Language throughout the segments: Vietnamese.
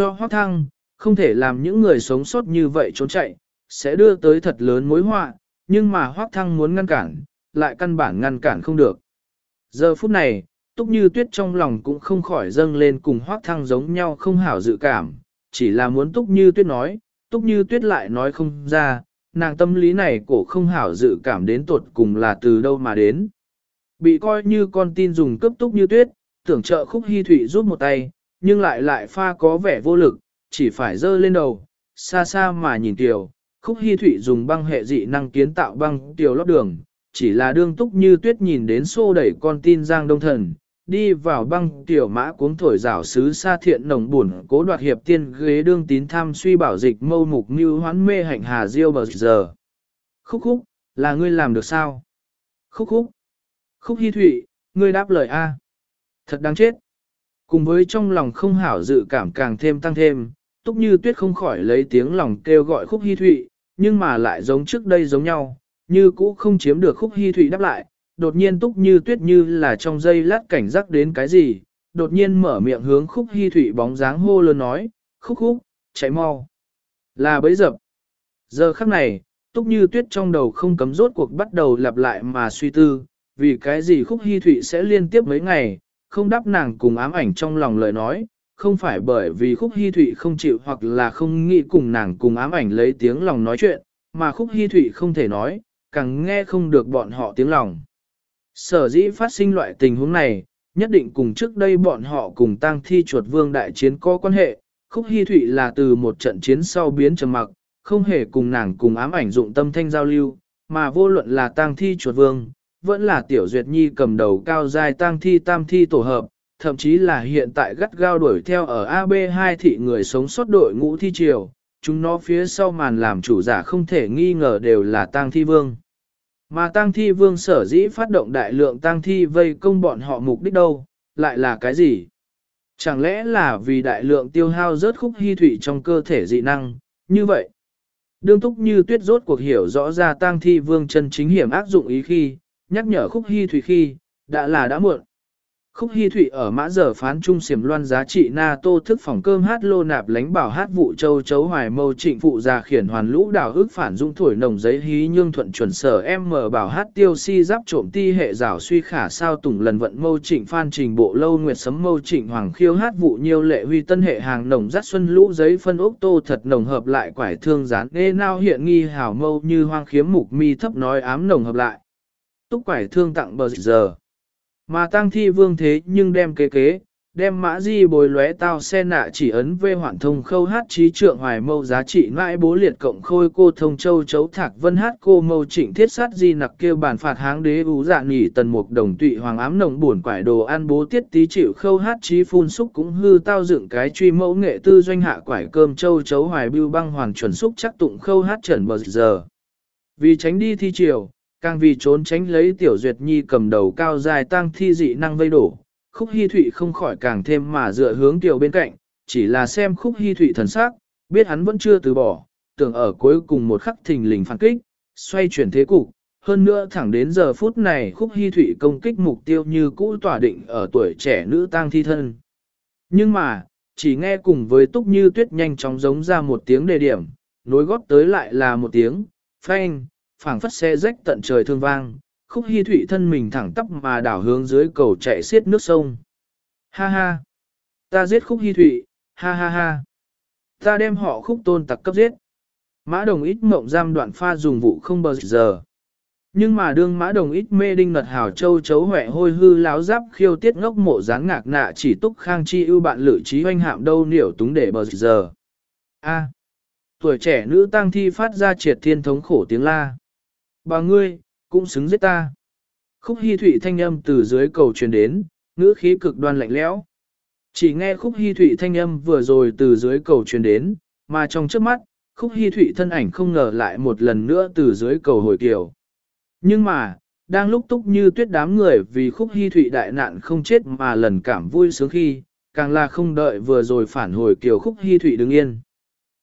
cho hoác thăng, không thể làm những người sống sót như vậy trốn chạy, sẽ đưa tới thật lớn mối họa, nhưng mà hoác thăng muốn ngăn cản, lại căn bản ngăn cản không được. Giờ phút này, Túc Như Tuyết trong lòng cũng không khỏi dâng lên cùng hoác thăng giống nhau không hảo dự cảm, chỉ là muốn Túc Như Tuyết nói, Túc Như Tuyết lại nói không ra, nàng tâm lý này cổ không hảo dự cảm đến tột cùng là từ đâu mà đến. Bị coi như con tin dùng cấp Túc Như Tuyết, tưởng trợ khúc hy thủy giúp một tay, nhưng lại lại pha có vẻ vô lực, chỉ phải dơ lên đầu, xa xa mà nhìn tiểu, khúc hy thủy dùng băng hệ dị năng kiến tạo băng tiểu lót đường, chỉ là đương túc như tuyết nhìn đến xô đẩy con tin giang đông thần, đi vào băng tiểu mã cuống thổi rảo sứ xa thiện nồng buồn cố đoạt hiệp tiên ghế đương tín tham suy bảo dịch mâu mục như hoán mê hạnh hà diêu bờ giờ. Khúc khúc, là ngươi làm được sao? Khúc khúc, khúc hy thụy, ngươi đáp lời A. Thật đáng chết. Cùng với trong lòng không hảo dự cảm càng thêm tăng thêm, túc như tuyết không khỏi lấy tiếng lòng kêu gọi khúc hy thụy, nhưng mà lại giống trước đây giống nhau, như cũ không chiếm được khúc hy thụy đáp lại, đột nhiên túc như tuyết như là trong giây lát cảnh giác đến cái gì, đột nhiên mở miệng hướng khúc hy thụy bóng dáng hô lớn nói, khúc khúc, chạy mau. Là bấy dập. Giờ khắc này, túc như tuyết trong đầu không cấm rốt cuộc bắt đầu lặp lại mà suy tư, vì cái gì khúc hy thụy sẽ liên tiếp mấy ngày, không đáp nàng cùng ám ảnh trong lòng lời nói, không phải bởi vì khúc hy thụy không chịu hoặc là không nghĩ cùng nàng cùng ám ảnh lấy tiếng lòng nói chuyện, mà khúc hy thụy không thể nói, càng nghe không được bọn họ tiếng lòng. Sở dĩ phát sinh loại tình huống này, nhất định cùng trước đây bọn họ cùng tăng thi chuột vương đại chiến có quan hệ, khúc hy thụy là từ một trận chiến sau biến trầm mặc, không hề cùng nàng cùng ám ảnh dụng tâm thanh giao lưu, mà vô luận là tăng thi chuột vương, vẫn là tiểu duyệt nhi cầm đầu cao dài tang thi tam thi tổ hợp, thậm chí là hiện tại gắt gao đuổi theo ở AB2 thị người sống sót đội ngũ thi triều, chúng nó phía sau màn làm chủ giả không thể nghi ngờ đều là tang thi vương. Mà tang thi vương sở dĩ phát động đại lượng tang thi vây công bọn họ mục đích đâu, lại là cái gì? Chẳng lẽ là vì đại lượng tiêu hao rớt khúc hy thủy trong cơ thể dị năng, như vậy? Đương túc như tuyết rốt cuộc hiểu rõ ra tang thi vương chân chính hiểm ác dụng ý khi, nhắc nhở khúc hy thủy khi, đã là đã muộn. Khúc hy Thụy ở mã giờ phán trung xiểm loan giá trị NATO thức phòng cơm hát lô nạp lánh bảo hát vụ châu chấu hoài mâu trịnh phụ già khiển hoàn lũ đảo ước phản dung thổi nồng giấy hí nhương thuận chuẩn sở em mở bảo hát tiêu si giáp trộm ti hệ rảo suy khả sao tùng lần vận mâu trịnh phan trình bộ lâu nguyệt sấm mâu trịnh hoàng khiêu hát vụ nhiêu lệ huy tân hệ hàng nồng dắt xuân lũ giấy phân ốc tô thật nồng hợp lại quải thương gián ê nao hiện nghi hảo mâu như hoang khiếm mục mi thấp nói ám nồng hợp lại. Túc quải thương tặng bờ giờ. Mà tăng thi vương thế nhưng đem kế kế, đem mã di bồi lóe tao xe nạ chỉ ấn về hoạn thông khâu hát trí trượng hoài mâu giá trị mãi bố liệt cộng khôi cô thông châu chấu thạc vân hát cô mâu trịnh thiết sát di nặc kêu bản phạt háng đế ú dạ nghỉ tần mục đồng tụy hoàng ám nồng buồn quải đồ ăn bố tiết tí chịu khâu hát trí phun xúc cũng hư tao dựng cái truy mẫu nghệ tư doanh hạ quải cơm châu chấu hoài bưu băng hoàn chuẩn xúc chắc tụng khâu hát trần bờ giờ. Vì tránh đi thi triều, càng vì trốn tránh lấy tiểu duyệt nhi cầm đầu cao dài tăng thi dị năng vây đổ, khúc hy thụy không khỏi càng thêm mà dựa hướng tiểu bên cạnh, chỉ là xem khúc hy thụy thần sắc, biết hắn vẫn chưa từ bỏ, tưởng ở cuối cùng một khắc thình lình phản kích, xoay chuyển thế cục. Hơn nữa thẳng đến giờ phút này khúc hy thụy công kích mục tiêu như cũ tỏa định ở tuổi trẻ nữ tang thi thân. Nhưng mà, chỉ nghe cùng với túc như tuyết nhanh chóng giống ra một tiếng đề điểm, nối góp tới lại là một tiếng, phanh, phảng phất xe rách tận trời thương vang, khúc hy thụy thân mình thẳng tắp mà đảo hướng dưới cầu chạy xiết nước sông. Ha ha! Ta giết khúc hy thụy, ha ha ha! Ta đem họ khúc tôn tặc cấp giết. Mã đồng ít mộng giam đoạn pha dùng vụ không bao giờ. Nhưng mà đương mã đồng ít mê đinh ngật hào châu chấu huệ hôi hư láo giáp khiêu tiết ngốc mộ dáng ngạc nạ chỉ túc khang chi ưu bạn lự trí hoanh hạm đâu niểu túng để bờ giờ. A. Tuổi trẻ nữ tăng thi phát ra triệt thiên thống khổ tiếng la. Bà ngươi, cũng xứng giết ta. Khúc hy thụy thanh âm từ dưới cầu truyền đến, ngữ khí cực đoan lạnh lẽo. Chỉ nghe khúc hy thụy thanh âm vừa rồi từ dưới cầu truyền đến, mà trong trước mắt, khúc hy thụy thân ảnh không ngờ lại một lần nữa từ dưới cầu hồi kiểu. Nhưng mà, đang lúc túc như tuyết đám người vì khúc hy thụy đại nạn không chết mà lần cảm vui sướng khi, càng là không đợi vừa rồi phản hồi kiểu khúc hy thụy đứng yên.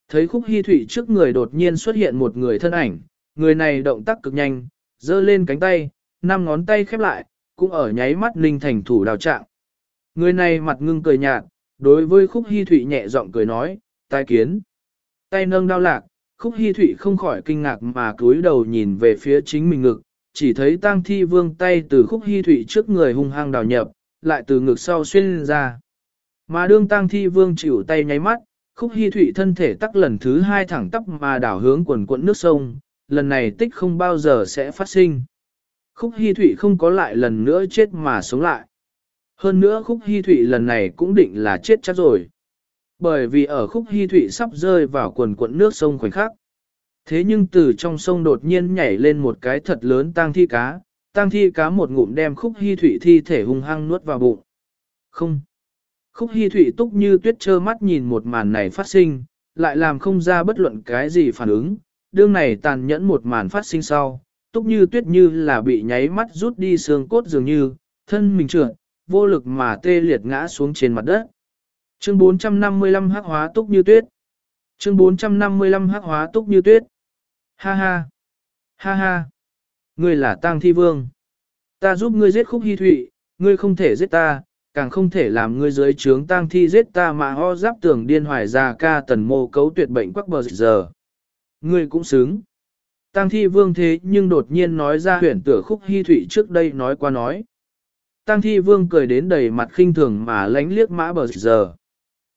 Thấy khúc hy thụy trước người đột nhiên xuất hiện một người thân ảnh, người này động tác cực nhanh, giơ lên cánh tay, năm ngón tay khép lại, cũng ở nháy mắt ninh thành thủ đào trạng. Người này mặt ngưng cười nhạt, đối với khúc hy thụy nhẹ giọng cười nói, tai kiến. Tay nâng đao lạc, khúc hy thụy không khỏi kinh ngạc mà cúi đầu nhìn về phía chính mình ngực, chỉ thấy tang thi vương tay từ khúc hy thụy trước người hung hăng đào nhập, lại từ ngực sau xuyên ra. Mà đương tang thi vương chịu tay nháy mắt, khúc hy thụy thân thể tắc lần thứ hai thẳng tắp mà đảo hướng quần quận nước sông, lần này tích không bao giờ sẽ phát sinh. Khúc hy thụy không có lại lần nữa chết mà sống lại. Hơn nữa khúc hy thụy lần này cũng định là chết chắc rồi. Bởi vì ở khúc hy thụy sắp rơi vào quần quận nước sông khoảnh khắc. Thế nhưng từ trong sông đột nhiên nhảy lên một cái thật lớn tang thi cá, tang thi cá một ngụm đem khúc hy thụy thi thể hung hăng nuốt vào bụng. Không. Khúc hy thụy túc như tuyết trơ mắt nhìn một màn này phát sinh, lại làm không ra bất luận cái gì phản ứng, đương này tàn nhẫn một màn phát sinh sau, túc như tuyết như là bị nháy mắt rút đi xương cốt dường như, thân mình trượt, vô lực mà tê liệt ngã xuống trên mặt đất. Chương 455 hắc hóa túc như tuyết. Chương 455 hắc hóa túc như tuyết. Ha ha. Ha ha. Ngươi là tang thi vương. Ta giúp ngươi giết khúc hy thụy, ngươi không thể giết ta, càng không thể làm ngươi dưới trướng tang thi giết ta mà ho giáp tưởng điên hoài ra ca tần mô cấu tuyệt bệnh quắc bờ giờ. Ngươi cũng xứng. Tang thi vương thế nhưng đột nhiên nói ra huyển tử khúc hy thủy trước đây nói qua nói. Tang thi vương cười đến đầy mặt khinh thường mà lánh liếc mã bờ giờ.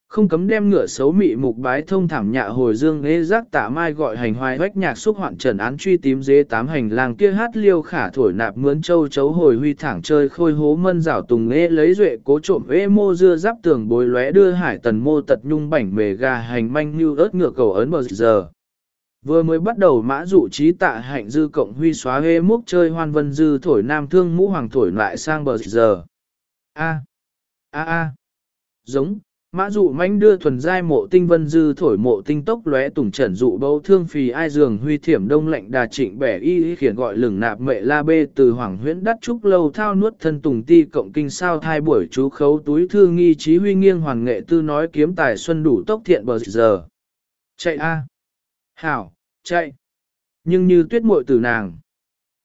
Không cấm đem ngựa xấu mị mục bái thông thảm nhạ hồi dương ế giác tạ mai gọi hành hoài hoách nhạc xúc hoạn trần án truy tím dế tám hành lang kia hát liêu khả thổi nạp mướn châu chấu hồi huy thẳng chơi khôi hố mân rảo tùng ế lấy duệ cố trộm ế mô dưa giáp tường bối lóe đưa hải tần mô tật nhung bảnh mề gà hành manh như ớt ngựa cầu ấn bờ giờ. Vừa mới bắt đầu mã dụ trí tạ hạnh dư cộng huy xóa hê múc chơi hoan vân dư thổi nam thương mũ hoàng thổi lại sang bờ giờ. A. A A. Giống, mã dụ manh đưa thuần giai mộ tinh vân dư thổi mộ tinh tốc lóe tùng trần dụ bâu thương phì ai dường huy thiểm đông lệnh đà trịnh bẻ y khiển gọi lửng nạp mệ la bê từ hoàng huyễn đắt trúc lâu thao nuốt thân tùng ti cộng kinh sao thai buổi chú khấu túi thư nghi trí huy nghiêng hoàng nghệ tư nói kiếm tài xuân đủ tốc thiện bờ giờ. Chạy A. Hảo, chạy. Nhưng như tuyết muội tử nàng.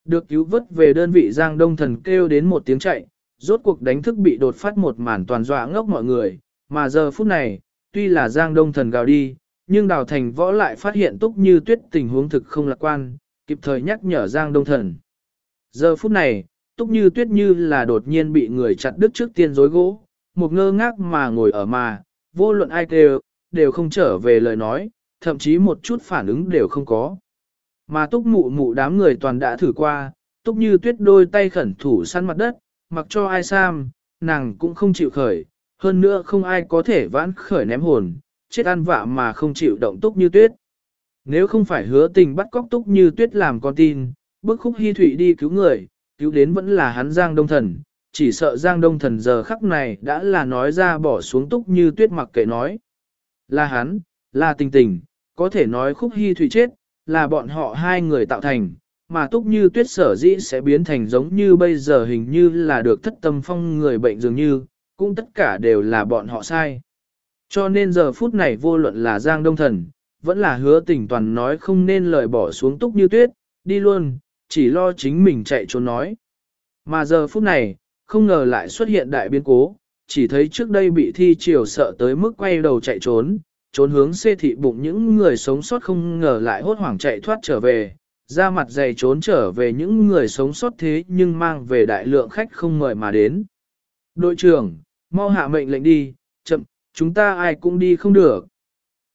Được cứu vớt về đơn vị Giang Đông Thần kêu đến một tiếng chạy, rốt cuộc đánh thức bị đột phát một màn toàn dọa ngốc mọi người, mà giờ phút này, tuy là Giang Đông Thần gào đi, nhưng Đào Thành Võ lại phát hiện túc như tuyết tình huống thực không lạc quan, kịp thời nhắc nhở Giang Đông Thần. Giờ phút này, túc như tuyết như là đột nhiên bị người chặt đứt trước tiên rối gỗ, một ngơ ngác mà ngồi ở mà, vô luận ai kêu, đều không trở về lời nói, thậm chí một chút phản ứng đều không có. Mà túc mụ mụ đám người toàn đã thử qua, túc như tuyết đôi tay khẩn thủ săn mặt đất, mặc cho ai sam, nàng cũng không chịu khởi, hơn nữa không ai có thể vãn khởi ném hồn, chết ăn vạ mà không chịu động túc như tuyết. Nếu không phải hứa tình bắt cóc túc như tuyết làm con tin, bức khúc hy thụy đi cứu người, cứu đến vẫn là hắn Giang Đông Thần, chỉ sợ Giang Đông Thần giờ khắc này đã là nói ra bỏ xuống túc như tuyết mặc kệ nói. Là hắn, là tình tình, có thể nói khúc hy thủy chết, là bọn họ hai người tạo thành, mà túc như tuyết sở dĩ sẽ biến thành giống như bây giờ hình như là được thất tâm phong người bệnh dường như, cũng tất cả đều là bọn họ sai. Cho nên giờ phút này vô luận là Giang Đông Thần, vẫn là hứa tình toàn nói không nên lời bỏ xuống túc như tuyết, đi luôn, chỉ lo chính mình chạy trốn nói. Mà giờ phút này, không ngờ lại xuất hiện đại biến cố, chỉ thấy trước đây bị thi triều sợ tới mức quay đầu chạy trốn, trốn hướng xê thị bụng những người sống sót không ngờ lại hốt hoảng chạy thoát trở về, ra mặt dày trốn trở về những người sống sót thế nhưng mang về đại lượng khách không mời mà đến. Đội trưởng, mau hạ mệnh lệnh đi, chậm, chúng ta ai cũng đi không được.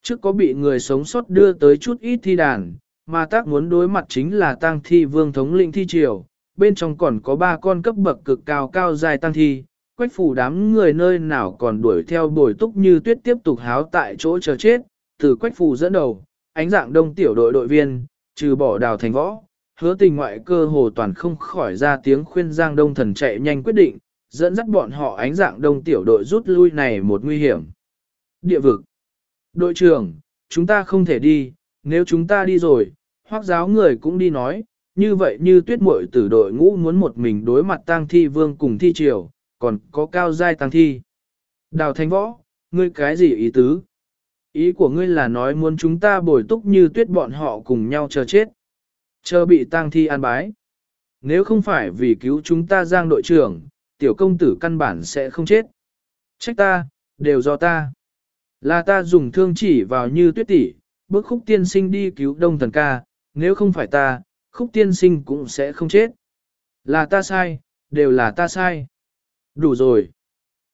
Trước có bị người sống sót đưa tới chút ít thi đàn, mà tác muốn đối mặt chính là tang thi vương thống lĩnh thi triều, bên trong còn có ba con cấp bậc cực cao cao dài tăng thi, quách phủ đám người nơi nào còn đuổi theo bồi túc như tuyết tiếp tục háo tại chỗ chờ chết, từ quách phủ dẫn đầu, ánh dạng đông tiểu đội đội viên, trừ bỏ đào thành võ, hứa tình ngoại cơ hồ toàn không khỏi ra tiếng khuyên giang đông thần chạy nhanh quyết định, dẫn dắt bọn họ ánh dạng đông tiểu đội rút lui này một nguy hiểm. Địa vực Đội trưởng, chúng ta không thể đi, nếu chúng ta đi rồi, hoác giáo người cũng đi nói, như vậy như tuyết muội tử đội ngũ muốn một mình đối mặt tang thi vương cùng thi triều, còn có cao giai tăng thi. Đào Thánh Võ, ngươi cái gì ý tứ? Ý của ngươi là nói muốn chúng ta bồi túc như tuyết bọn họ cùng nhau chờ chết. Chờ bị tang thi an bái. Nếu không phải vì cứu chúng ta giang đội trưởng, tiểu công tử căn bản sẽ không chết. Trách ta, đều do ta. Là ta dùng thương chỉ vào như tuyết tỷ, bước khúc tiên sinh đi cứu đông thần ca, nếu không phải ta, khúc tiên sinh cũng sẽ không chết. Là ta sai, đều là ta sai. Đủ rồi.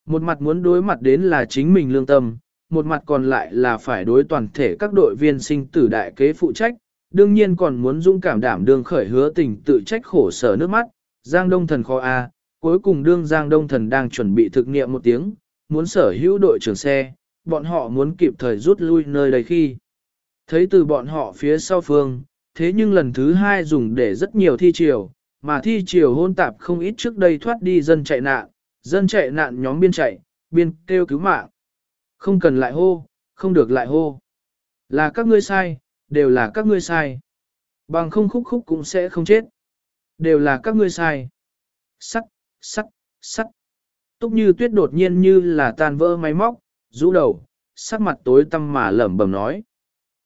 Một mặt muốn đối mặt đến là chính mình lương tâm, một mặt còn lại là phải đối toàn thể các đội viên sinh tử đại kế phụ trách, đương nhiên còn muốn dũng cảm đảm đương khởi hứa tình tự trách khổ sở nước mắt. Giang Đông Thần khó A, cuối cùng đương Giang Đông Thần đang chuẩn bị thực nghiệm một tiếng, muốn sở hữu đội trưởng xe, bọn họ muốn kịp thời rút lui nơi đây khi. Thấy từ bọn họ phía sau phương, thế nhưng lần thứ hai dùng để rất nhiều thi triều, mà thi triều hôn tạp không ít trước đây thoát đi dân chạy nạn, dân chạy nạn nhóm biên chạy, biên kêu cứu mạng. Không cần lại hô, không được lại hô. Là các ngươi sai, đều là các ngươi sai. Bằng không khúc khúc cũng sẽ không chết. Đều là các ngươi sai. Sắt, sắt, sắt. Túc như tuyết đột nhiên như là tan vỡ máy móc, rũ đầu, sắc mặt tối tăm mà lẩm bẩm nói.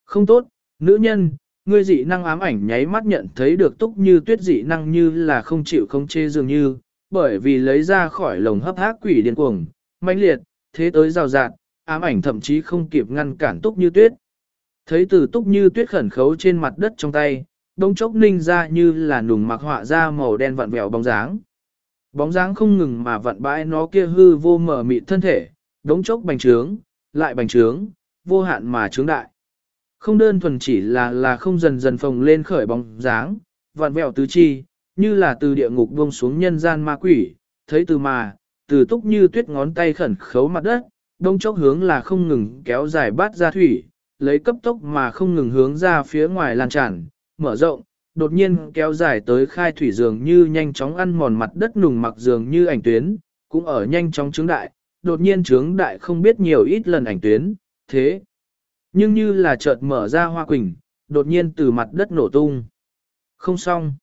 Không tốt, nữ nhân, ngươi dị năng ám ảnh nháy mắt nhận thấy được túc như tuyết dị năng như là không chịu không chê dường như, bởi vì lấy ra khỏi lồng hấp hác quỷ điên cuồng, mãnh liệt, thế tới rào rạt, ám ảnh thậm chí không kịp ngăn cản túc như tuyết. Thấy từ túc như tuyết khẩn khấu trên mặt đất trong tay, đông chốc ninh ra như là nùng mặc họa ra màu đen vặn vẹo bóng dáng. Bóng dáng không ngừng mà vặn bãi nó kia hư vô mở mịt thân thể, đống chốc bành trướng, lại bành trướng, vô hạn mà trướng đại. Không đơn thuần chỉ là là không dần dần phồng lên khởi bóng dáng, vặn vẹo tứ chi, như là từ địa ngục buông xuống nhân gian ma quỷ, thấy từ mà, từ túc như tuyết ngón tay khẩn khấu mặt đất, đông chốc hướng là không ngừng kéo dài bát ra thủy, lấy cấp tốc mà không ngừng hướng ra phía ngoài lan tràn, mở rộng, đột nhiên kéo dài tới khai thủy dường như nhanh chóng ăn mòn mặt đất nùng mặc dường như ảnh tuyến, cũng ở nhanh chóng trướng đại, đột nhiên trướng đại không biết nhiều ít lần ảnh tuyến, thế. Nhưng như là chợt mở ra hoa quỳnh, đột nhiên từ mặt đất nổ tung. Không xong.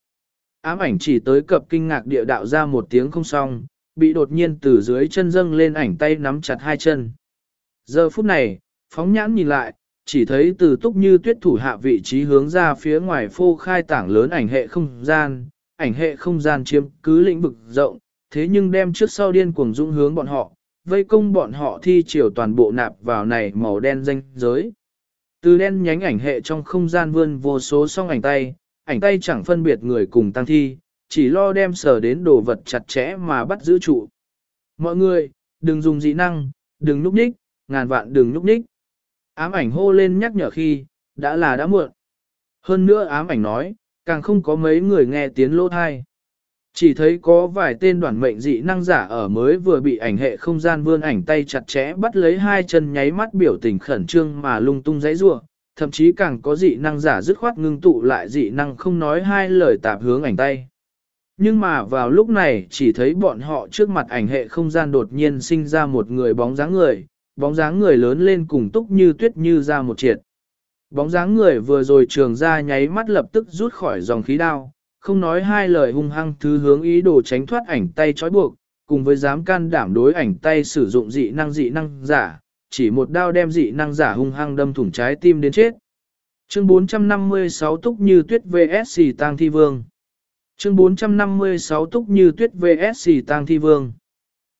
Ám ảnh chỉ tới cập kinh ngạc địa đạo ra một tiếng không xong, bị đột nhiên từ dưới chân dâng lên ảnh tay nắm chặt hai chân. Giờ phút này, phóng nhãn nhìn lại, chỉ thấy từ túc như tuyết thủ hạ vị trí hướng ra phía ngoài phô khai tảng lớn ảnh hệ không gian, ảnh hệ không gian chiếm cứ lĩnh vực rộng, thế nhưng đem trước sau điên cuồng dũng hướng bọn họ, vây công bọn họ thi chiều toàn bộ nạp vào này màu đen danh giới. Từ đen nhánh ảnh hệ trong không gian vươn vô số song ảnh tay, ảnh tay chẳng phân biệt người cùng tăng thi, chỉ lo đem sở đến đồ vật chặt chẽ mà bắt giữ trụ. Mọi người, đừng dùng dị năng, đừng núp ních, ngàn vạn đừng núp ních. Ám ảnh hô lên nhắc nhở khi, đã là đã muộn. Hơn nữa ám ảnh nói, càng không có mấy người nghe tiếng lỗ thai. Chỉ thấy có vài tên đoàn mệnh dị năng giả ở mới vừa bị ảnh hệ không gian vươn ảnh tay chặt chẽ bắt lấy hai chân nháy mắt biểu tình khẩn trương mà lung tung giấy rua, thậm chí càng có dị năng giả dứt khoát ngưng tụ lại dị năng không nói hai lời tạp hướng ảnh tay. Nhưng mà vào lúc này chỉ thấy bọn họ trước mặt ảnh hệ không gian đột nhiên sinh ra một người bóng dáng người, bóng dáng người lớn lên cùng túc như tuyết như ra một triệt. Bóng dáng người vừa rồi trường ra nháy mắt lập tức rút khỏi dòng khí đao, không nói hai lời hung hăng thứ hướng ý đồ tránh thoát ảnh tay trói buộc, cùng với dám can đảm đối ảnh tay sử dụng dị năng dị năng giả, chỉ một đao đem dị năng giả hung hăng đâm thủng trái tim đến chết. Chương 456 Túc Như Tuyết VS. Tang Thi Vương. Chương 456 Túc Như Tuyết VS. Tang Thi Vương.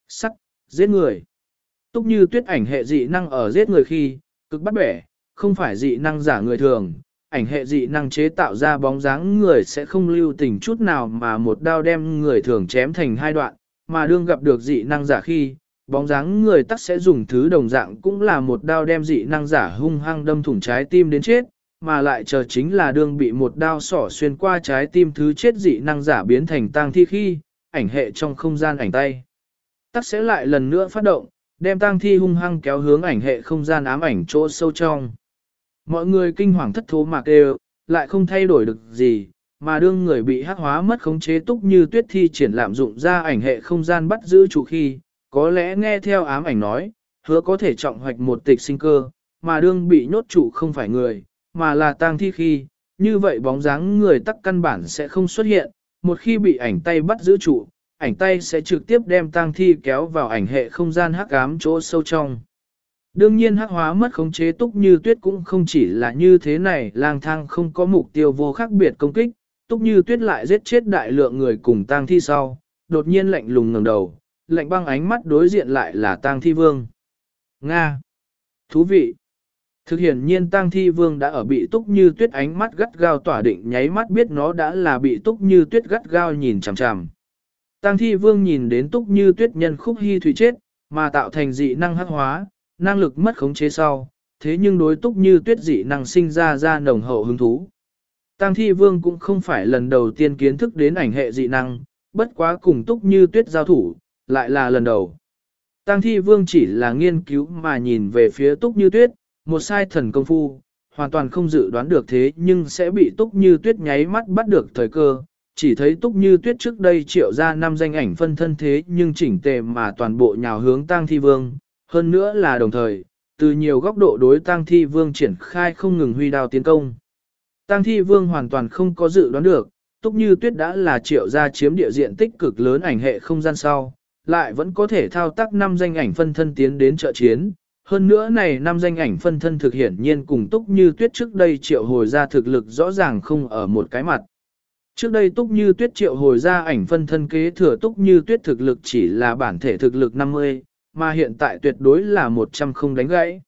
Sắc, giết người. Túc Như Tuyết ảnh hệ dị năng ở giết người khi, cực bắt bẻ, không phải dị năng giả người thường, ảnh hệ dị năng chế tạo ra bóng dáng người sẽ không lưu tình chút nào mà một đao đem người thường chém thành hai đoạn, mà đương gặp được dị năng giả khi, bóng dáng người tắc sẽ dùng thứ đồng dạng cũng là một đao đem dị năng giả hung hăng đâm thủng trái tim đến chết, mà lại chờ chính là đương bị một đao sỏ xuyên qua trái tim thứ chết dị năng giả biến thành tang thi khi, ảnh hệ trong không gian ảnh tay. Tắc sẽ lại lần nữa phát động, đem tang thi hung hăng kéo hướng ảnh hệ không gian ám ảnh chỗ sâu trong. Mọi người kinh hoàng thất thố mạc đều, lại không thay đổi được gì, mà đương người bị hắc hóa mất khống chế túc như tuyết thi triển lạm dụng ra ảnh hệ không gian bắt giữ chủ khi, có lẽ nghe theo ám ảnh nói, hứa có thể trọng hoạch một tịch sinh cơ, mà đương bị nhốt trụ không phải người, mà là tang thi khi, như vậy bóng dáng người tắc căn bản sẽ không xuất hiện, một khi bị ảnh tay bắt giữ trụ, ảnh tay sẽ trực tiếp đem tang thi kéo vào ảnh hệ không gian hắc ám chỗ sâu trong. Đương nhiên hắc hóa mất khống chế túc như tuyết cũng không chỉ là như thế này lang thang không có mục tiêu vô khác biệt công kích, túc như tuyết lại giết chết đại lượng người cùng tang thi sau, đột nhiên lạnh lùng ngẩng đầu, lạnh băng ánh mắt đối diện lại là tang thi vương. Nga. Thú vị. Thực hiện nhiên tang thi vương đã ở bị túc như tuyết ánh mắt gắt gao tỏa định nháy mắt biết nó đã là bị túc như tuyết gắt gao nhìn chằm chằm. Tang thi vương nhìn đến túc như tuyết nhân khúc hy thủy chết, mà tạo thành dị năng hắc hóa, năng lực mất khống chế sau, thế nhưng đối túc như tuyết dị năng sinh ra ra nồng hậu hứng thú. Tang thi vương cũng không phải lần đầu tiên kiến thức đến ảnh hệ dị năng, bất quá cùng túc như tuyết giao thủ, lại là lần đầu. Tăng thi vương chỉ là nghiên cứu mà nhìn về phía túc như tuyết, một sai thần công phu, hoàn toàn không dự đoán được thế nhưng sẽ bị túc như tuyết nháy mắt bắt được thời cơ. Chỉ thấy túc như tuyết trước đây triệu ra năm danh ảnh phân thân thế nhưng chỉnh tề mà toàn bộ nhào hướng tang thi vương, hơn nữa là đồng thời, từ nhiều góc độ đối tang thi vương triển khai không ngừng huy đao tiến công. Tang thi vương hoàn toàn không có dự đoán được, túc như tuyết đã là triệu ra chiếm địa diện tích cực lớn ảnh hệ không gian sau, lại vẫn có thể thao tác năm danh ảnh phân thân tiến đến trợ chiến. Hơn nữa này năm danh ảnh phân thân thực hiển nhiên cùng túc như tuyết trước đây triệu hồi ra thực lực rõ ràng không ở một cái mặt. Trước đây túc như tuyết triệu hồi ra ảnh phân thân kế thừa túc như tuyết thực lực chỉ là bản thể thực lực 50, mà hiện tại tuyệt đối là 100 không đánh gãy.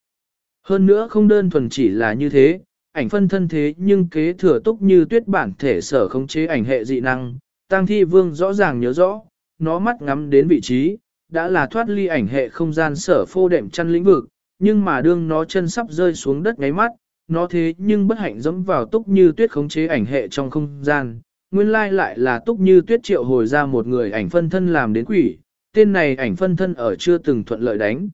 Hơn nữa không đơn thuần chỉ là như thế, ảnh phân thân thế nhưng kế thừa túc như tuyết bản thể sở khống chế ảnh hệ dị năng, tăng thi vương rõ ràng nhớ rõ, nó mắt ngắm đến vị trí, đã là thoát ly ảnh hệ không gian sở phô đệm chăn lĩnh vực, nhưng mà đương nó chân sắp rơi xuống đất ngáy mắt, nó thế nhưng bất hạnh dẫm vào túc như tuyết khống chế ảnh hệ trong không gian. Nguyên lai lại là túc như tuyết triệu hồi ra một người ảnh phân thân làm đến quỷ, tên này ảnh phân thân ở chưa từng thuận lợi đánh.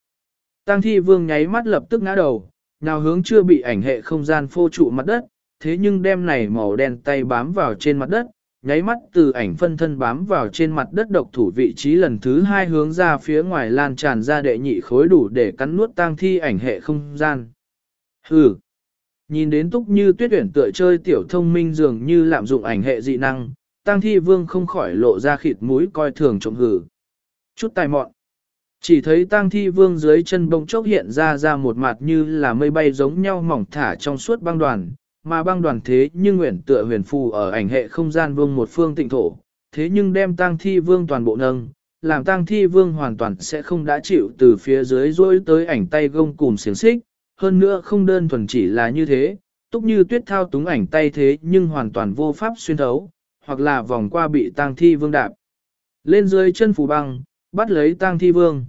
Tăng thi vương nháy mắt lập tức ngã đầu, nào hướng chưa bị ảnh hệ không gian phô trụ mặt đất, thế nhưng đem này màu đen tay bám vào trên mặt đất, nháy mắt từ ảnh phân thân bám vào trên mặt đất độc thủ vị trí lần thứ hai hướng ra phía ngoài lan tràn ra đệ nhị khối đủ để cắn nuốt tang thi ảnh hệ không gian. Hừ! Nhìn đến túc như tuyết tuyển tựa chơi tiểu thông minh dường như lạm dụng ảnh hệ dị năng, tang thi vương không khỏi lộ ra khịt mũi coi thường trộm hừ. Chút tài mọn. Chỉ thấy tang thi vương dưới chân bông chốc hiện ra ra một mặt như là mây bay giống nhau mỏng thả trong suốt băng đoàn, mà băng đoàn thế nhưng nguyện tựa huyền phù ở ảnh hệ không gian vương một phương tịnh thổ, thế nhưng đem tang thi vương toàn bộ nâng, làm tang thi vương hoàn toàn sẽ không đã chịu từ phía dưới rối tới ảnh tay gông cùng xiềng xích, hơn nữa không đơn thuần chỉ là như thế, túc như tuyết thao túng ảnh tay thế nhưng hoàn toàn vô pháp xuyên thấu, hoặc là vòng qua bị tang thi vương đạp. Lên dưới chân phù băng, bắt lấy tang thi vương.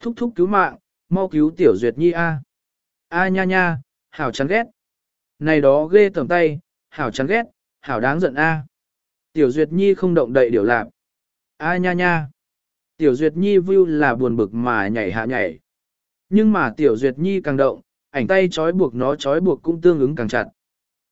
Thúc thúc cứu mạng, mau cứu tiểu duyệt nhi a. A nha nha, hảo chán ghét. Này đó ghê tầm tay, hảo chán ghét, hảo đáng giận a. À. Tiểu duyệt nhi không động đậy điều lạc. A nha nha. Tiểu duyệt nhi view là buồn bực mà nhảy hạ nhảy. Nhưng mà tiểu duyệt nhi càng động, ảnh tay trói buộc nó trói buộc cũng tương ứng càng chặt.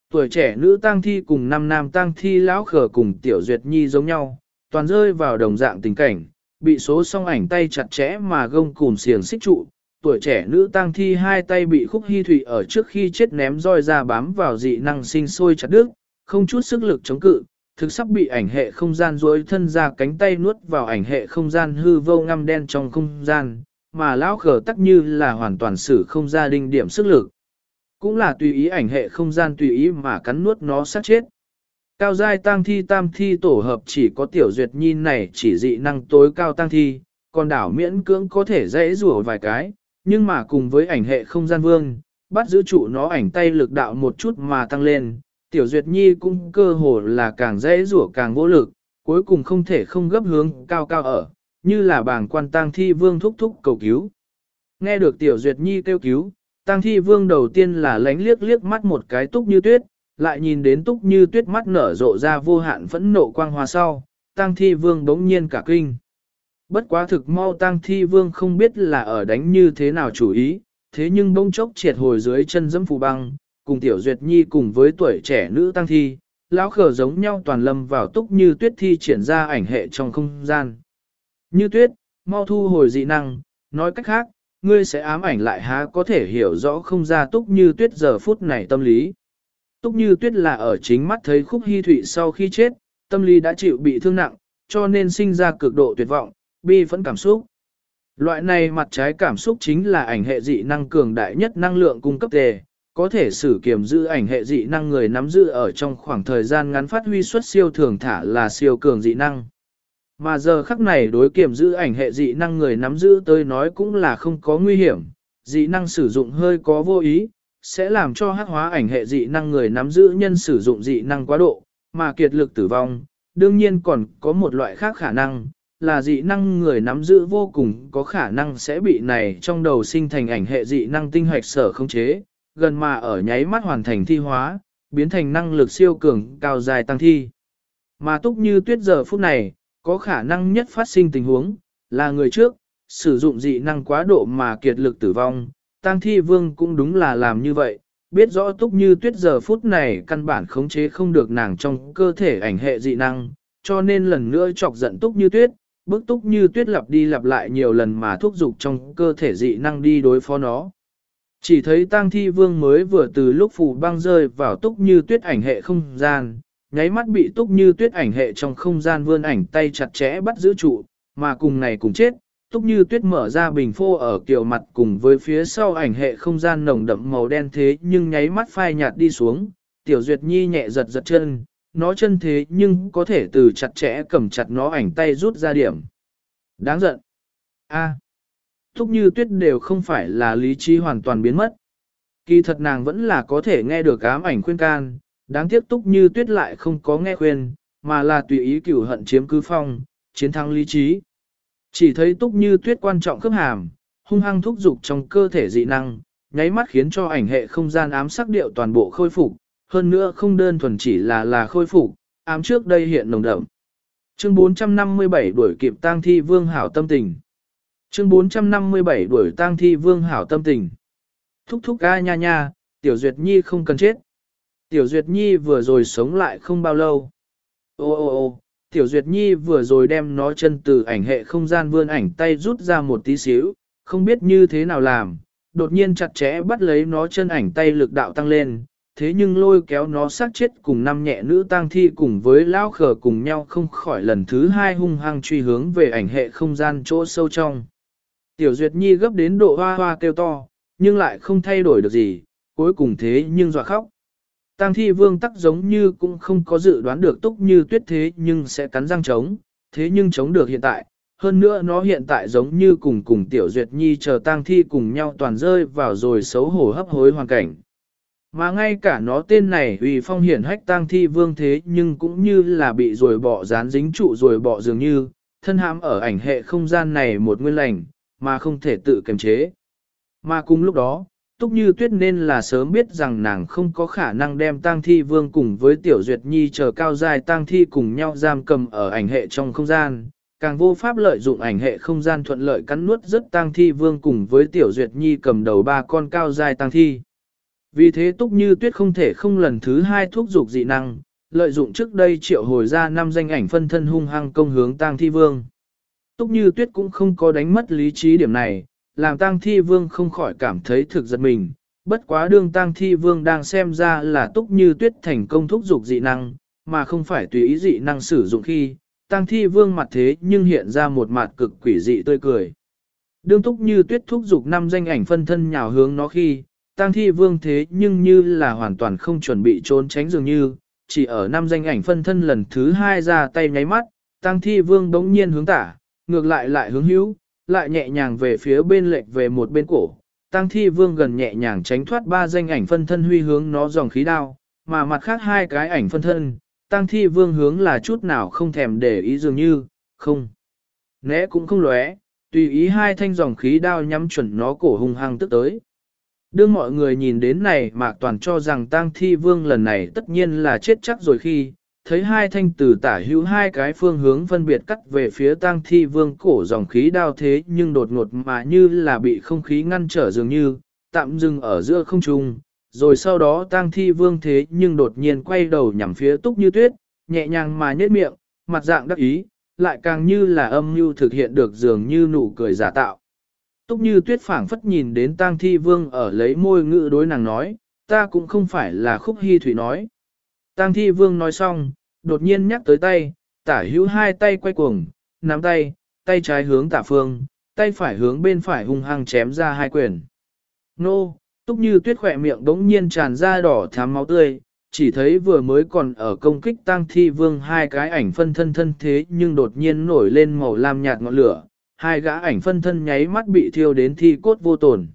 Tuổi trẻ nữ tang thi cùng năm nam tang thi lão khở cùng tiểu duyệt nhi giống nhau, toàn rơi vào đồng dạng tình cảnh, bị số song ảnh tay chặt chẽ mà gông cùm xiềng xích trụ, tuổi trẻ nữ tang thi hai tay bị khúc hy thủy ở trước khi chết ném roi ra bám vào dị năng sinh sôi chặt đứt, không chút sức lực chống cự, thực sắp bị ảnh hệ không gian duỗi thân ra cánh tay nuốt vào ảnh hệ không gian hư vô ngăm đen trong không gian, mà lão khở tắc như là hoàn toàn xử không ra đinh điểm sức lực. Cũng là tùy ý ảnh hệ không gian tùy ý mà cắn nuốt nó sát chết. Cao giai tăng thi tam thi tổ hợp chỉ có tiểu duyệt nhi này chỉ dị năng tối cao tăng thi, còn đảo miễn cưỡng có thể dễ rủa vài cái, nhưng mà cùng với ảnh hệ không gian vương, bắt giữ trụ nó ảnh tay lực đạo một chút mà tăng lên, tiểu duyệt nhi cũng cơ hồ là càng dễ rủa càng vô lực, cuối cùng không thể không gấp hướng cao cao ở, như là bảng quan tăng thi vương thúc thúc cầu cứu. Nghe được tiểu duyệt nhi kêu cứu, tăng thi vương đầu tiên là lánh liếc liếc mắt một cái túc như tuyết, lại nhìn đến túc như tuyết mắt nở rộ ra vô hạn phẫn nộ quang hoa sau, tăng thi vương bỗng nhiên cả kinh. Bất quá thực mau tăng thi vương không biết là ở đánh như thế nào chủ ý, thế nhưng bỗng chốc triệt hồi dưới chân dẫm phù băng, cùng tiểu duyệt nhi cùng với tuổi trẻ nữ tăng thi, lão khờ giống nhau toàn lâm vào túc như tuyết thi triển ra ảnh hệ trong không gian. Như tuyết, mau thu hồi dị năng, nói cách khác, ngươi sẽ ám ảnh lại há có thể hiểu rõ không ra túc như tuyết giờ phút này tâm lý. Túc như tuyết là ở chính mắt thấy khúc hy thụy sau khi chết, tâm lý đã chịu bị thương nặng, cho nên sinh ra cực độ tuyệt vọng, bi phẫn cảm xúc. Loại này mặt trái cảm xúc chính là ảnh hệ dị năng cường đại nhất năng lượng cung cấp tề, có thể sử kiểm giữ ảnh hệ dị năng người nắm giữ ở trong khoảng thời gian ngắn phát huy suất siêu thường thả là siêu cường dị năng. Mà giờ khắc này đối kiểm giữ ảnh hệ dị năng người nắm giữ tới nói cũng là không có nguy hiểm, dị năng sử dụng hơi có vô ý, sẽ làm cho hắc hóa ảnh hệ dị năng người nắm giữ nhân sử dụng dị năng quá độ, mà kiệt lực tử vong. Đương nhiên còn có một loại khác khả năng, là dị năng người nắm giữ vô cùng có khả năng sẽ bị này trong đầu sinh thành ảnh hệ dị năng tinh hoạch sở không chế, gần mà ở nháy mắt hoàn thành thi hóa, biến thành năng lực siêu cường cao dài tăng thi. Mà túc như tuyết giờ phút này, có khả năng nhất phát sinh tình huống, là người trước, sử dụng dị năng quá độ mà kiệt lực tử vong, tăng thi vương cũng đúng là làm như vậy, biết rõ túc như tuyết giờ phút này căn bản khống chế không được nàng trong cơ thể ảnh hệ dị năng, cho nên lần nữa chọc giận túc như tuyết, bức túc như tuyết lặp đi lặp lại nhiều lần mà thúc dục trong cơ thể dị năng đi đối phó nó. Chỉ thấy tang thi vương mới vừa từ lúc phù băng rơi vào túc như tuyết ảnh hệ không gian, nháy mắt bị túc như tuyết ảnh hệ trong không gian vươn ảnh tay chặt chẽ bắt giữ trụ, mà cùng này cùng chết, túc như tuyết mở ra bình phô ở kiểu mặt cùng với phía sau ảnh hệ không gian nồng đậm màu đen thế nhưng nháy mắt phai nhạt đi xuống, tiểu duyệt nhi nhẹ giật giật chân, nó chân thế nhưng có thể từ chặt chẽ cầm chặt nó ảnh tay rút ra điểm. Đáng giận. A. Thúc như tuyết đều không phải là lý trí hoàn toàn biến mất. Kỳ thật nàng vẫn là có thể nghe được ám ảnh khuyên can, đáng tiếc túc như tuyết lại không có nghe khuyên, mà là tùy ý cửu hận chiếm cứ phong, chiến thắng lý trí. Chỉ thấy túc như tuyết quan trọng khớp hàm, hung hăng thúc dục trong cơ thể dị năng, nháy mắt khiến cho ảnh hệ không gian ám sắc điệu toàn bộ khôi phục, hơn nữa không đơn thuần chỉ là là khôi phục, ám trước đây hiện nồng đậm. Chương 457 đuổi kịp tang thi vương hảo tâm tình. Chương 457 đuổi tang thi vương hảo tâm tình. Thúc thúc ga nha nha, Tiểu Duyệt Nhi không cần chết. Tiểu Duyệt Nhi vừa rồi sống lại không bao lâu. Ô ô ô, Tiểu Duyệt Nhi vừa rồi đem nó chân từ ảnh hệ không gian vươn ảnh tay rút ra một tí xíu, không biết như thế nào làm, đột nhiên chặt chẽ bắt lấy nó chân ảnh tay lực đạo tăng lên, thế nhưng lôi kéo nó sát chết cùng năm nhẹ nữ tang thi cùng với lão khờ cùng nhau không khỏi lần thứ hai hung hăng truy hướng về ảnh hệ không gian chỗ sâu trong. Tiểu Duyệt Nhi gấp đến độ hoa hoa kêu to, nhưng lại không thay đổi được gì, cuối cùng thế nhưng dọa khóc. Tang thi vương tắc giống như cũng không có dự đoán được túc như tuyết thế nhưng sẽ cắn răng chống, thế nhưng chống được hiện tại. Hơn nữa nó hiện tại giống như cùng cùng tiểu duyệt nhi chờ tang thi cùng nhau toàn rơi vào rồi xấu hổ hấp hối hoàn cảnh. Mà ngay cả nó tên này vì phong hiển hách tang thi vương thế nhưng cũng như là bị rồi bỏ dán dính trụ rồi bỏ dường như, thân hãm ở ảnh hệ không gian này một nguyên lành, mà không thể tự kiềm chế. Mà cùng lúc đó, Túc Như Tuyết nên là sớm biết rằng nàng không có khả năng đem tang thi vương cùng với Tiểu Duyệt Nhi chờ cao dài tang thi cùng nhau giam cầm ở ảnh hệ trong không gian, càng vô pháp lợi dụng ảnh hệ không gian thuận lợi cắn nuốt rất tang thi vương cùng với Tiểu Duyệt Nhi cầm đầu ba con cao dài tang thi. Vì thế Túc Như Tuyết không thể không lần thứ hai thúc dục dị năng, lợi dụng trước đây triệu hồi ra năm danh ảnh phân thân hung hăng công hướng tang thi vương. Túc Như Tuyết cũng không có đánh mất lý trí điểm này, làm tang thi vương không khỏi cảm thấy thực giật mình. Bất quá đương tang thi vương đang xem ra là Túc Như Tuyết thành công thúc dục dị năng, mà không phải tùy ý dị năng sử dụng khi, tang thi vương mặt thế nhưng hiện ra một mặt cực quỷ dị tươi cười. Đương Túc Như Tuyết thúc dục năm danh ảnh phân thân nhào hướng nó khi, tang thi vương thế nhưng như là hoàn toàn không chuẩn bị trốn tránh dường như, chỉ ở năm danh ảnh phân thân lần thứ hai ra tay nháy mắt, tang thi vương đống nhiên hướng tả, ngược lại lại hướng hữu, lại nhẹ nhàng về phía bên lệch về một bên cổ. Tăng thi vương gần nhẹ nhàng tránh thoát ba danh ảnh phân thân huy hướng nó dòng khí đao, mà mặt khác hai cái ảnh phân thân, tăng thi vương hướng là chút nào không thèm để ý dường như, không. Né cũng không lóe, tùy ý hai thanh dòng khí đao nhắm chuẩn nó cổ hung hăng tức tới. Đương mọi người nhìn đến này mạc toàn cho rằng tang thi vương lần này tất nhiên là chết chắc rồi khi, thấy hai thanh từ tả hữu hai cái phương hướng phân biệt cắt về phía tang thi vương cổ dòng khí đao thế nhưng đột ngột mà như là bị không khí ngăn trở dường như, tạm dừng ở giữa không trung, rồi sau đó tang thi vương thế nhưng đột nhiên quay đầu nhằm phía túc như tuyết, nhẹ nhàng mà nhếch miệng, mặt dạng đắc ý, lại càng như là âm mưu thực hiện được dường như nụ cười giả tạo. Túc như tuyết phảng phất nhìn đến tang thi vương ở lấy môi ngữ đối nàng nói, ta cũng không phải là khúc hy thủy nói. Tang thi vương nói xong, đột nhiên nhắc tới tay, tả hữu hai tay quay cuồng, nắm tay, tay trái hướng tả phương, tay phải hướng bên phải hung hăng chém ra hai quyền. Nô, túc như tuyết khỏe miệng đống nhiên tràn ra đỏ thám máu tươi, chỉ thấy vừa mới còn ở công kích Tang thi vương hai cái ảnh phân thân thân thế nhưng đột nhiên nổi lên màu lam nhạt ngọn lửa, hai gã ảnh phân thân nháy mắt bị thiêu đến thi cốt vô tổn.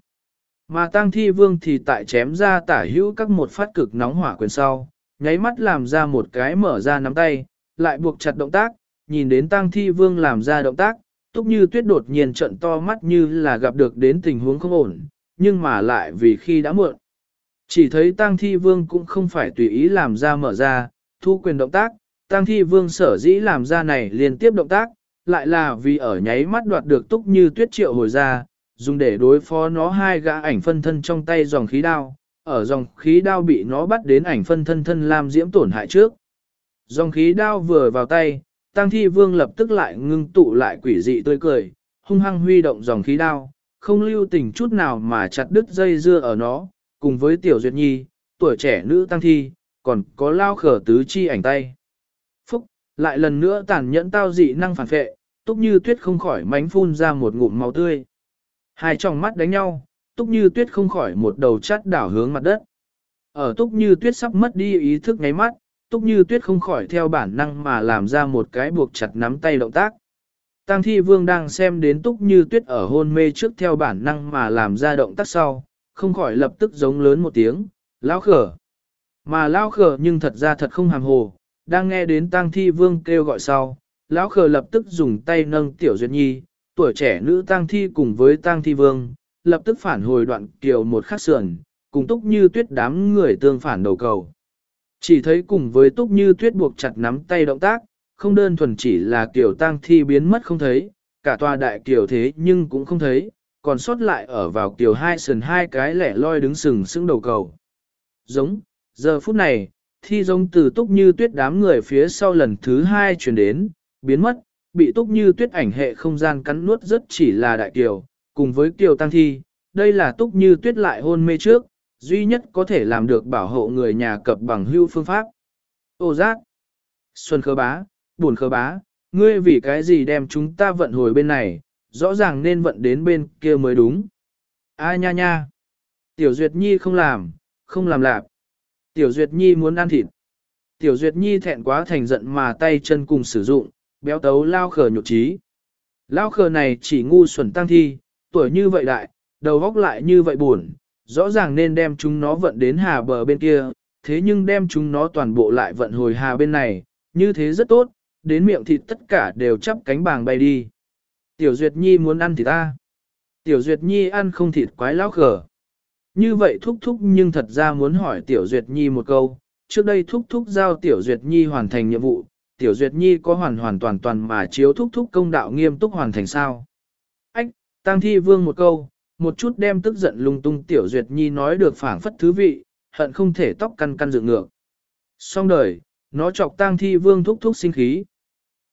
Mà tang thi vương thì tại chém ra tả hữu các một phát cực nóng hỏa quyền sau, nháy mắt làm ra một cái mở ra nắm tay, lại buộc chặt động tác, nhìn đến tang thi vương làm ra động tác, túc như tuyết đột nhiên trận to mắt như là gặp được đến tình huống không ổn, nhưng mà lại vì khi đã muộn. Chỉ thấy tang thi vương cũng không phải tùy ý làm ra mở ra, thu quyền động tác, tang thi vương sở dĩ làm ra này liên tiếp động tác, lại là vì ở nháy mắt đoạt được túc như tuyết triệu hồi ra, dùng để đối phó nó hai gã ảnh phân thân trong tay dòng khí đao, ở dòng khí đao bị nó bắt đến ảnh phân thân thân làm diễm tổn hại trước. Dòng khí đao vừa vào tay, Tăng Thi Vương lập tức lại ngưng tụ lại quỷ dị tươi cười, hung hăng huy động dòng khí đao, không lưu tình chút nào mà chặt đứt dây dưa ở nó, cùng với Tiểu Duyệt Nhi, tuổi trẻ nữ Tăng Thi, còn có lao khở tứ chi ảnh tay. Lại lần nữa tàn nhẫn tao dị năng phản phệ, túc như tuyết không khỏi mánh phun ra một ngụm máu tươi. Hai tròng mắt đánh nhau, túc như tuyết không khỏi một đầu chát đảo hướng mặt đất. Ở túc như tuyết sắp mất đi ý thức ngáy mắt, túc như tuyết không khỏi theo bản năng mà làm ra một cái buộc chặt nắm tay động tác. Tăng thi vương đang xem đến túc như tuyết ở hôn mê trước theo bản năng mà làm ra động tác sau, không khỏi lập tức giống lớn một tiếng, lao khở. Mà lao khở nhưng thật ra thật không hàm hồ, đang nghe đến tang thi vương kêu gọi sau, lão khờ lập tức dùng tay nâng tiểu duyệt nhi, tuổi trẻ nữ tang thi cùng với tang thi vương, lập tức phản hồi đoạn kiều một khắc sườn, cùng túc như tuyết đám người tương phản đầu cầu. Chỉ thấy cùng với túc như tuyết buộc chặt nắm tay động tác, không đơn thuần chỉ là kiểu tang thi biến mất không thấy, cả tòa đại kiểu thế nhưng cũng không thấy, còn sót lại ở vào kiểu hai sườn hai cái lẻ loi đứng sừng sững đầu cầu. Giống, giờ phút này, thi giống từ túc như tuyết đám người phía sau lần thứ hai chuyển đến, biến mất, bị túc như tuyết ảnh hệ không gian cắn nuốt rất chỉ là đại kiều, cùng với kiều tăng thi, đây là túc như tuyết lại hôn mê trước, duy nhất có thể làm được bảo hộ người nhà cập bằng hưu phương pháp. Ô giác! Xuân khơ bá, buồn khơ bá, ngươi vì cái gì đem chúng ta vận hồi bên này, rõ ràng nên vận đến bên kia mới đúng. A nha nha! Tiểu Duyệt Nhi không làm, không làm lạp. Tiểu Duyệt Nhi muốn ăn thịt. Tiểu Duyệt Nhi thẹn quá thành giận mà tay chân cùng sử dụng, béo tấu lao khờ nhục trí. Lao khờ này chỉ ngu xuẩn tăng thi, tuổi như vậy đại, đầu góc lại như vậy buồn, rõ ràng nên đem chúng nó vận đến hà bờ bên kia, thế nhưng đem chúng nó toàn bộ lại vận hồi hà bên này, như thế rất tốt, đến miệng thịt tất cả đều chắp cánh bàng bay đi. Tiểu Duyệt Nhi muốn ăn thịt ta. Tiểu Duyệt Nhi ăn không thịt quái lao khờ. Như vậy thúc thúc nhưng thật ra muốn hỏi Tiểu Duyệt Nhi một câu, trước đây thúc thúc giao Tiểu Duyệt Nhi hoàn thành nhiệm vụ, Tiểu Duyệt Nhi có hoàn hoàn toàn toàn mà chiếu thúc thúc công đạo nghiêm túc hoàn thành sao. Ách, Tăng Thi Vương một câu, một chút đem tức giận lung tung Tiểu Duyệt Nhi nói được phảng phất thứ vị, hận không thể tóc căn căn dựng ngược. Xong đời, nó chọc tang thi vương thúc thúc sinh khí.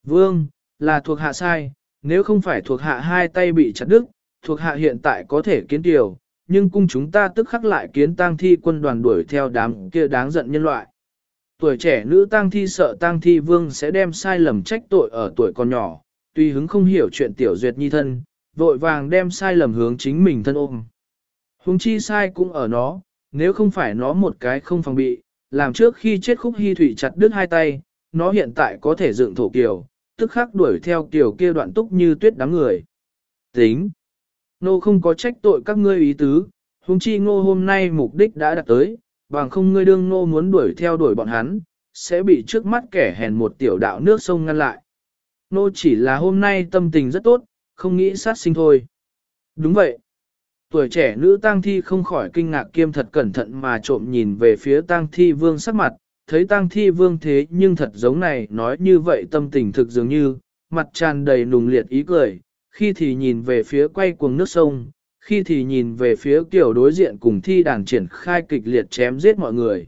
Vương, là thuộc hạ sai, nếu không phải thuộc hạ hai tay bị chặt đứt, thuộc hạ hiện tại có thể kiến tiểu, nhưng cung chúng ta tức khắc lại kiến tang thi quân đoàn đuổi theo đám kia đáng giận nhân loại. Tuổi trẻ nữ tang thi sợ tang thi vương sẽ đem sai lầm trách tội ở tuổi còn nhỏ, tuy hứng không hiểu chuyện tiểu duyệt nhi thân, vội vàng đem sai lầm hướng chính mình thân ôm. Hùng chi sai cũng ở nó, nếu không phải nó một cái không phòng bị, làm trước khi chết khúc hy thủy chặt đứt hai tay, nó hiện tại có thể dựng thổ kiều, tức khắc đuổi theo kiều kia đoạn túc như tuyết đám người. Tính! Nô không có trách tội các ngươi ý tứ, huống chi ngô hôm nay mục đích đã đạt tới, bằng không ngươi đương ngô muốn đuổi theo đuổi bọn hắn, sẽ bị trước mắt kẻ hèn một tiểu đạo nước sông ngăn lại. Nô chỉ là hôm nay tâm tình rất tốt, không nghĩ sát sinh thôi. Đúng vậy. Tuổi trẻ nữ tang thi không khỏi kinh ngạc kiêm thật cẩn thận mà trộm nhìn về phía tang thi vương sắc mặt, thấy tang thi vương thế nhưng thật giống này nói như vậy tâm tình thực dường như, mặt tràn đầy nùng liệt ý cười, khi thì nhìn về phía quay cuồng nước sông, khi thì nhìn về phía kiểu đối diện cùng thi đàn triển khai kịch liệt chém giết mọi người.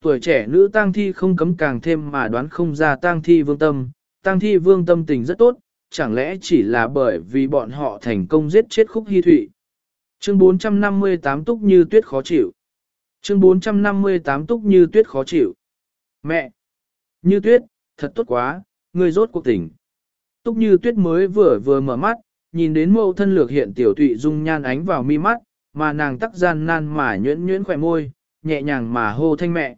Tuổi trẻ nữ tang thi không cấm càng thêm mà đoán không ra tang thi vương tâm, tang thi vương tâm tình rất tốt, chẳng lẽ chỉ là bởi vì bọn họ thành công giết chết khúc hy thụy. Chương 458 túc như tuyết khó chịu. Chương 458 túc như tuyết khó chịu. Mẹ! Như tuyết, thật tốt quá, người rốt cuộc tỉnh. Túc như tuyết mới vừa vừa mở mắt, nhìn đến mẫu thân lược hiện tiểu tụy dung nhan ánh vào mi mắt, mà nàng tắc gian nan mà nhuyễn nhuyễn khỏe môi, nhẹ nhàng mà hô thanh mẹ.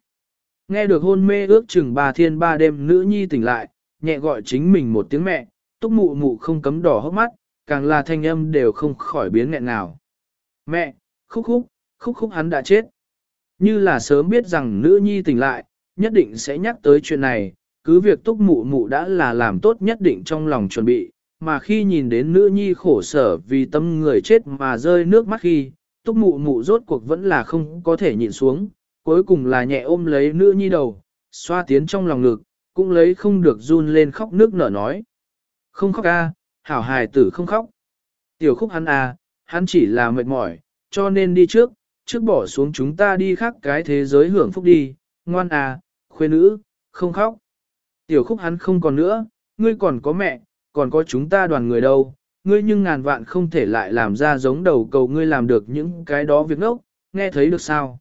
Nghe được hôn mê ước chừng ba thiên ba đêm nữ nhi tỉnh lại, nhẹ gọi chính mình một tiếng mẹ, túc mụ mụ không cấm đỏ hốc mắt, càng là thanh âm đều không khỏi biến nghẹn nào. Mẹ, khúc khúc, khúc khúc hắn đã chết. Như là sớm biết rằng nữ nhi tỉnh lại, nhất định sẽ nhắc tới chuyện này, cứ việc túc mụ mụ đã là làm tốt nhất định trong lòng chuẩn bị, mà khi nhìn đến nữ nhi khổ sở vì tâm người chết mà rơi nước mắt khi, túc mụ mụ rốt cuộc vẫn là không có thể nhìn xuống, cuối cùng là nhẹ ôm lấy nữ nhi đầu, xoa tiến trong lòng ngực, cũng lấy không được run lên khóc nước nở nói. Không khóc a, hảo hài tử không khóc. Tiểu khúc hắn à, hắn chỉ là mệt mỏi, cho nên đi trước, trước bỏ xuống chúng ta đi khác cái thế giới hưởng phúc đi, ngoan à, khuê nữ, không khóc. Tiểu khúc hắn không còn nữa, ngươi còn có mẹ, còn có chúng ta đoàn người đâu, ngươi nhưng ngàn vạn không thể lại làm ra giống đầu cầu ngươi làm được những cái đó việc ngốc, nghe thấy được sao?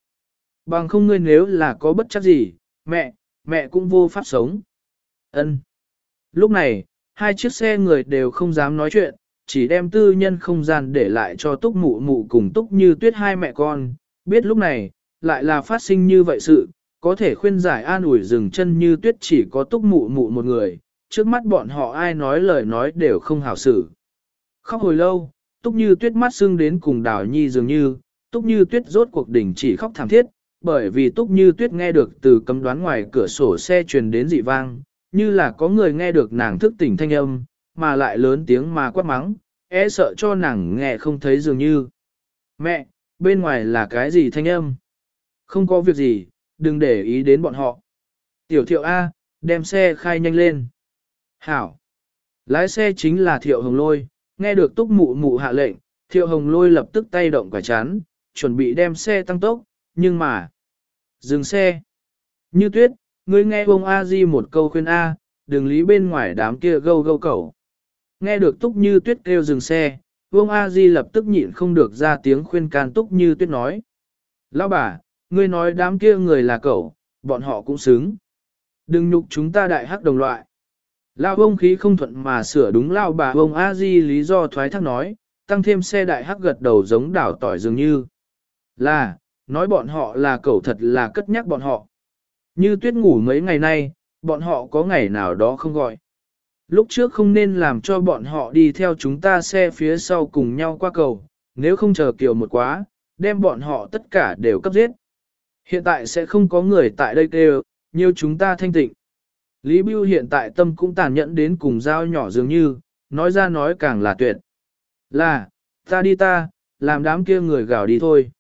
Bằng không ngươi nếu là có bất chấp gì, mẹ, mẹ cũng vô pháp sống. Ân. Lúc này, hai chiếc xe người đều không dám nói chuyện, chỉ đem tư nhân không gian để lại cho túc mụ mụ cùng túc như tuyết hai mẹ con. Biết lúc này, lại là phát sinh như vậy sự, có thể khuyên giải an ủi dừng chân như tuyết chỉ có túc mụ mụ một người, trước mắt bọn họ ai nói lời nói đều không hảo xử. Khóc hồi lâu, túc như tuyết mắt xương đến cùng đào nhi dường như, túc như tuyết rốt cuộc đỉnh chỉ khóc thảm thiết, bởi vì túc như tuyết nghe được từ cấm đoán ngoài cửa sổ xe truyền đến dị vang, như là có người nghe được nàng thức tỉnh thanh âm, mà lại lớn tiếng mà quát mắng, e sợ cho nàng nghe không thấy dường như. Mẹ, bên ngoài là cái gì thanh âm? Không có việc gì, đừng để ý đến bọn họ. Tiểu thiệu A, đem xe khai nhanh lên. Hảo. Lái xe chính là thiệu hồng lôi, nghe được túc mụ mụ hạ lệnh, thiệu hồng lôi lập tức tay động quả chán, chuẩn bị đem xe tăng tốc, nhưng mà... Dừng xe. Như tuyết, ngươi nghe ông A Di một câu khuyên A, đừng lý bên ngoài đám kia gâu gâu cẩu. Nghe được túc như tuyết kêu dừng xe, Vương A Di lập tức nhịn không được ra tiếng khuyên can túc như tuyết nói. Lão bà, ngươi nói đám kia người là cậu, bọn họ cũng xứng. Đừng nhục chúng ta đại hắc đồng loại. Lao ông khí không thuận mà sửa đúng lao bà ông A Di lý do thoái thác nói, tăng thêm xe đại hắc gật đầu giống đảo tỏi dường như. Là, nói bọn họ là cậu thật là cất nhắc bọn họ. Như tuyết ngủ mấy ngày nay, bọn họ có ngày nào đó không gọi. Lúc trước không nên làm cho bọn họ đi theo chúng ta xe phía sau cùng nhau qua cầu, nếu không chờ kiều một quá, đem bọn họ tất cả đều cấp giết. Hiện tại sẽ không có người tại đây kêu, như chúng ta thanh tịnh. Lý Bưu hiện tại tâm cũng tàn nhẫn đến cùng dao nhỏ dường như, nói ra nói càng là tuyệt. Là, ta đi ta, làm đám kia người gào đi thôi.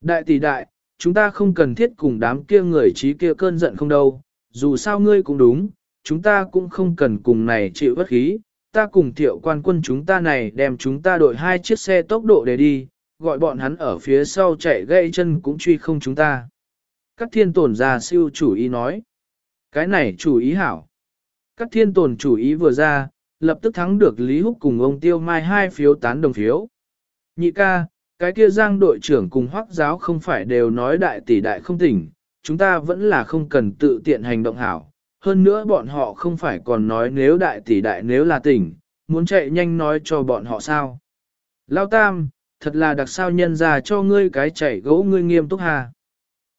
Đại tỷ đại, chúng ta không cần thiết cùng đám kia người trí kia cơn giận không đâu, dù sao ngươi cũng đúng, chúng ta cũng không cần cùng này chịu bất khí, ta cùng thiệu quan quân chúng ta này đem chúng ta đội hai chiếc xe tốc độ để đi, gọi bọn hắn ở phía sau chạy gây chân cũng truy không chúng ta. Các thiên Tồn ra siêu chủ ý nói. Cái này chủ ý hảo. Các thiên Tồn chủ ý vừa ra, lập tức thắng được Lý Húc cùng ông Tiêu Mai hai phiếu tán đồng phiếu. Nhị ca, cái kia giang đội trưởng cùng hoác giáo không phải đều nói đại tỷ đại không tỉnh, chúng ta vẫn là không cần tự tiện hành động hảo. Hơn nữa bọn họ không phải còn nói nếu đại tỷ đại nếu là tỉnh, muốn chạy nhanh nói cho bọn họ sao. Lao Tam, thật là đặc sao nhân ra cho ngươi cái chảy gỗ ngươi nghiêm túc hà.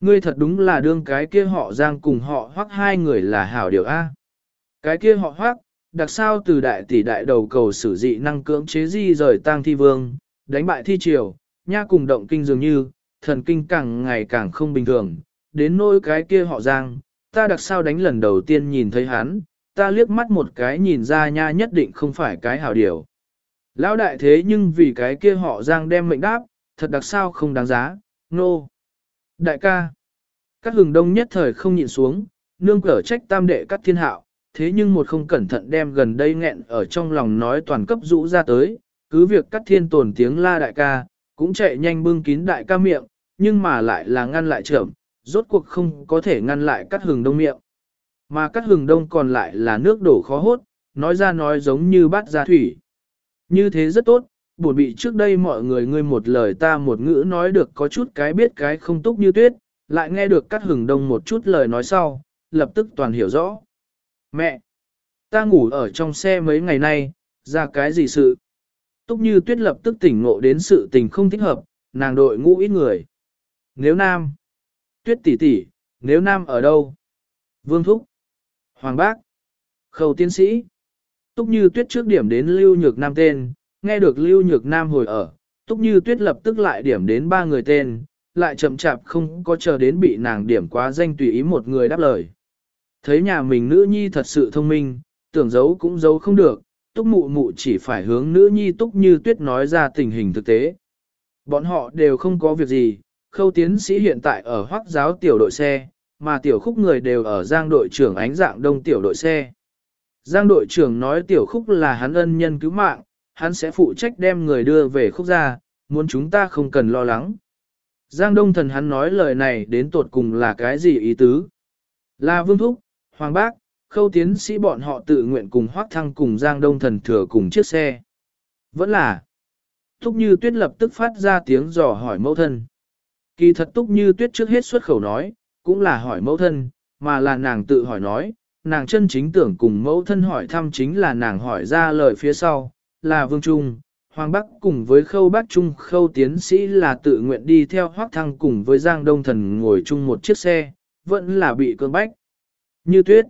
Ngươi thật đúng là đương cái kia họ giang cùng họ hoắc hai người là hảo điều A. Cái kia họ hoắc đặc sao từ đại tỷ đại đầu cầu sử dị năng cưỡng chế di rời tang thi vương, đánh bại thi triều, nha cùng động kinh dường như, thần kinh càng ngày càng không bình thường, đến nỗi cái kia họ giang, ta đặc sao đánh lần đầu tiên nhìn thấy hắn, ta liếc mắt một cái nhìn ra nha nhất định không phải cái hảo điều. Lão đại thế nhưng vì cái kia họ giang đem mệnh đáp, thật đặc sao không đáng giá, nô. No. Đại ca, các hừng đông nhất thời không nhịn xuống, nương cở trách tam đệ các thiên hạo, thế nhưng một không cẩn thận đem gần đây nghẹn ở trong lòng nói toàn cấp rũ ra tới, cứ việc cắt thiên tồn tiếng la đại ca, cũng chạy nhanh bưng kín đại ca miệng, nhưng mà lại là ngăn lại trưởng, rốt cuộc không có thể ngăn lại cắt hừng đông miệng. Mà cắt hừng đông còn lại là nước đổ khó hốt, nói ra nói giống như bát ra thủy. Như thế rất tốt, buồn bị trước đây mọi người ngươi một lời ta một ngữ nói được có chút cái biết cái không túc như tuyết, lại nghe được cắt hừng đông một chút lời nói sau, lập tức toàn hiểu rõ. Mẹ! Ta ngủ ở trong xe mấy ngày nay, ra cái gì sự? Túc như tuyết lập tức tỉnh ngộ đến sự tình không thích hợp, nàng đội ngũ ít người. Nếu nam, tuyết tỷ tỷ, nếu nam ở đâu? Vương Thúc, Hoàng Bác, Khâu Tiến Sĩ. Túc như tuyết trước điểm đến Lưu Nhược Nam tên, nghe được Lưu Nhược Nam hồi ở, Túc Như Tuyết lập tức lại điểm đến ba người tên, lại chậm chạp không có chờ đến bị nàng điểm quá danh tùy ý một người đáp lời. Thấy nhà mình nữ nhi thật sự thông minh, tưởng giấu cũng giấu không được, Túc Mụ Mụ chỉ phải hướng nữ nhi Túc Như Tuyết nói ra tình hình thực tế. Bọn họ đều không có việc gì, khâu tiến sĩ hiện tại ở hoác giáo tiểu đội xe, mà tiểu khúc người đều ở giang đội trưởng ánh dạng đông tiểu đội xe. Giang đội trưởng nói tiểu khúc là hắn ân nhân cứu mạng, hắn sẽ phụ trách đem người đưa về khúc gia muốn chúng ta không cần lo lắng. Giang đông thần hắn nói lời này đến tột cùng là cái gì ý tứ? Là vương thúc, hoàng bác, khâu tiến sĩ bọn họ tự nguyện cùng hoác thăng cùng Giang đông thần thừa cùng chiếc xe. Vẫn là. Thúc như tuyết lập tức phát ra tiếng dò hỏi mẫu thân. Kỳ thật túc như tuyết trước hết xuất khẩu nói, cũng là hỏi mẫu thân, mà là nàng tự hỏi nói, nàng chân chính tưởng cùng mẫu thân hỏi thăm chính là nàng hỏi ra lời phía sau, là Vương Trung, Hoàng Bắc cùng với khâu bác Trung khâu tiến sĩ là tự nguyện đi theo hoác thăng cùng với Giang Đông Thần ngồi chung một chiếc xe, vẫn là bị cơn bách. Như tuyết,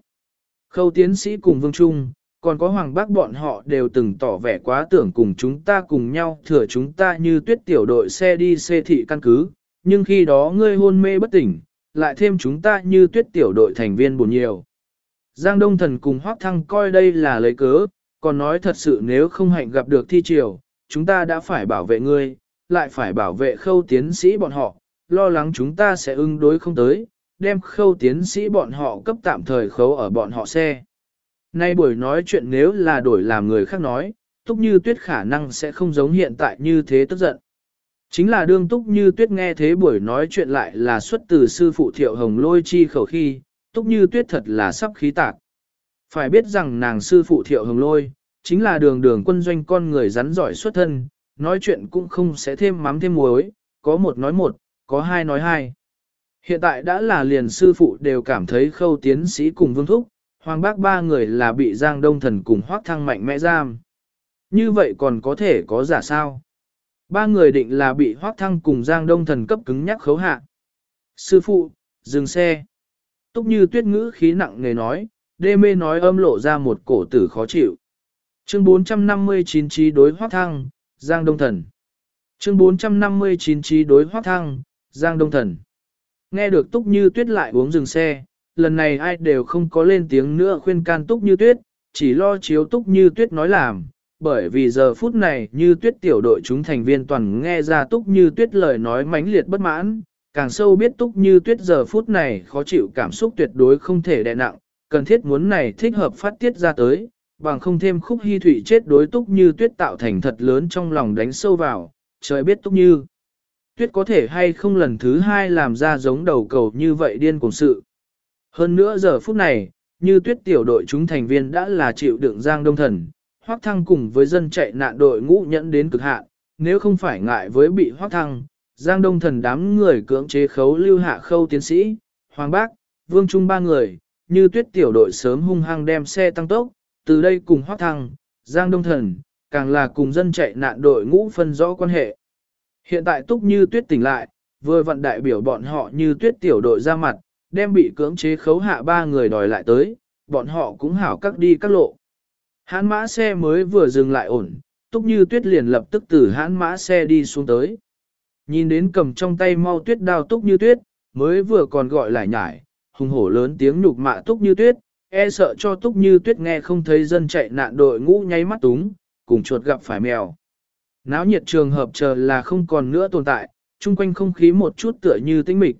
khâu tiến sĩ cùng Vương Trung, còn có Hoàng Bắc bọn họ đều từng tỏ vẻ quá tưởng cùng chúng ta cùng nhau thừa chúng ta như tuyết tiểu đội xe đi xe thị căn cứ, nhưng khi đó ngươi hôn mê bất tỉnh, lại thêm chúng ta như tuyết tiểu đội thành viên buồn nhiều. Giang Đông Thần cùng Hoác Thăng coi đây là lấy cớ, còn nói thật sự nếu không hạnh gặp được thi triều, chúng ta đã phải bảo vệ ngươi, lại phải bảo vệ khâu tiến sĩ bọn họ, lo lắng chúng ta sẽ ứng đối không tới, đem khâu tiến sĩ bọn họ cấp tạm thời khấu ở bọn họ xe. Nay buổi nói chuyện nếu là đổi làm người khác nói, túc như tuyết khả năng sẽ không giống hiện tại như thế tức giận. Chính là đương túc như tuyết nghe thế buổi nói chuyện lại là xuất từ sư phụ thiệu hồng lôi chi khẩu khi, túc như tuyết thật là sắp khí tạc. Phải biết rằng nàng sư phụ thiệu hồng lôi, chính là đường đường quân doanh con người rắn giỏi xuất thân, nói chuyện cũng không sẽ thêm mắm thêm muối, có một nói một, có hai nói hai. Hiện tại đã là liền sư phụ đều cảm thấy khâu tiến sĩ cùng vương thúc, hoàng bác ba người là bị giang đông thần cùng hoác thăng mạnh mẽ giam. Như vậy còn có thể có giả sao? Ba người định là bị hoác thăng cùng giang đông thần cấp cứng nhắc khấu hạ. Sư phụ, dừng xe. Túc như tuyết ngữ khí nặng người nói, đê mê nói âm lộ ra một cổ tử khó chịu. Chương 459 trí đối hoác thăng, Giang Đông Thần. Chương 459 trí đối hoác thăng, Giang Đông Thần. Nghe được Túc Như Tuyết lại uống dừng xe, lần này ai đều không có lên tiếng nữa khuyên can Túc Như Tuyết, chỉ lo chiếu Túc Như Tuyết nói làm, bởi vì giờ phút này Như Tuyết tiểu đội chúng thành viên toàn nghe ra Túc Như Tuyết lời nói mãnh liệt bất mãn, càng sâu biết Túc Như Tuyết giờ phút này khó chịu cảm xúc tuyệt đối không thể đè nặng, cần thiết muốn này thích hợp phát tiết ra tới, bằng không thêm khúc hy thủy chết đối túc như tuyết tạo thành thật lớn trong lòng đánh sâu vào, trời biết túc như. Tuyết có thể hay không lần thứ hai làm ra giống đầu cầu như vậy điên cùng sự. Hơn nữa giờ phút này, như tuyết tiểu đội chúng thành viên đã là chịu đựng giang đông thần, hoác thăng cùng với dân chạy nạn đội ngũ nhẫn đến cực hạn, nếu không phải ngại với bị hoác thăng, giang đông thần đám người cưỡng chế khấu lưu hạ khâu tiến sĩ, hoàng bác, vương trung ba người, như tuyết tiểu đội sớm hung hăng đem xe tăng tốc, từ đây cùng Hoác Thăng, Giang Đông Thần, càng là cùng dân chạy nạn đội ngũ phân rõ quan hệ. Hiện tại Túc Như Tuyết tỉnh lại, vừa vận đại biểu bọn họ như Tuyết tiểu đội ra mặt, đem bị cưỡng chế khấu hạ ba người đòi lại tới, bọn họ cũng hảo các đi các lộ. Hãn mã xe mới vừa dừng lại ổn, Túc Như Tuyết liền lập tức từ hãn mã xe đi xuống tới. Nhìn đến cầm trong tay mau tuyết đao Túc Như Tuyết, mới vừa còn gọi lại nhải, hùng hổ lớn tiếng nhục mạ Túc Như Tuyết, e sợ cho túc như tuyết nghe không thấy dân chạy nạn đội ngũ nháy mắt túng, cùng chuột gặp phải mèo. Náo nhiệt trường hợp chờ là không còn nữa tồn tại, chung quanh không khí một chút tựa như tĩnh mịch.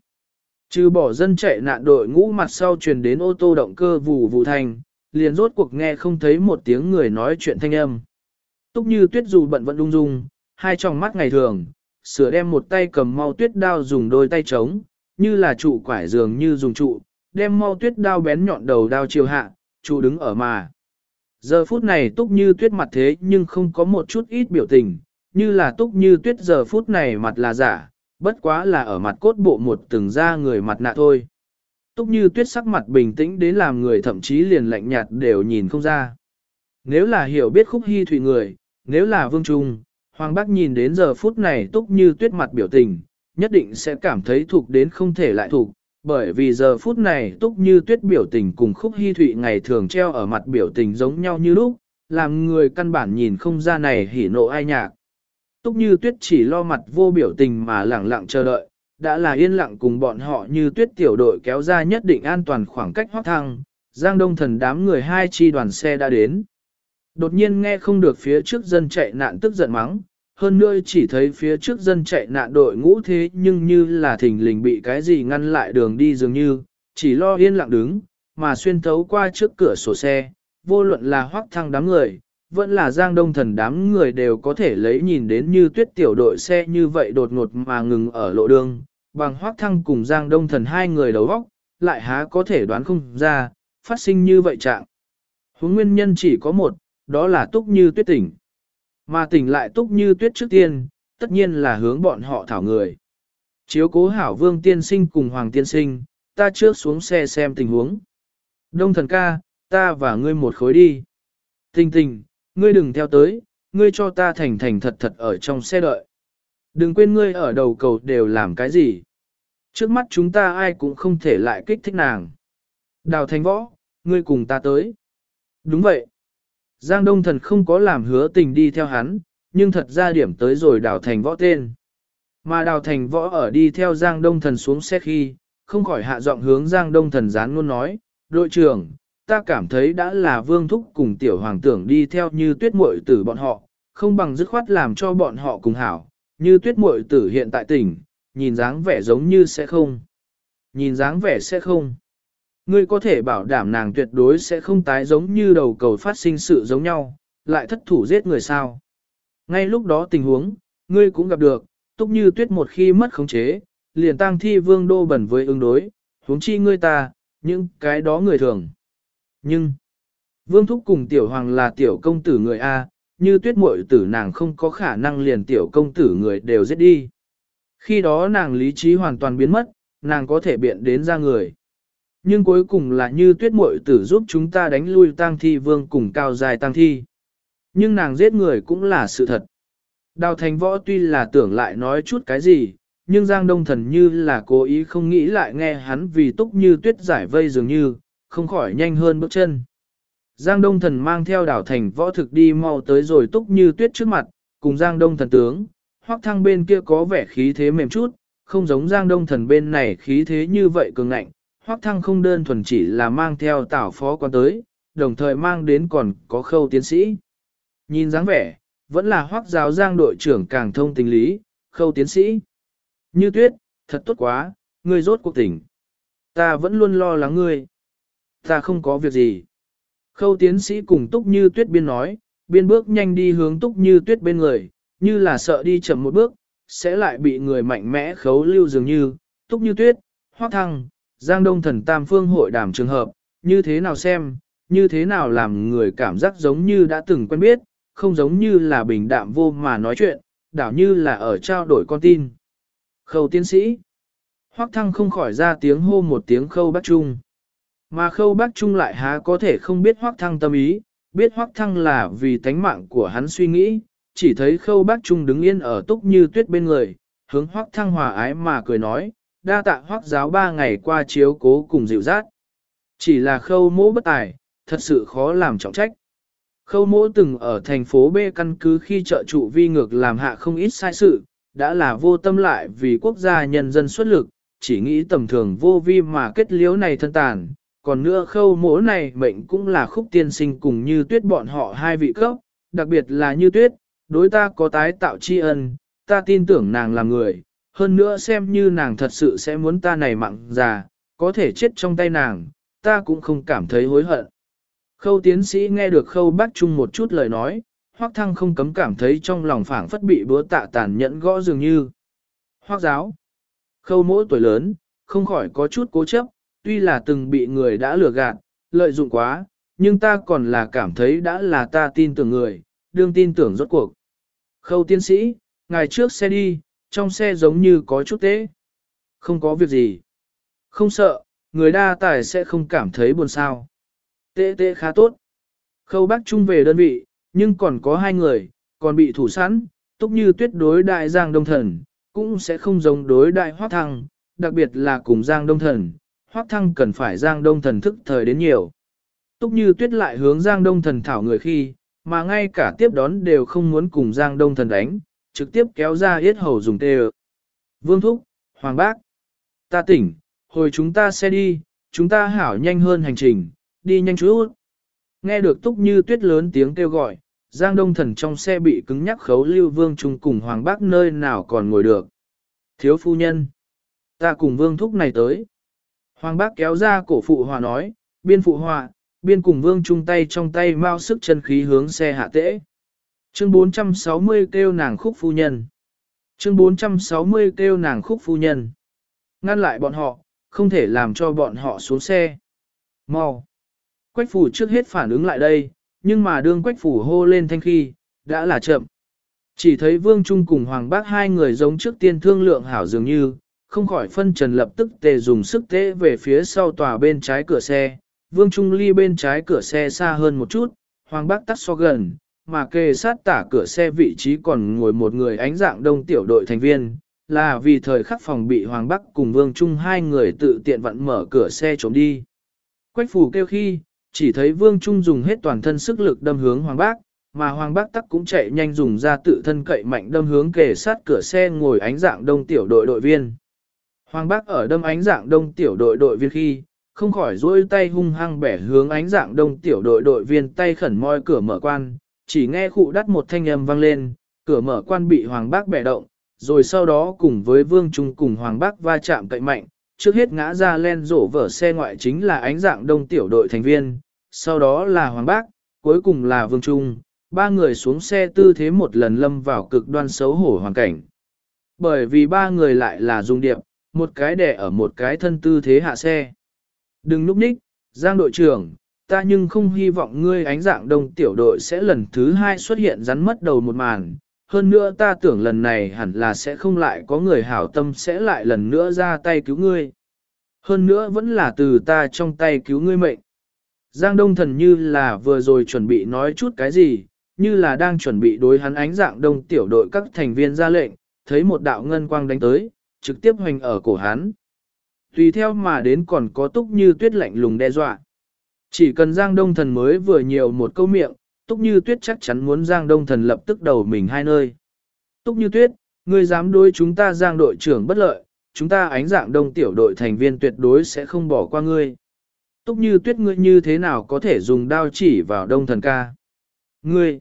Trừ bỏ dân chạy nạn đội ngũ mặt sau truyền đến ô tô động cơ vù vù thành, liền rốt cuộc nghe không thấy một tiếng người nói chuyện thanh âm. Túc như tuyết dù bận vẫn đung dung, hai tròng mắt ngày thường, sửa đem một tay cầm mau tuyết đao dùng đôi tay trống, như là trụ quải giường như dùng trụ, đem mau tuyết đao bén nhọn đầu đao chiều hạ, chủ đứng ở mà. Giờ phút này túc như tuyết mặt thế nhưng không có một chút ít biểu tình, như là túc như tuyết giờ phút này mặt là giả, bất quá là ở mặt cốt bộ một từng da người mặt nạ thôi. Túc như tuyết sắc mặt bình tĩnh đến làm người thậm chí liền lạnh nhạt đều nhìn không ra. Nếu là hiểu biết khúc hy thủy người, nếu là vương trung, Hoàng Bác nhìn đến giờ phút này túc như tuyết mặt biểu tình, nhất định sẽ cảm thấy thuộc đến không thể lại thuộc, bởi vì giờ phút này túc như tuyết biểu tình cùng khúc hy thụy ngày thường treo ở mặt biểu tình giống nhau như lúc, làm người căn bản nhìn không ra này hỉ nộ ai nhạc. Túc như tuyết chỉ lo mặt vô biểu tình mà lẳng lặng chờ đợi, đã là yên lặng cùng bọn họ như tuyết tiểu đội kéo ra nhất định an toàn khoảng cách hoác thăng, giang đông thần đám người hai chi đoàn xe đã đến. Đột nhiên nghe không được phía trước dân chạy nạn tức giận mắng, hơn nữa chỉ thấy phía trước dân chạy nạn đội ngũ thế nhưng như là thình lình bị cái gì ngăn lại đường đi dường như, chỉ lo yên lặng đứng, mà xuyên thấu qua trước cửa sổ xe, vô luận là hoác thăng đám người, vẫn là giang đông thần đám người đều có thể lấy nhìn đến như tuyết tiểu đội xe như vậy đột ngột mà ngừng ở lộ đường, bằng hoác thăng cùng giang đông thần hai người đầu góc, lại há có thể đoán không ra, phát sinh như vậy trạng. Hướng nguyên nhân chỉ có một, đó là túc như tuyết tỉnh. Mà tỉnh lại túc như tuyết trước tiên, tất nhiên là hướng bọn họ thảo người. Chiếu cố hảo vương tiên sinh cùng hoàng tiên sinh, ta trước xuống xe xem tình huống. Đông thần ca, ta và ngươi một khối đi. Tình tình, ngươi đừng theo tới, ngươi cho ta thành thành thật thật ở trong xe đợi. Đừng quên ngươi ở đầu cầu đều làm cái gì. Trước mắt chúng ta ai cũng không thể lại kích thích nàng. Đào thành võ, ngươi cùng ta tới. Đúng vậy. Giang Đông Thần không có làm hứa tình đi theo hắn, nhưng thật ra điểm tới rồi đào thành võ tên. Mà đào thành võ ở đi theo Giang Đông Thần xuống xe khi, không khỏi hạ giọng hướng Giang Đông Thần gián luôn nói, đội trưởng, ta cảm thấy đã là vương thúc cùng tiểu hoàng tưởng đi theo như tuyết muội tử bọn họ, không bằng dứt khoát làm cho bọn họ cùng hảo, như tuyết muội tử hiện tại tỉnh, nhìn dáng vẻ giống như sẽ không. Nhìn dáng vẻ sẽ không. Ngươi có thể bảo đảm nàng tuyệt đối sẽ không tái giống như đầu cầu phát sinh sự giống nhau, lại thất thủ giết người sao. Ngay lúc đó tình huống, ngươi cũng gặp được, túc như tuyết một khi mất khống chế, liền tăng thi vương đô bẩn với ứng đối, huống chi ngươi ta, những cái đó người thường. Nhưng, vương thúc cùng tiểu hoàng là tiểu công tử người A, như tuyết muội tử nàng không có khả năng liền tiểu công tử người đều giết đi. Khi đó nàng lý trí hoàn toàn biến mất, nàng có thể biện đến ra người. Nhưng cuối cùng là như tuyết muội tử giúp chúng ta đánh lui tang thi vương cùng cao dài tang thi. Nhưng nàng giết người cũng là sự thật. Đào thành võ tuy là tưởng lại nói chút cái gì, nhưng Giang Đông Thần như là cố ý không nghĩ lại nghe hắn vì túc như tuyết giải vây dường như, không khỏi nhanh hơn bước chân. Giang Đông Thần mang theo đảo thành võ thực đi mau tới rồi túc như tuyết trước mặt, cùng Giang Đông Thần tướng, hoặc thăng bên kia có vẻ khí thế mềm chút, không giống Giang Đông Thần bên này khí thế như vậy cường ngạnh, hoắc thăng không đơn thuần chỉ là mang theo tảo phó quan tới, đồng thời mang đến còn có khâu tiến sĩ. Nhìn dáng vẻ, vẫn là hoắc giáo Giang đội trưởng càng thông tình lý, khâu tiến sĩ. Như tuyết, thật tốt quá, ngươi rốt cuộc tỉnh. Ta vẫn luôn lo lắng ngươi. Ta không có việc gì. Khâu tiến sĩ cùng túc như tuyết biên nói, biên bước nhanh đi hướng túc như tuyết bên người, như là sợ đi chậm một bước, sẽ lại bị người mạnh mẽ khấu lưu dường như, túc như tuyết, hoác thăng, giang đông thần tam phương hội đàm trường hợp, như thế nào xem, như thế nào làm người cảm giác giống như đã từng quen biết, không giống như là bình đạm vô mà nói chuyện, đảo như là ở trao đổi con tin. Khâu tiến sĩ. Hoắc thăng không khỏi ra tiếng hô một tiếng khâu bác trung. Mà khâu bác trung lại há có thể không biết Hoắc thăng tâm ý, biết Hoắc thăng là vì tánh mạng của hắn suy nghĩ, chỉ thấy khâu bác trung đứng yên ở túc như tuyết bên người, hướng Hoắc thăng hòa ái mà cười nói, đa tạ Hoắc giáo ba ngày qua chiếu cố cùng dịu dát. Chỉ là khâu mỗ bất tài, thật sự khó làm trọng trách. Khâu mỗ từng ở thành phố B căn cứ khi trợ trụ vi ngược làm hạ không ít sai sự, đã là vô tâm lại vì quốc gia nhân dân xuất lực, chỉ nghĩ tầm thường vô vi mà kết liễu này thân tàn. Còn nữa khâu mỗ này mệnh cũng là khúc tiên sinh cùng như tuyết bọn họ hai vị cấp, đặc biệt là như tuyết, đối ta có tái tạo tri ân, ta tin tưởng nàng là người, hơn nữa xem như nàng thật sự sẽ muốn ta này mặn già, có thể chết trong tay nàng, ta cũng không cảm thấy hối hận. Khâu tiến sĩ nghe được khâu bác chung một chút lời nói, Hoắc Thăng không cấm cảm thấy trong lòng phảng phất bị búa tạ tàn nhẫn gõ dường như. Hoắc giáo. Khâu mỗi tuổi lớn, không khỏi có chút cố chấp, tuy là từng bị người đã lừa gạt, lợi dụng quá, nhưng ta còn là cảm thấy đã là ta tin tưởng người, đương tin tưởng rốt cuộc. Khâu tiến sĩ, ngày trước xe đi, trong xe giống như có chút tế. Không có việc gì. Không sợ, người đa tài sẽ không cảm thấy buồn sao. Tê tê khá tốt. Khâu bác trung về đơn vị, nhưng còn có hai người, còn bị thủ sẵn, túc như tuyết đối đại Giang Đông Thần, cũng sẽ không giống đối đại Hoác Thăng, đặc biệt là cùng Giang Đông Thần, Hoác Thăng cần phải Giang Đông Thần thức thời đến nhiều. Túc như tuyết lại hướng Giang Đông Thần thảo người khi, mà ngay cả tiếp đón đều không muốn cùng Giang Đông Thần đánh, trực tiếp kéo ra yết hầu dùng tê Vương Thúc, Hoàng Bác, ta tỉnh, hồi chúng ta xe đi, chúng ta hảo nhanh hơn hành trình, đi nhanh chút. Nghe được túc như tuyết lớn tiếng kêu gọi, Giang Đông Thần trong xe bị cứng nhắc khấu lưu Vương Trung cùng Hoàng Bác nơi nào còn ngồi được. Thiếu phu nhân, ta cùng Vương Thúc này tới. Hoàng Bác kéo ra cổ phụ hòa nói, biên phụ hòa, biên cùng Vương Trung tay trong tay mau sức chân khí hướng xe hạ tễ. Chương 460 kêu nàng khúc phu nhân. Chương 460 kêu nàng khúc phu nhân. Ngăn lại bọn họ, không thể làm cho bọn họ xuống xe. Mau. Quách phủ trước hết phản ứng lại đây, nhưng mà đương quách phủ hô lên thanh khi, đã là chậm. Chỉ thấy Vương Trung cùng Hoàng Bác hai người giống trước tiên thương lượng hảo dường như, không khỏi phân trần lập tức tề dùng sức tế về phía sau tòa bên trái cửa xe. Vương Trung ly bên trái cửa xe xa hơn một chút, Hoàng Bác tắt so gần, mà kề sát tả cửa xe vị trí còn ngồi một người ánh dạng đông tiểu đội thành viên, là vì thời khắc phòng bị Hoàng Bắc cùng Vương Trung hai người tự tiện vặn mở cửa xe trốn đi. Quách phủ kêu khi, chỉ thấy Vương Trung dùng hết toàn thân sức lực đâm hướng Hoàng Bắc, mà Hoàng Bắc tắc cũng chạy nhanh dùng ra tự thân cậy mạnh đâm hướng kề sát cửa xe ngồi ánh dạng đông tiểu đội đội viên. Hoàng Bắc ở đâm ánh dạng đông tiểu đội đội viên khi, không khỏi duỗi tay hung hăng bẻ hướng ánh dạng đông tiểu đội đội viên tay khẩn moi cửa mở quan, chỉ nghe khụ đắt một thanh âm vang lên, cửa mở quan bị Hoàng Bác bẻ động, rồi sau đó cùng với Vương Trung cùng Hoàng Bác va chạm cậy mạnh, trước hết ngã ra len rổ vở xe ngoại chính là ánh dạng đông tiểu đội thành viên, sau đó là Hoàng Bác, cuối cùng là Vương Trung, ba người xuống xe tư thế một lần lâm vào cực đoan xấu hổ hoàn cảnh. Bởi vì ba người lại là dung điệp, một cái đẻ ở một cái thân tư thế hạ xe. Đừng núp ních, Giang đội trưởng, ta nhưng không hy vọng ngươi ánh dạng đông tiểu đội sẽ lần thứ hai xuất hiện rắn mất đầu một màn. Hơn nữa ta tưởng lần này hẳn là sẽ không lại có người hảo tâm sẽ lại lần nữa ra tay cứu ngươi. Hơn nữa vẫn là từ ta trong tay cứu ngươi mệnh. Giang Đông Thần như là vừa rồi chuẩn bị nói chút cái gì, như là đang chuẩn bị đối hắn ánh dạng đông tiểu đội các thành viên ra lệnh, thấy một đạo ngân quang đánh tới, trực tiếp hoành ở cổ hắn. Tùy theo mà đến còn có túc như tuyết lạnh lùng đe dọa. Chỉ cần Giang Đông Thần mới vừa nhiều một câu miệng, túc như tuyết chắc chắn muốn Giang Đông Thần lập tức đầu mình hai nơi. Túc như tuyết, ngươi dám đối chúng ta Giang đội trưởng bất lợi, chúng ta ánh dạng đông tiểu đội thành viên tuyệt đối sẽ không bỏ qua ngươi. Túc như tuyết ngươi như thế nào có thể dùng đao chỉ vào đông thần ca. Ngươi,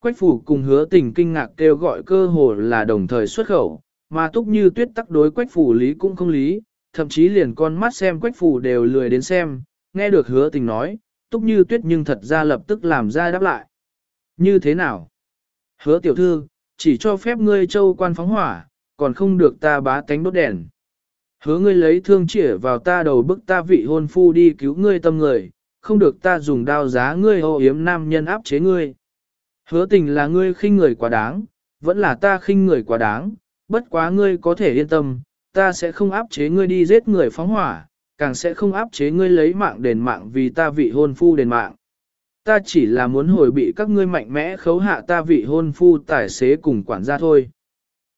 quách phủ cùng hứa tình kinh ngạc kêu gọi cơ hồ là đồng thời xuất khẩu, mà túc như tuyết tắc đối quách phủ lý cũng không lý, thậm chí liền con mắt xem quách phủ đều lười đến xem, nghe được hứa tình nói, túc như tuyết nhưng thật ra lập tức làm ra đáp lại. Như thế nào? Hứa tiểu thư, chỉ cho phép ngươi châu quan phóng hỏa, còn không được ta bá tánh đốt đèn. Hứa ngươi lấy thương chĩa vào ta đầu bức ta vị hôn phu đi cứu ngươi tâm người, không được ta dùng đao giá ngươi ô yếm nam nhân áp chế ngươi. Hứa tình là ngươi khinh người quá đáng, vẫn là ta khinh người quá đáng, bất quá ngươi có thể yên tâm, ta sẽ không áp chế ngươi đi giết người phóng hỏa, càng sẽ không áp chế ngươi lấy mạng đền mạng vì ta vị hôn phu đền mạng. Ta chỉ là muốn hồi bị các ngươi mạnh mẽ khấu hạ ta vị hôn phu tài xế cùng quản gia thôi.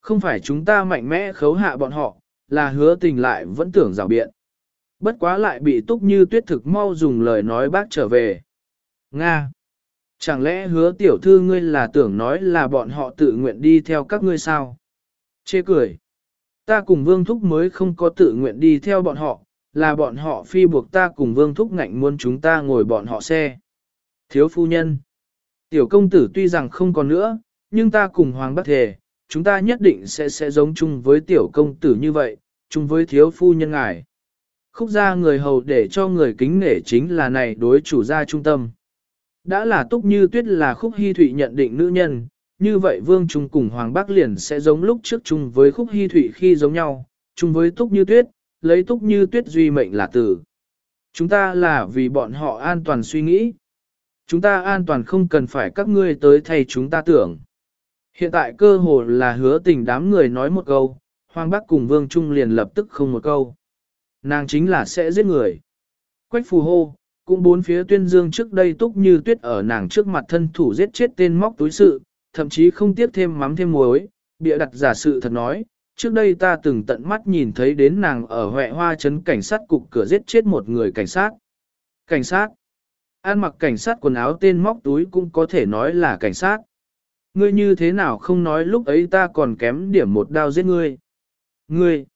Không phải chúng ta mạnh mẽ khấu hạ bọn họ, là hứa tình lại vẫn tưởng rào biện. Bất quá lại bị túc như tuyết thực mau dùng lời nói bác trở về. Nga! Chẳng lẽ hứa tiểu thư ngươi là tưởng nói là bọn họ tự nguyện đi theo các ngươi sao? Chê cười! Ta cùng vương thúc mới không có tự nguyện đi theo bọn họ, là bọn họ phi buộc ta cùng vương thúc ngạnh muốn chúng ta ngồi bọn họ xe. Thiếu phu nhân! Tiểu công tử tuy rằng không còn nữa, nhưng ta cùng hoàng bác thề, chúng ta nhất định sẽ sẽ giống chung với tiểu công tử như vậy, chung với thiếu phu nhân ngài. Khúc gia người hầu để cho người kính nể chính là này đối chủ gia trung tâm. Đã là túc như tuyết là khúc hy thụy nhận định nữ nhân, như vậy vương trung cùng hoàng bác liền sẽ giống lúc trước chung với khúc hy thụy khi giống nhau, chung với túc như tuyết, lấy túc như tuyết duy mệnh là tử. Chúng ta là vì bọn họ an toàn suy nghĩ. Chúng ta an toàn không cần phải các ngươi tới thay chúng ta tưởng. Hiện tại cơ hồ là hứa tình đám người nói một câu, Hoàng Bắc cùng Vương Trung liền lập tức không một câu. Nàng chính là sẽ giết người. Quách phù hô, cũng bốn phía tuyên dương trước đây túc như tuyết ở nàng trước mặt thân thủ giết chết tên móc túi sự, thậm chí không tiếp thêm mắm thêm muối, bịa đặt giả sự thật nói. Trước đây ta từng tận mắt nhìn thấy đến nàng ở Huệ Hoa Trấn cảnh sát cục cửa giết chết một người cảnh sát. Cảnh sát. An mặc cảnh sát quần áo tên móc túi cũng có thể nói là cảnh sát. ngươi như thế nào không nói lúc ấy ta còn kém điểm một đao giết ngươi. Ngươi,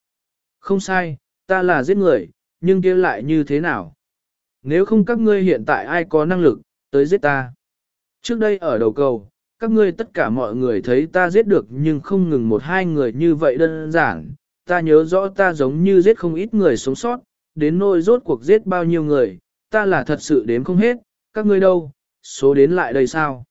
không sai, ta là giết người, nhưng kia lại như thế nào? Nếu không các ngươi hiện tại ai có năng lực, tới giết ta. Trước đây ở đầu cầu, các ngươi tất cả mọi người thấy ta giết được nhưng không ngừng một hai người như vậy đơn giản. Ta nhớ rõ ta giống như giết không ít người sống sót, đến nỗi rốt cuộc giết bao nhiêu người, ta là thật sự đếm không hết, các ngươi đâu, số đến lại đây sao?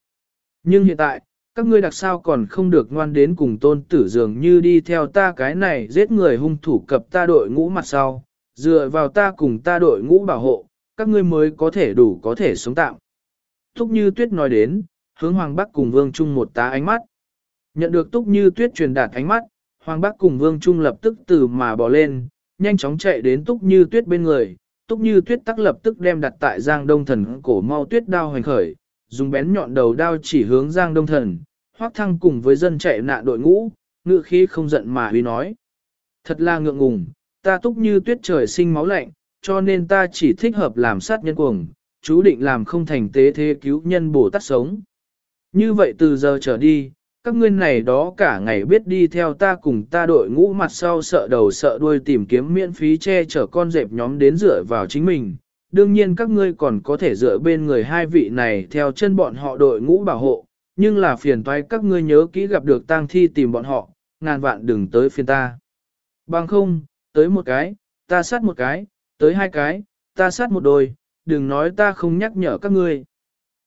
Nhưng hiện tại, các ngươi đặc sao còn không được ngoan đến cùng tôn tử dường như đi theo ta cái này giết người hung thủ cập ta đội ngũ mặt sau, dựa vào ta cùng ta đội ngũ bảo hộ, các ngươi mới có thể đủ có thể sống tạm. thúc Như Tuyết nói đến, hướng Hoàng Bắc cùng Vương Trung một tá ánh mắt. Nhận được Túc Như Tuyết truyền đạt ánh mắt, Hoàng Bắc cùng Vương Trung lập tức từ mà bỏ lên, nhanh chóng chạy đến Túc Như Tuyết bên người. Túc Như Tuyết tắc lập tức đem đặt tại Giang Đông Thần cổ mau tuyết đao hoành khởi, dùng bén nhọn đầu đao chỉ hướng Giang Đông Thần, Hoắc Thăng cùng với dân chạy nạn đội ngũ, ngự khí không giận mà huy nói. Thật là ngượng ngùng, ta Túc Như Tuyết trời sinh máu lạnh, cho nên ta chỉ thích hợp làm sát nhân cuồng, chú định làm không thành tế thế cứu nhân bổ tát sống. Như vậy từ giờ trở đi, các ngươi này đó cả ngày biết đi theo ta cùng ta đội ngũ mặt sau sợ đầu sợ đuôi tìm kiếm miễn phí che chở con dẹp nhóm đến dựa vào chính mình. Đương nhiên các ngươi còn có thể dựa bên người hai vị này theo chân bọn họ đội ngũ bảo hộ, nhưng là phiền toái các ngươi nhớ kỹ gặp được tang thi tìm bọn họ, ngàn vạn đừng tới phiền ta. Bằng không, tới một cái, ta sát một cái, tới hai cái, ta sát một đôi, đừng nói ta không nhắc nhở các ngươi.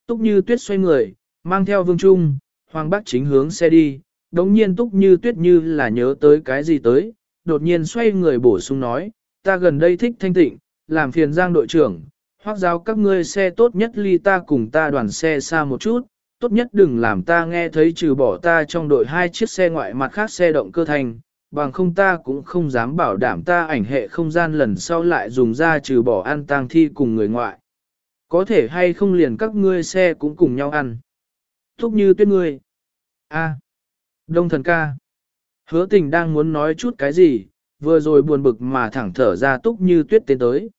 Túc như tuyết xoay người, mang theo vương trung, hoàng bác chính hướng xe đi, đống nhiên túc như tuyết như là nhớ tới cái gì tới, đột nhiên xoay người bổ sung nói, ta gần đây thích thanh tịnh, làm phiền giang đội trưởng, hoặc giao các ngươi xe tốt nhất ly ta cùng ta đoàn xe xa một chút, tốt nhất đừng làm ta nghe thấy trừ bỏ ta trong đội hai chiếc xe ngoại mặt khác xe động cơ thành, bằng không ta cũng không dám bảo đảm ta ảnh hệ không gian lần sau lại dùng ra trừ bỏ ăn tang thi cùng người ngoại. Có thể hay không liền các ngươi xe cũng cùng nhau ăn. Thúc như tuyết ngươi. A. Đông thần ca. Hứa tình đang muốn nói chút cái gì, vừa rồi buồn bực mà thẳng thở ra túc như tuyết tiến tới.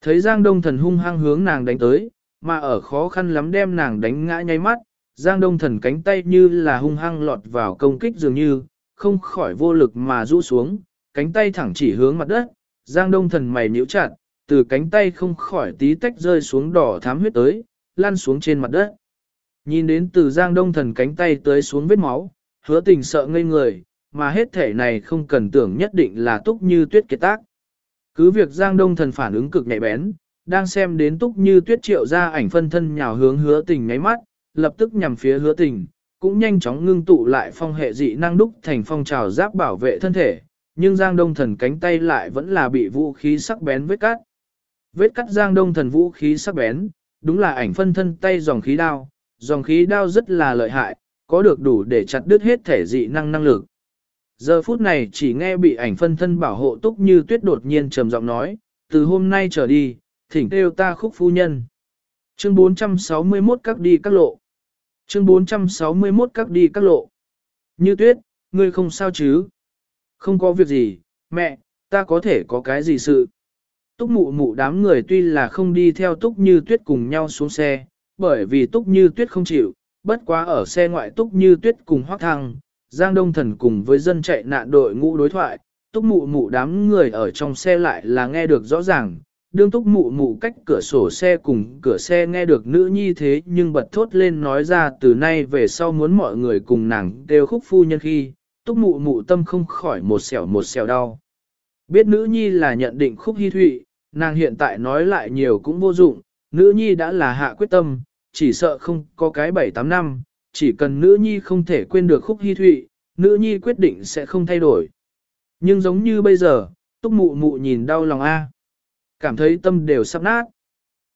Thấy Giang Đông thần hung hăng hướng nàng đánh tới, mà ở khó khăn lắm đem nàng đánh ngã nháy mắt, Giang Đông thần cánh tay như là hung hăng lọt vào công kích dường như, không khỏi vô lực mà rũ xuống, cánh tay thẳng chỉ hướng mặt đất, Giang Đông Thần mày nhíu chặt, từ cánh tay không khỏi tí tách rơi xuống đỏ thám huyết tới, lăn xuống trên mặt đất. Nhìn đến từ Giang Đông Thần cánh tay tới xuống vết máu, hứa tình sợ ngây người, mà hết thể này không cần tưởng nhất định là túc như tuyết kiệt tác. Cứ việc Giang Đông Thần phản ứng cực nhạy bén, đang xem đến túc như tuyết triệu ra ảnh phân thân nhào hướng hứa tình nháy mắt, lập tức nhằm phía hứa tình, cũng nhanh chóng ngưng tụ lại phong hệ dị năng đúc thành phong trào giáp bảo vệ thân thể, nhưng Giang Đông Thần cánh tay lại vẫn là bị vũ khí sắc bén vết cắt. Vết cắt Giang Đông Thần vũ khí sắc bén, đúng là ảnh phân thân tay dòng khí đao, dòng khí đao rất là lợi hại, có được đủ để chặt đứt hết thể dị năng năng lực. Giờ phút này chỉ nghe bị ảnh phân thân bảo hộ túc như tuyết đột nhiên trầm giọng nói, từ hôm nay trở đi, thỉnh kêu ta khúc phu nhân. Chương 461 các đi các lộ. Chương 461 các đi các lộ. Như tuyết, ngươi không sao chứ? Không có việc gì, mẹ, ta có thể có cái gì sự? Túc mụ mụ đám người tuy là không đi theo túc như tuyết cùng nhau xuống xe, bởi vì túc như tuyết không chịu, bất quá ở xe ngoại túc như tuyết cùng hoác thăng, Giang Đông Thần cùng với dân chạy nạn đội ngũ đối thoại, túc mụ mụ đám người ở trong xe lại là nghe được rõ ràng, đương túc mụ mụ cách cửa sổ xe cùng cửa xe nghe được nữ nhi thế nhưng bật thốt lên nói ra từ nay về sau muốn mọi người cùng nàng đều khúc phu nhân khi, túc mụ mụ tâm không khỏi một xẻo một xẻo đau. Biết nữ nhi là nhận định khúc hy thụy, nàng hiện tại nói lại nhiều cũng vô dụng, nữ nhi đã là hạ quyết tâm, chỉ sợ không có cái 7-8 năm, chỉ cần nữ nhi không thể quên được khúc hy thụy, nữ nhi quyết định sẽ không thay đổi. Nhưng giống như bây giờ, túc mụ mụ nhìn đau lòng A cảm thấy tâm đều sắp nát.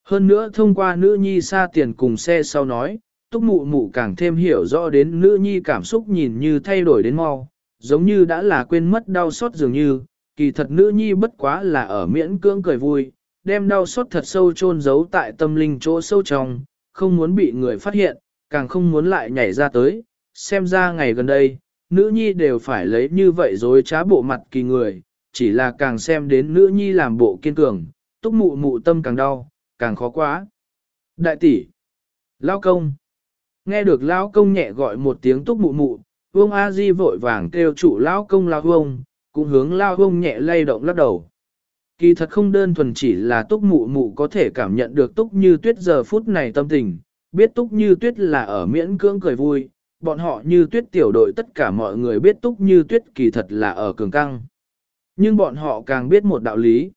Hơn nữa thông qua nữ nhi xa tiền cùng xe sau nói, túc mụ mụ càng thêm hiểu rõ đến nữ nhi cảm xúc nhìn như thay đổi đến mau, giống như đã là quên mất đau xót dường như, kỳ thật nữ nhi bất quá là ở miễn cưỡng cười vui, đem đau xót thật sâu chôn giấu tại tâm linh chỗ sâu trong, không muốn bị người phát hiện, càng không muốn lại nhảy ra tới, xem ra ngày gần đây, nữ nhi đều phải lấy như vậy dối trá bộ mặt kỳ người, chỉ là càng xem đến nữ nhi làm bộ kiên cường, túc mụ mụ tâm càng đau, càng khó quá. Đại tỷ, lao công, Nghe được lão công nhẹ gọi một tiếng túc mụ mụ, Vương A Di vội vàng kêu chủ lão công lão ông, cũng hướng lão ông nhẹ lay động lắc đầu. Kỳ thật không đơn thuần chỉ là túc mụ mụ có thể cảm nhận được túc như tuyết giờ phút này tâm tình, biết túc như tuyết là ở miễn cưỡng cười vui, bọn họ như tuyết tiểu đội tất cả mọi người biết túc như tuyết kỳ thật là ở cường căng. Nhưng bọn họ càng biết một đạo lý.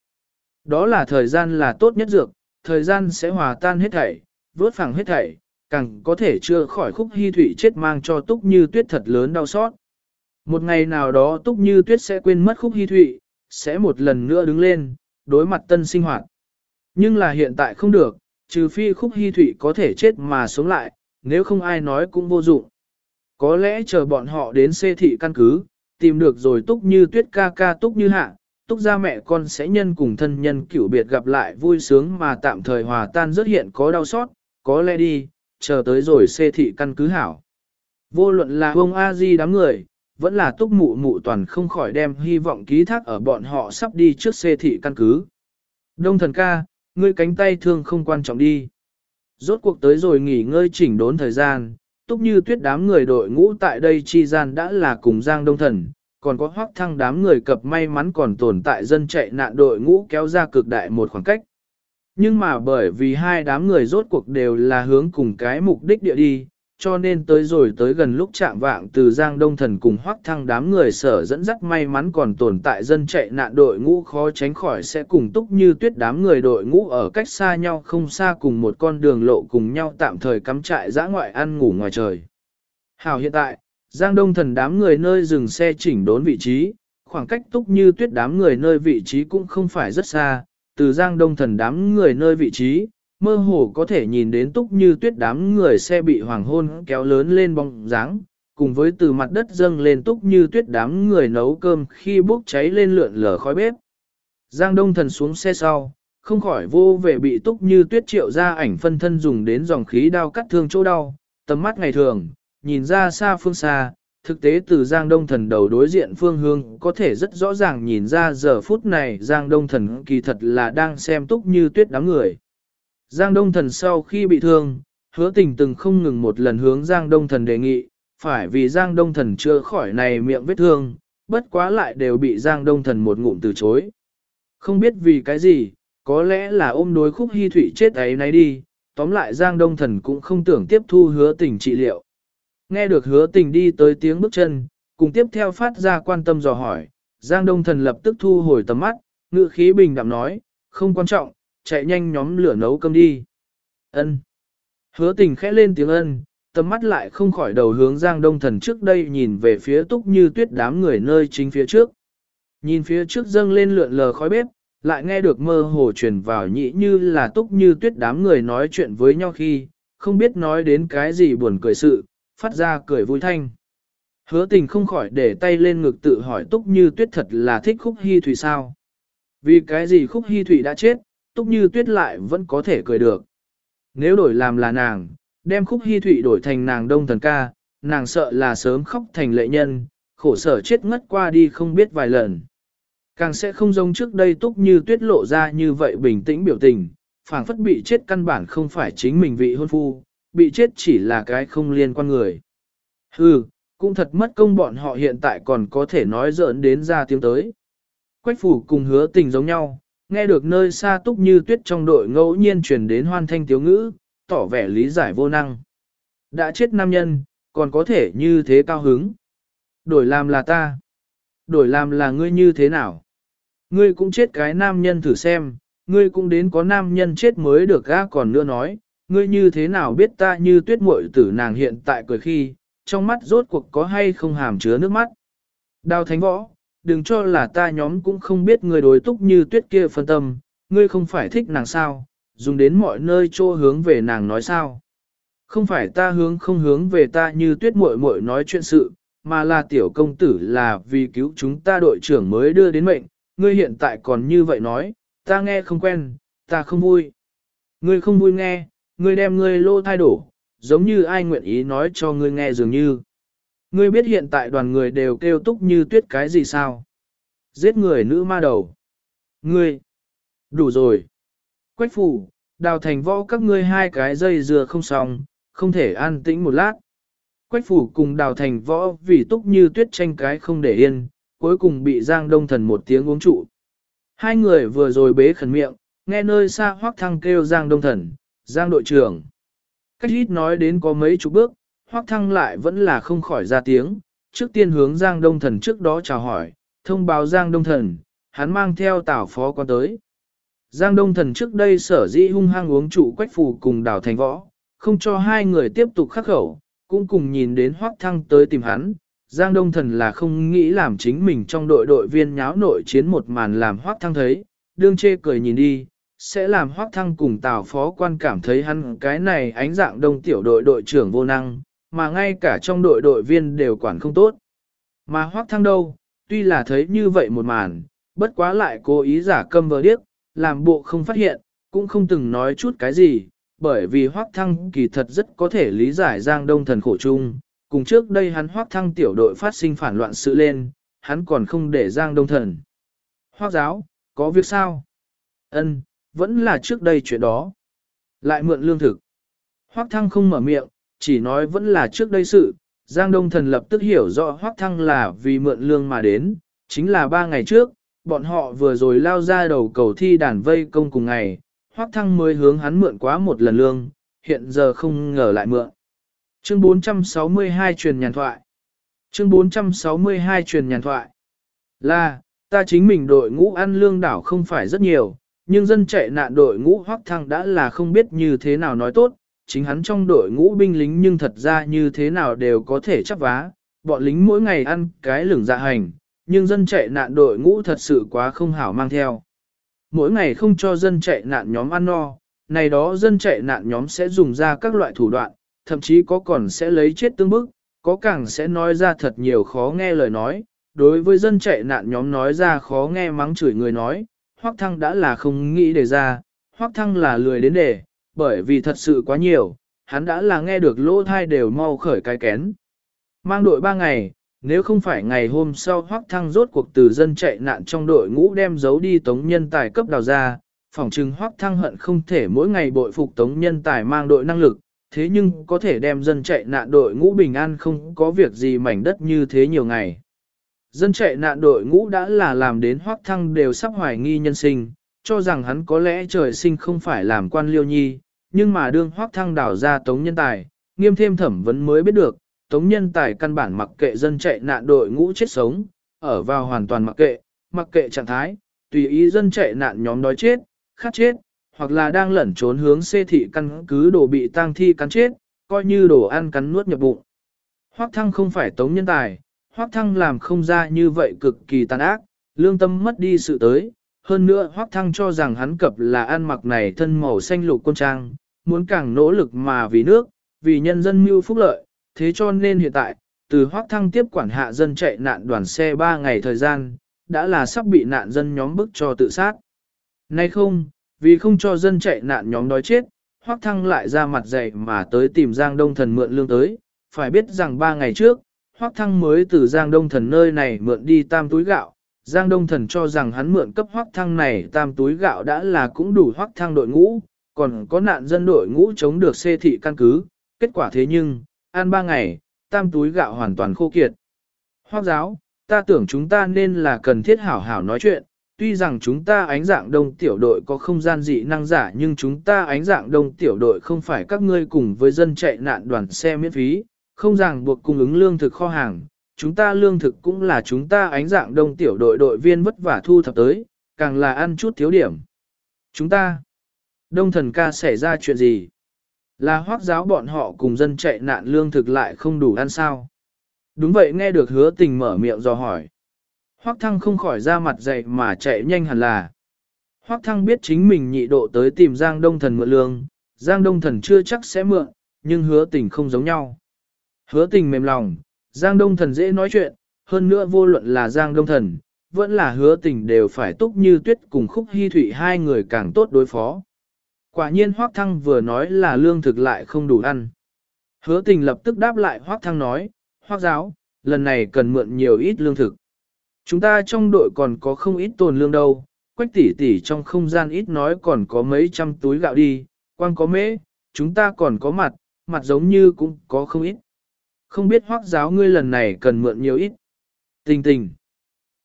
Đó là thời gian là tốt nhất dược, thời gian sẽ hòa tan hết thảy, vớt phẳng hết thảy, càng có thể chưa khỏi khúc hy thủy chết mang cho túc như tuyết thật lớn đau xót. Một ngày nào đó túc như tuyết sẽ quên mất khúc hy thủy sẽ một lần nữa đứng lên, đối mặt tân sinh hoạt. Nhưng là hiện tại không được, trừ phi khúc hy thụy có thể chết mà sống lại, nếu không ai nói cũng vô dụng. Có lẽ chờ bọn họ đến xê thị căn cứ, tìm được rồi túc như tuyết ca ca túc như hạ, túc gia mẹ con sẽ nhân cùng thân nhân cửu biệt gặp lại vui sướng mà tạm thời hòa tan rất hiện có đau xót, có lẽ đi, chờ tới rồi xê thị căn cứ hảo. Vô luận là ông A-di đám người, vẫn là túc mụ mụ toàn không khỏi đem hy vọng ký thác ở bọn họ sắp đi trước xê thị căn cứ. Đông thần ca, ngươi cánh tay thương không quan trọng đi. Rốt cuộc tới rồi nghỉ ngơi chỉnh đốn thời gian, túc như tuyết đám người đội ngũ tại đây chi gian đã là cùng Giang Đông Thần, còn có hoác thăng đám người cập may mắn còn tồn tại dân chạy nạn đội ngũ kéo ra cực đại một khoảng cách. Nhưng mà bởi vì hai đám người rốt cuộc đều là hướng cùng cái mục đích địa đi, cho nên tới rồi tới gần lúc chạm vạng từ Giang Đông Thần cùng hoắc thăng đám người sở dẫn dắt may mắn còn tồn tại dân chạy nạn đội ngũ khó tránh khỏi sẽ cùng túc như tuyết đám người đội ngũ ở cách xa nhau không xa cùng một con đường lộ cùng nhau tạm thời cắm trại giã ngoại ăn ngủ ngoài trời. Hào hiện tại, Giang Đông Thần đám người nơi dừng xe chỉnh đốn vị trí, khoảng cách túc như tuyết đám người nơi vị trí cũng không phải rất xa, từ Giang Đông Thần đám người nơi vị trí, mơ hồ có thể nhìn đến túc như tuyết đám người xe bị hoàng hôn kéo lớn lên bóng dáng, cùng với từ mặt đất dâng lên túc như tuyết đám người nấu cơm khi bốc cháy lên lượn lờ khói bếp. Giang Đông Thần xuống xe sau, không khỏi vô về bị túc như tuyết triệu ra ảnh phân thân dùng đến dòng khí đao cắt thương chỗ đau, tầm mắt ngày thường, nhìn ra xa phương xa, thực tế từ Giang Đông Thần đầu đối diện phương hương có thể rất rõ ràng nhìn ra giờ phút này Giang Đông Thần kỳ thật là đang xem túc như tuyết đám người. Giang Đông Thần sau khi bị thương, hứa tình từng không ngừng một lần hướng Giang Đông Thần đề nghị, phải vì Giang Đông Thần chưa khỏi này miệng vết thương, bất quá lại đều bị Giang Đông Thần một ngụm từ chối. Không biết vì cái gì, có lẽ là ôm đối khúc hy thủy chết ấy nấy đi, tóm lại Giang Đông Thần cũng không tưởng tiếp thu hứa tình trị liệu. Nghe được hứa tình đi tới tiếng bước chân, cùng tiếp theo phát ra quan tâm dò hỏi, Giang Đông Thần lập tức thu hồi tầm mắt, ngựa khí bình đạm nói, không quan trọng, chạy nhanh nhóm lửa nấu cơm đi. Ân. Hứa tình khẽ lên tiếng ân, tầm mắt lại không khỏi đầu hướng Giang Đông Thần trước đây nhìn về phía túc như tuyết đám người nơi chính phía trước. Nhìn phía trước dâng lên lượn lờ khói bếp, lại nghe được mơ hồ truyền vào nhị như là túc như tuyết đám người nói chuyện với nhau khi, không biết nói đến cái gì buồn cười sự, phát ra cười vui thanh. Hứa tình không khỏi để tay lên ngực tự hỏi túc như tuyết thật là thích khúc hy thủy sao. Vì cái gì khúc hy thủy đã chết, túc như tuyết lại vẫn có thể cười được. Nếu đổi làm là nàng, đem khúc hy Thụy đổi thành nàng đông thần ca, nàng sợ là sớm khóc thành lệ nhân, khổ sở chết ngất qua đi không biết vài lần. Càng sẽ không giống trước đây túc như tuyết lộ ra như vậy bình tĩnh biểu tình, phảng phất bị chết căn bản không phải chính mình vị hôn phu, bị chết chỉ là cái không liên quan người. Hừ, cũng thật mất công bọn họ hiện tại còn có thể nói giỡn đến ra tiếng tới. Quách phủ cùng hứa tình giống nhau, nghe được nơi xa túc như tuyết trong đội ngẫu nhiên truyền đến hoan thanh tiếu ngữ, tỏ vẻ lý giải vô năng. Đã chết nam nhân, còn có thể như thế cao hứng. Đổi làm là ta. Đổi làm là ngươi như thế nào? Ngươi cũng chết cái nam nhân thử xem, ngươi cũng đến có nam nhân chết mới được ga còn nữa nói, ngươi như thế nào biết ta như tuyết muội tử nàng hiện tại cười khi, trong mắt rốt cuộc có hay không hàm chứa nước mắt. Đào thánh võ, đừng cho là ta nhóm cũng không biết người đối túc như tuyết kia phân tâm, ngươi không phải thích nàng sao, dùng đến mọi nơi trô hướng về nàng nói sao. Không phải ta hướng không hướng về ta như tuyết muội muội nói chuyện sự, mà là tiểu công tử là vì cứu chúng ta đội trưởng mới đưa đến mệnh, ngươi hiện tại còn như vậy nói, ta nghe không quen, ta không vui. Ngươi không vui nghe, ngươi đem ngươi lô thay đổ, giống như ai nguyện ý nói cho ngươi nghe dường như. Ngươi biết hiện tại đoàn người đều kêu túc như tuyết cái gì sao? Giết người nữ ma đầu. Ngươi. Đủ rồi. Quách phủ, đào thành võ các ngươi hai cái dây dừa không xong, không thể an tĩnh một lát. Quách phủ cùng đào thành võ vì túc như tuyết tranh cái không để yên, cuối cùng bị Giang Đông Thần một tiếng uống trụ. Hai người vừa rồi bế khẩn miệng, nghe nơi xa hoác thăng kêu Giang Đông Thần, Giang đội trưởng. Cách ít nói đến có mấy chục bước, hoác thăng lại vẫn là không khỏi ra tiếng, trước tiên hướng Giang Đông Thần trước đó chào hỏi, thông báo Giang Đông Thần, hắn mang theo tảo phó quan tới. Giang Đông Thần trước đây sở dĩ hung hăng uống trụ quách phù cùng đảo thành võ, không cho hai người tiếp tục khắc khẩu, cũng cùng nhìn đến hoác thăng tới tìm hắn. Giang Đông Thần là không nghĩ làm chính mình trong đội đội viên nháo nội chiến một màn làm hoác thăng thấy, đương chê cười nhìn đi, sẽ làm hoác thăng cùng tào phó quan cảm thấy hắn cái này ánh dạng đông tiểu đội đội trưởng vô năng, mà ngay cả trong đội đội viên đều quản không tốt. Mà hoác thăng đâu, tuy là thấy như vậy một màn, bất quá lại cố ý giả câm vờ điếc, làm bộ không phát hiện, cũng không từng nói chút cái gì, bởi vì hoác thăng kỳ thật rất có thể lý giải Giang Đông thần khổ chung, cùng trước đây hắn hoác thăng tiểu đội phát sinh phản loạn sự lên, hắn còn không để Giang Đông thần. Hoác giáo, có việc sao? Ân, vẫn là trước đây chuyện đó. Lại mượn lương thực. Hoác thăng không mở miệng, chỉ nói vẫn là trước đây sự. Giang Đông Thần lập tức hiểu rõ Hoác Thăng là vì mượn lương mà đến, chính là ba ngày trước, bọn họ vừa rồi lao ra đầu cầu thi đàn vây công cùng ngày, Hoác Thăng mới hướng hắn mượn quá một lần lương, hiện giờ không ngờ lại mượn. Chương 462 truyền nhàn thoại Chương 462 truyền nhàn thoại Là, ta chính mình đội ngũ ăn lương đảo không phải rất nhiều, nhưng dân chạy nạn đội ngũ Hoác Thăng đã là không biết như thế nào nói tốt, chính hắn trong đội ngũ binh lính nhưng thật ra như thế nào đều có thể chấp vá, bọn lính mỗi ngày ăn cái lửng dạ hành, nhưng dân chạy nạn đội ngũ thật sự quá không hảo mang theo. Mỗi ngày không cho dân chạy nạn nhóm ăn no, này đó dân chạy nạn nhóm sẽ dùng ra các loại thủ đoạn, thậm chí có còn sẽ lấy chết tương bức, có càng sẽ nói ra thật nhiều khó nghe lời nói. Đối với dân chạy nạn nhóm nói ra khó nghe mắng chửi người nói, Hoắc Thăng đã là không nghĩ đề ra, Hoắc Thăng là lười đến đề, bởi vì thật sự quá nhiều, hắn đã là nghe được lỗ thai đều mau khởi cái kén. Mang đội ba ngày, nếu không phải ngày hôm sau hoác thăng rốt cuộc từ dân chạy nạn trong đội ngũ đem giấu đi tống nhân tài cấp đào ra, phỏng chừng hoác thăng hận không thể mỗi ngày bội phục tống nhân tài mang đội năng lực, thế nhưng có thể đem dân chạy nạn đội ngũ bình an không có việc gì mảnh đất như thế nhiều ngày. Dân chạy nạn đội ngũ đã là làm đến hoác thăng đều sắp hoài nghi nhân sinh, cho rằng hắn có lẽ trời sinh không phải làm quan liêu nhi, nhưng mà đương hoác thăng đảo ra tống nhân tài, nghiêm thêm thẩm vấn mới biết được, tống nhân tài căn bản mặc kệ dân chạy nạn đội ngũ chết sống, ở vào hoàn toàn mặc kệ, mặc kệ trạng thái, tùy ý dân chạy nạn nhóm đói chết, khát chết, hoặc là đang lẩn trốn hướng xê thị căn cứ đồ bị tang thi cắn chết, coi như đồ ăn cắn nuốt nhập bụng. Hoác thăng không phải tống nhân tài, hoác thăng làm không ra như vậy cực kỳ tàn ác, lương tâm mất đi sự tới, hơn nữa Hoắc Thăng cho rằng hắn cập là ăn mặc này thân màu xanh lục quân trang, muốn càng nỗ lực mà vì nước, vì nhân dân mưu phúc lợi, thế cho nên hiện tại, từ Hoắc Thăng tiếp quản hạ dân chạy nạn đoàn xe 3 ngày thời gian, đã là sắp bị nạn dân nhóm bức cho tự sát. Nay không, vì không cho dân chạy nạn nhóm đói chết, Hoắc Thăng lại ra mặt dày mà tới tìm Giang Đông Thần mượn lương tới, phải biết rằng 3 ngày trước, Hoắc Thăng mới từ Giang Đông Thần nơi này mượn đi tam túi gạo, Giang Đông Thần cho rằng hắn mượn cấp hoác thăng này tam túi gạo đã là cũng đủ hoác thăng đội ngũ, còn có nạn dân đội ngũ chống được xê thị căn cứ, kết quả thế nhưng, ăn ba ngày, tam túi gạo hoàn toàn khô kiệt. Hoác giáo, ta tưởng chúng ta nên là cần thiết hảo hảo nói chuyện, tuy rằng chúng ta ánh dạng đông tiểu đội có không gian dị năng giả nhưng chúng ta ánh dạng đông tiểu đội không phải các ngươi cùng với dân chạy nạn đoàn xe miễn phí, không ràng buộc cung ứng lương thực kho hàng, chúng ta lương thực cũng là chúng ta ánh dạng đông tiểu đội đội viên vất vả thu thập tới, càng là ăn chút thiếu điểm. Chúng ta, đông thần ca xảy ra chuyện gì? Là hoác giáo bọn họ cùng dân chạy nạn lương thực lại không đủ ăn sao? Đúng vậy nghe được hứa tình mở miệng do hỏi. Hoác thăng không khỏi ra mặt dậy mà chạy nhanh hẳn là. Hoác thăng biết chính mình nhị độ tới tìm Giang Đông Thần mượn lương, Giang Đông Thần chưa chắc sẽ mượn, nhưng hứa tình không giống nhau. Hứa tình mềm lòng, Giang Đông Thần dễ nói chuyện, hơn nữa vô luận là Giang Đông Thần, vẫn là hứa tình đều phải túc như tuyết cùng khúc hy thủy hai người càng tốt đối phó. Quả nhiên Hoác Thăng vừa nói là lương thực lại không đủ ăn. Hứa tình lập tức đáp lại Hoác Thăng nói, Hoác giáo, lần này cần mượn nhiều ít lương thực. Chúng ta trong đội còn có không ít tồn lương đâu, quách tỷ tỷ trong không gian ít nói còn có mấy trăm túi gạo đi, quang có mễ, chúng ta còn có mặt, mặt giống như cũng có không ít. Không biết hoác giáo ngươi lần này cần mượn nhiều ít. Tình tình.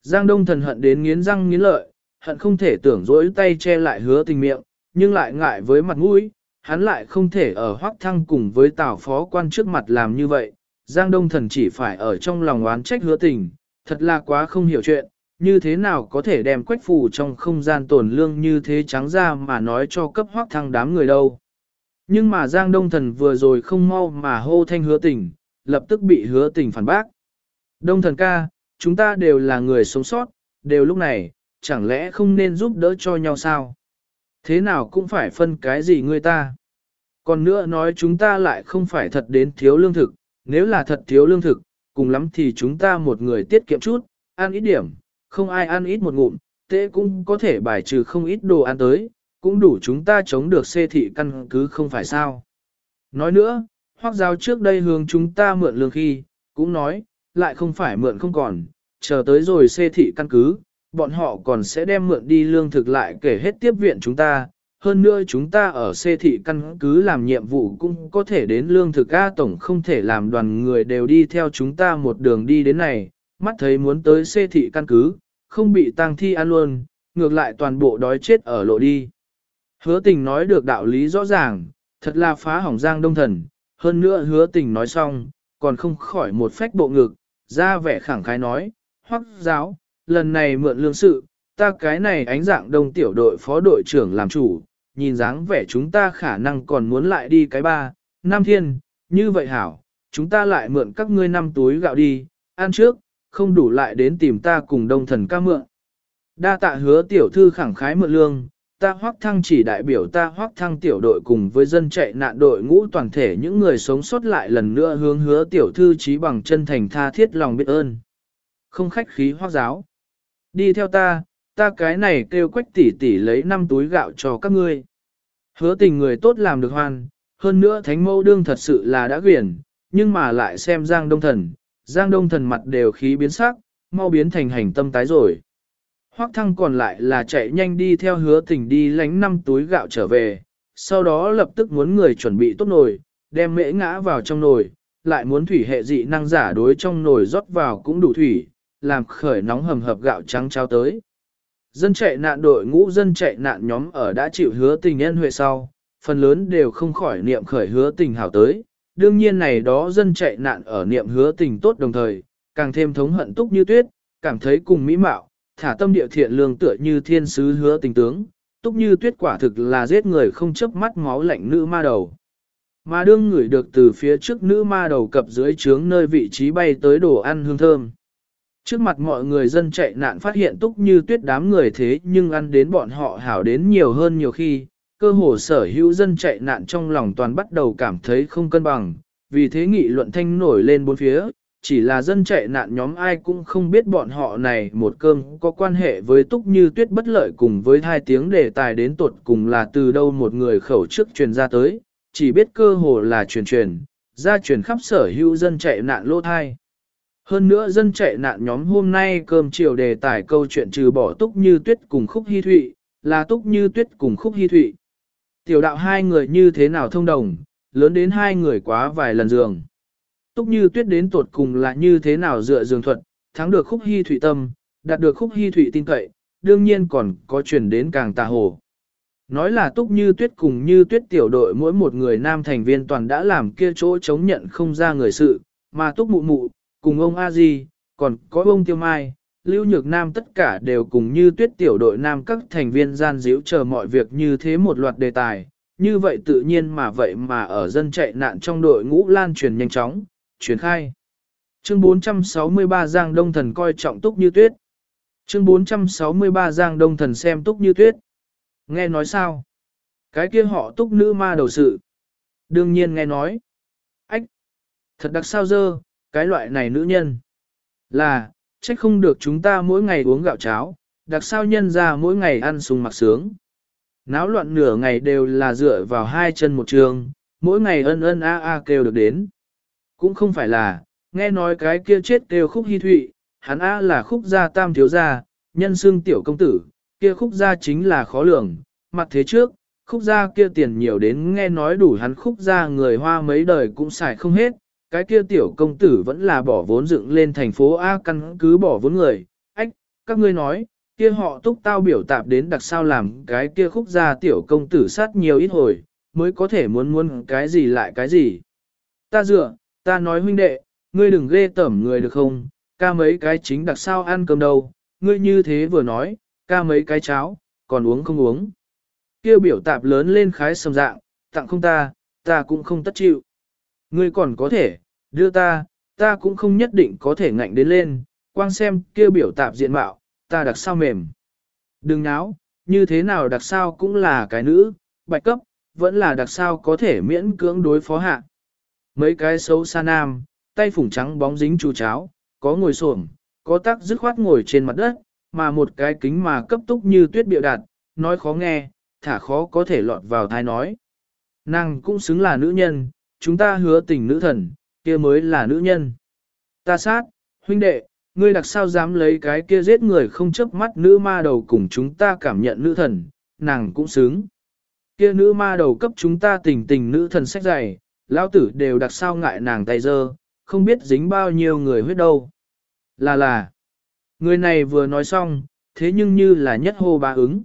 Giang Đông thần hận đến nghiến răng nghiến lợi, hận không thể tưởng dỗi tay che lại hứa tình miệng, nhưng lại ngại với mặt mũi, hắn lại không thể ở hoác thăng cùng với tào phó quan trước mặt làm như vậy. Giang Đông thần chỉ phải ở trong lòng oán trách hứa tình, thật là quá không hiểu chuyện, như thế nào có thể đem quách phù trong không gian tổn lương như thế trắng ra mà nói cho cấp hoác thăng đám người đâu. Nhưng mà Giang Đông Thần vừa rồi không mau mà hô thanh hứa tình, lập tức bị hứa tình phản bác. Đông Thần ca, chúng ta đều là người sống sót, đều lúc này, chẳng lẽ không nên giúp đỡ cho nhau sao? Thế nào cũng phải phân cái gì người ta? Còn nữa nói chúng ta lại không phải thật đến thiếu lương thực, nếu là thật thiếu lương thực, cùng lắm thì chúng ta một người tiết kiệm chút, ăn ít điểm, không ai ăn ít một ngụm, tế cũng có thể bài trừ không ít đồ ăn tới, cũng đủ chúng ta chống được xê thị căn cứ không phải sao. Nói nữa, hoác giao trước đây hướng chúng ta mượn lương khi, cũng nói, lại không phải mượn không còn, chờ tới rồi xê thị căn cứ, bọn họ còn sẽ đem mượn đi lương thực lại kể hết tiếp viện chúng ta. Hơn nữa chúng ta ở xê thị căn cứ làm nhiệm vụ cũng có thể đến lương thực A tổng không thể làm đoàn người đều đi theo chúng ta một đường đi đến này, mắt thấy muốn tới xê thị căn cứ, không bị tăng thi ăn luôn, ngược lại toàn bộ đói chết ở lộ đi. Hứa tình nói được đạo lý rõ ràng, thật là phá hỏng giang đông thần, hơn nữa hứa tình nói xong, còn không khỏi một phách bộ ngực, ra vẻ khẳng khái nói, hoắc giáo, lần này mượn lương sự, ta cái này ánh dạng đông tiểu đội phó đội trưởng làm chủ, nhìn dáng vẻ chúng ta khả năng còn muốn lại đi cái ba, năm thiên, như vậy hảo, chúng ta lại mượn các ngươi năm túi gạo đi, ăn trước, không đủ lại đến tìm ta cùng đông thần ca mượn. Đa tạ hứa tiểu thư khẳng khái mượn lương, ta hoác thăng chỉ đại biểu ta hoác thăng tiểu đội cùng với dân chạy nạn đội ngũ toàn thể những người sống sót lại lần nữa hướng hứa tiểu thư trí bằng chân thành tha thiết lòng biết ơn. Không khách khí hoác giáo. Đi theo ta, ta cái này kêu quách tỷ tỷ lấy 5 túi gạo cho các ngươi. Hứa tình người tốt làm được hoàn, hơn nữa thánh mẫu đương thật sự là đã quyển, nhưng mà lại xem Giang Đông Thần, Giang Đông Thần mặt đều khí biến sắc, mau biến thành hành tâm tái rồi. Hoắc thăng còn lại là chạy nhanh đi theo hứa tình đi lánh năm túi gạo trở về, sau đó lập tức muốn người chuẩn bị tốt nồi, đem mễ ngã vào trong nồi, lại muốn thủy hệ dị năng giả đối trong nồi rót vào cũng đủ thủy, làm khởi nóng hầm hập gạo trắng trao tới. Dân chạy nạn đội ngũ dân chạy nạn nhóm ở đã chịu hứa tình nhân huệ sau, phần lớn đều không khỏi niệm khởi hứa tình hảo tới. Đương nhiên này đó dân chạy nạn ở niệm hứa tình tốt đồng thời, càng thêm thống hận túc như tuyết, cảm thấy cùng mỹ mạo, thả tâm địa thiện lương tựa như thiên sứ hứa tình tướng, túc như tuyết quả thực là giết người không chấp mắt máu lạnh nữ ma đầu. Mà đương người được từ phía trước nữ ma đầu cập dưới trướng nơi vị trí bay tới đồ ăn hương thơm. Trước mặt mọi người dân chạy nạn phát hiện túc như tuyết đám người thế nhưng ăn đến bọn họ hảo đến nhiều hơn nhiều khi, cơ hồ sở hữu dân chạy nạn trong lòng toàn bắt đầu cảm thấy không cân bằng, vì thế nghị luận thanh nổi lên bốn phía, chỉ là dân chạy nạn nhóm ai cũng không biết bọn họ này một cơm có quan hệ với túc như tuyết bất lợi cùng với hai tiếng đề tài đến tuột cùng là từ đâu một người khẩu trước truyền ra tới, chỉ biết cơ hồ là truyền truyền, ra truyền khắp sở hữu dân chạy nạn lô thai. Hơn nữa dân chạy nạn nhóm hôm nay cơm chiều đề tài câu chuyện trừ bỏ túc như tuyết cùng khúc hy thụy, là túc như tuyết cùng khúc hy thụy. Tiểu đạo hai người như thế nào thông đồng, lớn đến hai người quá vài lần giường. Túc như tuyết đến tột cùng là như thế nào dựa giường thuật, thắng được khúc hy thụy tâm, đạt được khúc hy thụy tin cậy, đương nhiên còn có truyền đến càng tà hồ. Nói là túc như tuyết cùng như tuyết tiểu đội mỗi một người nam thành viên toàn đã làm kia chỗ chống nhận không ra người sự, mà túc mụ mụ, cùng ông A Di, còn có ông Tiêu Mai, Lưu Nhược Nam tất cả đều cùng như tuyết tiểu đội nam các thành viên gian díu chờ mọi việc như thế một loạt đề tài, như vậy tự nhiên mà vậy mà ở dân chạy nạn trong đội ngũ lan truyền nhanh chóng, truyền khai. Chương 463 Giang Đông Thần coi trọng túc như tuyết. Chương 463 Giang Đông Thần xem túc như tuyết. Nghe nói sao? Cái kia họ túc nữ ma đầu sự. Đương nhiên nghe nói. Ách! Thật đặc sao dơ, cái loại này nữ nhân. Là, trách không được chúng ta mỗi ngày uống gạo cháo, đặc sao nhân ra mỗi ngày ăn sung mặc sướng. Náo loạn nửa ngày đều là dựa vào hai chân một trường, mỗi ngày ân ân a a kêu được đến. Cũng không phải là, nghe nói cái kia chết kêu khúc hy thụy, hắn A là khúc gia tam thiếu gia, nhân xương tiểu công tử, kia khúc gia chính là khó lường, mặt thế trước, khúc gia kia tiền nhiều đến nghe nói đủ hắn khúc gia người hoa mấy đời cũng xài không hết, cái kia tiểu công tử vẫn là bỏ vốn dựng lên thành phố A căn cứ bỏ vốn người, ách, các ngươi nói, kia họ túc tao biểu tạp đến đặc sao làm cái kia khúc gia tiểu công tử sát nhiều ít hồi, mới có thể muốn muốn cái gì lại cái gì. Ta dựa, ta nói huynh đệ, ngươi đừng ghê tẩm người được không, ca mấy cái chính đặc sao ăn cơm đâu, ngươi như thế vừa nói, ca mấy cái cháo, còn uống không uống. Kêu biểu tạp lớn lên khái sầm dạng, tặng không ta, ta cũng không tất chịu. Ngươi còn có thể, đưa ta, ta cũng không nhất định có thể ngạnh đến lên, quang xem kia biểu tạp diện mạo, ta đặc sao mềm. Đừng náo, như thế nào đặc sao cũng là cái nữ, bạch cấp, vẫn là đặc sao có thể miễn cưỡng đối phó hạ. Mấy cái xấu xa nam, tay phủng trắng bóng dính chú cháo, có ngồi xổm, có tác dứt khoát ngồi trên mặt đất, mà một cái kính mà cấp túc như tuyết biểu đạt, nói khó nghe, thả khó có thể lọt vào thai nói. Nàng cũng xứng là nữ nhân, chúng ta hứa tình nữ thần, kia mới là nữ nhân. Ta sát, huynh đệ, ngươi đặc sao dám lấy cái kia giết người không chớp mắt nữ ma đầu cùng chúng ta cảm nhận nữ thần, nàng cũng xứng. Kia nữ ma đầu cấp chúng ta tình tình nữ thần sách dày, lão tử đều đặc sao ngại nàng tay dơ, không biết dính bao nhiêu người huyết đâu. Là là, người này vừa nói xong, thế nhưng như là nhất hô ba ứng.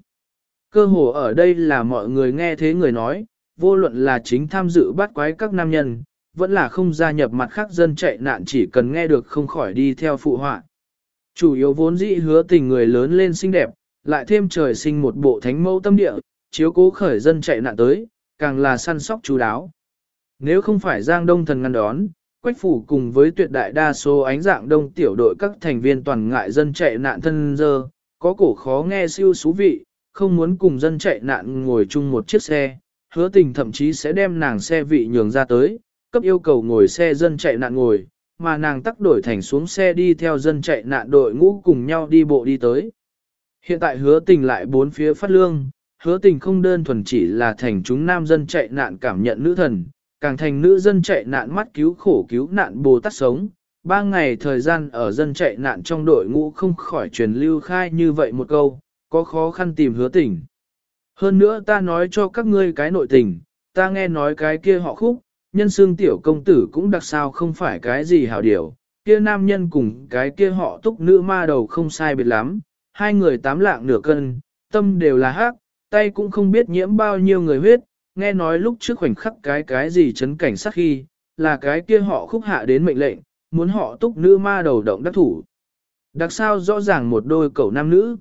Cơ hồ ở đây là mọi người nghe thế người nói, vô luận là chính tham dự bắt quái các nam nhân, vẫn là không gia nhập mặt khác dân chạy nạn chỉ cần nghe được không khỏi đi theo phụ họa. Chủ yếu vốn dĩ hứa tình người lớn lên xinh đẹp, lại thêm trời sinh một bộ thánh mẫu tâm địa, chiếu cố khởi dân chạy nạn tới, càng là săn sóc chú đáo. Nếu không phải Giang Đông thần ngăn đón, Quách Phủ cùng với tuyệt đại đa số ánh dạng đông tiểu đội các thành viên toàn ngại dân chạy nạn thân dơ, có cổ khó nghe siêu xú vị, không muốn cùng dân chạy nạn ngồi chung một chiếc xe, hứa tình thậm chí sẽ đem nàng xe vị nhường ra tới, cấp yêu cầu ngồi xe dân chạy nạn ngồi, mà nàng tắc đổi thành xuống xe đi theo dân chạy nạn đội ngũ cùng nhau đi bộ đi tới. Hiện tại hứa tình lại bốn phía phát lương, hứa tình không đơn thuần chỉ là thành chúng nam dân chạy nạn cảm nhận nữ thần, càng thành nữ dân chạy nạn mắt cứu khổ cứu nạn Bồ Tát sống. Ba ngày thời gian ở dân chạy nạn trong đội ngũ không khỏi truyền lưu khai như vậy một câu, có khó khăn tìm hứa tình. Hơn nữa ta nói cho các ngươi cái nội tình, ta nghe nói cái kia họ khúc, nhân xương tiểu công tử cũng đặc sao không phải cái gì hảo điều, kia nam nhân cùng cái kia họ túc nữ ma đầu không sai biệt lắm, hai người tám lạng nửa cân, tâm đều là hát, tay cũng không biết nhiễm bao nhiêu người huyết, nghe nói lúc trước khoảnh khắc cái cái gì chấn cảnh sát khi, là cái kia họ khúc hạ đến mệnh lệnh, muốn họ túc nữ ma đầu động đắc thủ. Đặc sao rõ ràng một đôi cậu nam nữ.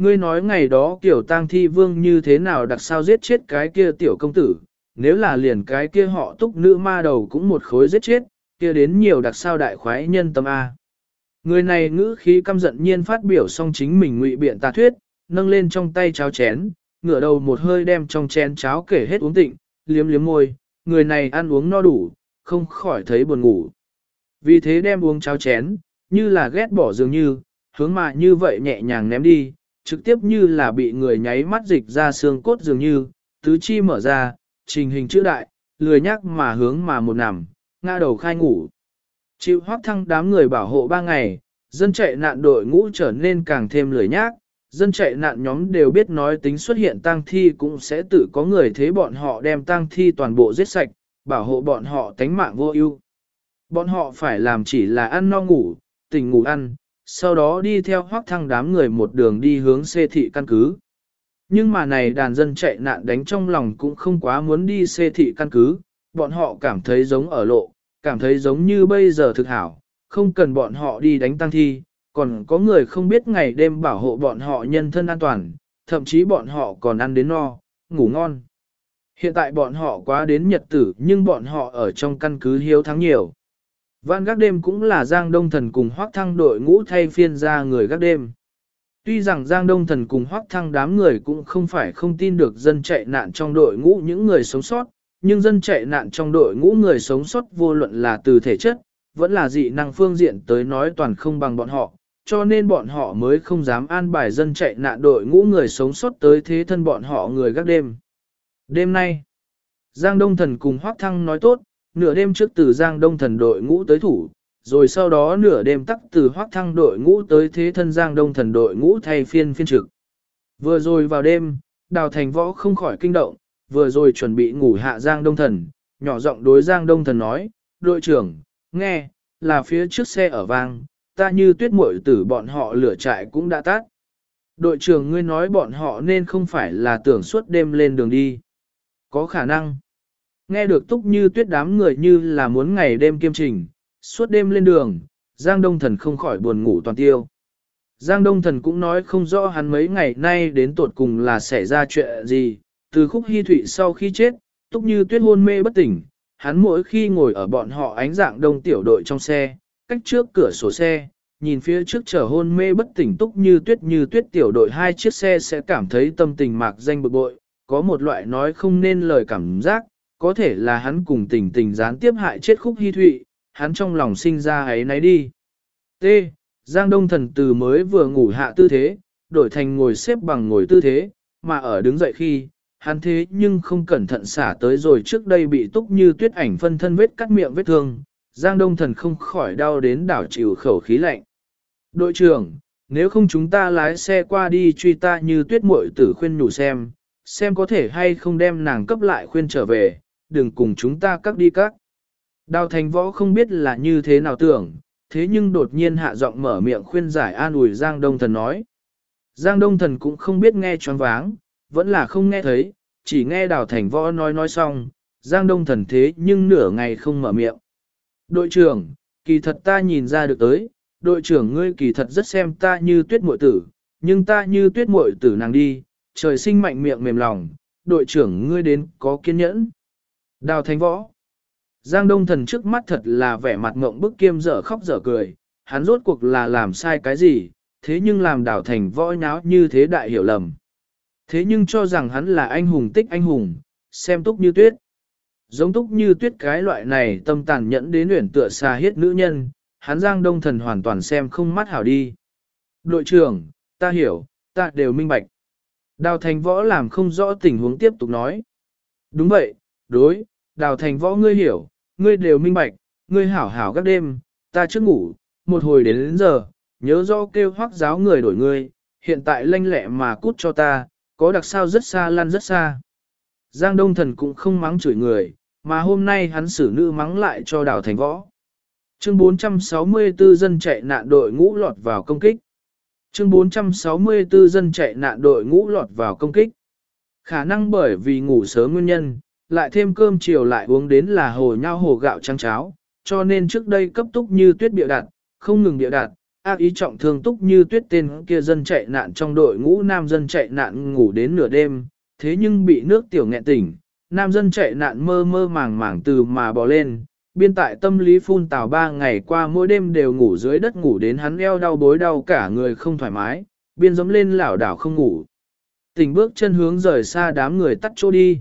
Ngươi nói ngày đó kiểu tang thi vương như thế nào đặc sao giết chết cái kia tiểu công tử, nếu là liền cái kia họ túc nữ ma đầu cũng một khối giết chết, kia đến nhiều đặc sao đại khoái nhân tâm A. Người này ngữ khí căm giận nhiên phát biểu xong chính mình ngụy biện tà thuyết, nâng lên trong tay cháo chén, ngửa đầu một hơi đem trong chén cháo kể hết uống tịnh, liếm liếm môi, người này ăn uống no đủ, không khỏi thấy buồn ngủ. Vì thế đem uống cháo chén, như là ghét bỏ dường như, hướng mà như vậy nhẹ nhàng ném đi, trực tiếp như là bị người nháy mắt dịch ra xương cốt dường như, tứ chi mở ra, trình hình chữ đại, lười nhắc mà hướng mà một nằm, ngã đầu khai ngủ. Chịu hoác thăng đám người bảo hộ ba ngày, dân chạy nạn đội ngũ trở nên càng thêm lười nhác, dân chạy nạn nhóm đều biết nói tính xuất hiện tang thi cũng sẽ tự có người thế bọn họ đem tang thi toàn bộ giết sạch, bảo hộ bọn họ tánh mạng vô ưu. Bọn họ phải làm chỉ là ăn no ngủ, tỉnh ngủ ăn, sau đó đi theo hoác thăng đám người một đường đi hướng xê thị căn cứ. Nhưng mà này đàn dân chạy nạn đánh trong lòng cũng không quá muốn đi xê thị căn cứ, bọn họ cảm thấy giống ở lộ, cảm thấy giống như bây giờ thực hảo, không cần bọn họ đi đánh tăng thi, còn có người không biết ngày đêm bảo hộ bọn họ nhân thân an toàn, thậm chí bọn họ còn ăn đến no, ngủ ngon. Hiện tại bọn họ quá đến nhật tử nhưng bọn họ ở trong căn cứ hiếu thắng nhiều. Van gác đêm cũng là Giang Đông Thần cùng Hoác Thăng đội ngũ thay phiên ra người gác đêm. Tuy rằng Giang Đông Thần cùng Hoác Thăng đám người cũng không phải không tin được dân chạy nạn trong đội ngũ những người sống sót, nhưng dân chạy nạn trong đội ngũ người sống sót vô luận là từ thể chất, vẫn là dị năng phương diện tới nói toàn không bằng bọn họ, cho nên bọn họ mới không dám an bài dân chạy nạn đội ngũ người sống sót tới thế thân bọn họ người gác đêm. Đêm nay, Giang Đông Thần cùng Hoác Thăng nói tốt, nửa đêm trước từ Giang Đông Thần đội ngũ tới thủ, rồi sau đó nửa đêm tắc từ Hoác Thăng đội ngũ tới thế thân Giang Đông Thần đội ngũ thay phiên phiên trực. Vừa rồi vào đêm, đào thành võ không khỏi kinh động, vừa rồi chuẩn bị ngủ hạ Giang Đông Thần, nhỏ giọng đối Giang Đông Thần nói, đội trưởng, nghe, là phía trước xe ở vang, ta như tuyết muội tử bọn họ lửa trại cũng đã tắt. Đội trưởng ngươi nói bọn họ nên không phải là tưởng suốt đêm lên đường đi. Có khả năng. Nghe được túc như tuyết đám người như là muốn ngày đêm kiêm trình, suốt đêm lên đường, Giang Đông Thần không khỏi buồn ngủ toàn tiêu. Giang Đông Thần cũng nói không rõ hắn mấy ngày nay đến tột cùng là xảy ra chuyện gì, từ khúc hy thụy sau khi chết, túc như tuyết hôn mê bất tỉnh, hắn mỗi khi ngồi ở bọn họ ánh dạng đông tiểu đội trong xe, cách trước cửa sổ xe, nhìn phía trước chở hôn mê bất tỉnh túc như tuyết như tuyết tiểu đội hai chiếc xe sẽ cảm thấy tâm tình mạc danh bực bội, có một loại nói không nên lời cảm giác, có thể là hắn cùng tình tình gián tiếp hại chết khúc hy thụy, hắn trong lòng sinh ra ấy nấy đi. T. Giang Đông Thần từ mới vừa ngủ hạ tư thế, đổi thành ngồi xếp bằng ngồi tư thế, mà ở đứng dậy khi, hắn thế nhưng không cẩn thận xả tới rồi trước đây bị túc như tuyết ảnh phân thân vết cắt miệng vết thương, Giang Đông Thần không khỏi đau đến đảo chịu khẩu khí lạnh. Đội trưởng, nếu không chúng ta lái xe qua đi truy ta như tuyết muội tử khuyên nhủ xem, xem có thể hay không đem nàng cấp lại khuyên trở về, đừng cùng chúng ta cắt đi cắt. Đào thành võ không biết là như thế nào tưởng, thế nhưng đột nhiên hạ giọng mở miệng khuyên giải an ủi Giang Đông Thần nói. Giang Đông Thần cũng không biết nghe choáng váng, vẫn là không nghe thấy, chỉ nghe đào thành võ nói nói xong, Giang Đông Thần thế nhưng nửa ngày không mở miệng. Đội trưởng, kỳ thật ta nhìn ra được tới, đội trưởng ngươi kỳ thật rất xem ta như tuyết muội tử, nhưng ta như tuyết muội tử nàng đi, trời sinh mạnh miệng mềm lòng, đội trưởng ngươi đến có kiên nhẫn. Đào Thánh Võ Giang Đông Thần trước mắt thật là vẻ mặt ngộng bức kiêm dở khóc dở cười, hắn rốt cuộc là làm sai cái gì, thế nhưng làm đào thành võ nháo như thế đại hiểu lầm. Thế nhưng cho rằng hắn là anh hùng tích anh hùng, xem túc như tuyết. Giống túc như tuyết cái loại này tâm tàn nhẫn đến luyện tựa xa hiết nữ nhân, hắn giang đông thần hoàn toàn xem không mắt hảo đi. Đội trưởng, ta hiểu, ta đều minh bạch. Đào thành võ làm không rõ tình huống tiếp tục nói. Đúng vậy, đối, đào thành võ ngươi hiểu, ngươi đều minh bạch, ngươi hảo hảo các đêm, ta trước ngủ, một hồi đến đến giờ, nhớ rõ kêu hoác giáo người đổi ngươi, hiện tại lanh lẹ mà cút cho ta, có đặc sao rất xa lăn rất xa. Giang Đông Thần cũng không mắng chửi người, mà hôm nay hắn xử nữ mắng lại cho đào thành võ. Chương 464 dân chạy nạn đội ngũ lọt vào công kích. Chương 464 dân chạy nạn đội ngũ lọt vào công kích. Khả năng bởi vì ngủ sớm nguyên nhân, lại thêm cơm chiều lại uống đến là hồ nhau hồ gạo trắng cháo, cho nên trước đây cấp túc như tuyết bịa đặt, không ngừng bịa đặt, ác ý trọng thương túc như tuyết tên kia dân chạy nạn trong đội ngũ nam dân chạy nạn ngủ đến nửa đêm, thế nhưng bị nước tiểu nghẹn tỉnh, nam dân chạy nạn mơ mơ màng màng từ mà bò lên, biên tại tâm lý phun tào ba ngày qua mỗi đêm đều ngủ dưới đất ngủ đến hắn eo đau bối đau cả người không thoải mái, biên giống lên lảo đảo không ngủ. Tình bước chân hướng rời xa đám người tắt chỗ đi.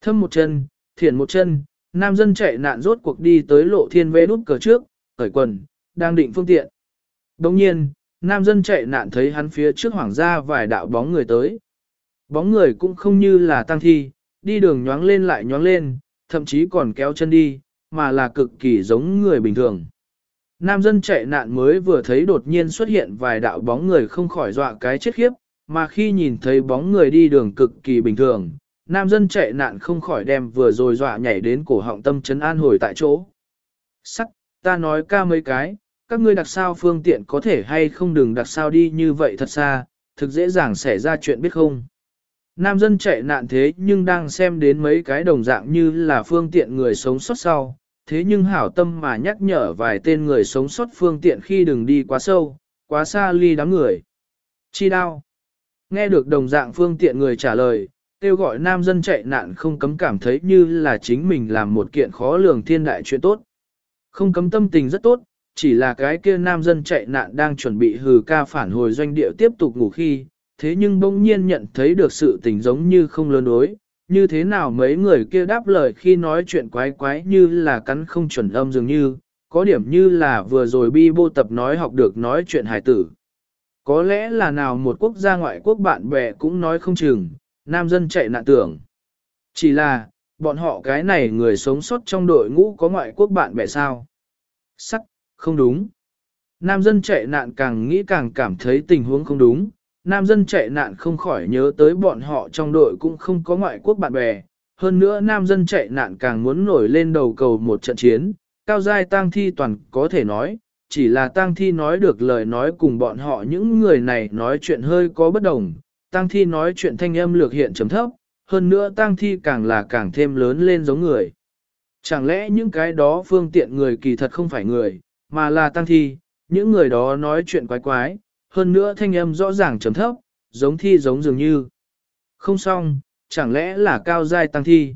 Thâm một chân, thiển một chân, nam dân chạy nạn rốt cuộc đi tới lộ thiên vẽ đút cờ trước, cởi quần, đang định phương tiện. Đồng nhiên, nam dân chạy nạn thấy hắn phía trước hoảng ra vài đạo bóng người tới. Bóng người cũng không như là tăng thi, đi đường nhoáng lên lại nhoáng lên, thậm chí còn kéo chân đi, mà là cực kỳ giống người bình thường. Nam dân chạy nạn mới vừa thấy đột nhiên xuất hiện vài đạo bóng người không khỏi dọa cái chết khiếp, mà khi nhìn thấy bóng người đi đường cực kỳ bình thường, nam dân chạy nạn không khỏi đem vừa rồi dọa nhảy đến cổ họng tâm chấn an hồi tại chỗ. Sắc, ta nói ca mấy cái, các ngươi đặc sao phương tiện có thể hay không đừng đặc sao đi như vậy thật xa, thực dễ dàng xảy ra chuyện biết không. Nam dân chạy nạn thế nhưng đang xem đến mấy cái đồng dạng như là phương tiện người sống sót sau, thế nhưng hảo tâm mà nhắc nhở vài tên người sống sót phương tiện khi đừng đi quá sâu, quá xa ly đám người. Chi đao. Nghe được đồng dạng phương tiện người trả lời, kêu gọi nam dân chạy nạn không cấm cảm thấy như là chính mình làm một kiện khó lường thiên đại chuyện tốt. Không cấm tâm tình rất tốt, chỉ là cái kia nam dân chạy nạn đang chuẩn bị hừ ca phản hồi doanh địa tiếp tục ngủ khi, thế nhưng bỗng nhiên nhận thấy được sự tình giống như không lớn đối, như thế nào mấy người kia đáp lời khi nói chuyện quái quái như là cắn không chuẩn âm dường như, có điểm như là vừa rồi bi bô tập nói học được nói chuyện hài tử. Có lẽ là nào một quốc gia ngoại quốc bạn bè cũng nói không chừng, nam dân chạy nạn tưởng. Chỉ là, bọn họ cái này người sống sót trong đội ngũ có ngoại quốc bạn bè sao? Sắc, không đúng. Nam dân chạy nạn càng nghĩ càng cảm thấy tình huống không đúng, nam dân chạy nạn không khỏi nhớ tới bọn họ trong đội cũng không có ngoại quốc bạn bè. Hơn nữa nam dân chạy nạn càng muốn nổi lên đầu cầu một trận chiến, cao giai tang thi toàn có thể nói, chỉ là tang thi nói được lời nói cùng bọn họ những người này nói chuyện hơi có bất đồng, tang thi nói chuyện thanh âm lược hiện chấm thấp, hơn nữa tang thi càng là càng thêm lớn lên giống người. Chẳng lẽ những cái đó phương tiện người kỳ thật không phải người, mà là tang thi, những người đó nói chuyện quái quái, hơn nữa thanh âm rõ ràng chấm thấp, giống thi giống dường như. Không xong, chẳng lẽ là cao giai tăng thi.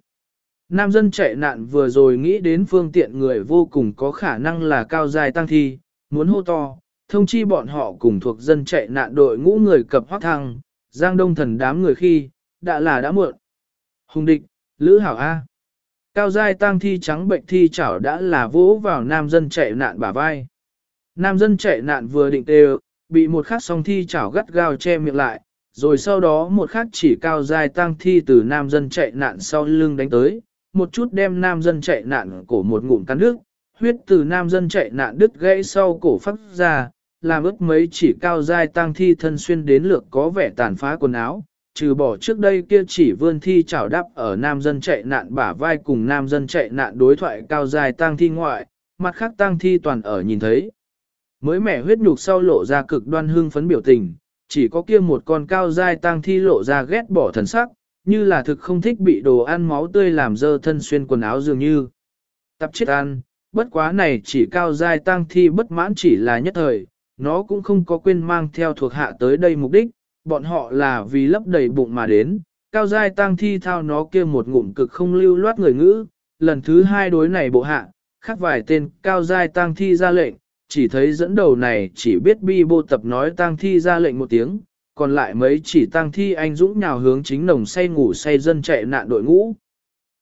Nam dân chạy nạn vừa rồi nghĩ đến phương tiện người vô cùng có khả năng là cao giai tăng thi, muốn hô to, thông chi bọn họ cùng thuộc dân chạy nạn đội ngũ người cập hoác thăng, giang đông thần đám người khi, đã là đã muộn. Hùng địch, Lữ Hảo A. Cao giai tang thi trắng bệnh thi chảo đã là vỗ vào nam dân chạy nạn bả vai. Nam dân chạy nạn vừa định tê bị một khắc song thi chảo gắt gao che miệng lại, rồi sau đó một khắc chỉ cao giai tang thi từ nam dân chạy nạn sau lưng đánh tới, một chút đem nam dân chạy nạn cổ một ngụm cắn nước, huyết từ nam dân chạy nạn đứt gãy sau cổ phát ra, làm ướt mấy chỉ cao dai tăng thi thân xuyên đến lược có vẻ tàn phá quần áo, trừ bỏ trước đây kia chỉ vươn thi chảo đắp ở nam dân chạy nạn bả vai cùng nam dân chạy nạn đối thoại cao dài tăng thi ngoại, mặt khác tăng thi toàn ở nhìn thấy. Mới mẻ huyết nhục sau lộ ra cực đoan hương phấn biểu tình, chỉ có kia một con cao dài tăng thi lộ ra ghét bỏ thần sắc, như là thực không thích bị đồ ăn máu tươi làm dơ thân xuyên quần áo dường như. Tập chết ăn, bất quá này chỉ cao dài tăng thi bất mãn chỉ là nhất thời, nó cũng không có quên mang theo thuộc hạ tới đây mục đích, bọn họ là vì lấp đầy bụng mà đến, cao giai tăng thi thao nó kia một ngụm cực không lưu loát người ngữ, lần thứ hai đối này bộ hạ, khác vài tên cao giai tăng thi ra lệnh, chỉ thấy dẫn đầu này chỉ biết bi bô tập nói tăng thi ra lệnh một tiếng, còn lại mấy chỉ tăng thi anh dũng nhào hướng chính nồng say ngủ say dân chạy nạn đội ngũ.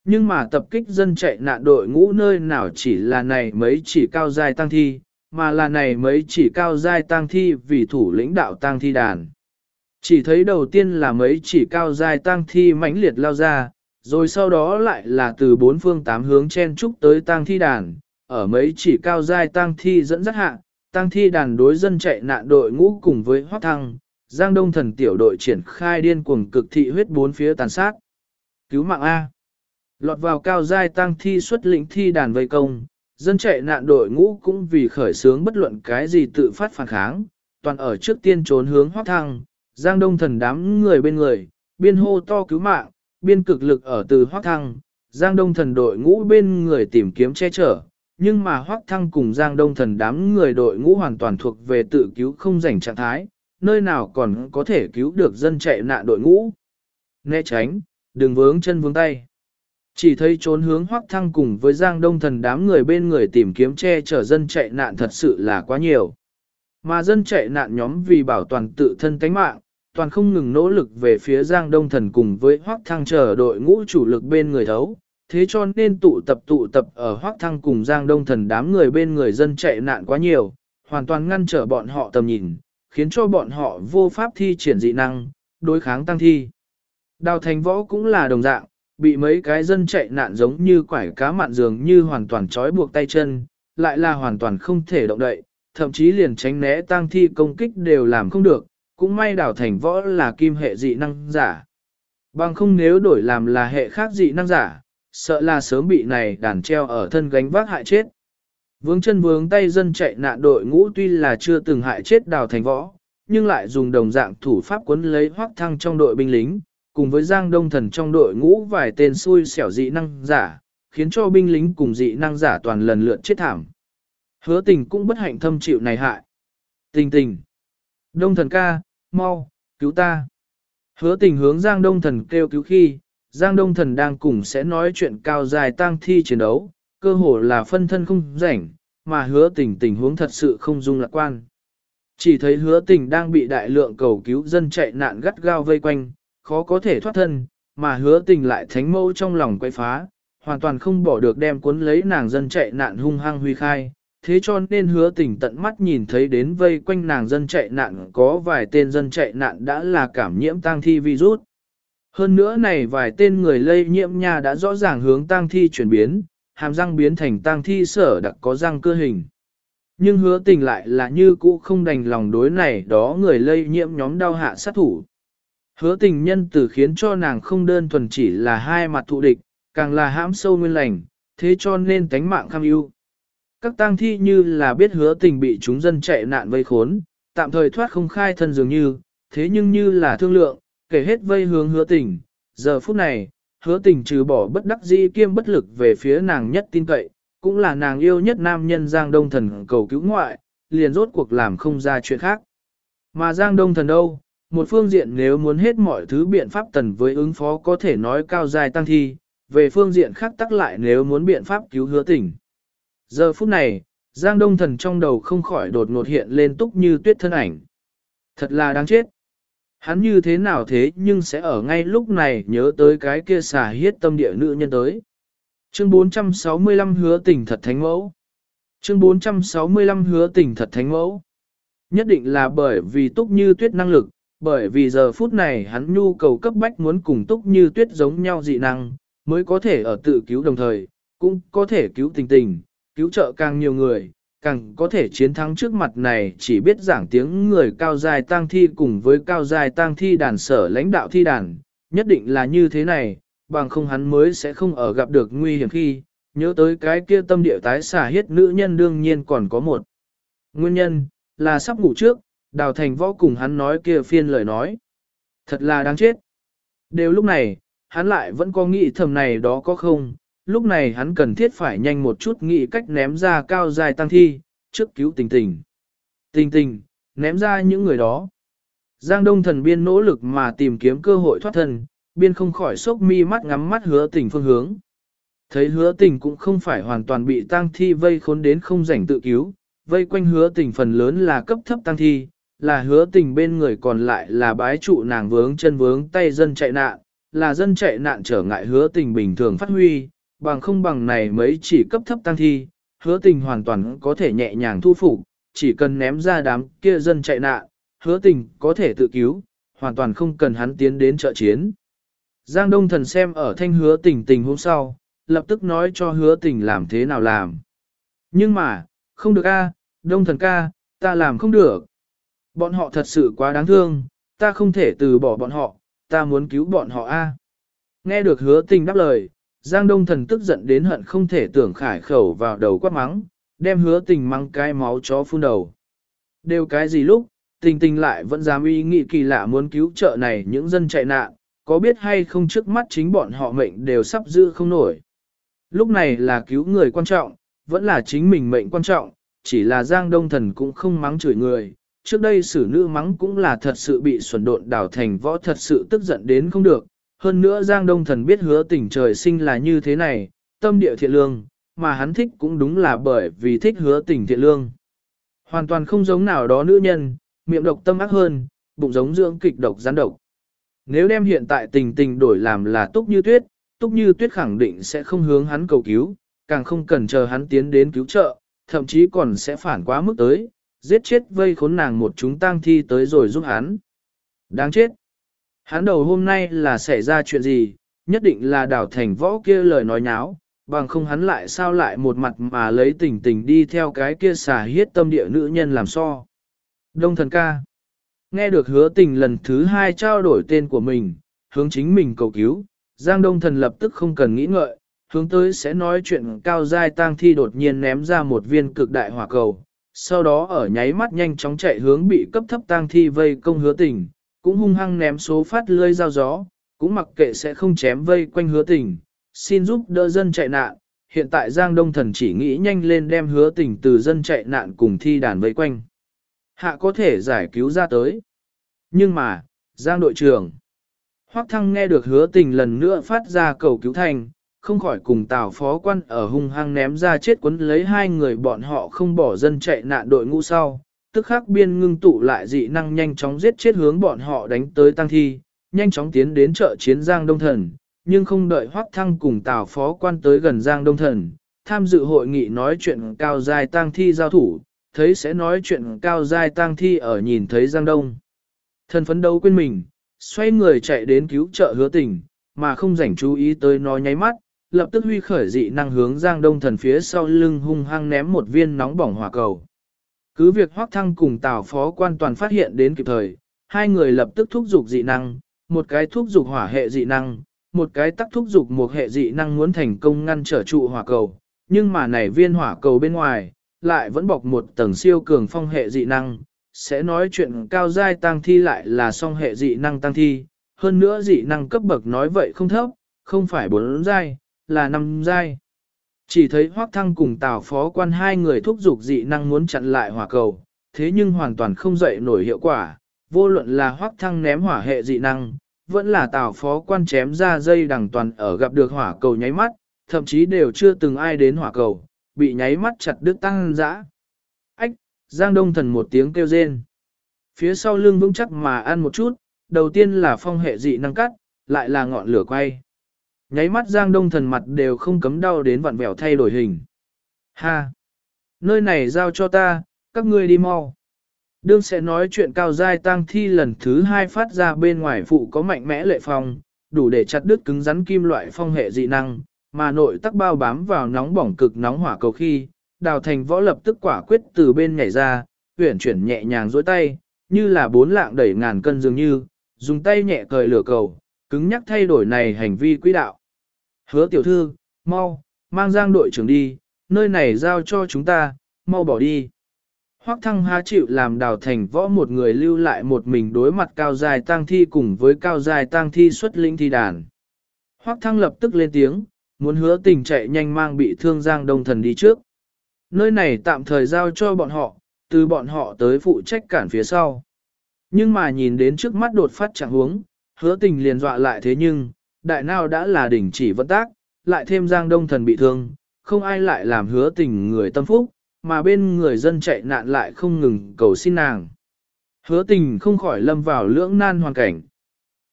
Nhưng mà tập kích dân chạy nạn đội ngũ nơi nào chỉ là này mấy chỉ cao giai tăng thi, mà là này mấy chỉ cao giai tăng thi vì thủ lĩnh đạo tăng thi đàn. Chỉ thấy đầu tiên là mấy chỉ cao dài tang thi mãnh liệt lao ra, rồi sau đó lại là từ bốn phương tám hướng chen trúc tới tang thi đàn, ở mấy chỉ cao dài tang thi dẫn dắt hạ, tang thi đàn đối dân chạy nạn đội ngũ cùng với hoắc thăng, giang đông thần tiểu đội triển khai điên cuồng cực thị huyết bốn phía tàn sát. Cứu mạng A. Lọt vào cao giai tăng thi xuất lĩnh thi đàn vây công, dân chạy nạn đội ngũ cũng vì khởi sướng bất luận cái gì tự phát phản kháng, toàn ở trước tiên trốn hướng hoác thăng, Giang Đông thần đám người bên người, biên hô to cứu mạng, biên cực lực ở từ Hoác Thăng, Giang Đông thần đội ngũ bên người tìm kiếm che chở, nhưng mà Hoác Thăng cùng Giang Đông thần đám người đội ngũ hoàn toàn thuộc về tự cứu không dành trạng thái, nơi nào còn có thể cứu được dân chạy nạn đội ngũ. Né tránh, đừng vướng chân vướng tay. Chỉ thấy trốn hướng Hoác Thăng cùng với Giang Đông thần đám người bên người tìm kiếm che chở dân chạy nạn thật sự là quá nhiều. Mà dân chạy nạn nhóm vì bảo toàn tự thân tánh mạng, toàn không ngừng nỗ lực về phía Giang Đông Thần cùng với Hoác Thăng chờ đội ngũ chủ lực bên người thấu. Thế cho nên tụ tập tụ tập ở Hoác Thăng cùng Giang Đông Thần đám người bên người dân chạy nạn quá nhiều, hoàn toàn ngăn trở bọn họ tầm nhìn, khiến cho bọn họ vô pháp thi triển dị năng, đối kháng tăng thi. Đào thành võ cũng là đồng dạng, bị mấy cái dân chạy nạn giống như quải cá mặn dường như hoàn toàn trói buộc tay chân, lại là hoàn toàn không thể động đậy, thậm chí liền tránh né tang thi công kích đều làm không được, cũng may đảo thành võ là kim hệ dị năng giả. Bằng không nếu đổi làm là hệ khác dị năng giả, sợ là sớm bị này đàn treo ở thân gánh vác hại chết. Vướng chân vướng tay dân chạy nạn đội ngũ tuy là chưa từng hại chết đào thành võ, nhưng lại dùng đồng dạng thủ pháp quấn lấy hoác thăng trong đội binh lính, cùng với giang đông thần trong đội ngũ vài tên xui xẻo dị năng giả, khiến cho binh lính cùng dị năng giả toàn lần lượt chết thảm. Hứa tình cũng bất hạnh thâm chịu này hại. Tình tình. Đông thần ca, mau, cứu ta. Hứa tình hướng Giang Đông thần kêu cứu khi, Giang Đông thần đang cùng sẽ nói chuyện cao dài tang thi chiến đấu, cơ hồ là phân thân không rảnh, mà hứa tình tình huống thật sự không dung lạc quan. Chỉ thấy hứa tình đang bị đại lượng cầu cứu dân chạy nạn gắt gao vây quanh, khó có thể thoát thân, mà hứa tình lại thánh mâu trong lòng quay phá, hoàn toàn không bỏ được đem cuốn lấy nàng dân chạy nạn hung hăng huy khai, thế cho nên hứa tình tận mắt nhìn thấy đến vây quanh nàng dân chạy nạn có vài tên dân chạy nạn đã là cảm nhiễm tang thi virus. Hơn nữa này vài tên người lây nhiễm nha đã rõ ràng hướng tang thi chuyển biến, hàm răng biến thành tang thi sở đặc có răng cơ hình. Nhưng hứa tình lại là như cũ không đành lòng đối này đó người lây nhiễm nhóm đau hạ sát thủ. Hứa tình nhân tử khiến cho nàng không đơn thuần chỉ là hai mặt thụ địch, càng là hãm sâu nguyên lành, thế cho nên tánh mạng kham ưu. Các tang thi như là biết hứa tình bị chúng dân chạy nạn vây khốn, tạm thời thoát không khai thân dường như, thế nhưng như là thương lượng, kể hết vây hướng hứa tình. Giờ phút này, hứa tình trừ bỏ bất đắc dĩ kiêm bất lực về phía nàng nhất tin cậy, cũng là nàng yêu nhất nam nhân Giang Đông Thần cầu cứu ngoại, liền rốt cuộc làm không ra chuyện khác. Mà Giang Đông Thần đâu, một phương diện nếu muốn hết mọi thứ biện pháp tần với ứng phó có thể nói cao dài tăng thi, về phương diện khác tắc lại nếu muốn biện pháp cứu hứa tỉnh. Giờ phút này, Giang Đông Thần trong đầu không khỏi đột ngột hiện lên túc như tuyết thân ảnh. Thật là đáng chết. Hắn như thế nào thế nhưng sẽ ở ngay lúc này nhớ tới cái kia xà hiết tâm địa nữ nhân tới. Chương 465 hứa tình thật thánh mẫu. Chương 465 hứa tình thật thánh mẫu. Nhất định là bởi vì túc như tuyết năng lực, bởi vì giờ phút này hắn nhu cầu cấp bách muốn cùng túc như tuyết giống nhau dị năng, mới có thể ở tự cứu đồng thời, cũng có thể cứu tình tình, cứu trợ càng nhiều người, càng có thể chiến thắng trước mặt này chỉ biết giảng tiếng người cao dài tang thi cùng với cao dài tang thi đàn sở lãnh đạo thi đàn, nhất định là như thế này, bằng không hắn mới sẽ không ở gặp được nguy hiểm khi, nhớ tới cái kia tâm địa tái xả hiết nữ nhân đương nhiên còn có một. Nguyên nhân, là sắp ngủ trước, đào thành võ cùng hắn nói kia phiên lời nói. Thật là đáng chết. Đều lúc này, hắn lại vẫn có nghĩ thầm này đó có không, lúc này hắn cần thiết phải nhanh một chút nghĩ cách ném ra cao dài tăng thi, trước cứu tình tình. Tình tình, ném ra những người đó. Giang Đông thần biên nỗ lực mà tìm kiếm cơ hội thoát thân, biên không khỏi sốc mi mắt ngắm mắt hứa tình phương hướng. Thấy hứa tình cũng không phải hoàn toàn bị tang thi vây khốn đến không rảnh tự cứu, vây quanh hứa tình phần lớn là cấp thấp tang thi, là hứa tình bên người còn lại là bái trụ nàng vướng chân vướng tay dân chạy nạn, là dân chạy nạn trở ngại hứa tình bình thường phát huy, bằng không bằng này mấy chỉ cấp thấp tăng thi, hứa tình hoàn toàn có thể nhẹ nhàng thu phục, chỉ cần ném ra đám kia dân chạy nạn, hứa tình có thể tự cứu, hoàn toàn không cần hắn tiến đến trợ chiến. Giang Đông Thần xem ở thanh hứa tình tình hôm sau, lập tức nói cho hứa tình làm thế nào làm. Nhưng mà, không được a, Đông Thần ca, ta làm không được. Bọn họ thật sự quá đáng thương, ta không thể từ bỏ bọn họ, ta muốn cứu bọn họ a. Nghe được hứa tình đáp lời, Giang Đông Thần tức giận đến hận không thể tưởng khải khẩu vào đầu quát mắng, đem hứa tình mắng cái máu chó phun đầu. Đều cái gì lúc, tình tình lại vẫn dám ý nghĩ kỳ lạ muốn cứu trợ này những dân chạy nạn, có biết hay không trước mắt chính bọn họ mệnh đều sắp giữ không nổi. Lúc này là cứu người quan trọng, vẫn là chính mình mệnh quan trọng, chỉ là Giang Đông Thần cũng không mắng chửi người. Trước đây xử nữ mắng cũng là thật sự bị xuẩn độn đảo thành võ thật sự tức giận đến không được, hơn nữa Giang Đông Thần biết hứa tình trời sinh là như thế này, tâm địa thiện lương, mà hắn thích cũng đúng là bởi vì thích hứa tình thiện lương. Hoàn toàn không giống nào đó nữ nhân, miệng độc tâm ác hơn, bụng giống dưỡng kịch độc gián độc. Nếu đem hiện tại tình tình đổi làm là túc như tuyết, túc như tuyết khẳng định sẽ không hướng hắn cầu cứu, càng không cần chờ hắn tiến đến cứu trợ, thậm chí còn sẽ phản quá mức tới, giết chết vây khốn nàng một chúng tang thi tới rồi giúp hắn. Đáng chết! Hắn đầu hôm nay là xảy ra chuyện gì, nhất định là đảo thành võ kia lời nói nháo, bằng không hắn lại sao lại một mặt mà lấy tình tình đi theo cái kia xà hiết tâm địa nữ nhân làm so. Đông thần ca. Nghe được hứa tình lần thứ hai trao đổi tên của mình, hướng chính mình cầu cứu, Giang Đông thần lập tức không cần nghĩ ngợi, hướng tới sẽ nói chuyện cao dai tang thi đột nhiên ném ra một viên cực đại hỏa cầu, sau đó ở nháy mắt nhanh chóng chạy hướng bị cấp thấp tang thi vây công hứa tình, cũng hung hăng ném số phát lưỡi dao gió, cũng mặc kệ sẽ không chém vây quanh hứa tình, xin giúp đỡ dân chạy nạn. Hiện tại Giang Đông Thần chỉ nghĩ nhanh lên đem hứa tình từ dân chạy nạn cùng thi đàn vây quanh. Hạ có thể giải cứu ra tới. Nhưng mà, Giang đội trưởng, Hoắc Thăng nghe được hứa tình lần nữa phát ra cầu cứu thành, không khỏi cùng tào phó quan ở hung hăng ném ra chết quấn lấy hai người bọn họ không bỏ dân chạy nạn đội ngũ sau, tức khắc biên ngưng tụ lại dị năng nhanh chóng giết chết hướng bọn họ đánh tới tăng thi, nhanh chóng tiến đến chợ chiến Giang Đông Thần, nhưng không đợi Hoắc Thăng cùng Tào Phó quan tới gần Giang Đông Thần, tham dự hội nghị nói chuyện cao giai tăng thi giao thủ, thấy sẽ nói chuyện cao giai tăng thi ở nhìn thấy Giang Đông. Thần phấn đấu quên mình, xoay người chạy đến cứu trợ hứa tình, mà không rảnh chú ý tới nó nháy mắt, lập tức huy khởi dị năng hướng Giang Đông Thần phía sau lưng hung hăng ném một viên nóng bỏng hỏa cầu. Cứ việc Hoắc Thăng cùng Tào Phó quan toàn phát hiện đến kịp thời, hai người lập tức thúc giục dị năng, một cái thúc giục hỏa hệ dị năng, một cái tắc thúc giục một hệ dị năng muốn thành công ngăn trở trụ hỏa cầu, nhưng mà này viên hỏa cầu bên ngoài, lại vẫn bọc một tầng siêu cường phong hệ dị năng, sẽ nói chuyện cao giai tăng thi lại là song hệ dị năng tăng thi, hơn nữa dị năng cấp bậc nói vậy không thấp, không phải bốn giai, là năm giai. Chỉ thấy Hoắc Thăng cùng Tào Phó Quan hai người thúc giục dị năng muốn chặn lại hỏa cầu, thế nhưng hoàn toàn không dậy nổi hiệu quả, vô luận là Hoắc Thăng ném hỏa hệ dị năng, vẫn là Tào Phó Quan chém ra dây đằng toàn ở gặp được hỏa cầu nháy mắt, thậm chí đều chưa từng ai đến hỏa cầu, bị nháy mắt chặt đứt tăng dã. Ách, Giang Đông Thần một tiếng kêu rên. Phía sau lưng vững chắc mà ăn một chút, đầu tiên là phong hệ dị năng cắt, lại là ngọn lửa quay. Nháy mắt Giang Đông Thần mặt đều không cấm đau đến vặn vẹo thay đổi hình. Ha! Nơi này giao cho ta, các ngươi đi mau. Đương sẽ nói chuyện cao giai tang thi lần thứ hai phát ra bên ngoài phụ có mạnh mẽ lệ phong, đủ để chặt đứt cứng rắn kim loại phong hệ dị năng, mà nội tắc bao bám vào nóng bỏng cực nóng hỏa cầu khi, đào thành võ lập tức quả quyết từ bên nhảy ra, huyển chuyển nhẹ nhàng dối tay, như là bốn lạng đẩy ngàn cân dường như, dùng tay nhẹ cởi lửa cầu, cứng nhắc thay đổi này hành vi quỹ đạo. Hứa tiểu thư, mau, mang giang đội trưởng đi, nơi này giao cho chúng ta, mau bỏ đi. Hoắc thăng há chịu làm đào thành võ một người lưu lại một mình đối mặt cao dài tang thi cùng với cao dài tang thi xuất linh thi đàn. Hoắc thăng lập tức lên tiếng, muốn hứa tình chạy nhanh mang bị thương giang đông thần đi trước. Nơi này tạm thời giao cho bọn họ, từ bọn họ tới phụ trách cản phía sau. Nhưng mà nhìn đến trước mắt đột phát trạng huống, hứa tình liền dọa lại thế nhưng, đại nào đã là đỉnh chỉ vận tác, lại thêm giang đông thần bị thương, không ai lại làm hứa tình người tâm phúc, mà bên người dân chạy nạn lại không ngừng cầu xin nàng. Hứa tình không khỏi lâm vào lưỡng nan hoàn cảnh.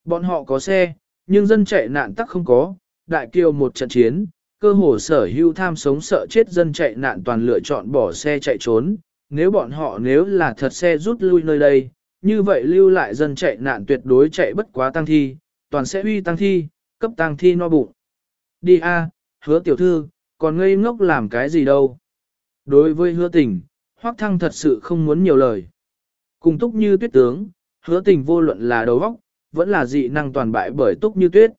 Bọn họ có xe, nhưng dân chạy nạn tắc không có, đại kiều một trận chiến, cơ hồ sở hưu tham sống sợ chết dân chạy nạn toàn lựa chọn bỏ xe chạy trốn. Nếu bọn họ nếu là thật xe rút lui nơi đây, như vậy lưu lại dân chạy nạn tuyệt đối chạy bất quá tăng thi, toàn sẽ uy tăng thi, cấp tăng thi no bụng. Đi a, hứa tiểu thư, còn ngây ngốc làm cái gì đâu. Đối với hứa tình, Hoắc Thăng thật sự không muốn nhiều lời. Cùng túc như tuyết tướng, hứa tình vô luận là đầu óc, vẫn là dị năng toàn bại bởi túc như tuyết.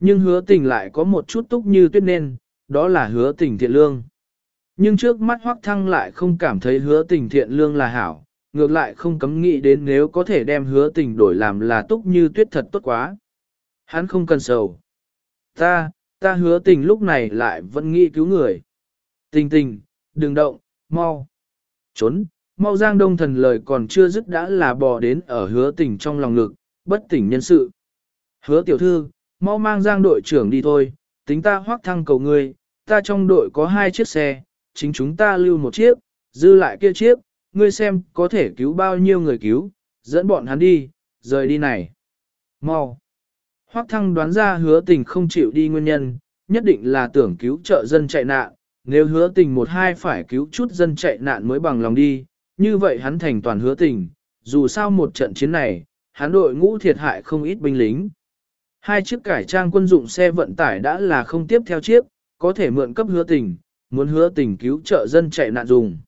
Nhưng hứa tình lại có một chút túc như tuyết nên, đó là hứa tình thiện lương. Nhưng trước mắt Hoắc Thăng lại không cảm thấy hứa tình thiện lương là hảo, ngược lại không cấm nghĩ đến nếu có thể đem hứa tình đổi làm là túc như tuyết thật tốt quá. Hắn không cần sầu. Ta, ta hứa tình lúc này lại vẫn nghĩ cứu người. Tình tình, đừng động, mau. Trốn, mau giang đông thần lời còn chưa dứt đã là bò đến ở hứa tình trong lòng ngực, bất tỉnh nhân sự. Hứa tiểu thư, mau mang giang đội trưởng đi thôi, tính ta hoác thăng cầu ngươi, ta trong đội có hai chiếc xe, chính chúng ta lưu một chiếc, dư lại kia chiếc, ngươi xem có thể cứu bao nhiêu người cứu, dẫn bọn hắn đi, rời đi này. Mau. Hoác thăng đoán ra hứa tình không chịu đi nguyên nhân, nhất định là tưởng cứu trợ dân chạy nạn, nếu hứa tình một hai phải cứu chút dân chạy nạn mới bằng lòng đi, như vậy hắn thành toàn hứa tình, dù sao một trận chiến này, hắn đội ngũ thiệt hại không ít binh lính. Hai chiếc cải trang quân dụng xe vận tải đã là không tiếp theo chiếc, có thể mượn cấp hứa tình, muốn hứa tình cứu trợ dân chạy nạn dùng.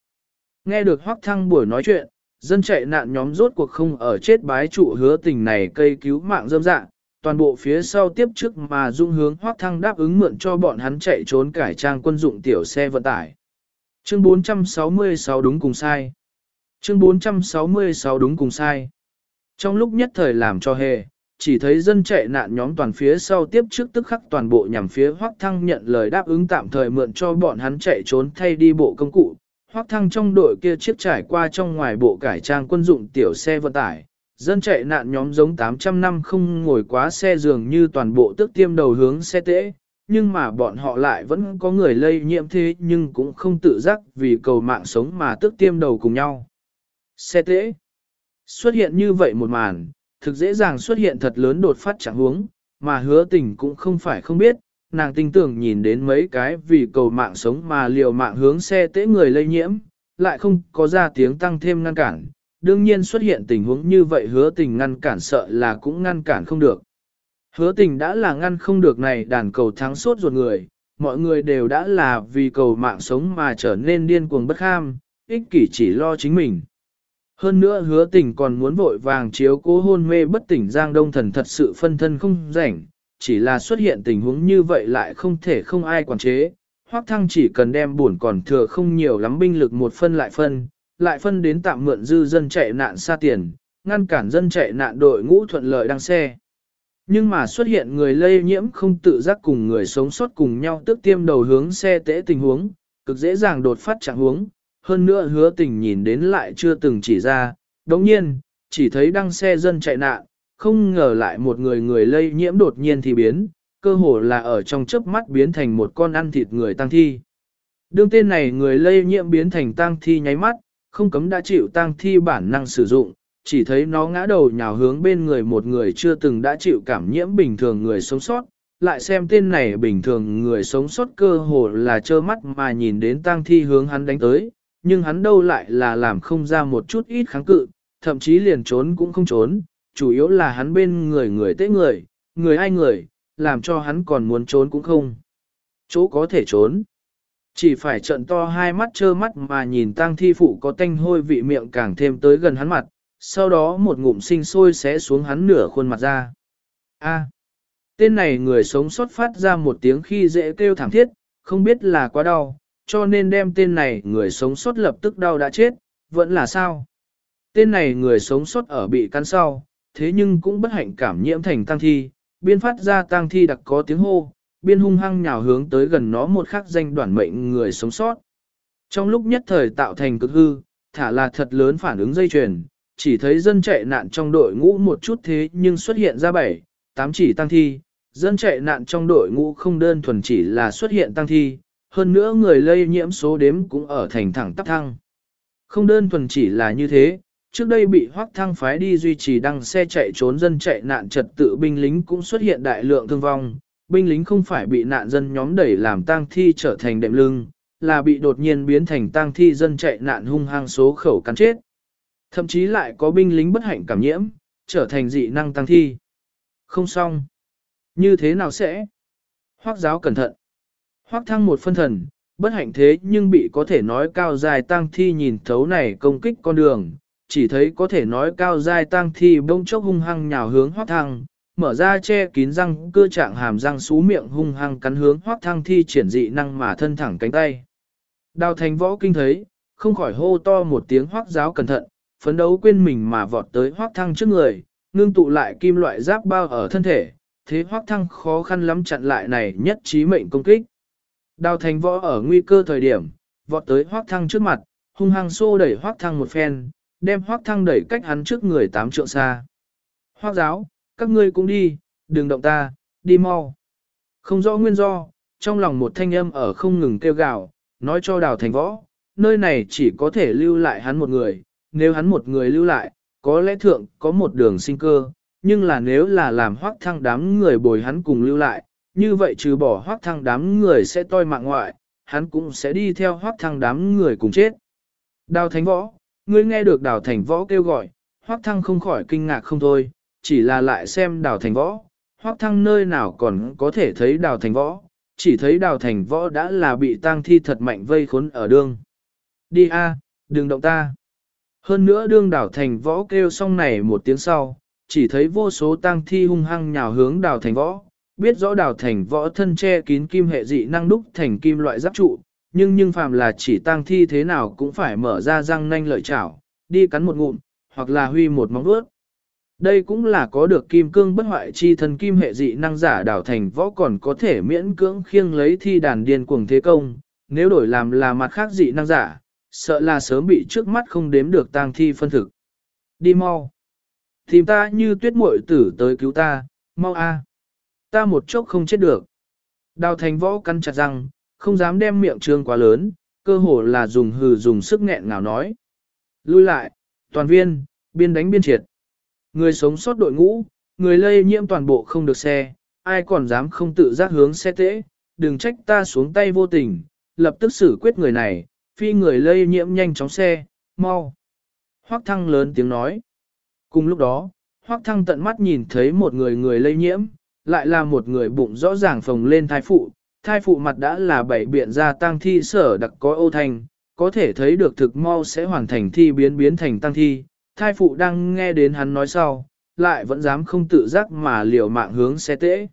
Nghe được Hoắc Thăng buổi nói chuyện, dân chạy nạn nhóm rốt cuộc không ở chết bái trụ hứa tình này cây cứu mạng dâm dạng, toàn bộ phía sau tiếp trước mà dung hướng hoác thăng đáp ứng mượn cho bọn hắn chạy trốn cải trang quân dụng tiểu xe vận tải. Chương 466 đúng cùng sai. Chương 466 đúng cùng sai. Trong lúc nhất thời làm cho hề, chỉ thấy dân chạy nạn nhóm toàn phía sau tiếp trước tức khắc toàn bộ nhằm phía hoác Thăng nhận lời đáp ứng tạm thời mượn cho bọn hắn chạy trốn thay đi bộ công cụ. Hoác Thăng trong đội kia chiếc trải qua trong ngoài bộ cải trang quân dụng tiểu xe vận tải, dân chạy nạn nhóm giống 800 năm không ngồi quá xe dường như toàn bộ tức tiêm đầu hướng xe tễ, nhưng mà bọn họ lại vẫn có người lây nhiễm thế nhưng cũng không tự giác vì cầu mạng sống mà tức tiêm đầu cùng nhau. Xe tễ xuất hiện như vậy một màn, thực dễ dàng xuất hiện thật lớn đột phát chẳng huống, mà hứa tình cũng không phải không biết, nàng tin tưởng nhìn đến mấy cái vì cầu mạng sống mà liều mạng hướng xe tễ người lây nhiễm, lại không có ra tiếng tăng thêm ngăn cản, đương nhiên xuất hiện tình huống như vậy hứa tình ngăn cản sợ là cũng ngăn cản không được. Hứa tình đã là ngăn không được này đàn cầu thắng suốt ruột người, mọi người đều đã là vì cầu mạng sống mà trở nên điên cuồng bất ham, ích kỷ chỉ lo chính mình. Hơn nữa hứa tình còn muốn vội vàng chiếu cố hôn mê bất tỉnh Giang Đông Thần thật sự phân thân không rảnh, chỉ là xuất hiện tình huống như vậy lại không thể không ai quản chế. Hoắc Thăng chỉ cần đem buồn còn thừa không nhiều lắm binh lực một phân lại phân, lại phân đến tạm mượn dư dân chạy nạn xa tiền, ngăn cản dân chạy nạn đội ngũ thuận lợi đăng xe. Nhưng mà xuất hiện người lây nhiễm không tự giác cùng người sống sót cùng nhau tức tiêm đầu hướng xe tễ tình huống, cực dễ dàng đột phát trạng huống, hơn nữa hứa tình nhìn đến lại chưa từng chỉ ra, đồng nhiên, chỉ thấy đăng xe dân chạy nạn, không ngờ lại một người người lây nhiễm đột nhiên thì biến, cơ hồ là ở trong chớp mắt biến thành một con ăn thịt người tăng thi. Đương tên này người lây nhiễm biến thành tăng thi nháy mắt, không cấm đã chịu tang thi bản năng sử dụng, chỉ thấy nó ngã đầu nhào hướng bên người một người chưa từng đã chịu cảm nhiễm bình thường người sống sót, lại xem tên này bình thường người sống sót cơ hồ là trơ mắt mà nhìn đến tang thi hướng hắn đánh tới, nhưng hắn đâu lại là làm không ra một chút ít kháng cự, thậm chí liền trốn cũng không trốn, chủ yếu là hắn bên người người tế người, người ai người, làm cho hắn còn muốn trốn cũng không. Chỗ có thể trốn. Chỉ phải trận to hai mắt trơ mắt mà nhìn tang thi phụ có tanh hôi vị miệng càng thêm tới gần hắn mặt, sau đó một ngụm sinh sôi sẽ xuống hắn nửa khuôn mặt ra. A. tên này người sống sót phát ra một tiếng khi dễ kêu thảm thiết, không biết là quá đau, cho nên đem tên này người sống sót lập tức đau đã chết, vẫn là sao? Tên này người sống sót ở bị cắn sau, thế nhưng cũng bất hạnh cảm nhiễm thành tang thi, biên phát ra tang thi đặc có tiếng hô, biên hung hăng nhào hướng tới gần nó một khắc danh đoạn mệnh người sống sót. Trong lúc nhất thời tạo thành cực hư, thả là thật lớn phản ứng dây chuyền, chỉ thấy dân chạy nạn trong đội ngũ một chút thế nhưng xuất hiện ra bảy, tám chỉ tăng thi, dân chạy nạn trong đội ngũ không đơn thuần chỉ là xuất hiện tăng thi, hơn nữa người lây nhiễm số đếm cũng ở thành thẳng tắp thăng. Không đơn thuần chỉ là như thế, trước đây bị hoác thăng phái đi duy trì đăng xe chạy trốn dân chạy nạn trật tự binh lính cũng xuất hiện đại lượng thương vong, binh lính không phải bị nạn dân nhóm đẩy làm tang thi trở thành đệm lưng, là bị đột nhiên biến thành tang thi dân chạy nạn hung hăng số khẩu cắn chết. Thậm chí lại có binh lính bất hạnh cảm nhiễm, trở thành dị năng tăng thi. Không xong. Như thế nào sẽ? Hoác giáo cẩn thận. Hoác thăng một phân thần, bất hạnh thế nhưng bị có thể nói cao dài tăng thi nhìn thấu này công kích con đường, chỉ thấy có thể nói cao dài tăng thi bông chốc hung hăng nhào hướng hoác thăng, mở ra che kín răng cơ trạng hàm răng xú miệng hung hăng cắn hướng hoác thăng thi triển dị năng mà thân thẳng cánh tay. Đào thành võ kinh thấy, không khỏi hô to một tiếng hoác giáo cẩn thận, phấn đấu quên mình mà vọt tới hoác thăng trước người, ngưng tụ lại kim loại giáp bao ở thân thể, thế hoác thăng khó khăn lắm chặn lại này nhất trí mệnh công kích. Đào thành võ ở nguy cơ thời điểm, vọt tới hoác thăng trước mặt, hung hăng xô đẩy hoác thăng một phen, đem hoác thăng đẩy cách hắn trước người tám trượng xa. Hoác giáo, các ngươi cũng đi, đừng động ta, đi mau. Không rõ nguyên do, trong lòng một thanh âm ở không ngừng kêu gào, nói cho đào thành võ, nơi này chỉ có thể lưu lại hắn một người, nếu hắn một người lưu lại, có lẽ thượng có một đường sinh cơ, nhưng là nếu là làm hoác thăng đám người bồi hắn cùng lưu lại, như vậy trừ bỏ hoác thăng đám người sẽ toi mạng ngoại, hắn cũng sẽ đi theo hoác thăng đám người cùng chết. Đào thánh võ, ngươi nghe được đào thành võ kêu gọi, hoác thăng không khỏi kinh ngạc không thôi, chỉ là lại xem đào thành võ, hoác thăng nơi nào còn có thể thấy đào thành võ, chỉ thấy đào thành võ đã là bị tang thi thật mạnh vây khốn ở đường. Đi a, đừng động ta. Hơn nữa đương đào thành võ kêu xong này một tiếng sau, chỉ thấy vô số tang thi hung hăng nhào hướng đào thành võ, biết rõ đào thành võ thân che kín kim hệ dị năng đúc thành kim loại giáp trụ, nhưng nhưng phàm là chỉ tang thi thế nào cũng phải mở ra răng nanh lợi chảo, đi cắn một ngụm, hoặc là huy một móng vuốt. Đây cũng là có được kim cương bất hoại chi thần kim hệ dị năng giả đảo thành võ còn có thể miễn cưỡng khiêng lấy thi đàn điên cuồng thế công, nếu đổi làm là mặt khác dị năng giả, sợ là sớm bị trước mắt không đếm được tang thi phân thực. Đi mau. Tìm ta như tuyết muội tử tới cứu ta, mau a. Ta một chốc không chết được. Đào thành võ căn chặt răng, không dám đem miệng trương quá lớn, cơ hồ là dùng hừ dùng sức nghẹn ngào nói. Lui lại, toàn viên, biên đánh biên triệt. Người sống sót đội ngũ, người lây nhiễm toàn bộ không được xe, ai còn dám không tự giác hướng xe tễ, đừng trách ta xuống tay vô tình, lập tức xử quyết người này, phi người lây nhiễm nhanh chóng xe, mau. Hoắc thăng lớn tiếng nói. Cùng lúc đó, Hoắc thăng tận mắt nhìn thấy một người người lây nhiễm, lại là một người bụng rõ ràng phồng lên thai phụ, thai phụ mặt đã là bảy biện ra tang thi sở đặc có ô thành, có thể thấy được thực mau sẽ hoàn thành thi biến biến thành tăng thi. Thai phụ đang nghe đến hắn nói sau, lại vẫn dám không tự giác mà liều mạng hướng xe tễ.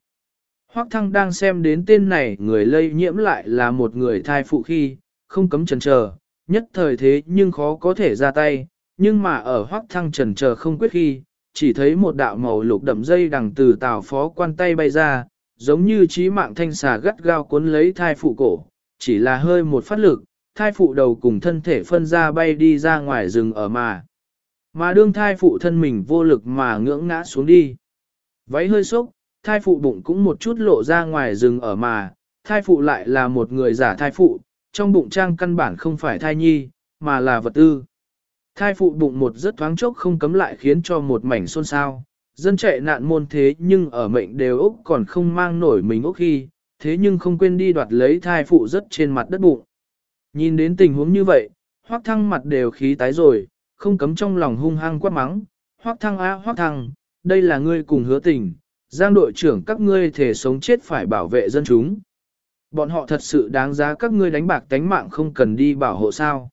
Hoắc Thăng đang xem đến tên này người lây nhiễm lại là một người thai phụ khi, không cấm chần chờ, nhất thời thế nhưng khó có thể ra tay, nhưng mà ở Hoắc Thăng chần chờ không quyết khi, chỉ thấy một đạo màu lục đậm dây đằng từ tàu phó quan tay bay ra, giống như trí mạng thanh xà gắt gao cuốn lấy thai phụ cổ, chỉ là hơi một phát lực, thai phụ đầu cùng thân thể phân ra bay đi ra ngoài rừng ở mà. Mà đương thai phụ thân mình vô lực mà ngưỡng ngã xuống đi. Váy hơi sốc, thai phụ bụng cũng một chút lộ ra ngoài rừng ở mà, thai phụ lại là một người giả thai phụ, trong bụng trang căn bản không phải thai nhi, mà là vật tư. Thai phụ bụng một rất thoáng chốc không cấm lại khiến cho một mảnh xôn xao, dân chạy nạn môn thế nhưng ở mệnh đều Úc còn không mang nổi mình Úc khi, thế nhưng không quên đi đoạt lấy thai phụ rất trên mặt đất bụng. Nhìn đến tình huống như vậy, hoác thăng mặt đều khí tái rồi, không cấm trong lòng hung hăng quát mắng, hoác thăng á hoác thăng, đây là ngươi cùng hứa tình, giang đội trưởng các ngươi thể sống chết phải bảo vệ dân chúng. Bọn họ thật sự đáng giá các ngươi đánh bạc tánh mạng không cần đi bảo hộ sao.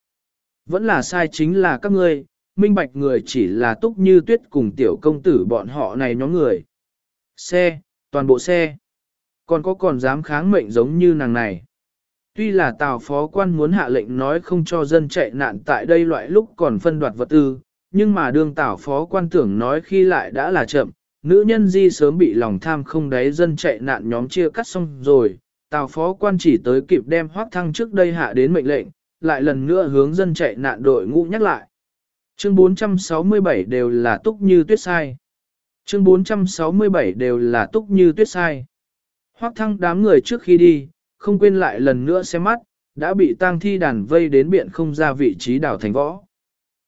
Vẫn là sai chính là các ngươi, minh bạch người chỉ là túc như tuyết cùng tiểu công tử bọn họ này nhóm người. Xe, toàn bộ xe. Còn có còn dám kháng mệnh giống như nàng này. Tuy là tào phó quan muốn hạ lệnh nói không cho dân chạy nạn tại đây loại lúc còn phân đoạt vật tư, nhưng mà đương tào phó quan tưởng nói khi lại đã là chậm, nữ nhân di sớm bị lòng tham không đáy dân chạy nạn nhóm chia cắt xong rồi, tào phó quan chỉ tới kịp đem hoác thăng trước đây hạ đến mệnh lệnh, lại lần nữa hướng dân chạy nạn đội ngũ nhắc lại. Chương 467 đều là túc như tuyết sai. Chương 467 đều là túc như tuyết sai. Hoác thăng đám người trước khi đi, không quên lại lần nữa xem mắt, đã bị tang thi đàn vây đến biện không ra vị trí đảo thành võ.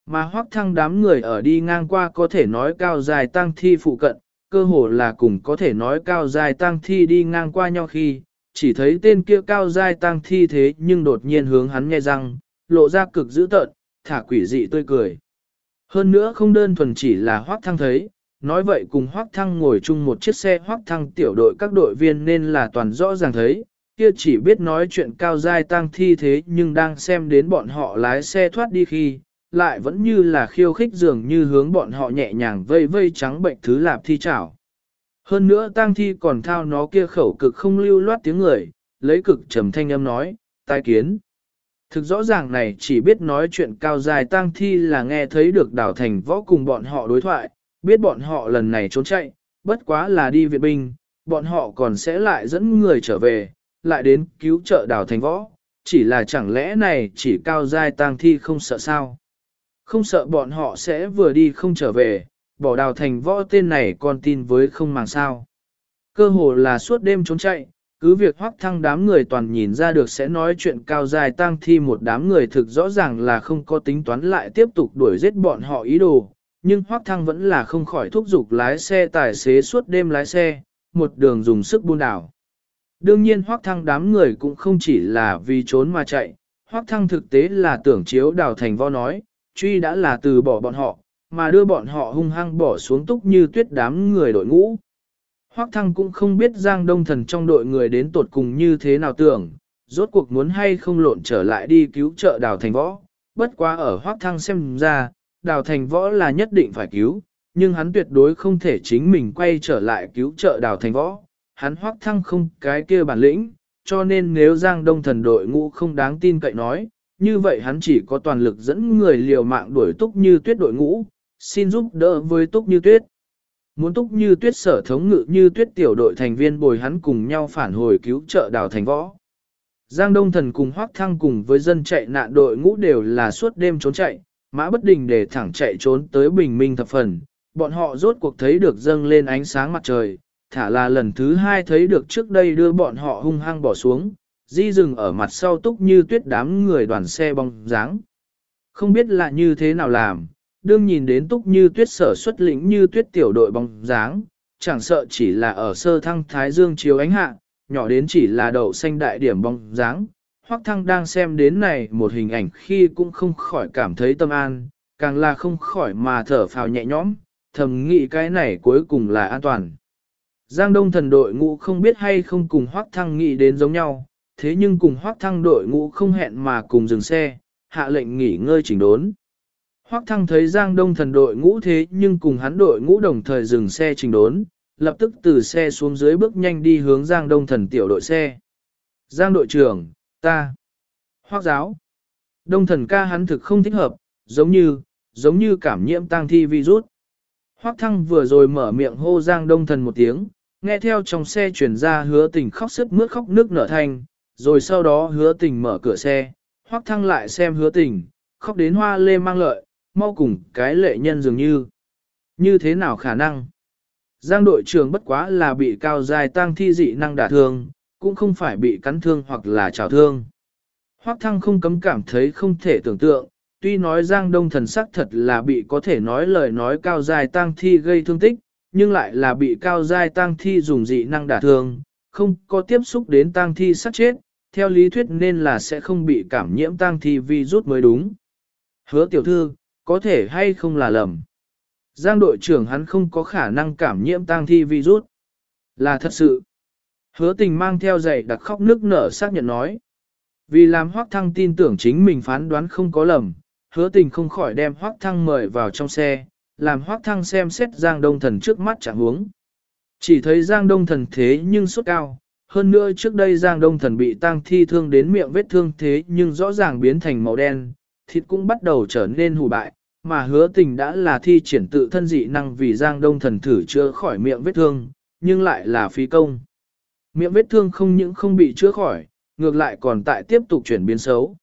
Mà hoác thăng đám người ở đi ngang qua có thể nói cao dài tang thi phụ cận, cơ hồ là cùng có thể nói cao dài tang thi đi ngang qua nhau khi, chỉ thấy tên kia cao dài tang thi thế nhưng đột nhiên hướng hắn nghe răng, lộ ra cực dữ tợn, thả quỷ dị tươi cười. Hơn nữa không đơn thuần chỉ là hoác thăng thấy, nói vậy cùng hoác thăng ngồi chung một chiếc xe hoác thăng tiểu đội các đội viên nên là toàn rõ ràng thấy, kia chỉ biết nói chuyện cao dai tăng thi thế nhưng đang xem đến bọn họ lái xe thoát đi khi, lại vẫn như là khiêu khích dường như hướng bọn họ nhẹ nhàng vây vây trắng bệnh thứ lạp thi chảo. Hơn nữa tăng thi còn thao nó kia khẩu cực không lưu loát tiếng người, lấy cực trầm thanh âm nói, tai kiến. Thực rõ ràng này chỉ biết nói chuyện cao dài tăng thi là nghe thấy được đảo thành võ cùng bọn họ đối thoại, biết bọn họ lần này trốn chạy, bất quá là đi viện binh, bọn họ còn sẽ lại dẫn người trở về, lại đến cứu trợ đào thành võ, chỉ là chẳng lẽ này chỉ cao giai tang thi không sợ sao. Không sợ bọn họ sẽ vừa đi không trở về, bỏ đào thành võ tên này còn tin với không màng sao. Cơ hồ là suốt đêm trốn chạy, cứ việc hoắc thăng đám người toàn nhìn ra được sẽ nói chuyện cao dài tang thi một đám người thực rõ ràng là không có tính toán lại tiếp tục đuổi giết bọn họ ý đồ, nhưng hoắc thăng vẫn là không khỏi thúc giục lái xe tài xế suốt đêm lái xe, một đường dùng sức buôn đảo. Đương nhiên hoác thăng đám người cũng không chỉ là vì trốn mà chạy, hoác thăng thực tế là tưởng chiếu đào thành vo nói, truy đã là từ bỏ bọn họ, mà đưa bọn họ hung hăng bỏ xuống túc như tuyết đám người đội ngũ. Hoác thăng cũng không biết Giang Đông Thần trong đội người đến tột cùng như thế nào tưởng, rốt cuộc muốn hay không lộn trở lại đi cứu trợ đào thành võ. Bất quá ở Hoác thăng xem ra, đào thành võ là nhất định phải cứu, nhưng hắn tuyệt đối không thể chính mình quay trở lại cứu trợ đào thành võ, hắn hoác thăng không cái kia bản lĩnh, cho nên nếu Giang Đông thần đội ngũ không đáng tin cậy nói, như vậy hắn chỉ có toàn lực dẫn người liều mạng đuổi túc như tuyết đội ngũ, xin giúp đỡ với túc như tuyết. Muốn túc như tuyết sở thống ngự như tuyết tiểu đội thành viên bồi hắn cùng nhau phản hồi cứu trợ đào thành võ. Giang Đông Thần cùng Hoắc Thăng cùng với dân chạy nạn đội ngũ đều là suốt đêm trốn chạy, mã bất đình để thẳng chạy trốn tới bình minh thập phần. Bọn họ rốt cuộc thấy được dâng lên ánh sáng mặt trời, thả là lần thứ hai thấy được trước đây đưa bọn họ hung hăng bỏ xuống, di rừng ở mặt sau túc như tuyết đám người đoàn xe bóng dáng. Không biết là như thế nào làm, đương nhìn đến túc như tuyết sở xuất lĩnh như tuyết tiểu đội bóng dáng, chẳng sợ chỉ là ở sơ thăng thái dương chiếu ánh hạ, nhỏ đến chỉ là đậu xanh đại điểm bóng dáng. Hoắc thăng đang xem đến này một hình ảnh khi cũng không khỏi cảm thấy tâm an, càng là không khỏi mà thở phào nhẹ nhõm, thầm nghĩ cái này cuối cùng là an toàn. Giang Đông thần đội ngũ không biết hay không cùng Hoác Thăng nghĩ đến giống nhau, thế nhưng cùng Hoác Thăng đội ngũ không hẹn mà cùng dừng xe, hạ lệnh nghỉ ngơi chỉnh đốn. Hoắc thăng thấy Giang Đông thần đội ngũ thế nhưng cùng hắn đội ngũ đồng thời dừng xe chỉnh đốn, lập tức từ xe xuống dưới bước nhanh đi hướng Giang Đông thần tiểu đội xe. Giang đội trưởng, ta. Hoắc giáo. Đông thần ca hắn thực không thích hợp, giống như, giống như cảm nhiễm tang thi virus. Hoắc thăng vừa rồi mở miệng hô Giang Đông thần một tiếng, nghe theo trong xe chuyển ra hứa tình khóc sức mướt khóc nước nở thanh, rồi sau đó hứa tình mở cửa xe, Hoắc thăng lại xem hứa tình, khóc đến hoa lê mang lợi, mau cùng cái lệ nhân dường như. Như thế nào khả năng? Giang đội trưởng bất quá là bị cao dài tăng thi dị năng đả thương, cũng không phải bị cắn thương hoặc là trào thương. Hoắc thăng không cấm cảm thấy không thể tưởng tượng, tuy nói Giang Đông thần sắc thật là bị có thể nói lời nói cao dài tăng thi gây thương tích, nhưng lại là bị cao giai tăng thi dùng dị năng đả thương, không có tiếp xúc đến tăng thi sát chết, theo lý thuyết nên là sẽ không bị cảm nhiễm tăng thi virus mới đúng. Hứa tiểu thư, có thể hay không là lầm. Giang đội trưởng hắn không có khả năng cảm nhiễm tăng thi virus. Là thật sự. Hứa tình mang theo giày đặc khóc nước nở xác nhận nói. Vì làm hoác thăng tin tưởng chính mình phán đoán không có lầm, hứa tình không khỏi đem hoác thăng mời vào trong xe, làm hoác thăng xem xét Giang Đông Thần trước mắt chẳng huống. Chỉ thấy Giang Đông Thần thế nhưng sốt cao, hơn nữa trước đây Giang Đông Thần bị tang thi thương đến miệng vết thương thế nhưng rõ ràng biến thành màu đen, thịt cũng bắt đầu trở nên hủ bại, mà hứa tình đã là thi triển tự thân dị năng vì Giang Đông Thần thử chữa khỏi miệng vết thương, nhưng lại là phí công. Miệng vết thương không những không bị chữa khỏi, ngược lại còn tại tiếp tục chuyển biến xấu.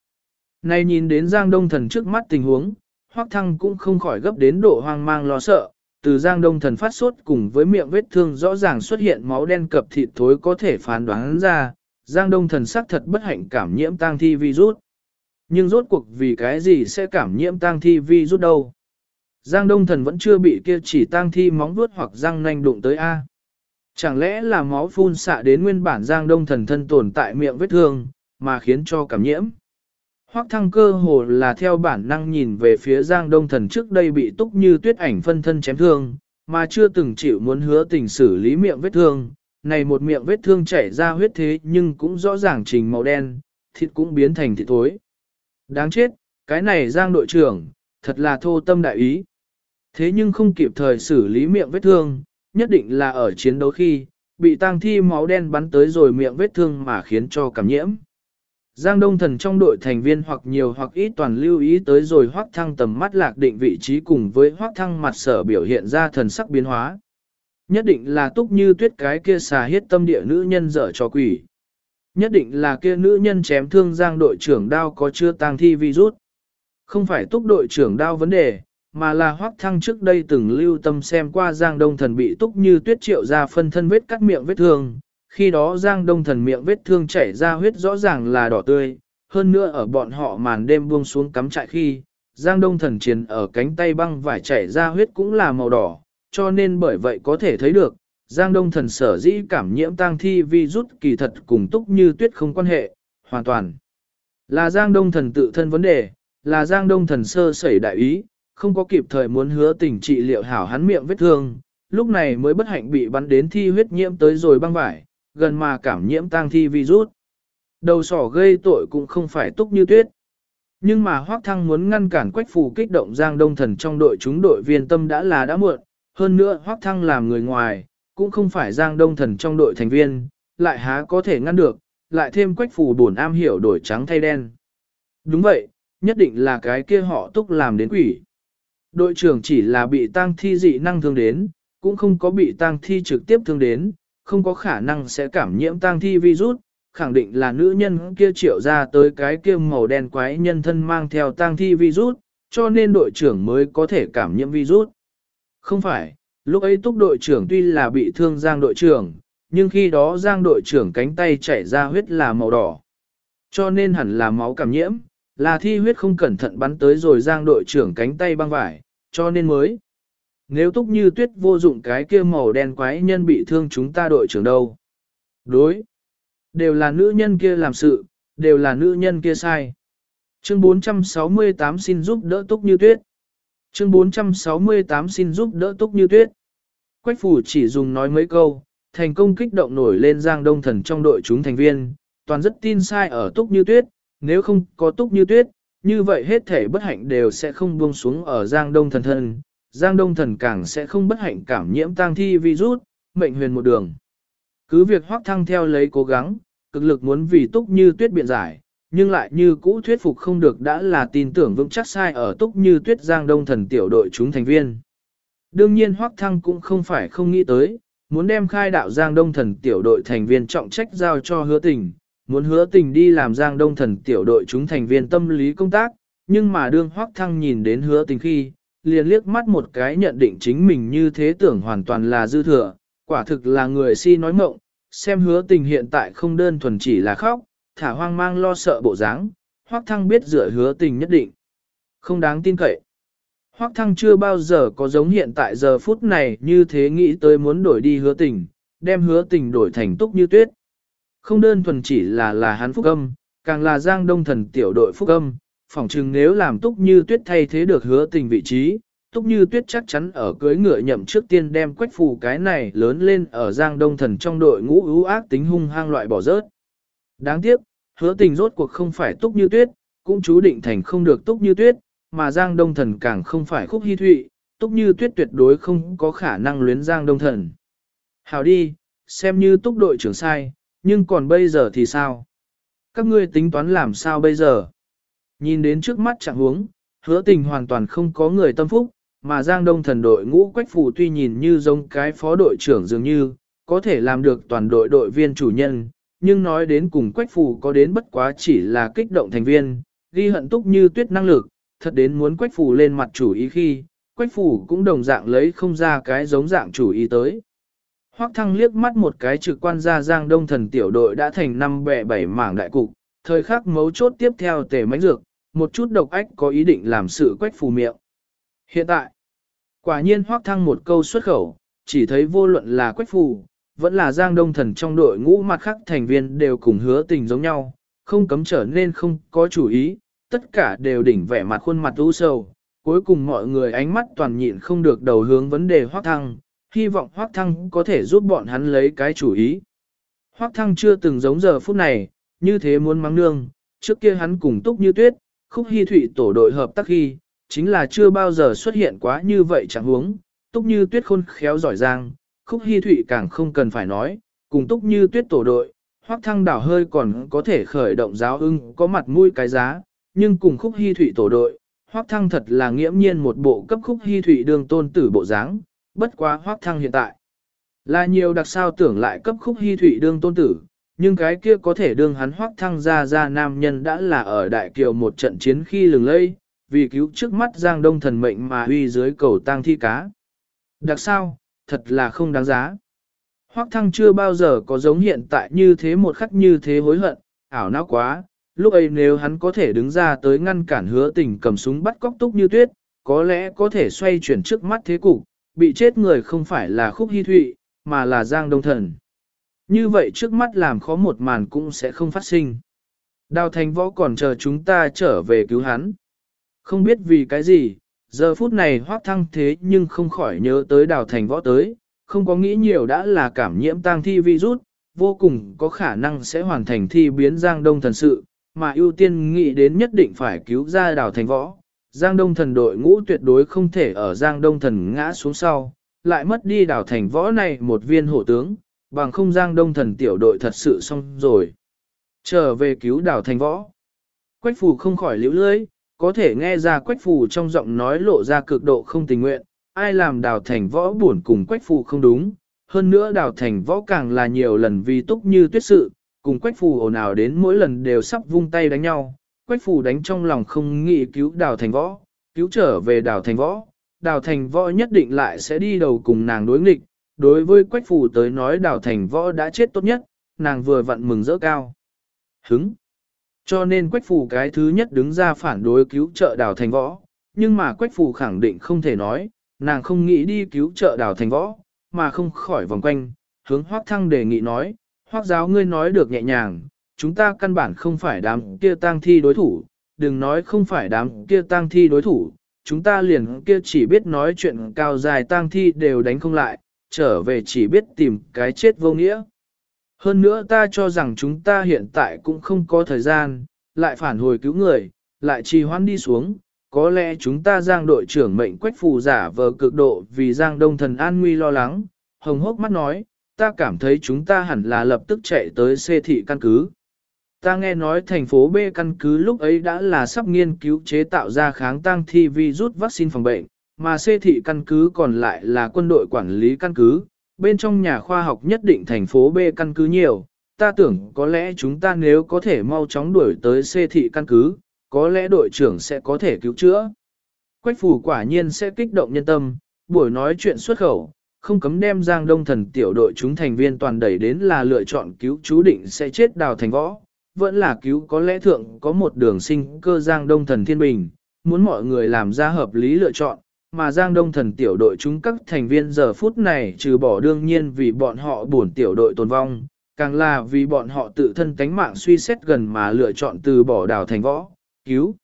Này nhìn đến Giang Đông Thần trước mắt tình huống, Hoắc Thăng cũng không khỏi gấp đến độ hoang mang lo sợ, từ Giang Đông Thần phát sốt cùng với miệng vết thương rõ ràng xuất hiện máu đen cập thịt thối có thể phán đoán ra, Giang Đông Thần xác thật bất hạnh cảm nhiễm tang thi virus. Nhưng rốt cuộc vì cái gì sẽ cảm nhiễm tang thi virus đâu? Giang Đông Thần vẫn chưa bị kia chỉ tang thi móng vuốt hoặc răng nanh đụng tới A. Chẳng lẽ là máu phun xạ đến nguyên bản Giang Đông Thần thân tồn tại miệng vết thương, mà khiến cho cảm nhiễm? Hoắc thăng cơ hồ là theo bản năng nhìn về phía Giang Đông Thần trước đây bị túc như tuyết ảnh phân thân chém thương, mà chưa từng chịu muốn hứa tình xử lý miệng vết thương. Này một miệng vết thương chảy ra huyết thế nhưng cũng rõ ràng trình màu đen, thịt cũng biến thành thịt thối. Đáng chết, cái này Giang đội trưởng, thật là thô tâm đại ý. Thế nhưng không kịp thời xử lý miệng vết thương, nhất định là ở chiến đấu khi, bị tang thi máu đen bắn tới rồi miệng vết thương mà khiến cho cảm nhiễm. Giang Đông Thần trong đội thành viên hoặc nhiều hoặc ít toàn lưu ý tới rồi hoác thăng tầm mắt lạc định vị trí cùng với hoác thăng mặt sở biểu hiện ra thần sắc biến hóa. Nhất định là túc như tuyết cái kia xà hiết tâm địa nữ nhân dở cho quỷ. Nhất định là kia nữ nhân chém thương giang đội trưởng đao có chưa tang thi virus. Không phải túc đội trưởng đao vấn đề, mà là hoác thăng trước đây từng lưu tâm xem qua giang đông thần bị túc như tuyết triệu ra phân thân vết cắt miệng vết thương, khi đó Giang Đông Thần miệng vết thương chảy ra huyết rõ ràng là đỏ tươi, hơn nữa ở bọn họ màn đêm buông xuống cắm trại khi, Giang Đông Thần chiến ở cánh tay băng vải chảy ra huyết cũng là màu đỏ, cho nên bởi vậy có thể thấy được, Giang Đông Thần sở dĩ cảm nhiễm tang thi vi rút kỳ thật cùng túc như tuyết không quan hệ, hoàn toàn. Là Giang Đông Thần tự thân vấn đề, là Giang Đông Thần sơ sẩy đại ý, không có kịp thời muốn hứa tình trị liệu hảo hắn miệng vết thương, lúc này mới bất hạnh bị bắn đến thi huyết nhiễm tới rồi băng vải, gần mà cảm nhiễm tang thi virus. Đầu sỏ gây tội cũng không phải túc như tuyết. Nhưng mà Hoác Thăng muốn ngăn cản quách phù kích động Giang Đông Thần trong đội chúng đội viên tâm đã là đã muộn, hơn nữa Hoác Thăng làm người ngoài, cũng không phải Giang Đông Thần trong đội thành viên, lại há có thể ngăn được, lại thêm quách phù buồn am hiểu đổi trắng thay đen. Đúng vậy, nhất định là cái kia họ túc làm đến quỷ. Đội trưởng chỉ là bị tang thi dị năng thương đến, cũng không có bị tang thi trực tiếp thương đến, không có khả năng sẽ cảm nhiễm tang thi virus, khẳng định là nữ nhân kia triệu ra tới cái kia màu đen quái nhân thân mang theo tang thi virus, cho nên đội trưởng mới có thể cảm nhiễm virus. Không phải, lúc ấy túc đội trưởng tuy là bị thương giang đội trưởng, nhưng khi đó giang đội trưởng cánh tay chảy ra huyết là màu đỏ. Cho nên hẳn là máu cảm nhiễm, là thi huyết không cẩn thận bắn tới rồi giang đội trưởng cánh tay băng vải, cho nên mới. Nếu túc như tuyết vô dụng cái kia màu đen quái nhân bị thương chúng ta đội trưởng đâu. Đối. Đều là nữ nhân kia làm sự, đều là nữ nhân kia sai. Chương 468 xin giúp đỡ túc như tuyết. Chương 468 xin giúp đỡ túc như tuyết. Quách phủ chỉ dùng nói mấy câu, thành công kích động nổi lên giang đông thần trong đội chúng thành viên, toàn rất tin sai ở túc như tuyết, nếu không có túc như tuyết, như vậy hết thể bất hạnh đều sẽ không buông xuống ở Giang Đông thần thân, Giang Đông thần càng sẽ không bất hạnh cảm nhiễm tang thi virus, mệnh huyền một đường. Cứ việc hoác thăng theo lấy cố gắng, cực lực muốn vì túc như tuyết biện giải, nhưng lại như cũ thuyết phục không được đã là tin tưởng vững chắc sai ở túc như tuyết Giang Đông thần tiểu đội chúng thành viên. Đương nhiên hoác thăng cũng không phải không nghĩ tới, muốn đem khai đạo Giang Đông thần tiểu đội thành viên trọng trách giao cho hứa tình, muốn hứa tình đi làm Giang Đông thần tiểu đội chúng thành viên tâm lý công tác, nhưng mà đương hoác thăng nhìn đến hứa tình khi, liền liếc mắt một cái nhận định chính mình như thế tưởng hoàn toàn là dư thừa, quả thực là người si nói mộng, xem hứa tình hiện tại không đơn thuần chỉ là khóc, thả hoang mang lo sợ bộ dáng, hoác thăng biết rửa hứa tình nhất định. Không đáng tin cậy. Hoác thăng chưa bao giờ có giống hiện tại giờ phút này như thế nghĩ tới muốn đổi đi hứa tình, đem hứa tình đổi thành túc như tuyết. Không đơn thuần chỉ là là hắn phúc âm, càng là giang đông thần tiểu đội phúc âm, phỏng chừng nếu làm túc như tuyết thay thế được hứa tình vị trí, túc như tuyết chắc chắn ở cưới ngựa nhậm trước tiên đem quách phù cái này lớn lên ở giang đông thần trong đội ngũ ưu ác tính hung hăng loại bỏ rớt. Đáng tiếc, hứa tình rốt cuộc không phải túc như tuyết, cũng chú định thành không được túc như tuyết, mà giang đông thần càng không phải khúc hy thụy, túc như tuyết tuyệt đối không có khả năng luyến giang đông thần. Hào đi, xem như túc đội trưởng sai, nhưng còn bây giờ thì sao? Các ngươi tính toán làm sao bây giờ? Nhìn đến trước mắt trạng huống, hứa tình hoàn toàn không có người tâm phúc, mà Giang Đông thần đội ngũ quách phù tuy nhìn như giống cái phó đội trưởng dường như, có thể làm được toàn đội đội viên chủ nhân, nhưng nói đến cùng quách phù có đến bất quá chỉ là kích động thành viên, ghi hận túc như tuyết năng lực, thật đến muốn quách phù lên mặt chủ ý khi, quách phù cũng đồng dạng lấy không ra cái giống dạng chủ ý tới. Hoắc thăng liếc mắt một cái trực quan ra giang đông thần tiểu đội đã thành năm bẻ bảy mảng đại cục, thời khắc mấu chốt tiếp theo tề mánh dược, một chút độc ách có ý định làm sự quách phù miệng. Hiện tại, quả nhiên Hoắc thăng một câu xuất khẩu, chỉ thấy vô luận là quách phù, vẫn là giang đông thần trong đội ngũ mặt khác thành viên đều cùng hứa tình giống nhau, không cấm trở nên không có chủ ý, tất cả đều đỉnh vẻ mặt khuôn mặt u sầu. Cuối cùng mọi người ánh mắt toàn nhịn không được đầu hướng vấn đề Hoắc thăng, hy vọng Hoác Thăng có thể giúp bọn hắn lấy cái chủ ý. Hoác Thăng chưa từng giống giờ phút này, như thế muốn mắng nương, trước kia hắn cùng túc như tuyết, khúc hy thụy tổ đội hợp tác khi, chính là chưa bao giờ xuất hiện quá như vậy chẳng huống, túc như tuyết khôn khéo giỏi giang, khúc hy thụy càng không cần phải nói, cùng túc như tuyết tổ đội, Hoác Thăng đảo hơi còn có thể khởi động giáo ưng có mặt mũi cái giá, nhưng cùng khúc hy thụy tổ đội, Hoác Thăng thật là nghiễm nhiên một bộ cấp khúc hy thụy đường tôn tử bộ dáng, bất quá hoác thăng hiện tại. Là nhiều đặc sao tưởng lại cấp khúc hy thủy đương tôn tử, nhưng cái kia có thể đương hắn hoác thăng ra ra nam nhân đã là ở đại kiều một trận chiến khi lừng lây, vì cứu trước mắt giang đông thần mệnh mà huy dưới cầu tang thi cá. Đặc sao, thật là không đáng giá. Hoác thăng chưa bao giờ có giống hiện tại như thế một khắc như thế hối hận, ảo não quá, lúc ấy nếu hắn có thể đứng ra tới ngăn cản hứa tình cầm súng bắt cóc túc như tuyết, có lẽ có thể xoay chuyển trước mắt thế cục, bị chết người không phải là khúc hy thụy, mà là giang đông thần. Như vậy trước mắt làm khó một màn cũng sẽ không phát sinh. Đào thành võ còn chờ chúng ta trở về cứu hắn. Không biết vì cái gì, giờ phút này hoác thăng thế nhưng không khỏi nhớ tới đào thành võ tới, không có nghĩ nhiều đã là cảm nhiễm tang thi virus, vô cùng có khả năng sẽ hoàn thành thi biến giang đông thần sự, mà ưu tiên nghĩ đến nhất định phải cứu ra đào thành võ, Giang Đông thần đội ngũ tuyệt đối không thể ở Giang Đông thần ngã xuống sau, lại mất đi đảo thành võ này một viên hổ tướng, bằng không Giang Đông thần tiểu đội thật sự xong rồi. Trở về cứu đảo thành võ. Quách phù không khỏi liễu lưới, có thể nghe ra quách phù trong giọng nói lộ ra cực độ không tình nguyện, ai làm đảo thành võ buồn cùng quách phù không đúng. Hơn nữa đảo thành võ càng là nhiều lần vì túc như tuyết sự, cùng quách phù ồn ào đến mỗi lần đều sắp vung tay đánh nhau, Quách Phù đánh trong lòng không nghĩ cứu đào thành võ, cứu trở về đào thành võ, đào thành võ nhất định lại sẽ đi đầu cùng nàng đối nghịch. Đối với Quách phủ tới nói đào thành võ đã chết tốt nhất, nàng vừa vặn mừng rỡ cao. Hứng! Cho nên Quách phủ cái thứ nhất đứng ra phản đối cứu trợ đào thành võ, nhưng mà Quách phủ khẳng định không thể nói, nàng không nghĩ đi cứu trợ đào thành võ, mà không khỏi vòng quanh, hướng Hoác Thăng đề nghị nói, Hoác giáo ngươi nói được nhẹ nhàng, chúng ta căn bản không phải đám kia tang thi đối thủ, đừng nói không phải đám kia tang thi đối thủ, chúng ta liền kia chỉ biết nói chuyện cao dài tang thi đều đánh không lại, trở về chỉ biết tìm cái chết vô nghĩa. Hơn nữa ta cho rằng chúng ta hiện tại cũng không có thời gian, lại phản hồi cứu người, lại trì hoãn đi xuống, có lẽ chúng ta giang đội trưởng mệnh quách phù giả vờ cực độ vì giang đông thần an nguy lo lắng, hồng hốc mắt nói, ta cảm thấy chúng ta hẳn là lập tức chạy tới xê thị căn cứ. Ta nghe nói thành phố B căn cứ lúc ấy đã là sắp nghiên cứu chế tạo ra kháng tăng thi virus vaccine phòng bệnh, mà xê thị căn cứ còn lại là quân đội quản lý căn cứ, bên trong nhà khoa học nhất định thành phố B căn cứ nhiều, ta tưởng có lẽ chúng ta nếu có thể mau chóng đuổi tới xê thị căn cứ, có lẽ đội trưởng sẽ có thể cứu chữa. Quách phủ quả nhiên sẽ kích động nhân tâm, buổi nói chuyện xuất khẩu, không cấm đem Giang Đông Thần tiểu đội chúng thành viên toàn đẩy đến là lựa chọn cứu chú định sẽ chết đào thành võ, vẫn là cứu có lẽ thượng có một đường sinh cơ Giang Đông Thần thiên bình, muốn mọi người làm ra hợp lý lựa chọn, mà Giang Đông Thần tiểu đội chúng các thành viên giờ phút này trừ bỏ đương nhiên vì bọn họ buồn tiểu đội tồn vong, càng là vì bọn họ tự thân tánh mạng suy xét gần mà lựa chọn từ bỏ đào thành võ, cứu.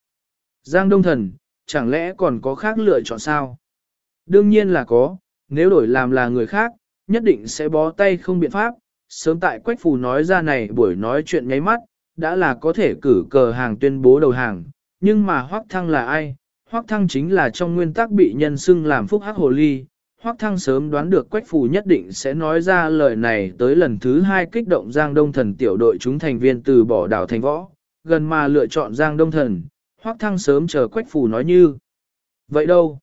Giang Đông Thần, chẳng lẽ còn có khác lựa chọn sao? Đương nhiên là có, nếu đổi làm là người khác, nhất định sẽ bó tay không biện pháp. Sớm tại Quách Phù nói ra này buổi nói chuyện nháy mắt, đã là có thể cử cờ hàng tuyên bố đầu hàng, nhưng mà Hoắc Thăng là ai? Hoắc Thăng chính là trong nguyên tắc bị nhân xưng làm phúc hắc hồ ly. Hoắc Thăng sớm đoán được Quách Phù nhất định sẽ nói ra lời này tới lần thứ hai kích động Giang Đông Thần tiểu đội chúng thành viên từ bỏ đảo thành võ, gần mà lựa chọn Giang Đông Thần, Hoắc Thăng sớm chờ Quách Phù nói như. Vậy đâu?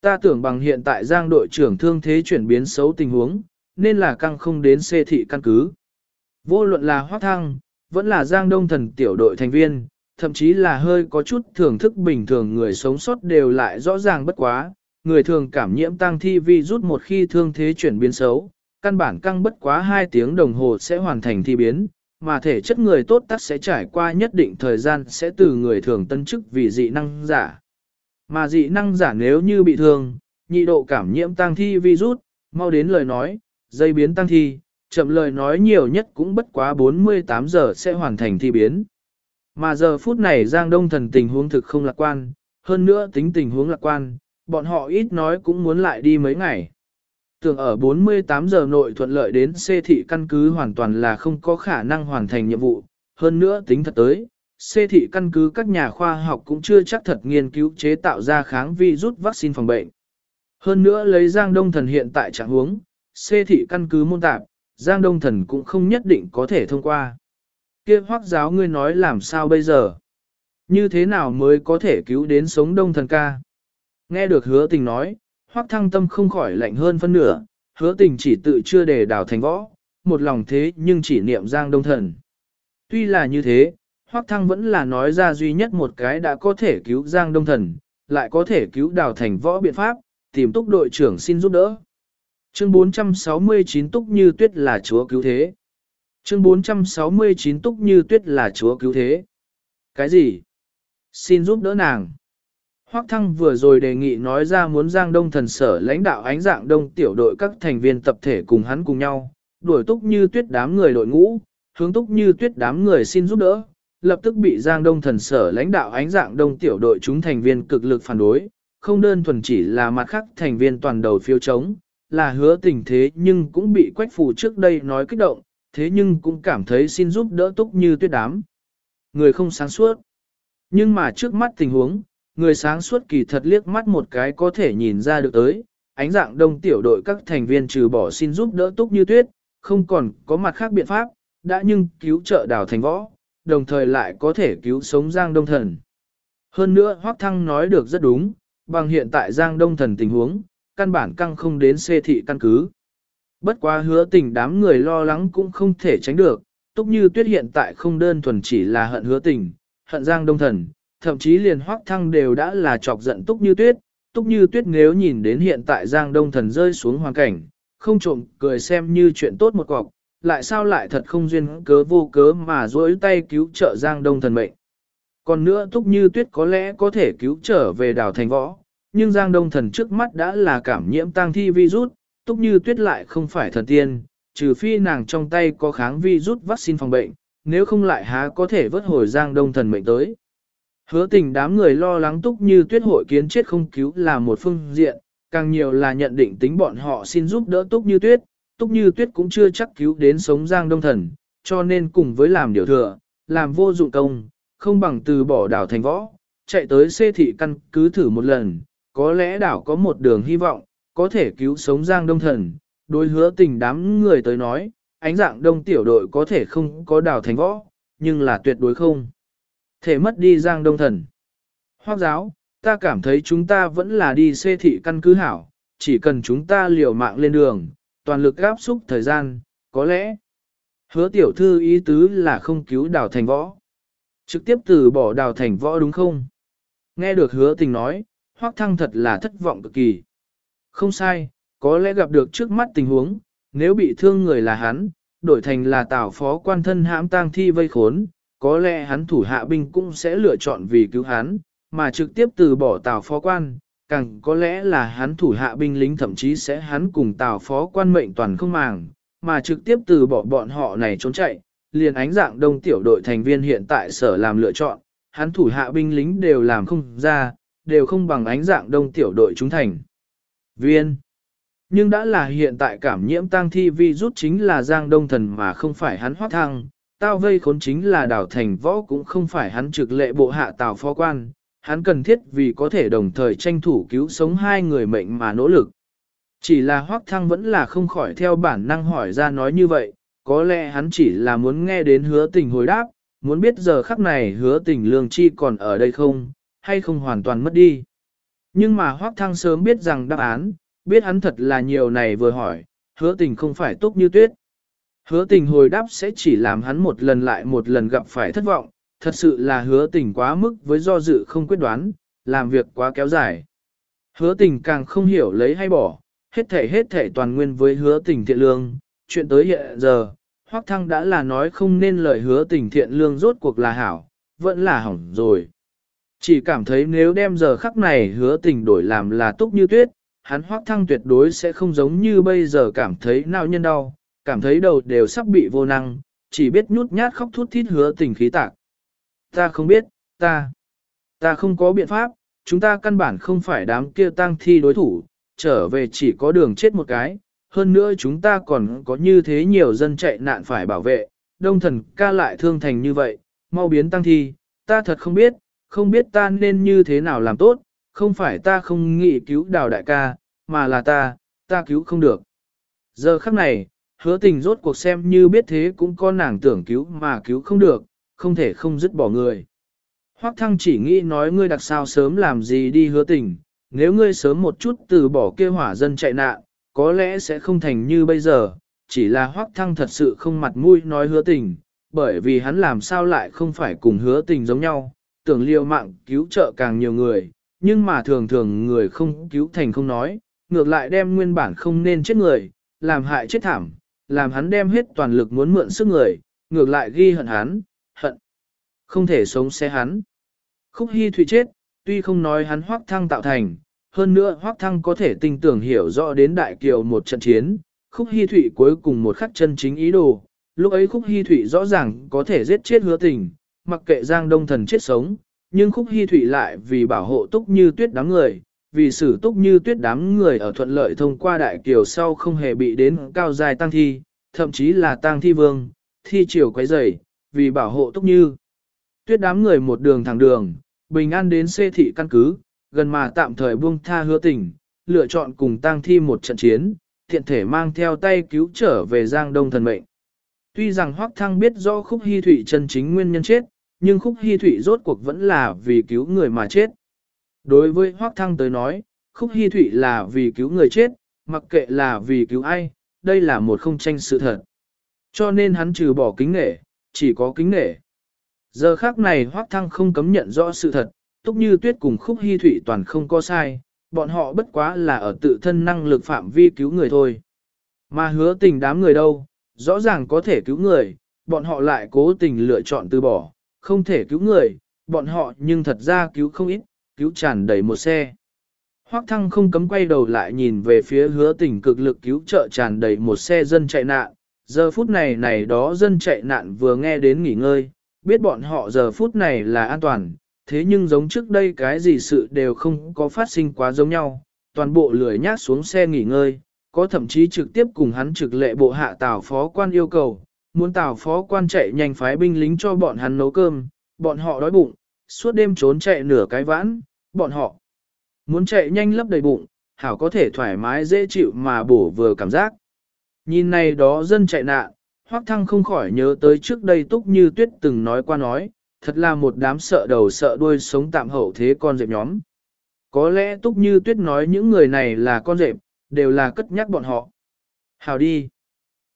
Ta tưởng bằng hiện tại Giang đội trưởng thương thế chuyển biến xấu tình huống, nên là căng không đến xê thị căn cứ. Vô luận là Hoắc Thăng, vẫn là Giang Đông Thần tiểu đội thành viên, thậm chí là hơi có chút thưởng thức bình thường người sống sót đều lại rõ ràng bất quá, người thường cảm nhiễm tăng thi vi rút một khi thương thế chuyển biến xấu, căn bản căng bất quá 2 tiếng đồng hồ sẽ hoàn thành thi biến, mà thể chất người tốt tắc sẽ trải qua nhất định thời gian sẽ từ người thường tân chức vì dị năng giả. Mà dị năng giả nếu như bị thương, nhị độ cảm nhiễm tăng thi virus, mau đến lời nói, dây biến tăng thi, chậm lời nói nhiều nhất cũng bất quá 48 giờ sẽ hoàn thành thi biến. Mà giờ phút này Giang Đông Thần tình huống thực không lạc quan, hơn nữa tính tình huống lạc quan, bọn họ ít nói cũng muốn lại đi mấy ngày. Tưởng ở 48 giờ nội thuận lợi đến xê thị căn cứ hoàn toàn là không có khả năng hoàn thành nhiệm vụ, hơn nữa tính thật tới, xê thị căn cứ các nhà khoa học cũng chưa chắc thật nghiên cứu chế tạo ra kháng vi rút vaccine phòng bệnh. Hơn nữa lấy Giang Đông Thần hiện tại trạng huống, xê thị căn cứ môn tạp, Giang Đông Thần cũng không nhất định có thể thông qua kia hoác giáo ngươi nói làm sao bây giờ? Như thế nào mới có thể cứu đến sống Đông Thần ca? Nghe được hứa tình nói, hoác thăng tâm không khỏi lạnh hơn phân nửa, hứa tình chỉ tự chưa để đào thành võ, một lòng thế nhưng chỉ niệm Giang Đông Thần. Tuy là như thế, hoác thăng vẫn là nói ra duy nhất một cái đã có thể cứu Giang Đông Thần, lại có thể cứu đào thành võ biện pháp, tìm túc đội trưởng xin giúp đỡ. Chương 469 túc như tuyết là chúa cứu thế. Chương 469 túc như tuyết là chúa cứu thế. Cái gì? Xin giúp đỡ nàng. Hoắc Thăng vừa rồi đề nghị nói ra muốn Giang Đông thần sở lãnh đạo ánh dạng đông tiểu đội các thành viên tập thể cùng hắn cùng nhau, đuổi túc như tuyết đám người đội ngũ, hướng túc như tuyết đám người xin giúp đỡ, lập tức bị Giang Đông thần sở lãnh đạo ánh dạng đông tiểu đội chúng thành viên cực lực phản đối, không đơn thuần chỉ là mặt khác thành viên toàn đầu phiêu chống, là hứa tình thế nhưng cũng bị quách phù trước đây nói kích động, thế nhưng cũng cảm thấy xin giúp đỡ túc như tuyết đám. Người không sáng suốt. Nhưng mà trước mắt tình huống, người sáng suốt kỳ thật liếc mắt một cái có thể nhìn ra được tới, ánh dạng đông tiểu đội các thành viên trừ bỏ xin giúp đỡ túc như tuyết, không còn có mặt khác biện pháp, đã nhưng cứu trợ đào thành võ, đồng thời lại có thể cứu sống Giang Đông Thần. Hơn nữa Hoác Thăng nói được rất đúng, bằng hiện tại Giang Đông Thần tình huống, căn bản căng không đến xê thị căn cứ. Bất quá hứa tình đám người lo lắng cũng không thể tránh được, túc như tuyết hiện tại không đơn thuần chỉ là hận hứa tình, hận Giang Đông Thần, thậm chí liền hoác thăng đều đã là chọc giận túc như tuyết, túc như tuyết nếu nhìn đến hiện tại Giang Đông Thần rơi xuống hoàn cảnh, không trộm cười xem như chuyện tốt một cọc, lại sao lại thật không duyên cớ vô cớ mà dối tay cứu trợ Giang Đông Thần mệnh. Còn nữa túc như tuyết có lẽ có thể cứu trở về đảo thành võ, nhưng Giang Đông Thần trước mắt đã là cảm nhiễm Tang thi virus, túc như tuyết lại không phải thần tiên, trừ phi nàng trong tay có kháng virus vaccine phòng bệnh, nếu không lại há có thể vớt hồi Giang Đông Thần mệnh tới. Hứa tình đám người lo lắng túc như tuyết hội kiến chết không cứu là một phương diện, càng nhiều là nhận định tính bọn họ xin giúp đỡ túc như tuyết, túc như tuyết cũng chưa chắc cứu đến sống giang đông thần, cho nên cùng với làm điều thừa, làm vô dụng công, không bằng từ bỏ đảo thành võ, chạy tới xê thị căn cứ thử một lần, có lẽ đảo có một đường hy vọng, có thể cứu sống Giang Đông Thần. Đối hứa tình đám người tới nói, ánh dạng đông tiểu đội có thể không có đào thành võ, nhưng là tuyệt đối không. Thể mất đi Giang Đông Thần. Hoác giáo, ta cảm thấy chúng ta vẫn là đi xê thị căn cứ hảo, chỉ cần chúng ta liều mạng lên đường, toàn lực áp xúc thời gian, có lẽ. Hứa tiểu thư ý tứ là không cứu đào thành võ. Trực tiếp từ bỏ đào thành võ đúng không? Nghe được hứa tình nói, hoác thăng thật là thất vọng cực kỳ. Không sai, có lẽ gặp được trước mắt tình huống, nếu bị thương người là hắn, đổi thành là tào phó quan thân hãm tang thi vây khốn, có lẽ hắn thủ hạ binh cũng sẽ lựa chọn vì cứu hắn, mà trực tiếp từ bỏ tào phó quan, càng có lẽ là hắn thủ hạ binh lính thậm chí sẽ hắn cùng tào phó quan mệnh toàn không màng, mà trực tiếp từ bỏ bọn họ này trốn chạy, liền ánh dạng đông tiểu đội thành viên hiện tại sở làm lựa chọn, hắn thủ hạ binh lính đều làm không ra, đều không bằng ánh dạng đông tiểu đội chúng thành. Viên Nhưng đã là hiện tại cảm nhiễm tăng thi vi rút chính là giang đông thần mà không phải hắn hoác thăng, tao vây khốn chính là đảo thành võ cũng không phải hắn trực lệ bộ hạ tào phó quan, hắn cần thiết vì có thể đồng thời tranh thủ cứu sống hai người mệnh mà nỗ lực. Chỉ là Hoắc Thăng vẫn là không khỏi theo bản năng hỏi ra nói như vậy, có lẽ hắn chỉ là muốn nghe đến hứa tình hồi đáp, muốn biết giờ khắc này hứa tình lương chi còn ở đây không, hay không hoàn toàn mất đi. Nhưng mà Hoắc Thăng sớm biết rằng đáp án, biết hắn thật là nhiều này vừa hỏi, hứa tình không phải tốt như tuyết. Hứa tình hồi đáp sẽ chỉ làm hắn một lần lại một lần gặp phải thất vọng, thật sự là hứa tình quá mức với do dự không quyết đoán, làm việc quá kéo dài. Hứa tình càng không hiểu lấy hay bỏ, hết thể hết thể toàn nguyên với hứa tình thiện lương, chuyện tới hiện giờ, Hoắc Thăng đã là nói không nên lời hứa tình thiện lương rốt cuộc là hảo, vẫn là hỏng rồi. Chỉ cảm thấy nếu đem giờ khắc này hứa tình đổi làm là túc như tuyết, hắn Hoắc Thăng tuyệt đối sẽ không giống như bây giờ cảm thấy nào nhân đau, cảm thấy đầu đều sắp bị vô năng, chỉ biết nhút nhát khóc thút thít hứa tình khí tạc. Ta không biết, ta, ta không có biện pháp, chúng ta căn bản không phải đám kia tang thi đối thủ, trở về chỉ có đường chết một cái, hơn nữa chúng ta còn có như thế nhiều dân chạy nạn phải bảo vệ, đông thần ca lại thương thành như vậy, mau biến tăng thi, ta thật không biết, không biết ta nên như thế nào làm tốt, không phải ta không nghĩ cứu đào đại ca, mà là ta, ta cứu không được. Giờ khắc này, hứa tình rốt cuộc xem như biết thế cũng có nàng tưởng cứu mà cứu không được, không thể không dứt bỏ người. Hoắc thăng chỉ nghĩ nói ngươi đặc sao sớm làm gì đi hứa tình, nếu ngươi sớm một chút từ bỏ kia hỏa dân chạy nạn, có lẽ sẽ không thành như bây giờ, chỉ là hoắc thăng thật sự không mặt mũi nói hứa tình, bởi vì hắn làm sao lại không phải cùng hứa tình giống nhau, tưởng liều mạng cứu trợ càng nhiều người, nhưng mà thường thường người không cứu thành không nói, ngược lại đem nguyên bản không nên chết người, làm hại chết thảm, làm hắn đem hết toàn lực muốn mượn sức người, ngược lại ghi hận hắn, hận, không thể sống xe hắn. Khúc Hy Thụy chết, tuy không nói hắn hoác thăng tạo thành, hơn nữa hoác thăng có thể tinh tưởng hiểu rõ đến đại kiều một trận chiến, khúc hy thụy cuối cùng một khắc chân chính ý đồ, lúc ấy khúc hy thụy rõ ràng có thể giết chết hứa tình, mặc kệ giang đông thần chết sống, nhưng khúc hy thụy lại vì bảo hộ túc như tuyết đám người, vì xử túc như tuyết đám người ở thuận lợi thông qua đại kiều sau không hề bị đến cao dài tăng thi, thậm chí là tăng thi vương, thi triều quấy rầy, vì bảo hộ túc như. Tuyết đám người một đường thẳng đường, bình an đến xê thị căn cứ, gần mà tạm thời buông tha hứa tình, lựa chọn cùng tăng thi một trận chiến, thiện thể mang theo tay cứu trở về Giang Đông thần mệnh. Tuy rằng Hoắc Thăng biết rõ Khúc Hi Thụy chân chính nguyên nhân chết, nhưng Khúc Hi Thụy rốt cuộc vẫn là vì cứu người mà chết. Đối với Hoắc Thăng tới nói, Khúc Hi Thụy là vì cứu người chết, mặc kệ là vì cứu ai, đây là một không tranh sự thật. Cho nên hắn trừ bỏ kính nể, chỉ có kính nể. Giờ khác này Hoắc Thăng không cấm nhận rõ sự thật, Túc Như Tuyết cùng Khúc Hi Thụy toàn không có sai, bọn họ bất quá là ở tự thân năng lực phạm vi cứu người thôi. Mà hứa tình đám người đâu, rõ ràng có thể cứu người, bọn họ lại cố tình lựa chọn từ bỏ, không thể cứu người, bọn họ nhưng thật ra cứu không ít, cứu tràn đầy một xe. Hoắc Thăng không cấm quay đầu lại nhìn về phía hứa tình cực lực cứu trợ tràn đầy một xe dân chạy nạn. Giờ phút này này đó dân chạy nạn vừa nghe đến nghỉ ngơi, biết bọn họ giờ phút này là an toàn, thế nhưng giống trước đây cái gì sự đều không có phát sinh quá giống nhau, toàn bộ lười nhát xuống xe nghỉ ngơi, có thậm chí trực tiếp cùng hắn trực lệ bộ hạ tào phó quan yêu cầu, muốn tào phó quan chạy nhanh phái binh lính cho bọn hắn nấu cơm, bọn họ đói bụng, suốt đêm trốn chạy nửa cái vãn, bọn họ muốn chạy nhanh lấp đầy bụng, hảo có thể thoải mái dễ chịu mà bổ vừa cảm giác. Nhìn này đó dân chạy nạn, Hoắc Thăng không khỏi nhớ tới trước đây Túc Như Tuyết từng nói qua nói, thật là một đám sợ đầu sợ đuôi sống tạm hậu thế con dẹp nhóm. Có lẽ Túc Như Tuyết nói những người này là con dẹp, đều là cất nhắc bọn họ. Hào đi.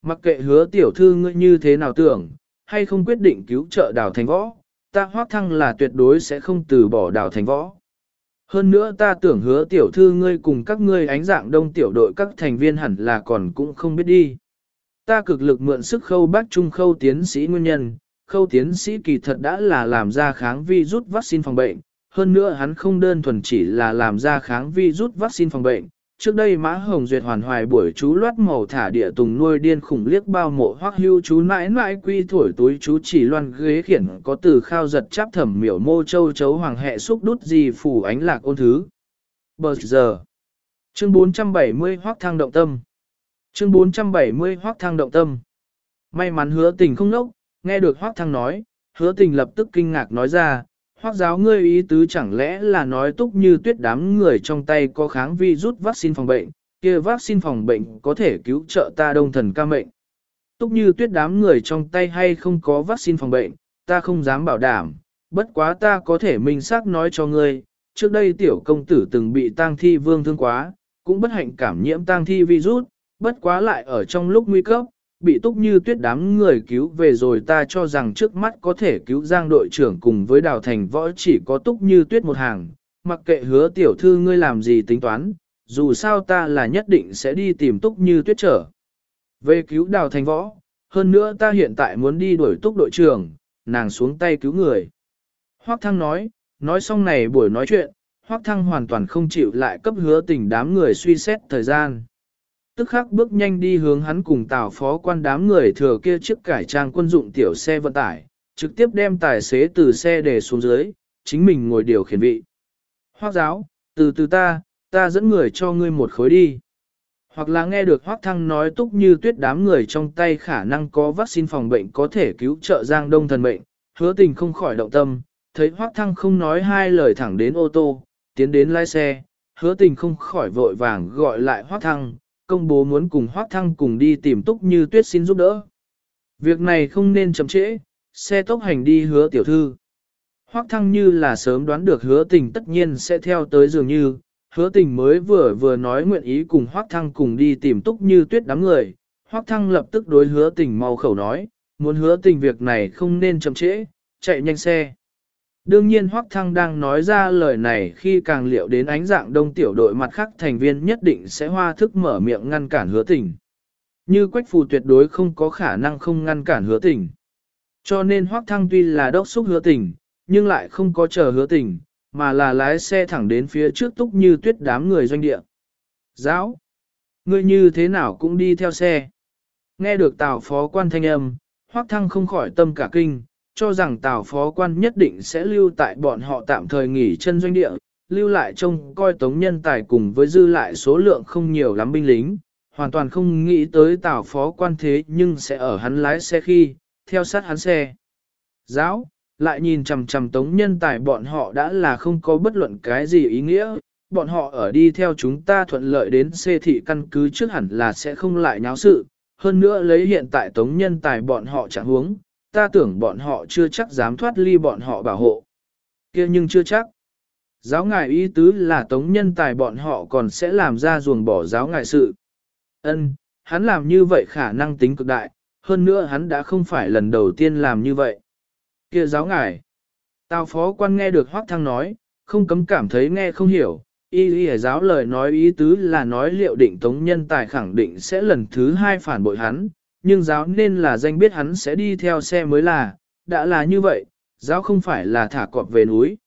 Mặc kệ hứa tiểu thư ngươi như thế nào tưởng, hay không quyết định cứu trợ đảo thành võ, ta hoác thăng là tuyệt đối sẽ không từ bỏ đảo thành võ. Hơn nữa ta tưởng hứa tiểu thư ngươi cùng các ngươi ánh dạng đông tiểu đội các thành viên hẳn là còn cũng không biết đi. Ta cực lực mượn sức khâu bác trung khâu tiến sĩ nguyên nhân, khâu tiến sĩ kỳ thật đã là làm ra kháng vi rút vaccine phòng bệnh, hơn nữa hắn không đơn thuần chỉ là làm ra kháng vi rút vaccine phòng bệnh. Trước đây Mã Hồng Duyệt hoàn hoài buổi chú loát màu thả địa tùng nuôi điên khủng liếc bao mộ hoắc hưu chú mãi mãi quy thổi túi chú chỉ loan ghế khiển có từ khao giật chắp thẩm miểu mô châu chấu hoàng hệ xúc đút gì phủ ánh lạc ôn thứ. Bờ giờ. Chương 470 hoắc thang động tâm. Chương 470 hoắc thang động tâm. May mắn hứa tình không nốc, nghe được hoắc thang nói, hứa tình lập tức kinh ngạc nói ra, Hoác giáo ngươi ý tứ chẳng lẽ là nói túc như tuyết đám người trong tay có kháng vi rút vaccine phòng bệnh, kia vaccine phòng bệnh có thể cứu trợ ta đông thần ca mệnh. Túc như tuyết đám người trong tay hay không có vaccine phòng bệnh, ta không dám bảo đảm, bất quá ta có thể minh xác nói cho ngươi, trước đây tiểu công tử từng bị tang thi vương thương quá, cũng bất hạnh cảm nhiễm tang thi virus, bất quá lại ở trong lúc nguy cấp, bị túc như tuyết đám người cứu về rồi ta cho rằng trước mắt có thể cứu giang đội trưởng cùng với đào thành võ chỉ có túc như tuyết một hàng, mặc kệ hứa tiểu thư ngươi làm gì tính toán, dù sao ta là nhất định sẽ đi tìm túc như tuyết trở. Về cứu đào thành võ, hơn nữa ta hiện tại muốn đi đuổi túc đội trưởng, nàng xuống tay cứu người. Hoác Thăng nói, nói xong này buổi nói chuyện, Hoác Thăng hoàn toàn không chịu lại cấp hứa tình đám người suy xét thời gian tức khắc bước nhanh đi hướng hắn cùng tào phó quan đám người thừa kia chiếc cải trang quân dụng tiểu xe vận tải, trực tiếp đem tài xế từ xe để xuống dưới, chính mình ngồi điều khiển vị. Hoác giáo, từ từ ta, ta dẫn người cho ngươi một khối đi. Hoặc là nghe được Hoác Thăng nói túc như tuyết đám người trong tay khả năng có vaccine phòng bệnh có thể cứu trợ Giang Đông thần bệnh, hứa tình không khỏi động tâm, thấy Hoác Thăng không nói hai lời thẳng đến ô tô, tiến đến lái xe, hứa tình không khỏi vội vàng gọi lại Hoác Thăng, công bố muốn cùng Hoác Thăng cùng đi tìm Túc Như Tuyết xin giúp đỡ. Việc này không nên chậm trễ, xe tốc hành đi hứa tiểu thư. Hoác Thăng như là sớm đoán được hứa tình tất nhiên sẽ theo tới dường như, hứa tình mới vừa vừa nói nguyện ý cùng Hoác Thăng cùng đi tìm Túc Như Tuyết đám người. Hoác Thăng lập tức đối hứa tình mau khẩu nói, muốn hứa tình việc này không nên chậm trễ, chạy nhanh xe. Đương nhiên Hoắc Thăng đang nói ra lời này khi càng liệu đến ánh dạng đông tiểu đội mặt khác thành viên nhất định sẽ hoa thức mở miệng ngăn cản hứa tình. Như Quách Phù tuyệt đối không có khả năng không ngăn cản hứa tình. Cho nên Hoắc Thăng tuy là đốc xúc hứa tình, nhưng lại không có chờ hứa tình, mà là lái xe thẳng đến phía trước túc như tuyết đám người doanh địa. Giáo! Ngươi như thế nào cũng đi theo xe. Nghe được tào phó quan thanh âm, Hoắc Thăng không khỏi tâm cả kinh, cho rằng Tào phó quan nhất định sẽ lưu tại bọn họ tạm thời nghỉ chân doanh địa, lưu lại trông coi tống nhân tài cùng với dư lại số lượng không nhiều lắm binh lính, hoàn toàn không nghĩ tới Tào phó quan thế nhưng sẽ ở hắn lái xe khi, theo sát hắn xe. Giáo, lại nhìn chằm chằm tống nhân tài bọn họ đã là không có bất luận cái gì ý nghĩa, bọn họ ở đi theo chúng ta thuận lợi đến xê thị căn cứ trước hẳn là sẽ không lại nháo sự, hơn nữa lấy hiện tại tống nhân tài bọn họ chẳng huống, ta tưởng bọn họ chưa chắc dám thoát ly bọn họ bảo hộ. kia nhưng chưa chắc. Giáo ngài ý tứ là tống nhân tài bọn họ còn sẽ làm ra ruồng bỏ giáo ngài sự. Ân, hắn làm như vậy khả năng tính cực đại, hơn nữa hắn đã không phải lần đầu tiên làm như vậy. kia giáo ngài. Tào phó quan nghe được Hoác Thăng nói, không cấm cảm thấy nghe không hiểu. Y y giáo lời nói ý tứ là nói liệu định tống nhân tài khẳng định sẽ lần thứ hai phản bội hắn, nhưng giáo nên là danh biết hắn sẽ đi theo xe mới là, đã là như vậy, giáo không phải là thả cọp về núi.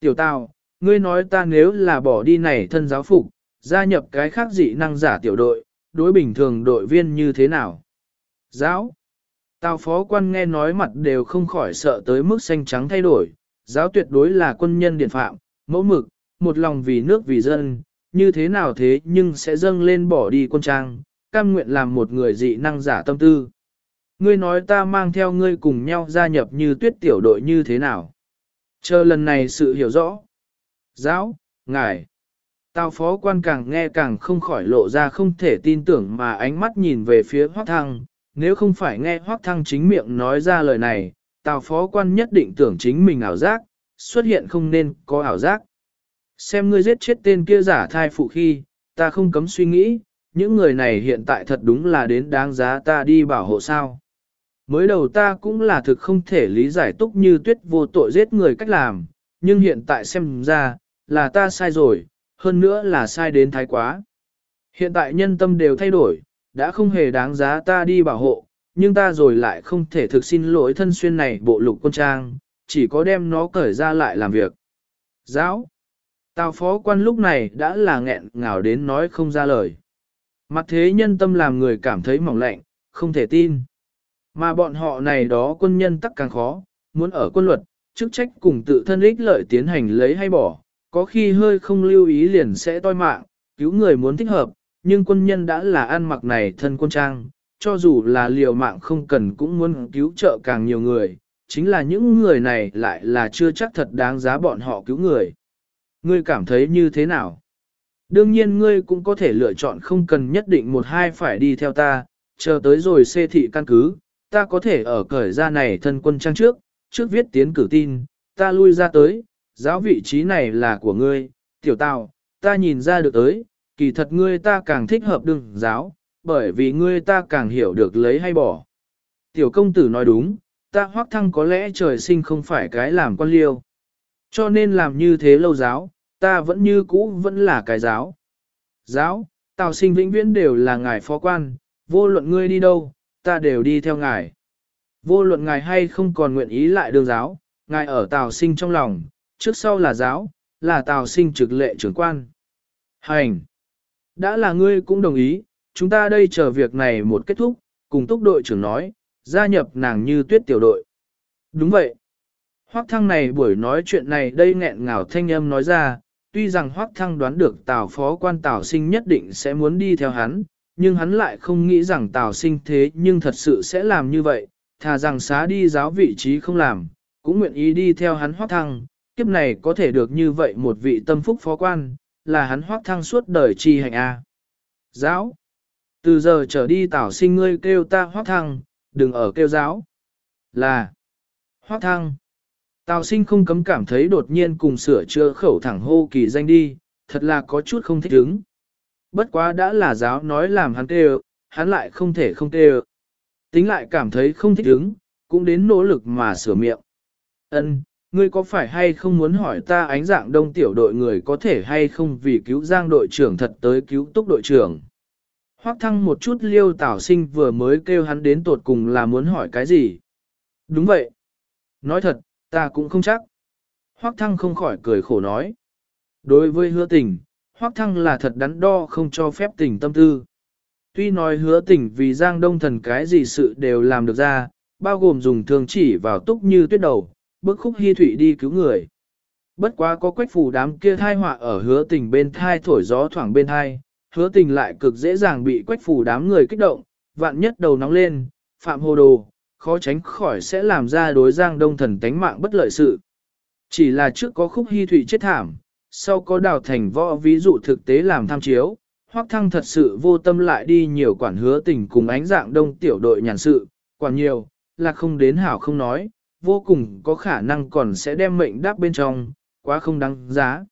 Tiểu Tào, ngươi nói ta nếu là bỏ đi này thân giáo phục, gia nhập cái khác dị năng giả tiểu đội, đối bình thường đội viên như thế nào? Giáo. Tào phó quan nghe nói mặt đều không khỏi sợ tới mức xanh trắng thay đổi, giáo tuyệt đối là quân nhân điển phạm, mẫu mực, một lòng vì nước vì dân, như thế nào thế nhưng sẽ dâng lên bỏ đi quân trang, cam nguyện làm một người dị năng giả tâm tư. Ngươi nói ta mang theo ngươi cùng nhau gia nhập như tuyết tiểu đội như thế nào? Chờ lần này sự hiểu rõ. Giáo, ngài. Tào phó quan càng nghe càng không khỏi lộ ra không thể tin tưởng mà ánh mắt nhìn về phía Hoác Thăng. Nếu không phải nghe Hoác Thăng chính miệng nói ra lời này, Tào phó quan nhất định tưởng chính mình ảo giác, xuất hiện không nên có ảo giác. Xem ngươi giết chết tên kia giả thai phụ khi, ta không cấm suy nghĩ, những người này hiện tại thật đúng là đến đáng giá ta đi bảo hộ sao. Mới đầu ta cũng là thực không thể lý giải túc như tuyết vô tội giết người cách làm, nhưng hiện tại xem ra, là ta sai rồi, hơn nữa là sai đến thái quá. Hiện tại nhân tâm đều thay đổi, đã không hề đáng giá ta đi bảo hộ, nhưng ta rồi lại không thể thực xin lỗi thân xuyên này bộ lục quân trang, chỉ có đem nó cởi ra lại làm việc. Giáo! Tào phó quan lúc này đã là nghẹn ngào đến nói không ra lời. Mặt thế nhân tâm làm người cảm thấy mỏng lạnh, không thể tin. Mà bọn họ này đó quân nhân tắc càng khó, muốn ở quân luật, chức trách cùng tự thân ích lợi tiến hành lấy hay bỏ, có khi hơi không lưu ý liền sẽ toi mạng, cứu người muốn thích hợp, nhưng quân nhân đã là ăn mặc này thân quân trang, cho dù là liều mạng không cần cũng muốn cứu trợ càng nhiều người, chính là những người này lại là chưa chắc thật đáng giá bọn họ cứu người. Ngươi cảm thấy như thế nào? Đương nhiên ngươi cũng có thể lựa chọn không cần nhất định một hai phải đi theo ta, chờ tới rồi xê thị căn cứ, ta có thể ở cởi ra này thân quân trang trước, trước viết tiến cử tin, ta lui ra tới, giáo vị trí này là của ngươi, tiểu tào, ta nhìn ra được tới, kỳ thật ngươi ta càng thích hợp đương giáo, bởi vì ngươi ta càng hiểu được lấy hay bỏ. Tiểu công tử nói đúng, ta hoác thăng có lẽ trời sinh không phải cái làm quan liêu. Cho nên làm như thế lâu giáo, ta vẫn như cũ vẫn là cái giáo. Giáo, tào sinh vĩnh viễn đều là ngài phó quan, vô luận ngươi đi đâu, ta đều đi theo ngài. Vô luận ngài hay không còn nguyện ý lại đường giáo, ngài ở tào sinh trong lòng, trước sau là giáo, là tào sinh trực lệ trưởng quan. Hành! Đã là ngươi cũng đồng ý, chúng ta đây chờ việc này một kết thúc, cùng túc đội trưởng nói, gia nhập nàng như tuyết tiểu đội. Đúng vậy. Hoác thăng này buổi nói chuyện này đây nghẹn ngào thanh âm nói ra, tuy rằng Hoác thăng đoán được tào phó quan tào sinh nhất định sẽ muốn đi theo hắn, nhưng hắn lại không nghĩ rằng tào sinh thế nhưng thật sự sẽ làm như vậy, thà rằng xá đi giáo vị trí không làm, cũng nguyện ý đi theo hắn Hoác thăng, kiếp này có thể được như vậy một vị tâm phúc phó quan, là hắn Hoác thăng suốt đời chi hành A. Giáo! Từ giờ trở đi tào sinh ngươi kêu ta hoác thăng, đừng ở kêu giáo. Là hoác thăng. Tào sinh không cấm cảm thấy đột nhiên cùng sửa chữa khẩu thẳng hô kỳ danh đi, thật là có chút không thích ứng. Bất quá đã là giáo nói làm hắn tê hắn lại không thể không tê Tính lại cảm thấy không thích ứng, cũng đến nỗ lực mà sửa miệng. Ân, ngươi có phải hay không muốn hỏi ta ánh dạng đông tiểu đội người có thể hay không vì cứu giang đội trưởng thật tới cứu túc đội trưởng? Hoắc thăng một chút liêu tảo sinh vừa mới kêu hắn đến tột cùng là muốn hỏi cái gì. Đúng vậy. Nói thật, ta cũng không chắc. Hoắc thăng không khỏi cười khổ nói. Đối với hứa tình, Hoắc thăng là thật đắn đo không cho phép tình tâm tư. Tuy nói hứa tình vì giang đông thần cái gì sự đều làm được ra, bao gồm dùng thương chỉ vào túc như tuyết đầu, bức khúc hy thủy đi cứu người. Bất quá có quách phủ đám kia thai họa ở hứa tình bên thai thổi gió thoảng bên thai, hứa tình lại cực dễ dàng bị quách phủ đám người kích động, vạn nhất đầu nóng lên, phạm hồ đồ, khó tránh khỏi sẽ làm ra đối giang đông thần tánh mạng bất lợi sự. Chỉ là trước có khúc hy thủy chết thảm, sau có đào thành võ ví dụ thực tế làm tham chiếu, hoắc thăng thật sự vô tâm lại đi nhiều quản hứa tình cùng ánh dạng đông tiểu đội nhàn sự, quản nhiều, là không đến hảo không nói, vô cùng có khả năng còn sẽ đem mệnh đáp bên trong, quá không đáng giá.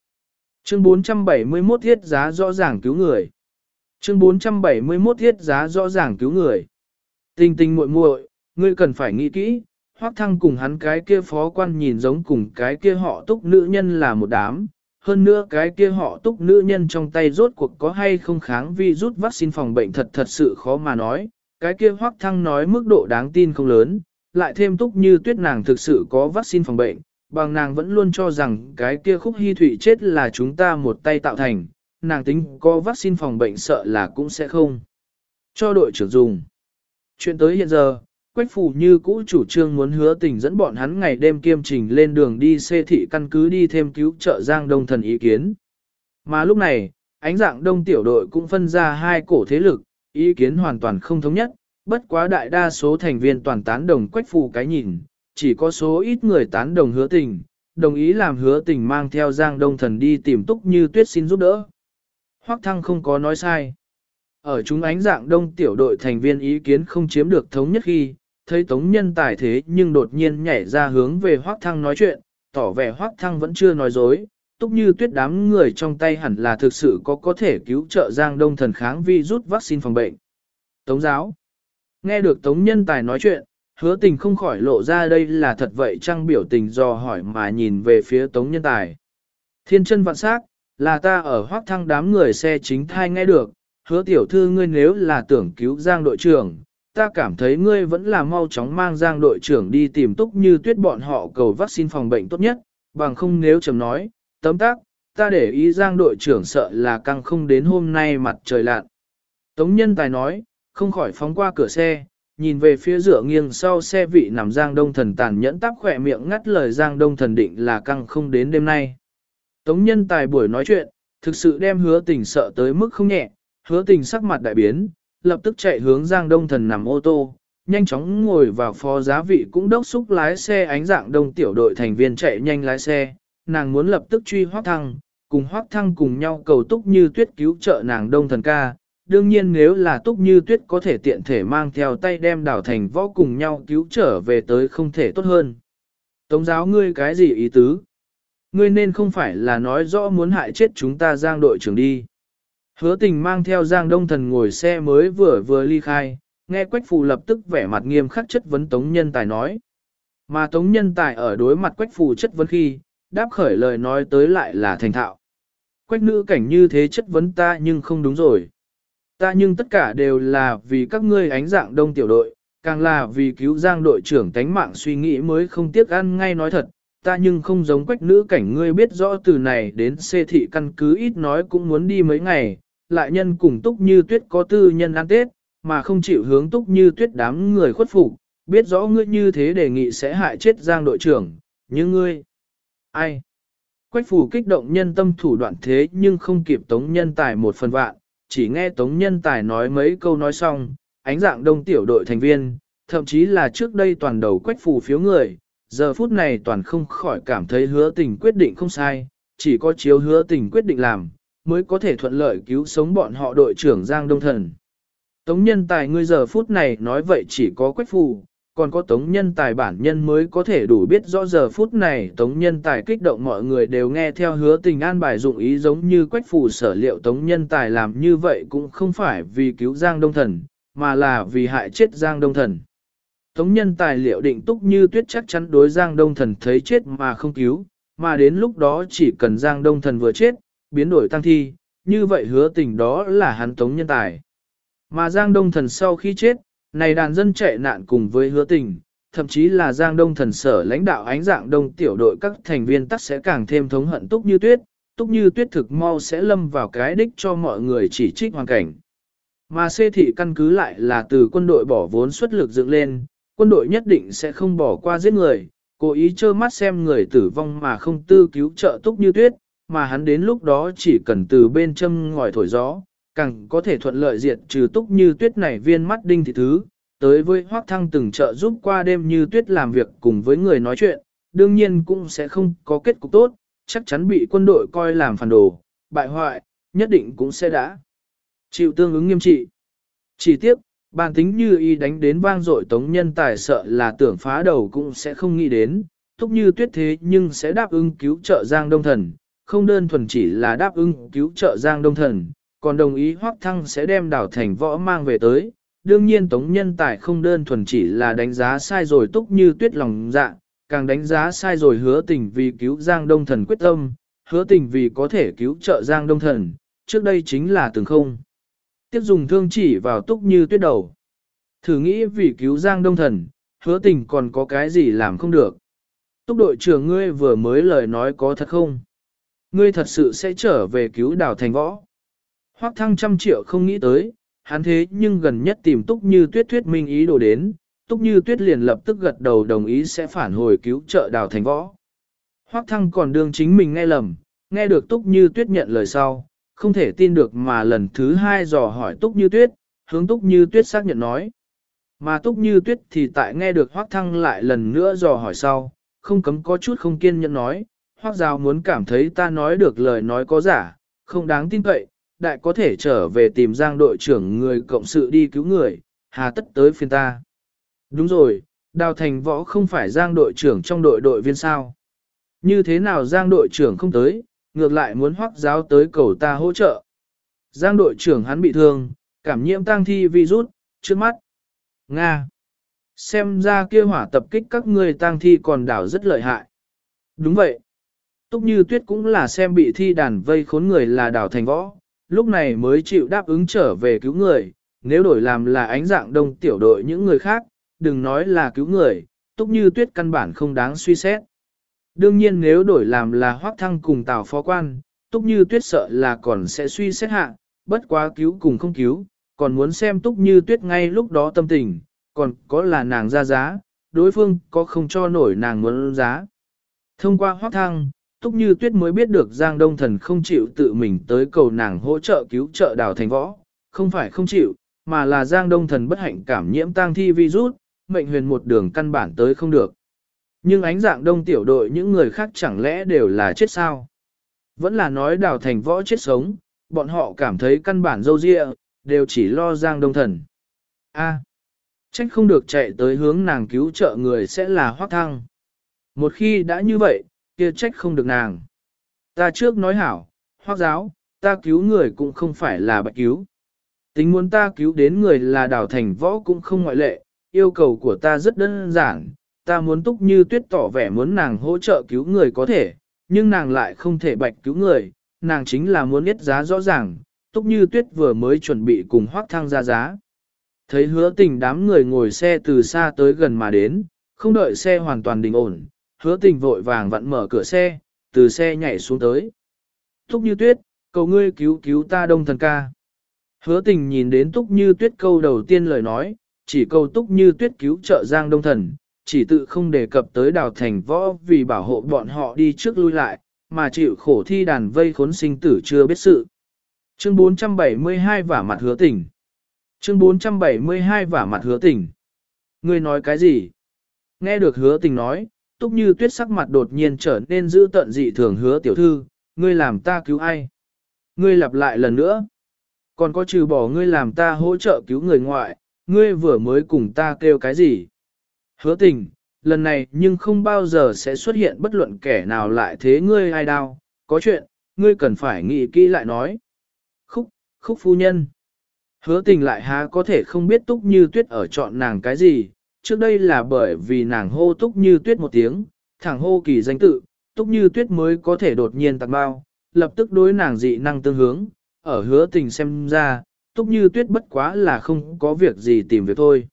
Chương 471 thiết giá rõ ràng cứu người. Chương 471 thiết giá rõ ràng cứu người. Tình tình muội muội, ngươi cần phải nghĩ kỹ, Hoắc Thăng cùng hắn cái kia phó quan nhìn giống cùng cái kia họ túc nữ nhân là một đám, hơn nữa cái kia họ túc nữ nhân trong tay rốt cuộc có hay không kháng vi rút vaccine phòng bệnh thật thật sự khó mà nói, cái kia Hoắc Thăng nói mức độ đáng tin không lớn, lại thêm túc như tuyết nàng thực sự có vaccine phòng bệnh, bằng nàng vẫn luôn cho rằng cái kia khúc hy thủy chết là chúng ta một tay tạo thành, nàng tính có vaccine phòng bệnh sợ là cũng sẽ không. Cho đội trưởng dùng. Chuyện tới hiện giờ, Quách Phủ như cũ chủ trương muốn hứa tình dẫn bọn hắn ngày đêm kiêm trình lên đường đi xê thị căn cứ đi thêm cứu trợ Giang Đông thần ý kiến. Mà lúc này, ánh dạng đông tiểu đội cũng phân ra hai cổ thế lực, ý kiến hoàn toàn không thống nhất, bất quá đại đa số thành viên toàn tán đồng Quách Phủ cái nhìn, chỉ có số ít người tán đồng hứa tình, đồng ý làm hứa tình mang theo Giang Đông Thần đi tìm Túc Như Tuyết xin giúp đỡ. Hoắc Thăng không có nói sai. Ở chúng ánh dạng đông tiểu đội thành viên ý kiến không chiếm được thống nhất khi, thấy Tống Nhân tài thế nhưng đột nhiên nhảy ra hướng về Hoắc Thăng nói chuyện, tỏ vẻ Hoắc Thăng vẫn chưa nói dối, túc như tuyết đám người trong tay hẳn là thực sự có có thể cứu trợ Giang Đông thần kháng vi rút vaccine phòng bệnh. Tống giáo Nghe được Tống Nhân Tài nói chuyện, hứa tình không khỏi lộ ra đây là thật vậy trăng biểu tình do hỏi mà nhìn về phía Tống Nhân Tài. Thiên chân vạn sắc là ta ở hoác thăng đám người xe chính thai nghe được, hứa tiểu thư ngươi nếu là tưởng cứu Giang đội trưởng, ta cảm thấy ngươi vẫn là mau chóng mang Giang đội trưởng đi tìm túc như tuyết bọn họ cầu vaccine phòng bệnh tốt nhất, bằng không nếu chầm nói, tấm tác, ta để ý Giang đội trưởng sợ là căng không đến hôm nay mặt trời lạn. Tống nhân tài nói, không khỏi phóng qua cửa xe, nhìn về phía dựa nghiêng sau xe vị nằm Giang Đông Thần tàn nhẫn tắp khỏe miệng ngắt lời Giang Đông Thần định là căng không đến đêm nay. Tống nhân tài buổi nói chuyện, thực sự đem hứa tình sợ tới mức không nhẹ, hứa tình sắc mặt đại biến, lập tức chạy hướng Giang Đông Thần nằm ô tô, nhanh chóng ngồi vào phó giá vị cũng đốc xúc lái xe ánh dạng đông tiểu đội thành viên chạy nhanh lái xe, nàng muốn lập tức truy hoác thăng, cùng hoác thăng cùng nhau cầu túc như tuyết cứu trợ nàng đông thần ca. Đương nhiên nếu là túc như tuyết có thể tiện thể mang theo tay đem đảo thành võ cùng nhau cứu trở về tới không thể tốt hơn. Tống giáo ngươi cái gì ý tứ? Ngươi nên không phải là nói rõ muốn hại chết chúng ta giang đội trưởng đi. Hứa tình mang theo giang đông thần ngồi xe mới vừa vừa ly khai, nghe quách phù lập tức vẻ mặt nghiêm khắc chất vấn tống nhân tài nói. Mà tống nhân tài ở đối mặt quách phù chất vấn khi, đáp khởi lời nói tới lại là thành thạo. Quách nữ cảnh như thế chất vấn ta nhưng không đúng rồi. Ta nhưng tất cả đều là vì các ngươi ánh dạng đông tiểu đội, càng là vì cứu giang đội trưởng tánh mạng suy nghĩ mới không tiếc ăn ngay nói thật. Ta nhưng không giống quách nữ cảnh ngươi biết rõ từ này đến xê thị căn cứ ít nói cũng muốn đi mấy ngày, lại nhân cùng túc như tuyết có tư nhân ăn tết, mà không chịu hướng túc như tuyết đám người khuất phục, biết rõ ngươi như thế đề nghị sẽ hại chết giang đội trưởng, như ngươi. Ai? Quách phủ kích động nhân tâm thủ đoạn thế nhưng không kịp tống nhân tài một phần vạn, chỉ nghe tống nhân tài nói mấy câu nói xong, ánh dạng đông tiểu đội thành viên, thậm chí là trước đây toàn đầu quách phủ phiếu người, giờ phút này toàn không khỏi cảm thấy hứa tình quyết định không sai, chỉ có chiếu hứa tình quyết định làm, mới có thể thuận lợi cứu sống bọn họ đội trưởng Giang Đông Thần. Tống nhân tài ngươi giờ phút này nói vậy chỉ có quách phủ, còn có tống nhân tài bản nhân mới có thể đủ biết rõ giờ phút này tống nhân tài kích động mọi người đều nghe theo hứa tình an bài dụng ý giống như quách phù sở liệu tống nhân tài làm như vậy cũng không phải vì cứu Giang Đông Thần, mà là vì hại chết Giang Đông Thần. Tống nhân tài liệu định túc như tuyết chắc chắn đối Giang Đông Thần thấy chết mà không cứu, mà đến lúc đó chỉ cần Giang Đông Thần vừa chết, biến đổi tăng thi, như vậy hứa tình đó là hắn tống nhân tài. Mà Giang Đông Thần sau khi chết, này đàn dân chạy nạn cùng với hứa tình, thậm chí là Giang Đông thần sở lãnh đạo ánh dạng đông tiểu đội các thành viên tắc sẽ càng thêm thống hận túc như tuyết, túc như tuyết thực mau sẽ lâm vào cái đích cho mọi người chỉ trích hoàn cảnh. Mà xê thị căn cứ lại là từ quân đội bỏ vốn xuất lực dựng lên, quân đội nhất định sẽ không bỏ qua giết người, cố ý trơ mắt xem người tử vong mà không tư cứu trợ túc như tuyết, mà hắn đến lúc đó chỉ cần từ bên châm ngòi thổi gió, càng có thể thuận lợi diệt trừ túc như tuyết này viên mắt đinh thị thứ, tới với Hoác Thăng từng trợ giúp qua đêm như tuyết làm việc cùng với người nói chuyện, đương nhiên cũng sẽ không có kết cục tốt, chắc chắn bị quân đội coi làm phản đồ, bại hoại, nhất định cũng sẽ đã chịu tương ứng nghiêm trị. Chỉ tiếc, bản tính như y đánh đến vang dội tống nhân tài sợ là tưởng phá đầu cũng sẽ không nghĩ đến, thúc như tuyết thế nhưng sẽ đáp ứng cứu trợ Giang Đông Thần, không đơn thuần chỉ là đáp ứng cứu trợ Giang Đông Thần, còn đồng ý Hoắc Thăng sẽ đem đảo thành võ mang về tới. Đương nhiên Tống Nhân Tài không đơn thuần chỉ là đánh giá sai rồi túc như tuyết lòng dạ, càng đánh giá sai rồi hứa tình vì cứu Giang Đông Thần quyết tâm, hứa tình vì có thể cứu trợ Giang Đông Thần, trước đây chính là từng không. Tiếp dùng thương chỉ vào túc như tuyết đầu. Thử nghĩ vì cứu Giang Đông Thần, hứa tình còn có cái gì làm không được. Túc đội trưởng ngươi vừa mới lời nói có thật không? Ngươi thật sự sẽ trở về cứu đảo thành võ. Hoắc thăng trăm triệu không nghĩ tới, hắn thế nhưng gần nhất tìm túc như tuyết thuyết minh ý đồ đến, túc như tuyết liền lập tức gật đầu đồng ý sẽ phản hồi cứu trợ đào thành võ. Hoắc thăng còn đương chính mình nghe lầm, nghe được túc như tuyết nhận lời sau, không thể tin được mà lần thứ hai dò hỏi túc như tuyết, hướng túc như tuyết xác nhận nói. Mà túc như tuyết thì tại nghe được Hoắc thăng lại lần nữa dò hỏi sau, không cấm có chút không kiên nhẫn nói, hoác giáo muốn cảm thấy ta nói được lời nói có giả, không đáng tin cậy, đại có thể trở về tìm giang đội trưởng người cộng sự đi cứu người, hà tất tới phiên ta. Đúng rồi, đào thành võ không phải giang đội trưởng trong đội đội viên sao. Như thế nào giang đội trưởng không tới, ngược lại muốn hoác giáo tới cầu ta hỗ trợ. Giang đội trưởng hắn bị thương, cảm nhiễm tăng thi virus, trước mắt. Nga. Xem ra kia hỏa tập kích các ngươi Tang thi còn đảo rất lợi hại. Đúng vậy. Túc như tuyết cũng là xem bị thi đàn vây khốn người là đảo thành võ, lúc này mới chịu đáp ứng trở về cứu người, nếu đổi làm là ánh dạng đông tiểu đội những người khác, đừng nói là cứu người, túc như tuyết căn bản không đáng suy xét. Đương nhiên nếu đổi làm là hoác thăng cùng tào phó quan, túc như tuyết sợ là còn sẽ suy xét hạ, bất quá cứu cùng không cứu, còn muốn xem túc như tuyết ngay lúc đó tâm tình, còn có là nàng ra giá, đối phương có không cho nổi nàng muốn giá. Thông qua hoác thăng, túc như tuyết mới biết được Giang Đông Thần không chịu tự mình tới cầu nàng hỗ trợ cứu trợ đào thành võ, không phải không chịu, mà là Giang Đông Thần bất hạnh cảm nhiễm tang thi virus, mệnh huyền một đường căn bản tới không được. Nhưng ánh dạng đông tiểu đội những người khác chẳng lẽ đều là chết sao? Vẫn là nói đào thành võ chết sống, bọn họ cảm thấy căn bản dâu dịa, đều chỉ lo Giang Đông Thần. A, trách không được chạy tới hướng nàng cứu trợ người sẽ là hoác thăng. Một khi đã như vậy, kia trách không được nàng. Ta trước nói hảo, hoác giáo, ta cứu người cũng không phải là bạch cứu. Tính muốn ta cứu đến người là đào thành võ cũng không ngoại lệ, yêu cầu của ta rất đơn giản, ta muốn túc như tuyết tỏ vẻ muốn nàng hỗ trợ cứu người có thể, nhưng nàng lại không thể bạch cứu người, nàng chính là muốn biết giá rõ ràng, túc như tuyết vừa mới chuẩn bị cùng hoác thăng ra giá. Thấy hứa tình đám người ngồi xe từ xa tới gần mà đến, không đợi xe hoàn toàn đình ổn, hứa tình vội vàng vặn mở cửa xe, từ xe nhảy xuống tới. Túc như tuyết, cầu ngươi cứu cứu ta đông thần ca. Hứa tình nhìn đến túc như tuyết câu đầu tiên lời nói, chỉ cầu túc như tuyết cứu trợ giang đông thần, chỉ tự không đề cập tới đào thành võ vì bảo hộ bọn họ đi trước lui lại, mà chịu khổ thi đàn vây khốn sinh tử chưa biết sự. Chương 472 vả mặt hứa tình. Chương 472 vả mặt hứa tình. Ngươi nói cái gì? Nghe được hứa tình nói, túc như tuyết sắc mặt đột nhiên trở nên giữ tận dị thường hứa tiểu thư, ngươi làm ta cứu ai? Ngươi lặp lại lần nữa. Còn có trừ bỏ ngươi làm ta hỗ trợ cứu người ngoại, ngươi vừa mới cùng ta kêu cái gì? Hứa tình, lần này nhưng không bao giờ sẽ xuất hiện bất luận kẻ nào lại thế ngươi ai đau, có chuyện, ngươi cần phải nghĩ kỹ lại nói. Khúc, khúc phu nhân. Hứa tình lại há có thể không biết túc như tuyết ở chọn nàng cái gì, trước đây là bởi vì nàng hô túc như tuyết một tiếng, thẳng hô kỳ danh tự, túc như tuyết mới có thể đột nhiên tặng bao, lập tức đối nàng dị năng tương hướng, ở hứa tình xem ra, túc như tuyết bất quá là không có việc gì tìm việc thôi.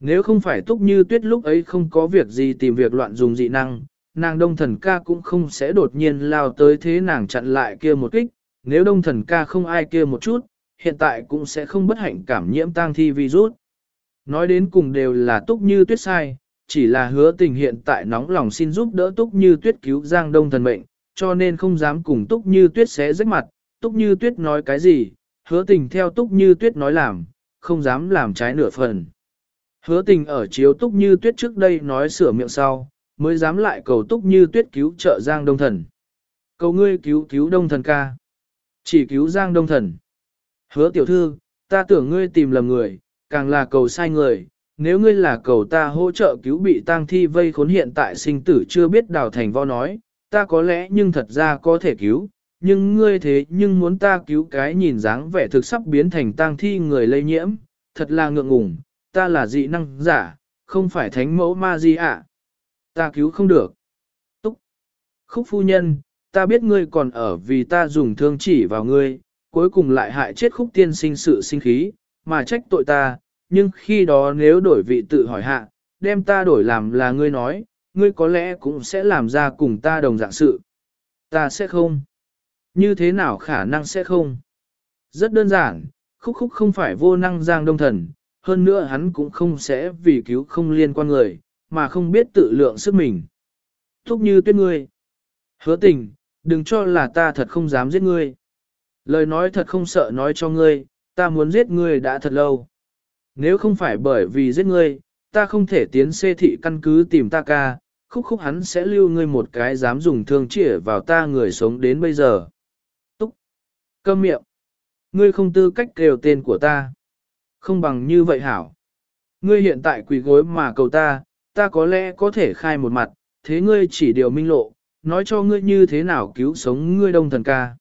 Nếu không phải túc như tuyết lúc ấy không có việc gì tìm việc loạn dùng dị năng, nàng đông thần ca cũng không sẽ đột nhiên lao tới thế nàng chặn lại kia một kích, nếu đông thần ca không ai kia một chút, hiện tại cũng sẽ không bất hạnh cảm nhiễm tang thi virus. Nói đến cùng đều là túc như tuyết sai, chỉ là hứa tình hiện tại nóng lòng xin giúp đỡ túc như tuyết cứu giang đông thần mệnh, cho nên không dám cùng túc như tuyết xé rách mặt, túc như tuyết nói cái gì, hứa tình theo túc như tuyết nói làm, không dám làm trái nửa phần. Hứa tình ở chiếu túc như tuyết trước đây nói sửa miệng sau, mới dám lại cầu túc như tuyết cứu trợ Giang Đông Thần. Cầu ngươi cứu cứu Đông Thần ca. Chỉ cứu Giang Đông Thần. Hứa tiểu thư, ta tưởng ngươi tìm lầm người, càng là cầu sai người. Nếu ngươi là cầu ta hỗ trợ cứu bị tang thi vây khốn hiện tại sinh tử chưa biết đào thành vo nói, ta có lẽ nhưng thật ra có thể cứu, nhưng ngươi thế nhưng muốn ta cứu cái nhìn dáng vẻ thực sắp biến thành tang thi người lây nhiễm, thật là ngượng ngùng, ta là dị năng giả, không phải thánh mẫu ma di ạ. Ta cứu không được. Túc. Khúc phu nhân, ta biết ngươi còn ở vì ta dùng thương chỉ vào ngươi, cuối cùng lại hại chết khúc tiên sinh sự sinh khí, mà trách tội ta, nhưng khi đó nếu đổi vị tự hỏi hạ, đem ta đổi làm là ngươi nói, ngươi có lẽ cũng sẽ làm ra cùng ta đồng dạng sự. Ta sẽ không. Như thế nào khả năng sẽ không? Rất đơn giản, khúc khúc không phải vô năng giang đông thần, hơn nữa hắn cũng không sẽ vì cứu không liên quan người, mà không biết tự lượng sức mình. Thúc như tuyết ngươi. Hứa tình, đừng cho là ta thật không dám giết ngươi. Lời nói thật không sợ nói cho ngươi, ta muốn giết ngươi đã thật lâu. Nếu không phải bởi vì giết ngươi, ta không thể tiến xê thị căn cứ tìm ta ca, khúc khúc hắn sẽ lưu ngươi một cái dám dùng thương chĩa vào ta người sống đến bây giờ. Túc! Cơm miệng! Ngươi không tư cách kêu tên của ta. Không bằng như vậy hảo. Ngươi hiện tại quỳ gối mà cầu ta, ta có lẽ có thể khai một mặt, thế ngươi chỉ điều minh lộ, nói cho ngươi như thế nào cứu sống ngươi đông thần ca.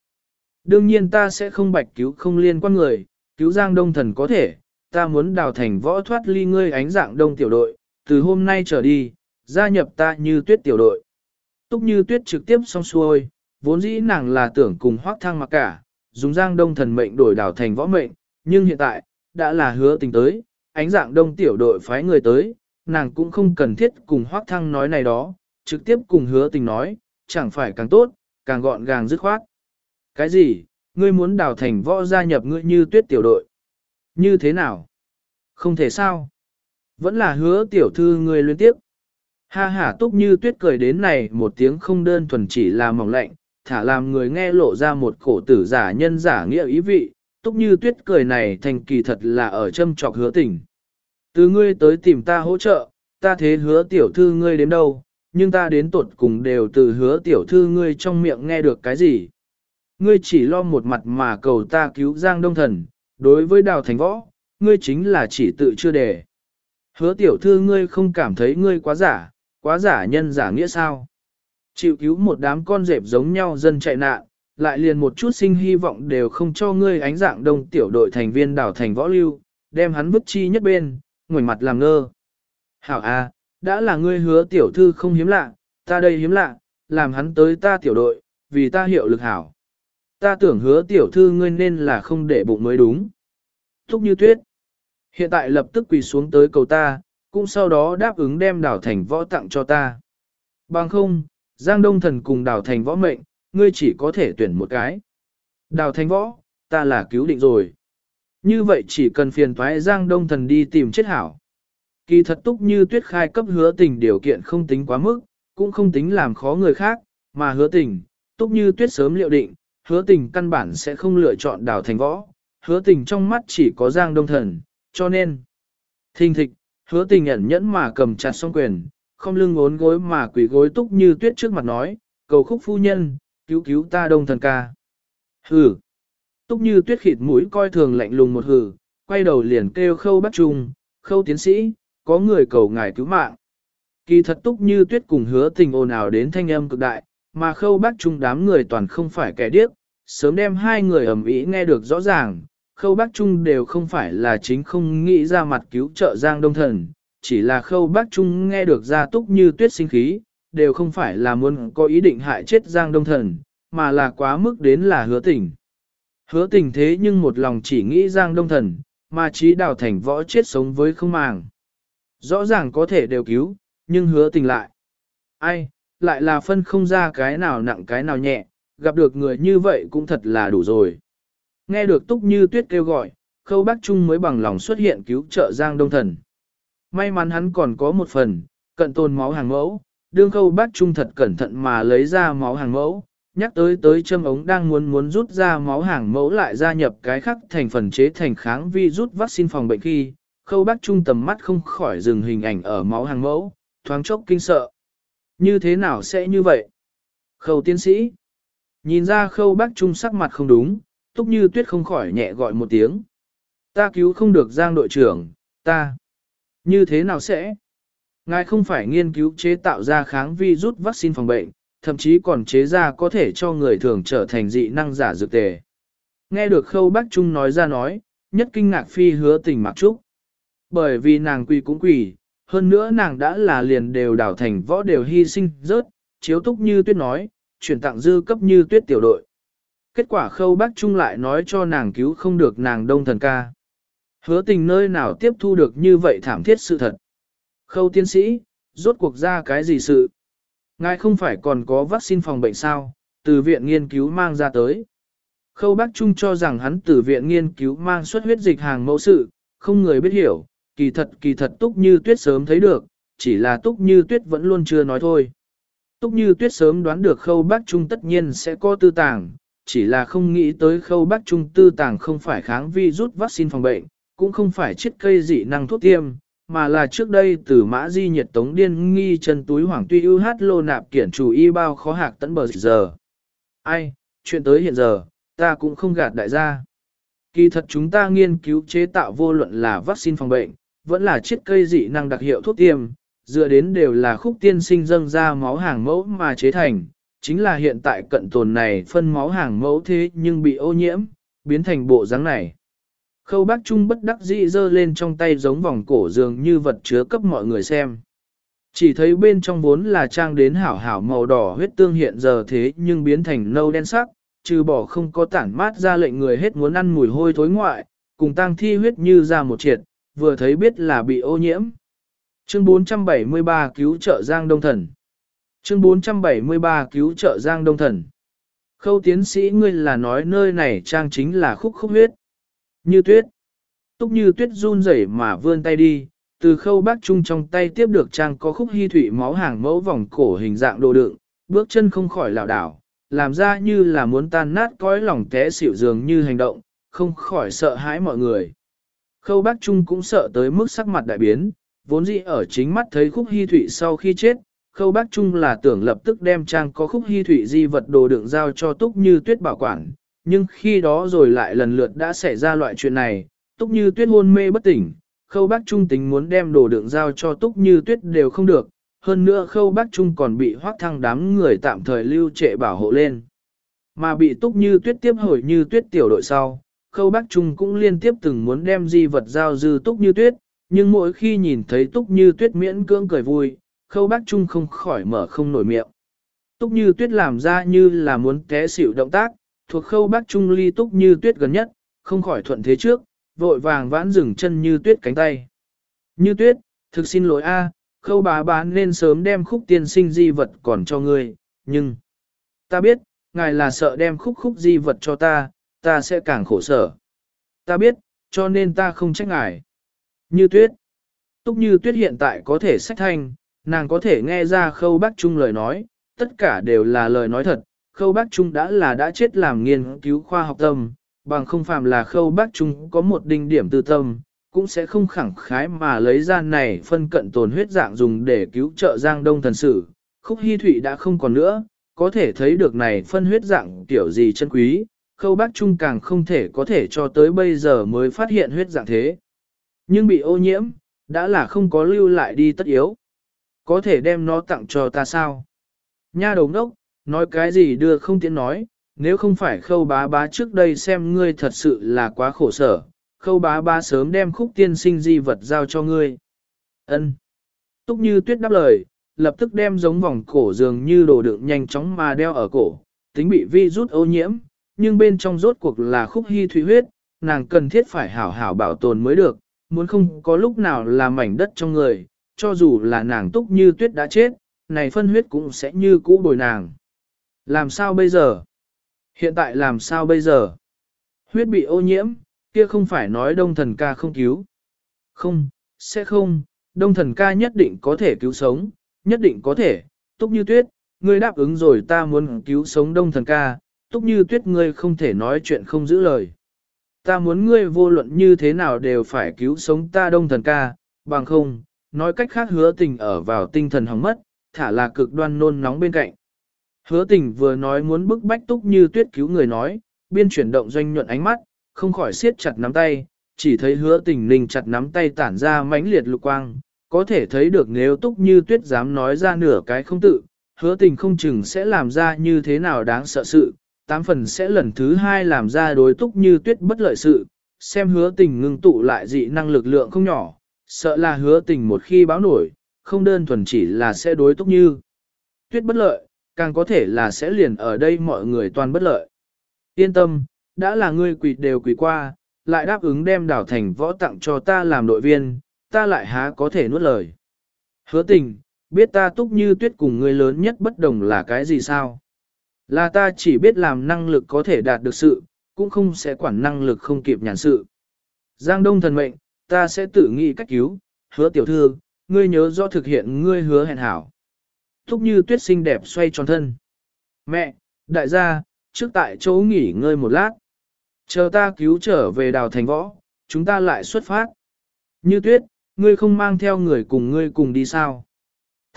Đương nhiên ta sẽ không bạch cứu không liên quan người, cứu giang đông thần có thể, ta muốn đào thành võ thoát ly ngươi ánh dạng đông tiểu đội, từ hôm nay trở đi, gia nhập ta như tuyết tiểu đội. Túc như tuyết trực tiếp xong xuôi, vốn dĩ nàng là tưởng cùng hoác thăng mặc cả, dùng giang đông thần mệnh đổi đào thành võ mệnh, nhưng hiện tại, đã là hứa tình tới, ánh dạng đông tiểu đội phái người tới, nàng cũng không cần thiết cùng hoác thăng nói này đó, trực tiếp cùng hứa tình nói, chẳng phải càng tốt, càng gọn gàng dứt khoát. Cái gì, ngươi muốn đào thành võ gia nhập ngươi như tuyết tiểu đội? Như thế nào? Không thể sao? Vẫn là hứa tiểu thư ngươi liên tiếp. Ha ha túc như tuyết cười đến này một tiếng không đơn thuần chỉ là mỏng lạnh, thả làm người nghe lộ ra một cổ tử giả nhân giả nghĩa ý vị, túc như tuyết cười này thành kỳ thật là ở châm trọc hứa tình. Từ ngươi tới tìm ta hỗ trợ, ta thế hứa tiểu thư ngươi đến đâu, nhưng ta đến tột cùng đều từ hứa tiểu thư ngươi trong miệng nghe được cái gì. Ngươi chỉ lo một mặt mà cầu ta cứu Giang Đông Thần, đối với đào thành võ, ngươi chính là chỉ tự chưa đề. Hứa tiểu thư ngươi không cảm thấy ngươi quá giả, quá giả nhân giả nghĩa sao. Chịu cứu một đám con dẹp giống nhau dân chạy nạn, lại liền một chút sinh hy vọng đều không cho ngươi ánh dạng đông tiểu đội thành viên đảo thành võ lưu, đem hắn vứt chi nhất bên, ngoảnh mặt làm ngơ. Hảo a, đã là ngươi hứa tiểu thư không hiếm lạ, ta đây hiếm lạ, làm hắn tới ta tiểu đội, vì ta hiệu lực hảo. Ta tưởng hứa tiểu thư ngươi nên là không để bụng mới đúng. Thúc như tuyết. Hiện tại lập tức quỳ xuống tới cầu ta, cũng sau đó đáp ứng đem đảo thành võ tặng cho ta. Bằng không, Giang Đông Thần cùng đảo thành võ mệnh, ngươi chỉ có thể tuyển một cái. Đào thành võ, ta là cứu định rồi. Như vậy chỉ cần phiền thoái Giang Đông Thần đi tìm chết hảo. Kỳ thật túc như tuyết khai cấp hứa tình điều kiện không tính quá mức, cũng không tính làm khó người khác, mà hứa tình, túc như tuyết sớm liệu định, hứa tình căn bản sẽ không lựa chọn đào thành võ, hứa tình trong mắt chỉ có Giang Đông Thần, cho nên, thình thịch, hứa tình ẩn nhẫn mà cầm chặt song quyền, không lưng ốn gối mà quỷ gối túc như tuyết trước mặt nói, cầu khúc phu nhân, cứu cứu ta Đông Thần ca. Hừ, túc như tuyết khịt mũi coi thường lạnh lùng một hừ, quay đầu liền kêu khâu bắt trùng, khâu tiến sĩ, có người cầu ngài cứu mạng. Kỳ thật túc như tuyết cùng hứa tình ồn ào đến thanh âm cực đại, mà khâu bác trung đám người toàn không phải kẻ điếc, sớm đem hai người ẩm ý nghe được rõ ràng, khâu bác trung đều không phải là chính không nghĩ ra mặt cứu trợ Giang Đông Thần, chỉ là khâu bác trung nghe được ra túc như tuyết sinh khí, đều không phải là muốn có ý định hại chết Giang Đông Thần, mà là quá mức đến là hứa tình. Hứa tình thế nhưng một lòng chỉ nghĩ Giang Đông Thần, mà trí đào thành võ chết sống với không màng. Rõ ràng có thể đều cứu, nhưng hứa tình lại. Ai, lại là phân không ra cái nào nặng cái nào nhẹ, gặp được người như vậy cũng thật là đủ rồi. Nghe được túc như tuyết kêu gọi, khâu bác Trung mới bằng lòng xuất hiện cứu trợ Giang Đông Thần. May mắn hắn còn có một phần, cận tồn máu hàng mẫu, đương khâu bác Trung thật cẩn thận mà lấy ra máu hàng mẫu, nhắc tới tới châm ống đang muốn muốn rút ra máu hàng mẫu lại gia nhập cái khác thành phần chế thành kháng vi rút vaccine phòng bệnh khi, khâu bác trung tầm mắt không khỏi dừng hình ảnh ở máu hàng mẫu, thoáng chốc kinh sợ. Như thế nào sẽ như vậy? Khâu tiến sĩ. Nhìn ra khâu bác trung sắc mặt không đúng, túc như tuyết không khỏi nhẹ gọi một tiếng. Ta cứu không được giang đội trưởng, ta. Như thế nào sẽ? Ngài không phải nghiên cứu chế tạo ra kháng vi rút vaccine phòng bệnh, thậm chí còn chế ra có thể cho người thường trở thành dị năng giả dược tề. Nghe được khâu bác Trung nói ra nói, nhất kinh ngạc phi hứa tình mặc trúc. Bởi vì nàng quỳ cũng quỳ, hơn nữa nàng đã là liền đều đảo thành võ đều hy sinh rớt, chiếu túc như tuyết nói, chuyển tặng dư cấp như tuyết tiểu đội. Kết quả khâu bác Trung lại nói cho nàng cứu không được nàng đông thần ca. Hứa tình nơi nào tiếp thu được như vậy thảm thiết sự thật. Khâu tiến sĩ, rốt cuộc ra cái gì sự? Ngài không phải còn có vaccine phòng bệnh sao, từ viện nghiên cứu mang ra tới. Khâu bác Trung cho rằng hắn từ viện nghiên cứu mang xuất huyết dịch hàng mẫu sự, không người biết hiểu, kỳ thật kỳ thật túc như tuyết sớm thấy được, chỉ là túc như tuyết vẫn luôn chưa nói thôi. Túc như tuyết sớm đoán được khâu bác trung tất nhiên sẽ có tư tàng, chỉ là không nghĩ tới khâu bác trung tư tàng không phải kháng vi rút vaccine phòng bệnh, cũng không phải chiết cây dị năng thuốc tiêm, mà là trước đây từ mã di nhiệt tống điên nghi chân túi hoàng tuy ưu hát lô nạp kiển chủ y bao khó hạc tấn bờ giờ. Ai, chuyện tới hiện giờ, ta cũng không gạt đại gia. Kỳ thật chúng ta nghiên cứu chế tạo vô luận là vaccine phòng bệnh, vẫn là chiếc cây dị năng đặc hiệu thuốc tiêm, dựa đến đều là khúc tiên sinh dâng ra máu hàng mẫu mà chế thành, chính là hiện tại cận tồn này phân máu hàng mẫu thế nhưng bị ô nhiễm, biến thành bộ dáng này. Khâu bác Trung bất đắc dĩ dơ lên trong tay giống vòng cổ dường như vật chứa cấp mọi người xem. Chỉ thấy bên trong vốn là trang đến hảo hảo màu đỏ huyết tương hiện giờ thế nhưng biến thành nâu đen sắc, trừ bỏ không có tản mát ra lệnh người hết muốn ăn mùi hôi thối ngoại, cùng tang thi huyết như ra một triệt, vừa thấy biết là bị ô nhiễm. Chương 473 cứu trợ Giang Đông Thần Chương 473 cứu trợ Giang Đông Thần Khâu tiến sĩ ngươi là nói nơi này trang chính là khúc khúc huyết. Như tuyết. Túc như tuyết run rẩy mà vươn tay đi, từ khâu bác trung trong tay tiếp được trang có khúc hy thủy máu hàng mẫu vòng cổ hình dạng đồ đựng, bước chân không khỏi lảo đảo, làm ra như là muốn tan nát cõi lòng té xỉu dường như hành động, không khỏi sợ hãi mọi người. Khâu bác trung cũng sợ tới mức sắc mặt đại biến, vốn dĩ ở chính mắt thấy khúc hy Thụy sau khi chết, khâu bác trung là tưởng lập tức đem trang có khúc hy Thụy di vật đồ đựng giao cho túc như tuyết bảo quản, nhưng khi đó rồi lại lần lượt đã xảy ra loại chuyện này, túc như tuyết hôn mê bất tỉnh, khâu bác trung tính muốn đem đồ đựng giao cho túc như tuyết đều không được, hơn nữa khâu bác trung còn bị hoác thăng đám người tạm thời lưu trệ bảo hộ lên. Mà bị túc như tuyết tiếp hồi như tuyết tiểu đội sau, khâu bác trung cũng liên tiếp từng muốn đem di vật giao dư túc như tuyết, nhưng mỗi khi nhìn thấy túc như tuyết miễn cưỡng cười vui, khâu bác trung không khỏi mở không nổi miệng. Túc như tuyết làm ra như là muốn té xỉu động tác, thuộc khâu bác trung ly túc như tuyết gần nhất, không khỏi thuận thế trước, vội vàng vãn dừng chân như tuyết cánh tay. Như tuyết, thực xin lỗi a, khâu bá bán nên sớm đem khúc tiên sinh di vật còn cho ngươi, nhưng... Ta biết, ngài là sợ đem khúc khúc di vật cho ta, ta sẽ càng khổ sở. Ta biết, cho nên ta không trách ngài. Như tuyết. Túc như tuyết hiện tại có thể sách thanh, nàng có thể nghe ra khâu bác trung lời nói, tất cả đều là lời nói thật, khâu bác trung đã là đã chết làm nghiên cứu khoa học tâm, bằng không phạm là khâu bác trung có một đinh điểm tư tâm, cũng sẽ không khẳng khái mà lấy ra này phân cận tồn huyết dạng dùng để cứu trợ Giang Đông thần sử. Khúc Hy Thụy đã không còn nữa, có thể thấy được này phân huyết dạng kiểu gì chân quý, khâu bác trung càng không thể có thể cho tới bây giờ mới phát hiện huyết dạng thế. Nhưng bị ô nhiễm, đã là không có lưu lại đi tất yếu. Có thể đem nó tặng cho ta sao? Nha đồng đốc, nói cái gì đưa không tiện nói, nếu không phải khâu bá bá trước đây xem ngươi thật sự là quá khổ sở, khâu bá bá sớm đem khúc tiên sinh di vật giao cho ngươi. Ân. Túc như tuyết đáp lời, lập tức đem giống vòng cổ dường như đồ đựng nhanh chóng mà đeo ở cổ, tính bị vi rút ô nhiễm, nhưng bên trong rốt cuộc là khúc hy thủy huyết, nàng cần thiết phải hảo hảo bảo tồn mới được, muốn không có lúc nào là mảnh đất trong người, cho dù là nàng túc như tuyết đã chết, này phân huyết cũng sẽ như cũ bồi nàng. Làm sao bây giờ? Hiện tại làm sao bây giờ? Huyết bị ô nhiễm, kia không phải nói đông thần ca không cứu. Không, sẽ không, đông thần ca nhất định có thể cứu sống, nhất định có thể, túc như tuyết, ngươi đáp ứng rồi ta muốn cứu sống đông thần ca, túc như tuyết ngươi không thể nói chuyện không giữ lời. Ta muốn ngươi vô luận như thế nào đều phải cứu sống ta đông thần ca, bằng không, nói cách khác hứa tình ở vào tinh thần hỏng mất, thả là cực đoan nôn nóng bên cạnh. Hứa tình vừa nói muốn bức bách túc như tuyết cứu người nói, biên chuyển động doanh nhuận ánh mắt, không khỏi siết chặt nắm tay, chỉ thấy hứa tình ninh chặt nắm tay tản ra mãnh liệt lục quang, có thể thấy được nếu túc như tuyết dám nói ra nửa cái không tự, hứa tình không chừng sẽ làm ra như thế nào đáng sợ sự, tám phần sẽ lần thứ hai làm ra đối túc như tuyết bất lợi sự, xem hứa tình ngưng tụ lại dị năng lực lượng không nhỏ, sợ là hứa tình một khi báo nổi, không đơn thuần chỉ là sẽ đối túc như tuyết bất lợi, càng có thể là sẽ liền ở đây mọi người toàn bất lợi. Yên tâm, đã là ngươi quỷ đều quỷ qua, lại đáp ứng đem đảo thành võ tặng cho ta làm đội viên, ta lại há có thể nuốt lời. Hứa tình, biết ta túc như tuyết cùng ngươi lớn nhất bất đồng là cái gì sao? Là ta chỉ biết làm năng lực có thể đạt được sự, cũng không sẽ quản năng lực không kịp nhàn sự. Giang Đông thần mệnh, ta sẽ tự nghĩ cách cứu, hứa tiểu thư, ngươi nhớ rõ thực hiện ngươi hứa hẹn hảo. Thúc như tuyết xinh đẹp xoay tròn thân. Mẹ, đại gia, trước tại chỗ nghỉ ngơi một lát. Chờ ta cứu trở về đào thành võ, chúng ta lại xuất phát. Như tuyết, Ngươi không mang theo người cùng ngươi cùng đi sao?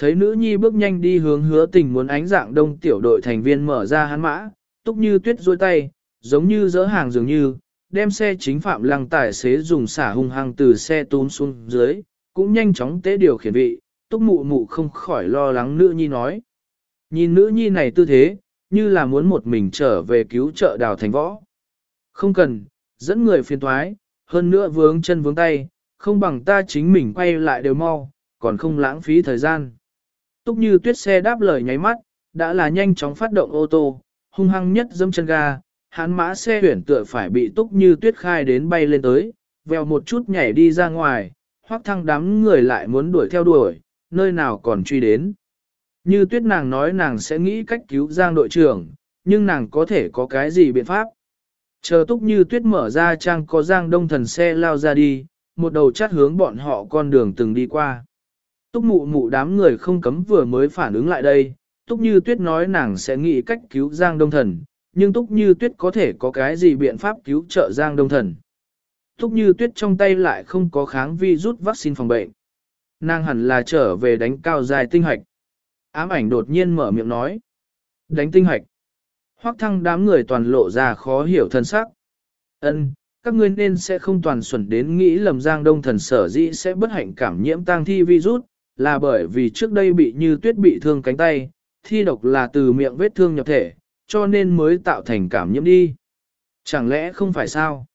Thấy nữ nhi bước nhanh đi hướng hứa tình muốn ánh dạng đông tiểu đội thành viên mở ra hắn mã, túc như tuyết dôi tay, giống như dỡ hàng dường như, đem xe chính phạm lăng tài xế dùng xả hung hăng từ xe tún xuống dưới, cũng nhanh chóng tế điều khiển vị, túc mụ mụ không khỏi lo lắng nữ nhi nói. Nhìn nữ nhi này tư thế, như là muốn một mình trở về cứu trợ đào thành võ. Không cần, dẫn người phiền thoái, hơn nữa vướng chân vướng tay, không bằng ta chính mình quay lại đều mau, còn không lãng phí thời gian. Túc như tuyết xe đáp lời nháy mắt, đã là nhanh chóng phát động ô tô, hung hăng nhất dâm chân ga, hắn mã xe huyển tựa phải bị túc như tuyết khai đến bay lên tới, vèo một chút nhảy đi ra ngoài, hoác thăng đám người lại muốn đuổi theo đuổi, nơi nào còn truy đến. Như tuyết nàng nói nàng sẽ nghĩ cách cứu giang đội trưởng, nhưng nàng có thể có cái gì biện pháp. Chờ túc như tuyết mở ra trang có giang đông thần xe lao ra đi, một đầu chát hướng bọn họ con đường từng đi qua. Túc mụ mụ đám người không cấm vừa mới phản ứng lại đây, Túc như tuyết nói nàng sẽ nghĩ cách cứu giang đông thần, nhưng Túc như tuyết có thể có cái gì biện pháp cứu trợ giang đông thần. Túc như tuyết trong tay lại không có kháng vi rút vaccine phòng bệnh. Nàng hẳn là trở về đánh cao dài tinh hoạch. Ám ảnh đột nhiên mở miệng nói. Đánh tinh hoạch. Hoắc thăng đám người toàn lộ ra khó hiểu thân sắc. Ân, các ngươi nên sẽ không toàn xuẩn đến nghĩ lầm giang đông thần sở dĩ sẽ bất hạnh cảm nhiễm tang thi virus, là bởi vì trước đây bị như tuyết bị thương cánh tay, thi độc là từ miệng vết thương nhập thể, cho nên mới tạo thành cảm nhiễm đi. Chẳng lẽ không phải sao?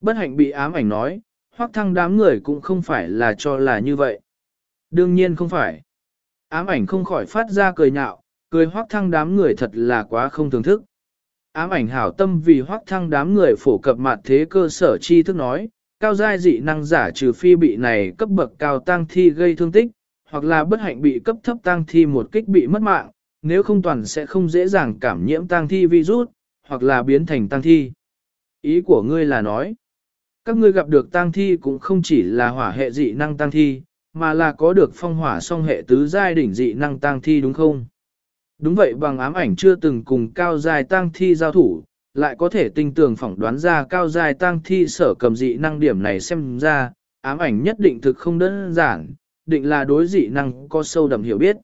Bất hạnh bị ám ảnh nói, hoắc thăng đám người cũng không phải là cho là như vậy. Đương nhiên không phải. Ám ảnh không khỏi phát ra cười nhạo, cười hoác thăng đám người thật là quá không thưởng thức. Ám ảnh hảo tâm vì hoác thăng đám người phổ cập mặt thế cơ sở chi thức nói, cao giai dị năng giả trừ phi bị này cấp bậc cao tăng thi gây thương tích, hoặc là bất hạnh bị cấp thấp tăng thi một kích bị mất mạng, nếu không toàn sẽ không dễ dàng cảm nhiễm tăng thi virus, hoặc là biến thành tăng thi. Ý của ngươi là nói, các ngươi gặp được tăng thi cũng không chỉ là hỏa hệ dị năng tăng thi, mà là có được phong hỏa song hệ tứ giai đỉnh dị năng tăng thi đúng không? Đúng vậy bằng ám ảnh chưa từng cùng cao giai tăng thi giao thủ, lại có thể tinh tường phỏng đoán ra cao giai tăng thi sở cầm dị năng điểm này xem ra, ám ảnh nhất định thực không đơn giản, định là đối dị năng có sâu đậm hiểu biết.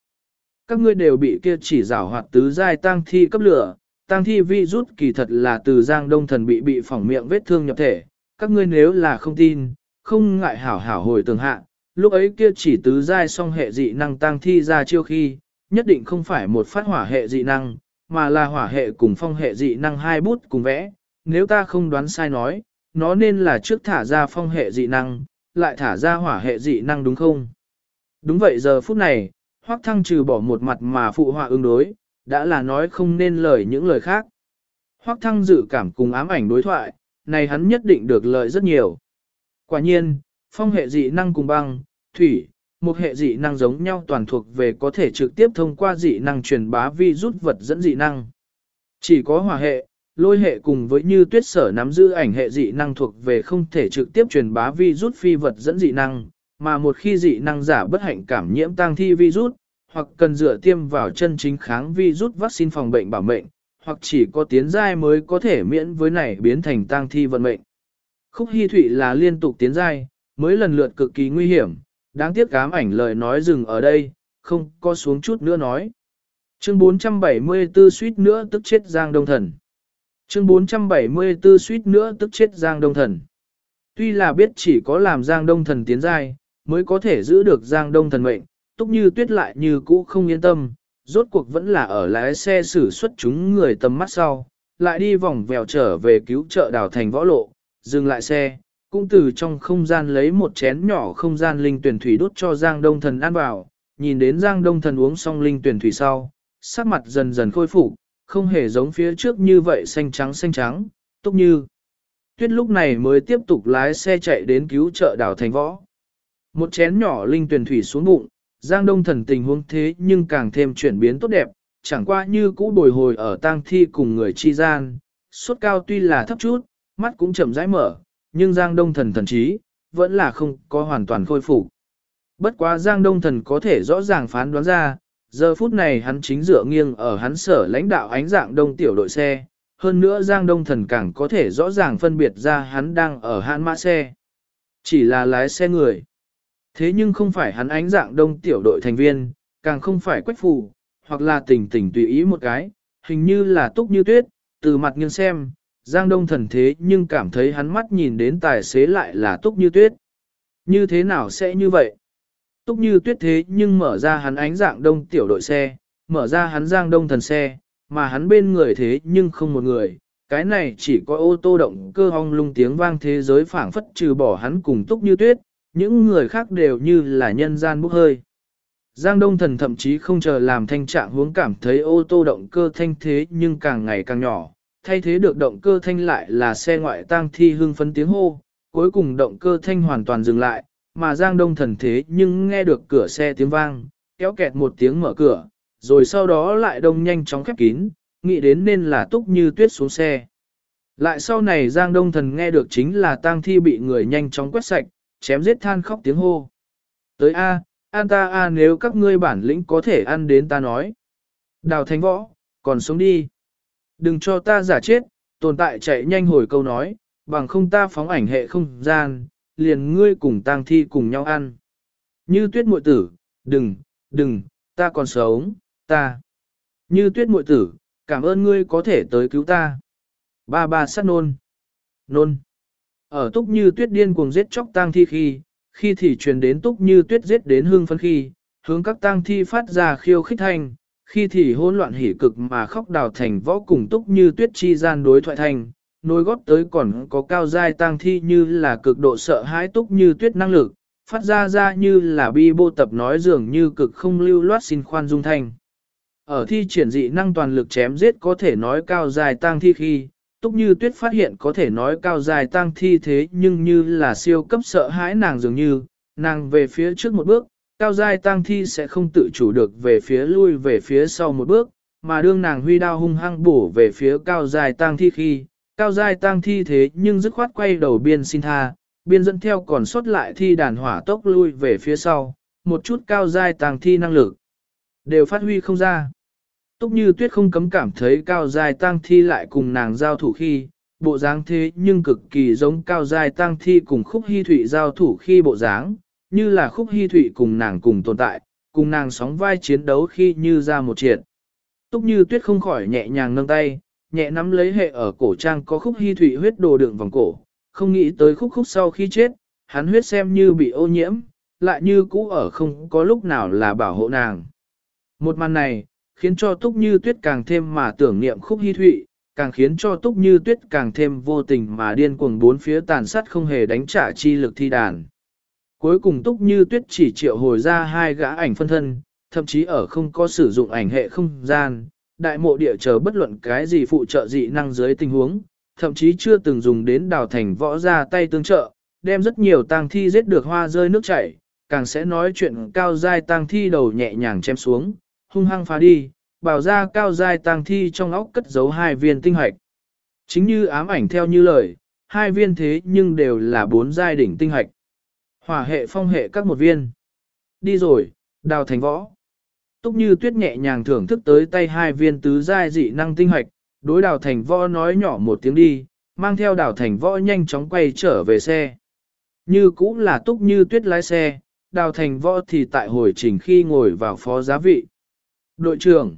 Các ngươi đều bị kia chỉ rào hoạt tứ giai tăng thi cấp lửa, tăng thi vi rút kỳ thật là từ giang đông thần bị bị phỏng miệng vết thương nhập thể, các ngươi nếu là không tin, không ngại hảo hảo hồi tường hạ, lúc ấy kia chỉ tứ giai song hệ dị năng tăng thi ra chiêu khi, nhất định không phải một phát hỏa hệ dị năng, mà là hỏa hệ cùng phong hệ dị năng hai bút cùng vẽ. Nếu ta không đoán sai nói, nó nên là trước thả ra phong hệ dị năng, lại thả ra hỏa hệ dị năng đúng không? Đúng vậy giờ phút này, Hoắc Thăng trừ bỏ một mặt mà phụ họa ứng đối, đã là nói không nên lời những lời khác. Hoắc Thăng dự cảm cùng ám ảnh đối thoại, này hắn nhất định được lợi rất nhiều. Quả nhiên, phong hệ dị năng cùng băng, thủy, một hệ dị năng giống nhau toàn thuộc về có thể trực tiếp thông qua dị năng truyền bá vi rút vật dẫn dị năng. Chỉ có hỏa hệ, lôi hệ cùng với như tuyết sở nắm giữ ảnh hệ dị năng thuộc về không thể trực tiếp truyền bá vi rút phi vật dẫn dị năng, mà một khi dị năng giả bất hạnh cảm nhiễm tăng thi virus, hoặc cần dựa tiêm vào chân chính kháng virus vaccine phòng bệnh bảo mệnh, hoặc chỉ có tiến giai mới có thể miễn với này biến thành tăng thi vận mệnh. Khúc Hy Thụy là liên tục tiến giai, mới lần lượt cực kỳ nguy hiểm, đáng tiếc cám ảnh lời nói dừng ở đây, không có xuống chút nữa nói. Chương 474 suýt nữa tức chết Giang Đông Thần. Chương 474 suýt nữa tức chết Giang Đông Thần. Tuy là biết chỉ có làm Giang Đông Thần tiến giai, mới có thể giữ được Giang Đông Thần mệnh, túc như tuyết lại như cũ không yên tâm, rốt cuộc vẫn là ở lái xe xử xuất chúng người tầm mắt sau, lại đi vòng vèo trở về cứu trợ đào thành võ lộ, dừng lại xe, cũng từ trong không gian lấy một chén nhỏ không gian linh tuyển thủy đốt cho Giang Đông Thần ăn vào, nhìn đến Giang Đông Thần uống xong linh tuyển thủy sau, sắc mặt dần dần khôi phục, không hề giống phía trước như vậy xanh trắng xanh trắng, túc như. Tuyết lúc này mới tiếp tục lái xe chạy đến cứu trợ đảo thành võ. Một chén nhỏ linh tuyển thủy xuống bụng, Giang Đông Thần tình huống thế nhưng càng thêm chuyển biến tốt đẹp, chẳng qua như cũ bồi hồi ở tang thi cùng người chi gian, sốt cao tuy là thấp chút, mắt cũng chậm rãi mở, nhưng Giang Đông Thần thần trí, vẫn là không có hoàn toàn khôi phục. Bất quá Giang Đông Thần có thể rõ ràng phán đoán ra, giờ phút này hắn chính dựa nghiêng ở hắn sở lãnh đạo ánh dạng đông tiểu đội xe, hơn nữa Giang Đông Thần càng có thể rõ ràng phân biệt ra hắn đang ở hãn mã xe. Chỉ là lái xe người. Thế nhưng không phải hắn ánh dạng đông tiểu đội thành viên, càng không phải quách phù, hoặc là tỉnh tỉnh tùy ý một cái, hình như là túc như tuyết, từ mặt nghiêng xem, giang đông thần thế nhưng cảm thấy hắn mắt nhìn đến tài xế lại là túc như tuyết. Như thế nào sẽ như vậy? Túc như tuyết thế nhưng mở ra hắn ánh dạng đông tiểu đội xe, mở ra hắn giang đông thần xe, mà hắn bên người thế nhưng không một người. Cái này chỉ có ô tô động cơ hong lung tiếng vang thế giới phảng phất trừ bỏ hắn cùng túc như tuyết, những người khác đều như là nhân gian bốc hơi. Giang Đông Thần thậm chí không chờ làm thanh trạng hướng cảm thấy ô tô động cơ thanh thế nhưng càng ngày càng nhỏ, thay thế được động cơ thanh lại là xe ngoại tang thi hưng phấn tiếng hô, cuối cùng động cơ thanh hoàn toàn dừng lại, mà Giang Đông Thần thế nhưng nghe được cửa xe tiếng vang, kéo kẹt một tiếng mở cửa, rồi sau đó lại đông nhanh chóng khép kín, nghĩ đến nên là túc như tuyết xuống xe. Lại sau này Giang Đông Thần nghe được chính là tang thi bị người nhanh chóng quét sạch, chém giết than khóc tiếng hô. Tới A, an ta A nếu các ngươi bản lĩnh có thể ăn đến ta nói. Đào thánh võ, còn sống đi. Đừng cho ta giả chết, tồn tại chạy nhanh hồi câu nói, bằng không ta phóng ảnh hệ không gian, liền ngươi cùng tang thi cùng nhau ăn. Như tuyết muội tử, đừng, đừng, ta còn sống, ta. Như tuyết muội tử, cảm ơn ngươi có thể tới cứu ta. Ba ba sát nôn. Nôn. Ở túc như tuyết điên cuồng giết chóc tang thi khi, khi thì truyền đến túc như tuyết giết đến hương phân khi, hướng các tang thi phát ra khiêu khích thanh, khi thì hỗn loạn hỉ cực mà khóc đào thành võ cùng túc như tuyết chi gian đối thoại thành, nối góp tới còn có cao giai tang thi như là cực độ sợ hãi túc như tuyết năng lực, phát ra ra như là bi bô tập nói dường như cực không lưu loát xin khoan dung thanh. Ở thi triển dị năng toàn lực chém giết có thể nói cao dài tang thi khi, Túc Như Tuyết phát hiện có thể nói cao dài tang thi thế nhưng như là siêu cấp sợ hãi nàng dường như, nàng về phía trước một bước, cao dài tang thi sẽ không tự chủ được về phía lui về phía sau một bước, mà đương nàng huy đao hung hăng bổ về phía cao dài tang thi khi, cao dài tang thi thế nhưng dứt khoát quay đầu biên xin tha, biên dẫn theo còn sót lại thi đàn hỏa tốc lui về phía sau, một chút cao dài tang thi năng lực, đều phát huy không ra. Túc như tuyết không cấm cảm thấy cao dài tang thi lại cùng nàng giao thủ khi, bộ dáng thế nhưng cực kỳ giống cao dài tang thi cùng khúc hy thụy giao thủ khi bộ dáng, như là khúc hy thụy cùng nàng cùng tồn tại, cùng nàng sóng vai chiến đấu khi như ra một triệt. Túc như tuyết không khỏi nhẹ nhàng nâng tay, nhẹ nắm lấy hệ ở cổ trang có khúc hy thụy huyết đồ đựng vòng cổ, không nghĩ tới khúc khúc sau khi chết, hắn huyết xem như bị ô nhiễm, lại như cũ ở không có lúc nào là bảo hộ nàng. Một màn này, khiến cho Túc Như Tuyết càng thêm mà tưởng niệm khúc hy thụy, càng khiến cho Túc Như Tuyết càng thêm vô tình mà điên cuồng bốn phía tàn sát không hề đánh trả chi lực thi đàn. Cuối cùng Túc Như Tuyết chỉ triệu hồi ra hai gã ảnh phân thân, thậm chí ở không có sử dụng ảnh hệ không gian, đại mộ địa chờ bất luận cái gì phụ trợ dị năng dưới tình huống, thậm chí chưa từng dùng đến đào thành võ ra tay tương trợ, đem rất nhiều tang thi giết được hoa rơi nước chảy, càng sẽ nói chuyện cao dai tang thi đầu nhẹ nhàng chém xuống, hung hăng phá đi, bảo ra cao dài tang thi trong óc cất giấu hai viên tinh hoạch. Chính như ám ảnh theo như lời, hai viên thế nhưng đều là bốn giai đỉnh tinh hoạch. Hỏa hệ phong hệ các một viên. Đi rồi, đào thành võ. Túc như tuyết nhẹ nhàng thưởng thức tới tay hai viên tứ giai dị năng tinh hoạch, đối đào thành võ nói nhỏ một tiếng đi, mang theo đào thành võ nhanh chóng quay trở về xe. Như cũng là túc như tuyết lái xe, đào thành võ thì tại hồi trình khi ngồi vào phó giá vị. Đội trưởng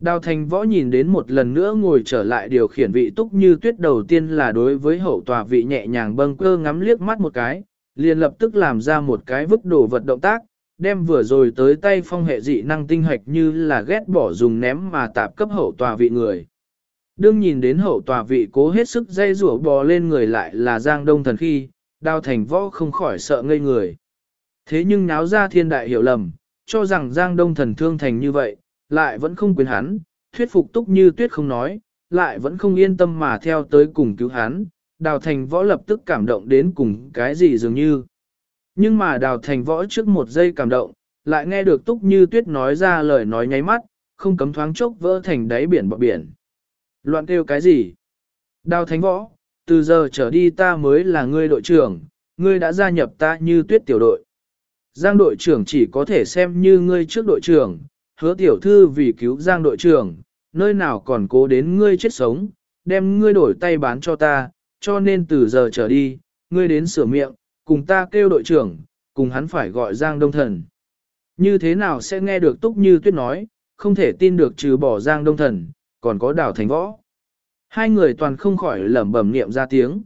Đào thành võ nhìn đến một lần nữa ngồi trở lại điều khiển vị túc như tuyết đầu tiên là đối với hậu tòa vị nhẹ nhàng bâng cơ ngắm liếc mắt một cái, liền lập tức làm ra một cái vứt đổ vật động tác, đem vừa rồi tới tay phong hệ dị năng tinh hoạch như là ghét bỏ dùng ném mà tạp cấp hậu tòa vị người. Đương nhìn đến hậu tòa vị cố hết sức dây rủa bò lên người lại là giang đông thần khi, đào thành võ không khỏi sợ ngây người. Thế nhưng náo ra thiên đại hiểu lầm, cho rằng giang đông thần thương thành như vậy, lại vẫn không quyến hắn, thuyết phục túc như tuyết không nói, lại vẫn không yên tâm mà theo tới cùng cứu hắn, đào thành võ lập tức cảm động đến cùng cái gì dường như. Nhưng mà đào thành võ trước một giây cảm động, lại nghe được túc như tuyết nói ra lời nói nháy mắt, không cấm thoáng chốc vỡ thành đáy biển bọ biển. Loạn kêu cái gì? Đào thành võ, từ giờ trở đi ta mới là ngươi đội trưởng, ngươi đã gia nhập ta như tuyết tiểu đội. Giang đội trưởng chỉ có thể xem như ngươi trước đội trưởng, hứa tiểu thư vì cứu Giang đội trưởng, nơi nào còn cố đến ngươi chết sống, đem ngươi đổi tay bán cho ta, cho nên từ giờ trở đi, ngươi đến sửa miệng, cùng ta kêu đội trưởng, cùng hắn phải gọi Giang Đông Thần. Như thế nào sẽ nghe được Túc Như Tuyết nói, không thể tin được trừ bỏ Giang Đông Thần, còn có Đào Thành Võ. Hai người toàn không khỏi lẩm bẩm niệm ra tiếng.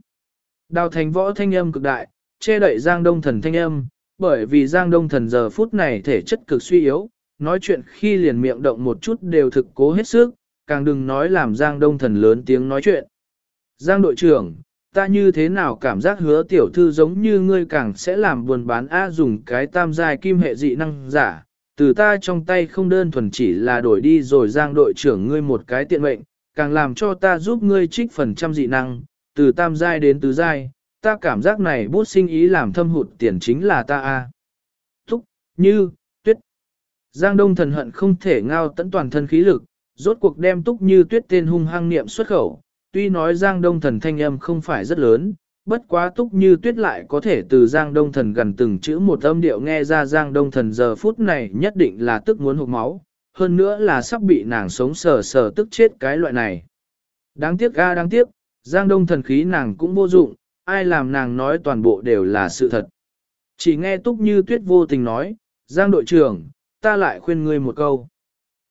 Đào Thành Võ thanh âm cực đại, che đậy Giang Đông Thần thanh âm, bởi vì Giang Đông Thần giờ phút này thể chất cực suy yếu, nói chuyện khi liền miệng động một chút đều thực cố hết sức, càng đừng nói làm Giang Đông Thần lớn tiếng nói chuyện. Giang đội trưởng, ta như thế nào cảm giác hứa tiểu thư giống như ngươi càng sẽ làm buồn bán A dùng cái tam giai kim hệ dị năng giả, từ ta trong tay không đơn thuần chỉ là đổi đi rồi Giang đội trưởng ngươi một cái tiện mệnh, càng làm cho ta giúp ngươi trích phần trăm dị năng, từ tam giai đến tứ giai, ta cảm giác này bút sinh ý làm thâm hụt tiền chính là ta a. Thúc, như, tuyết. Giang Đông thần hận không thể ngao tận toàn thân khí lực, rốt cuộc đem túc như tuyết tên hung hăng niệm xuất khẩu. Tuy nói Giang Đông thần thanh âm không phải rất lớn, bất quá túc như tuyết lại có thể từ Giang Đông thần gần từng chữ một âm điệu nghe ra Giang Đông thần giờ phút này nhất định là tức muốn hụt máu, hơn nữa là sắp bị nàng sống sờ sờ tức chết cái loại này. Đáng tiếc ga đáng tiếc, Giang Đông thần khí nàng cũng vô dụng, ai làm nàng nói toàn bộ đều là sự thật. Chỉ nghe túc như tuyết vô tình nói, Giang đội trưởng, ta lại khuyên ngươi một câu.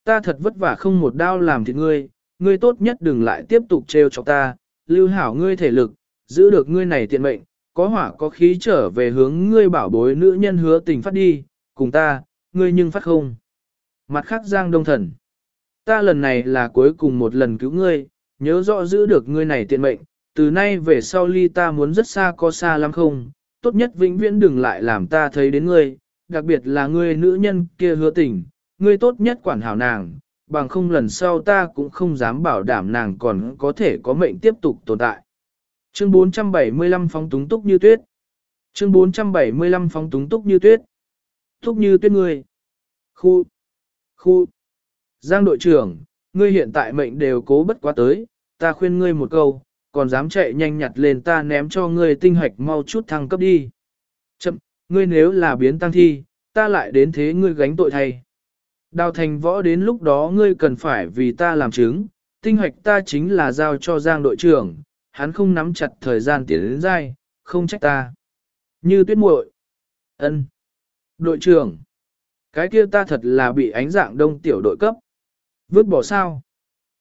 Ta thật vất vả không một đao làm thịt ngươi, ngươi tốt nhất đừng lại tiếp tục trêu cho ta, lưu hảo ngươi thể lực, giữ được ngươi này tiện mệnh, có hỏa có khí trở về hướng ngươi bảo bối nữ nhân hứa tình phát đi, cùng ta, ngươi nhưng phát không. Mặt khác Giang Đông Thần, ta lần này là cuối cùng một lần cứu ngươi, nhớ rõ giữ được ngươi này tiện mệnh, từ nay về sau ly ta muốn rất xa có xa lắm không, tốt nhất vĩnh viễn đừng lại làm ta thấy đến ngươi, đặc biệt là ngươi nữ nhân kia hứa tình, ngươi tốt nhất quản hảo nàng, bằng không lần sau ta cũng không dám bảo đảm nàng còn có thể có mệnh tiếp tục tồn tại. Chương 475 phóng túng túc như tuyết. Chương 475 phóng túng túc như tuyết. Túc như tuyết ngươi. Khu. Khu. Giang đội trưởng, ngươi hiện tại mệnh đều cố bất quá tới, ta khuyên ngươi một câu, còn dám chạy nhanh nhặt lên ta ném cho ngươi tinh hoạch mau chút thăng cấp đi. Chậm, ngươi nếu là biến tăng thi, ta lại đến thế ngươi gánh tội thay. Đào thành võ đến lúc đó ngươi cần phải vì ta làm chứng, tinh hoạch ta chính là giao cho Giang đội trưởng, hắn không nắm chặt thời gian tiến đến dai, không trách ta. Như tuyết muội ân Đội trưởng, cái kia ta thật là bị ánh dạng đông tiểu đội cấp. Vứt bỏ sao?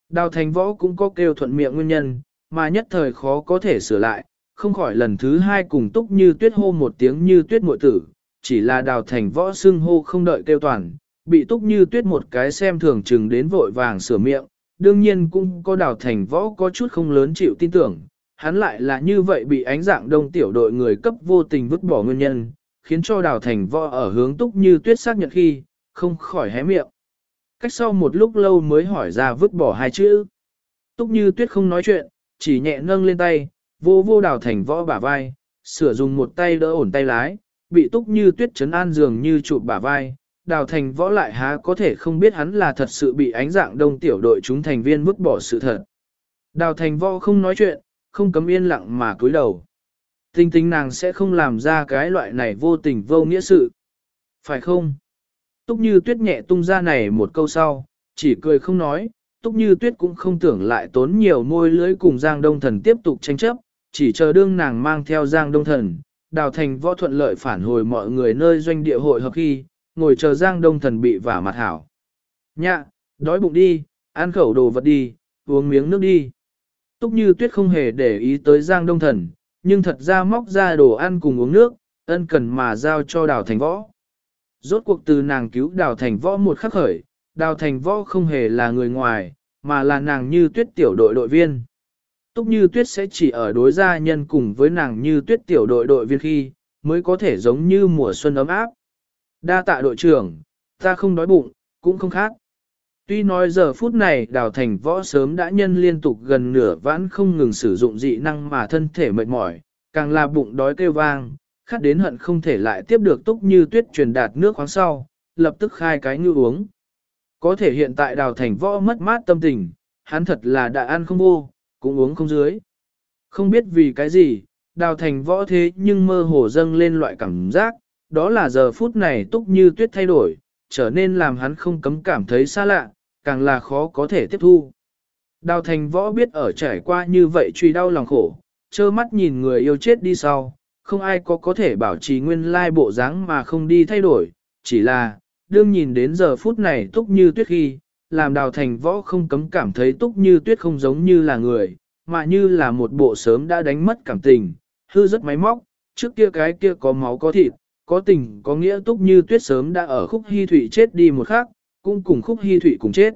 Đào thành võ cũng có kêu thuận miệng nguyên nhân, mà nhất thời khó có thể sửa lại, không khỏi lần thứ hai cùng túc như tuyết hô một tiếng như tuyết muội tử, chỉ là đào thành võ xưng hô không đợi kêu toàn, bị túc như tuyết một cái xem thường chừng đến vội vàng sửa miệng, đương nhiên cũng có đào thành võ có chút không lớn chịu tin tưởng, hắn lại là như vậy bị ánh dạng đông tiểu đội người cấp vô tình vứt bỏ nguyên nhân, khiến cho đào thành võ ở hướng túc như tuyết xác nhận khi, không khỏi hé miệng. Cách sau một lúc lâu mới hỏi ra vứt bỏ hai chữ. Túc như tuyết không nói chuyện, chỉ nhẹ nâng lên tay, vô vô đào thành võ bả vai, sửa dùng một tay đỡ ổn tay lái, bị túc như tuyết chấn an dường như chụp bả vai. Đào thành võ lại há có thể không biết hắn là thật sự bị ánh dạng đông tiểu đội chúng thành viên vứt bỏ sự thật. Đào thành võ không nói chuyện, không cấm yên lặng mà cúi đầu. Tinh tinh nàng sẽ không làm ra cái loại này vô tình vô nghĩa sự. Phải không? Túc như tuyết nhẹ tung ra này một câu sau, chỉ cười không nói, Túc Như Tuyết cũng không tưởng lại tốn nhiều môi lưới cùng Giang Đông Thần tiếp tục tranh chấp, chỉ chờ đương nàng mang theo Giang Đông Thần, đào thành võ thuận lợi phản hồi mọi người nơi doanh địa hội hợp khi, ngồi chờ Giang Đông Thần bị vả mặt hảo. Nhạ, đói bụng đi, ăn khẩu đồ vật đi, uống miếng nước đi. Túc Như Tuyết không hề để ý tới Giang Đông Thần, nhưng thật ra móc ra đồ ăn cùng uống nước, ân cần mà giao cho đào thành võ. Rốt cuộc từ nàng cứu đào thành võ một khắc khởi, đào thành võ không hề là người ngoài, mà là nàng như tuyết tiểu đội đội viên. Túc như tuyết sẽ chỉ ở đối gia nhân cùng với nàng như tuyết tiểu đội đội viên khi, mới có thể giống như mùa xuân ấm áp. Đa tạ đội trưởng, ta không đói bụng, cũng không khác. Tuy nói giờ phút này đào thành võ sớm đã nhân liên tục gần nửa vãn không ngừng sử dụng dị năng mà thân thể mệt mỏi, càng là bụng đói kêu vang, khát đến hận không thể lại tiếp được túc như tuyết truyền đạt nước khoáng sau, lập tức khai cái như uống. Có thể hiện tại đào thành võ mất mát tâm tình, hắn thật là đã ăn không vô, cũng uống không dưới. Không biết vì cái gì, đào thành võ thế nhưng mơ hồ dâng lên loại cảm giác, đó là giờ phút này túc như tuyết thay đổi, trở nên làm hắn không cấm cảm thấy xa lạ, càng là khó có thể tiếp thu. Đào thành võ biết ở trải qua như vậy truy đau lòng khổ, trơ mắt nhìn người yêu chết đi sau, không ai có có thể bảo trì nguyên lai bộ dáng mà không đi thay đổi, chỉ là, đương nhìn đến giờ phút này túc như tuyết khi, làm đào thành võ không cấm cảm thấy túc như tuyết không giống như là người, mà như là một bộ sớm đã đánh mất cảm tình, hư rất máy móc, trước kia cái kia có máu có thịt, có tình có nghĩa túc như tuyết sớm đã ở khúc hy thủy chết đi một khắc, cũng cùng khúc hy thủy cùng chết.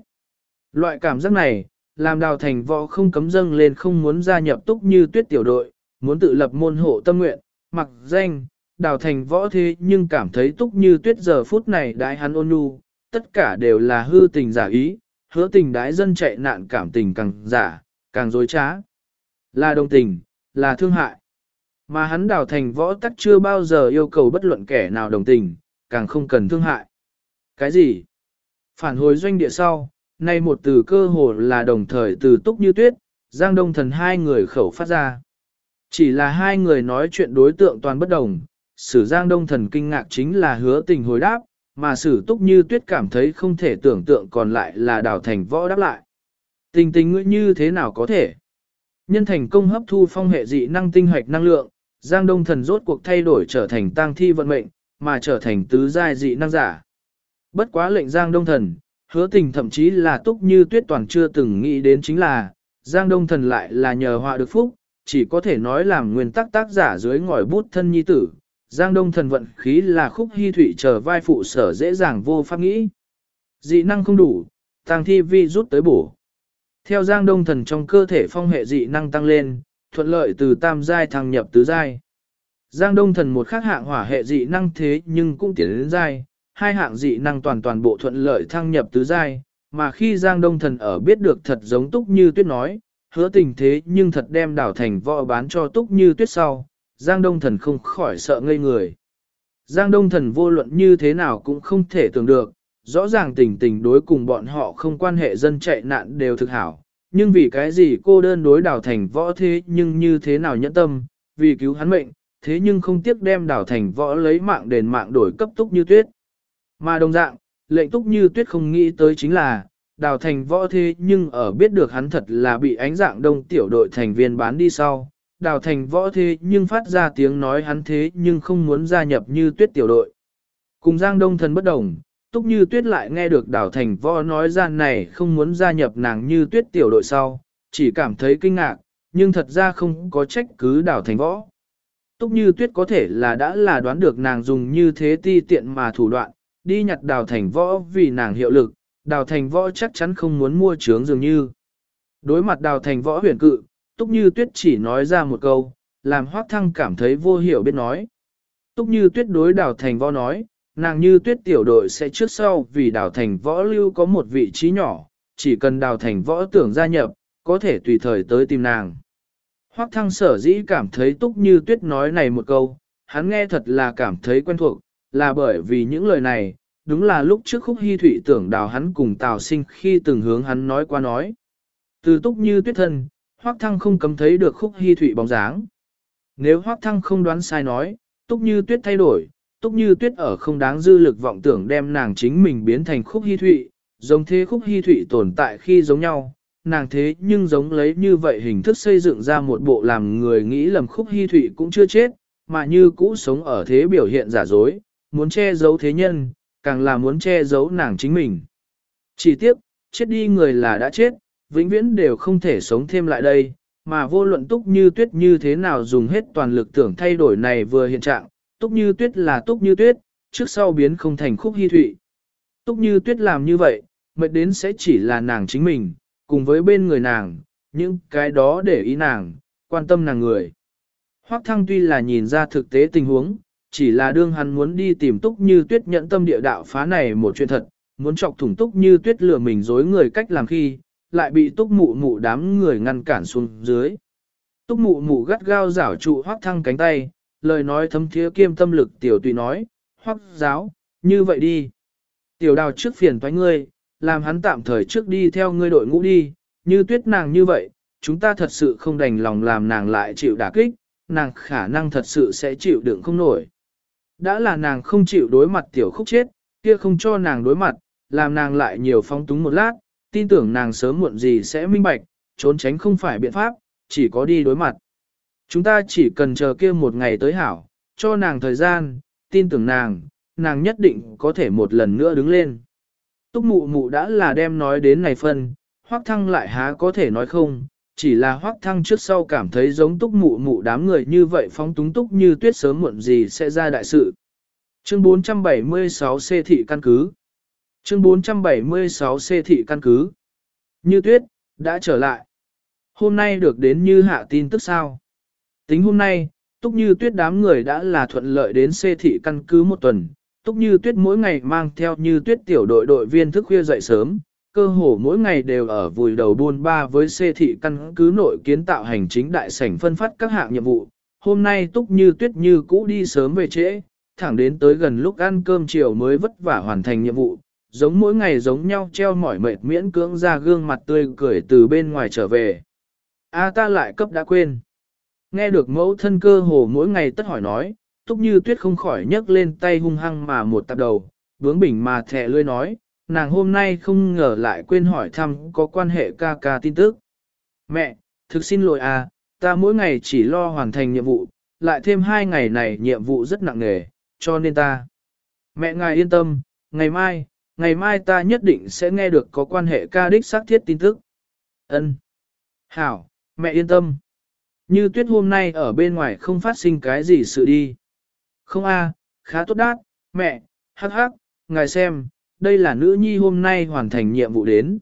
Loại cảm giác này, làm đào thành võ không cấm dâng lên không muốn gia nhập túc như tuyết tiểu đội, muốn tự lập môn hộ tâm nguyện, mặc danh, đào thành võ thế nhưng cảm thấy túc như tuyết giờ phút này đái hắn ôn nhu, tất cả đều là hư tình giả ý, hứa tình đái dân chạy nạn cảm tình càng giả, càng dối trá. Là đồng tình, là thương hại. Mà hắn đào thành võ tắc chưa bao giờ yêu cầu bất luận kẻ nào đồng tình, càng không cần thương hại. Cái gì? Phản hồi doanh địa sau, nay một từ cơ hồ là đồng thời từ túc như tuyết, Giang Đông Thần hai người khẩu phát ra. Chỉ là hai người nói chuyện đối tượng toàn bất đồng, sử Giang Đông Thần kinh ngạc chính là hứa tình hồi đáp, mà sử túc như tuyết cảm thấy không thể tưởng tượng còn lại là đào thành võ đáp lại. Tình tình ngươi như thế nào có thể? Nhân thành công hấp thu phong hệ dị năng tinh hoạch năng lượng, Giang Đông Thần rốt cuộc thay đổi trở thành tang thi vận mệnh, mà trở thành tứ giai dị năng giả. Bất quá lệnh Giang Đông Thần, hứa tình thậm chí là túc như tuyết toàn chưa từng nghĩ đến chính là, Giang Đông Thần lại là nhờ họa được phúc, chỉ có thể nói làm nguyên tắc tác giả dưới ngòi bút thân nhi tử. Giang Đông Thần vận khí là khúc hy thủy chờ vai phụ sở dễ dàng vô pháp nghĩ. Dị năng không đủ, tang thi vi rút tới bổ. Theo Giang Đông Thần trong cơ thể phong hệ dị năng tăng lên, thuận lợi từ tam giai thăng nhập tứ giai. Giang Đông Thần một khác hạng hỏa hệ dị năng thế nhưng cũng tiến đến giai, hai hạng dị năng toàn toàn bộ thuận lợi thăng nhập tứ giai, mà khi Giang Đông Thần ở biết được thật giống Túc Như Tuyết nói, hứa tình thế nhưng thật đem đảo thành võ bán cho Túc Như Tuyết sau, Giang Đông Thần không khỏi sợ ngây người. Giang Đông Thần vô luận như thế nào cũng không thể tưởng được, rõ ràng tình tình đối cùng bọn họ không quan hệ dân chạy nạn đều thực hảo, nhưng vì cái gì cô đơn đối đảo thành võ thế nhưng như thế nào nhẫn tâm, vì cứu hắn mệnh, thế nhưng không tiếc đem đảo thành võ lấy mạng đền mạng đổi cấp túc như tuyết. Mà đồng dạng, lệnh túc như tuyết không nghĩ tới chính là, đào thành võ thế nhưng ở biết được hắn thật là bị ánh dạng đông tiểu đội thành viên bán đi sau, đào thành võ thế nhưng phát ra tiếng nói hắn thế nhưng không muốn gia nhập như tuyết tiểu đội. Cùng giang đông thần bất đồng, túc như tuyết lại nghe được đào thành võ nói ra này không muốn gia nhập nàng như tuyết tiểu đội sau, chỉ cảm thấy kinh ngạc, nhưng thật ra không có trách cứ đào thành võ. Túc như tuyết có thể là đã là đoán được nàng dùng như thế ti tiện mà thủ đoạn, đi nhặt đào thành võ vì nàng hiệu lực, đào thành võ chắc chắn không muốn mua trướng dường như. Đối mặt đào thành võ huyền cự, túc như tuyết chỉ nói ra một câu, làm hoác thăng cảm thấy vô hiểu biết nói. Túc như tuyết đối đào thành võ nói, nàng như tuyết tiểu đội sẽ trước sau vì đào thành võ lưu có một vị trí nhỏ, chỉ cần đào thành võ tưởng gia nhập, có thể tùy thời tới tìm nàng. Hoác thăng sở dĩ cảm thấy túc như tuyết nói này một câu, hắn nghe thật là cảm thấy quen thuộc, là bởi vì những lời này, đúng là lúc trước khúc hy thụy tưởng đào hắn cùng tào sinh khi từng hướng hắn nói qua nói. Từ túc như tuyết thân, hoác thăng không cấm thấy được khúc hy thụy bóng dáng. Nếu hoác thăng không đoán sai nói, túc như tuyết thay đổi, túc như tuyết ở không đáng dư lực vọng tưởng đem nàng chính mình biến thành khúc hy thụy, giống thế khúc hy thụy tồn tại khi giống nhau, nàng thế nhưng giống lấy như vậy hình thức xây dựng ra một bộ làm người nghĩ lầm khúc hy thụy cũng chưa chết, mà như cũ sống ở thế biểu hiện giả dối, muốn che giấu thế nhân, càng là muốn che giấu nàng chính mình. Chỉ tiếc, chết đi người là đã chết, vĩnh viễn đều không thể sống thêm lại đây, mà vô luận túc như tuyết như thế nào dùng hết toàn lực tưởng thay đổi này vừa hiện trạng, túc như tuyết là túc như tuyết, trước sau biến không thành khúc hy thụy. Túc như tuyết làm như vậy, mệt đến sẽ chỉ là nàng chính mình, cùng với bên người nàng, những cái đó để ý nàng, quan tâm nàng người. Hoắc thăng tuy là nhìn ra thực tế tình huống, chỉ là đương hắn muốn đi tìm túc như tuyết nhận tâm địa đạo phá này một chuyện thật, muốn chọc thủng túc như tuyết lừa mình dối người cách làm khi, lại bị túc mụ mụ đám người ngăn cản xuống dưới. Túc mụ mụ gắt gao rảo trụ hoác thăng cánh tay, lời nói thấm thiế kiêm tâm lực tiểu tùy nói, hoác giáo, như vậy đi. Tiểu đào trước phiền toái ngươi, làm hắn tạm thời trước đi theo ngươi đội ngũ đi, như tuyết nàng như vậy, chúng ta thật sự không đành lòng làm nàng lại chịu đả kích, nàng khả năng thật sự sẽ chịu đựng không nổi. Đã là nàng không chịu đối mặt tiểu khúc chết, kia không cho nàng đối mặt, làm nàng lại nhiều phóng túng một lát, tin tưởng nàng sớm muộn gì sẽ minh bạch, trốn tránh không phải biện pháp, chỉ có đi đối mặt. Chúng ta chỉ cần chờ kia một ngày tới hảo, cho nàng thời gian, tin tưởng nàng, nàng nhất định có thể một lần nữa đứng lên. Túc mụ mụ đã là đem nói đến này phân, hoác thăng lại há có thể nói không, chỉ là hoác thăng trước sau cảm thấy giống túc mụ mụ đám người như vậy phóng túng túc như tuyết sớm muộn gì sẽ ra đại sự. Chương 476 C thị căn cứ Chương 476 C thị căn cứ Như tuyết, đã trở lại. Hôm nay được đến như hạ tin tức sao. Tính hôm nay, túc như tuyết đám người đã là thuận lợi đến C thị căn cứ một tuần. Túc như tuyết mỗi ngày mang theo như tuyết tiểu đội đội viên thức khuya dậy sớm, cơ hồ mỗi ngày đều ở vùi đầu buôn ba với C thị căn cứ nội kiến tạo hành chính đại sảnh phân phát các hạng nhiệm vụ. Hôm nay túc như tuyết như cũ đi sớm về trễ, thẳng đến tới gần lúc ăn cơm chiều mới vất vả hoàn thành nhiệm vụ, giống mỗi ngày giống nhau treo mỏi mệt miễn cưỡng ra gương mặt tươi cười từ bên ngoài trở về. A ta lại cấp đã quên. Nghe được mẫu thân cơ hồ mỗi ngày tất hỏi nói, túc như tuyết không khỏi nhấc lên tay hung hăng mà một tạp đầu, bướng bỉnh mà thẻ lươi nói, nàng hôm nay không ngờ lại quên hỏi thăm có quan hệ ca ca tin tức. Mẹ, thực xin lỗi à, ta mỗi ngày chỉ lo hoàn thành nhiệm vụ, lại thêm hai ngày này nhiệm vụ rất nặng nề, cho nên ta. Mẹ ngài yên tâm, ngày mai, ngày mai ta nhất định sẽ nghe được có quan hệ ca đích xác thiết tin tức. Ân. Hảo, mẹ yên tâm. Như tuyết hôm nay ở bên ngoài không phát sinh cái gì sự đi. Không a, khá tốt đát, mẹ, hắc hắc, ngài xem, đây là nữ nhi hôm nay hoàn thành nhiệm vụ đến.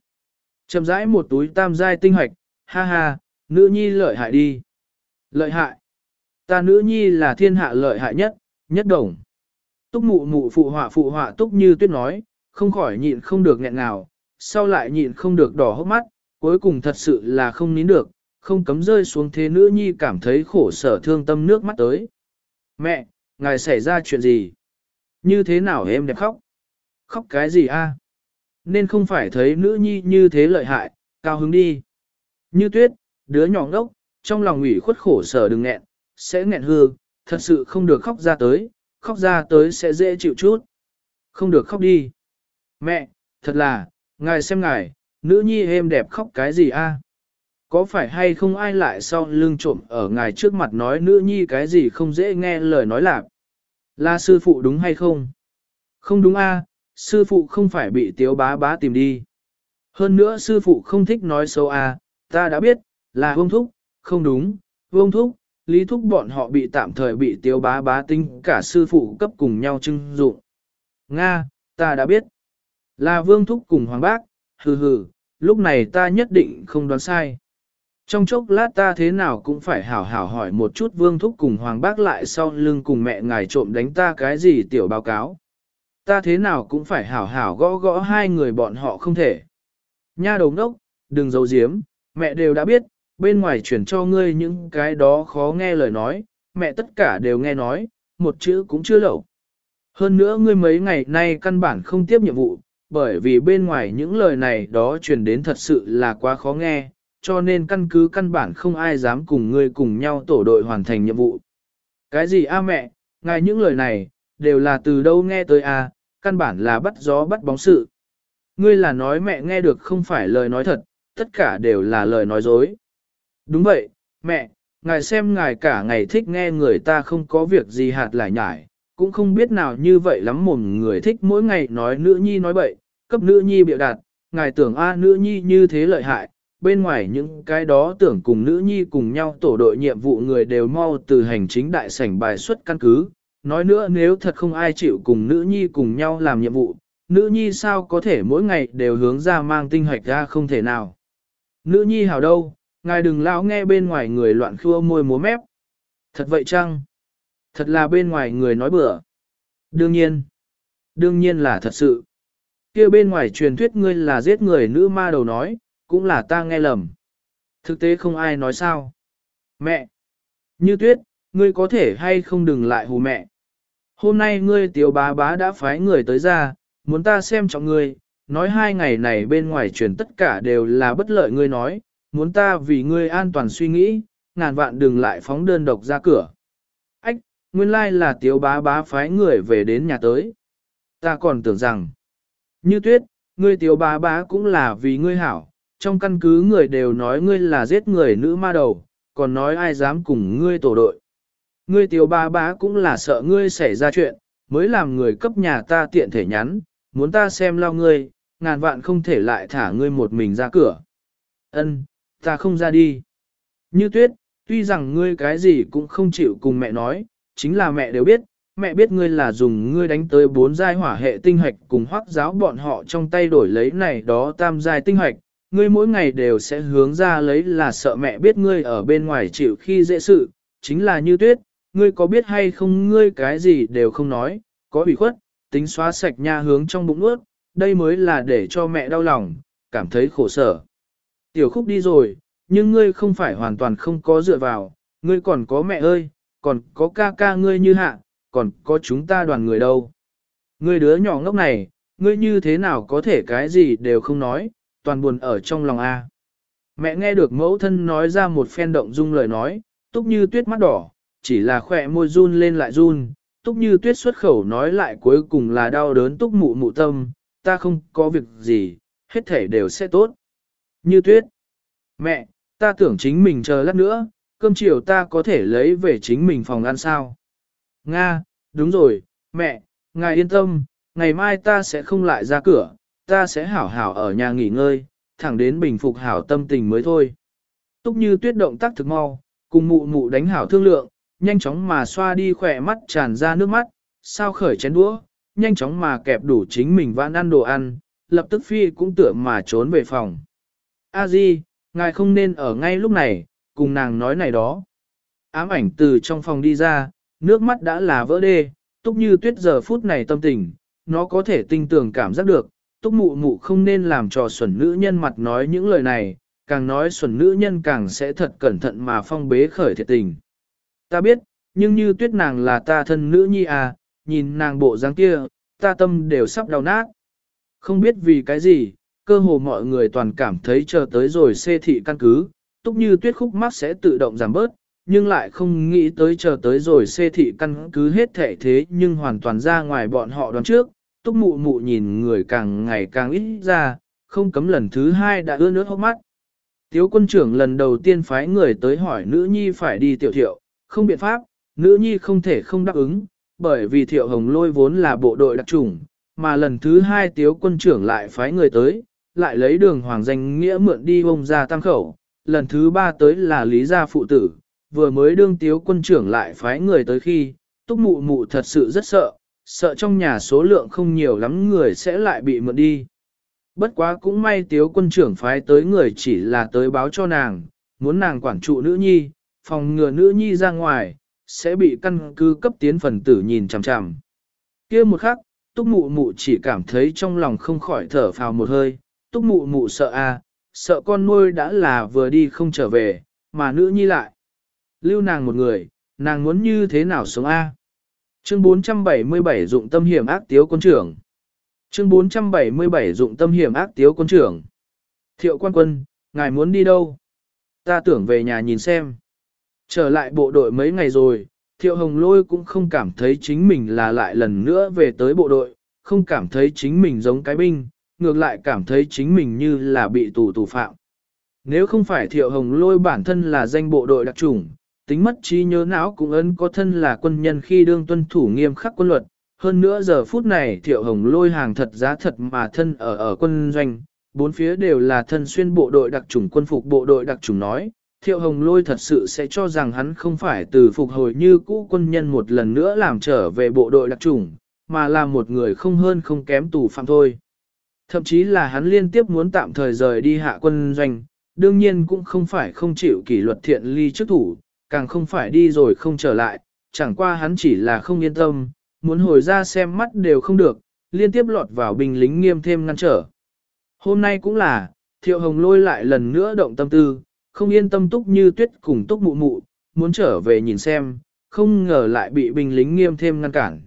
Chầm rãi một túi tam giai tinh hoạch, ha ha, nữ nhi lợi hại đi. Lợi hại. Ta nữ nhi là thiên hạ lợi hại nhất, nhất đồng. Túc mụ mụ phụ họa phụ họa túc như tuyết nói, không khỏi nhịn không được nghẹn nào, sau lại nhịn không được đỏ hốc mắt, cuối cùng thật sự là không nín được, không cấm rơi xuống thế nữ nhi cảm thấy khổ sở thương tâm nước mắt tới. Mẹ, ngài xảy ra chuyện gì? Như thế nào em đẹp khóc? Khóc cái gì a? Nên không phải thấy nữ nhi như thế lợi hại, cao hứng đi. Như tuyết, đứa nhỏ ngốc, trong lòng ủy khuất khổ sở đừng nghẹn, sẽ nghẹn hư, thật sự không được khóc ra tới, khóc ra tới sẽ dễ chịu chút. Không được khóc đi. Mẹ, thật là, ngài xem ngài, nữ nhi êm đẹp khóc cái gì a? Có phải hay không ai lại sau lưng trộm ở ngài trước mặt nói nữ nhi cái gì không dễ nghe lời nói lạc? Là sư phụ đúng hay không? Không đúng a, sư phụ không phải bị tiếu bá bá tìm đi. Hơn nữa sư phụ không thích nói xấu a, ta đã biết, là vương thúc, không đúng, vương thúc, lý thúc bọn họ bị tạm thời bị tiếu bá bá tinh cả sư phụ cấp cùng nhau trưng dụng. Nga, ta đã biết. Là vương thúc cùng hoàng bác, hừ hừ, lúc này ta nhất định không đoán sai. Trong chốc lát ta thế nào cũng phải hảo hảo hỏi một chút vương thúc cùng hoàng bác lại sau lưng cùng mẹ ngài trộm đánh ta cái gì tiểu báo cáo. Ta thế nào cũng phải hảo hảo gõ gõ hai người bọn họ không thể. Nha đầu ngốc, đừng giấu giếm, mẹ đều đã biết, bên ngoài chuyển cho ngươi những cái đó khó nghe lời nói, mẹ tất cả đều nghe nói, một chữ cũng chưa lẩu. Hơn nữa ngươi mấy ngày nay căn bản không tiếp nhiệm vụ, bởi vì bên ngoài những lời này đó truyền đến thật sự là quá khó nghe, cho nên căn cứ căn bản không ai dám cùng ngươi cùng nhau tổ đội hoàn thành nhiệm vụ. Cái gì a mẹ, ngài những lời này, đều là từ đâu nghe tới a, căn bản là bắt gió bắt bóng sự. Ngươi là nói mẹ nghe được không phải lời nói thật, tất cả đều là lời nói dối. Đúng vậy, mẹ, ngài xem ngài cả ngày thích nghe người ta không có việc gì hạt lại nhải, cũng không biết nào như vậy lắm mồm người thích mỗi ngày nói nữ nhi nói bậy, cấp nữ nhi biểu đạt, ngài tưởng a nữ nhi như thế lợi hại, bên ngoài những cái đó tưởng cùng nữ nhi cùng nhau tổ đội nhiệm vụ người đều mau từ hành chính đại sảnh bài xuất căn cứ. Nói nữa nếu thật không ai chịu cùng nữ nhi cùng nhau làm nhiệm vụ, nữ nhi sao có thể mỗi ngày đều hướng ra mang tinh hoạch ra không thể nào. Nữ nhi hảo đâu, ngài đừng lão nghe bên ngoài người loạn khua môi múa mép. Thật vậy chăng? Thật là bên ngoài người nói bừa. Đương nhiên. Đương nhiên là thật sự kia bên ngoài truyền thuyết ngươi là giết người nữ ma đầu nói, cũng là ta nghe lầm. Thực tế không ai nói sao. Mẹ! Như tuyết, ngươi có thể hay không đừng lại hù mẹ. Hôm nay ngươi tiểu bá bá đã phái người tới ra, muốn ta xem trọng ngươi, nói hai ngày này bên ngoài truyền tất cả đều là bất lợi ngươi nói, muốn ta vì ngươi an toàn suy nghĩ, ngàn vạn đừng lại phóng đơn độc ra cửa. Ách, nguyên lai là tiểu bá bá phái người về đến nhà tới. Ta còn tưởng rằng, như tuyết, ngươi tiểu bá bá cũng là vì ngươi hảo, trong căn cứ người đều nói ngươi là giết người nữ ma đầu, còn nói ai dám cùng ngươi tổ đội. Ngươi tiểu ba bá cũng là sợ ngươi xảy ra chuyện, mới làm người cấp nhà ta tiện thể nhắn, muốn ta xem lao ngươi, ngàn vạn không thể lại thả ngươi một mình ra cửa. Ân, ta không ra đi. Như tuyết, tuy rằng ngươi cái gì cũng không chịu cùng mẹ nói, chính là mẹ đều biết, mẹ biết ngươi là dùng ngươi đánh tới bốn giai hỏa hệ tinh hoạch cùng hoác giáo bọn họ trong tay đổi lấy này đó tam giai tinh hoạch, ngươi mỗi ngày đều sẽ hướng ra lấy là sợ mẹ biết ngươi ở bên ngoài chịu khi dễ sự, chính là như tuyết, ngươi có biết hay không ngươi cái gì đều không nói, có bị khuất, tính xóa sạch nha hướng trong bụng ướt, đây mới là để cho mẹ đau lòng, cảm thấy khổ sở. Tiểu khúc đi rồi, nhưng ngươi không phải hoàn toàn không có dựa vào, ngươi còn có mẹ ơi, còn có ca ca ngươi như hạ, còn có chúng ta đoàn người đâu. Ngươi đứa nhỏ ngốc này, ngươi như thế nào có thể cái gì đều không nói, toàn buồn ở trong lòng A. Mẹ nghe được mẫu thân nói ra một phen động dung lời nói, túc như tuyết mắt đỏ, chỉ là khỏe môi run lên lại run, túc như tuyết xuất khẩu nói lại cuối cùng là đau đớn túc mụ mụ tâm, ta không có việc gì, hết thể đều sẽ tốt. Như tuyết, mẹ, ta tưởng chính mình chờ lát nữa, cơm chiều ta có thể lấy về chính mình phòng ăn sao. Nga, đúng rồi, mẹ, ngài yên tâm, ngày mai ta sẽ không lại ra cửa, ta sẽ hảo hảo ở nhà nghỉ ngơi, thẳng đến bình phục hảo tâm tình mới thôi. Túc như tuyết động tác thực mau, cùng mụ mụ đánh hảo thương lượng, nhanh chóng mà xoa đi khỏe mắt tràn ra nước mắt, sao khởi chén đũa, nhanh chóng mà kẹp đủ chính mình vãn ăn đồ ăn, lập tức phi cũng tựa mà trốn về phòng. A Di, ngài không nên ở ngay lúc này, cùng nàng nói này đó. Ám ảnh từ trong phòng đi ra, nước mắt đã là vỡ đê, túc như tuyết giờ phút này tâm tình, nó có thể tinh tường cảm giác được, túc mụ mụ không nên làm cho xuẩn nữ nhân mặt nói những lời này, càng nói xuẩn nữ nhân càng sẽ thật cẩn thận mà phong bế khởi thiệt tình. Ta biết, nhưng như tuyết nàng là ta thân nữ nhi à, nhìn nàng bộ dáng kia, ta tâm đều sắp đau nát. Không biết vì cái gì, cơ hồ mọi người toàn cảm thấy chờ tới rồi xê thị căn cứ, túc như tuyết khúc mắt sẽ tự động giảm bớt, nhưng lại không nghĩ tới chờ tới rồi xê thị căn cứ hết thể thế nhưng hoàn toàn ra ngoài bọn họ đoán trước, túc mụ mụ nhìn người càng ngày càng ít ra, không cấm lần thứ hai đã ưa nước hốc mắt. Tiếu quân trưởng lần đầu tiên phái người tới hỏi nữ nhi phải đi tiểu thiệu, không biện pháp, nữ nhi không thể không đáp ứng, bởi vì thiệu hồng lôi vốn là bộ đội đặc trùng, mà lần thứ hai tiếu quân trưởng lại phái người tới, lại lấy đường hoàng danh nghĩa mượn đi bông ra tam khẩu, lần thứ ba tới là lý gia phụ tử, vừa mới đương tiếu quân trưởng lại phái người tới khi, túc mụ mụ thật sự rất sợ, sợ trong nhà số lượng không nhiều lắm người sẽ lại bị mượn đi. Bất quá cũng may tiếu quân trưởng phái tới người chỉ là tới báo cho nàng, muốn nàng quản trụ nữ nhi, phòng ngừa nữ nhi ra ngoài, sẽ bị căn cứ cấp tiến phần tử nhìn chằm chằm. kia một khắc, túc mụ mụ chỉ cảm thấy trong lòng không khỏi thở phào một hơi, túc mụ mụ sợ a, à, sợ con nuôi đã là vừa đi không trở về, mà nữ nhi lại. Lưu nàng một người, nàng muốn như thế nào sống a? Chương 477 dụng tâm hiểm ác tiếu quân trưởng. Chương 477 dụng tâm hiểm ác tiếu quân trưởng. Thiệu quan quân, ngài muốn đi đâu? Ta tưởng về nhà nhìn xem. Trở lại bộ đội mấy ngày rồi, Thiệu Hồng Lôi cũng không cảm thấy chính mình là lại lần nữa về tới bộ đội, không cảm thấy chính mình giống cái binh, ngược lại cảm thấy chính mình như là bị tù tù phạm. Nếu không phải Thiệu Hồng Lôi bản thân là danh bộ đội đặc chủng, tính mất trí nhớ não cũng ấn có thân là quân nhân khi đương tuân thủ nghiêm khắc quân luật. Hơn nữa giờ phút này Thiệu Hồng Lôi hàng thật giá thật mà thân ở ở quân doanh, bốn phía đều là thân xuyên bộ đội đặc chủng quân phục bộ đội đặc chủng nói, Thiệu Hồng Lôi thật sự sẽ cho rằng hắn không phải từ phục hồi như cũ quân nhân một lần nữa làm trở về bộ đội đặc chủng, mà là một người không hơn không kém tù phạm thôi. Thậm chí là hắn liên tiếp muốn tạm thời rời đi hạ quân doanh, đương nhiên cũng không phải không chịu kỷ luật thiện ly trước thủ, càng không phải đi rồi không trở lại, chẳng qua hắn chỉ là không yên tâm, muốn hồi ra xem mắt đều không được, liên tiếp lọt vào binh lính nghiêm thêm ngăn trở. Hôm nay cũng là, thiệu hồng lôi lại lần nữa động tâm tư, không yên tâm túc như tuyết cùng túc mụ mụ, muốn trở về nhìn xem, không ngờ lại bị binh lính nghiêm thêm ngăn cản.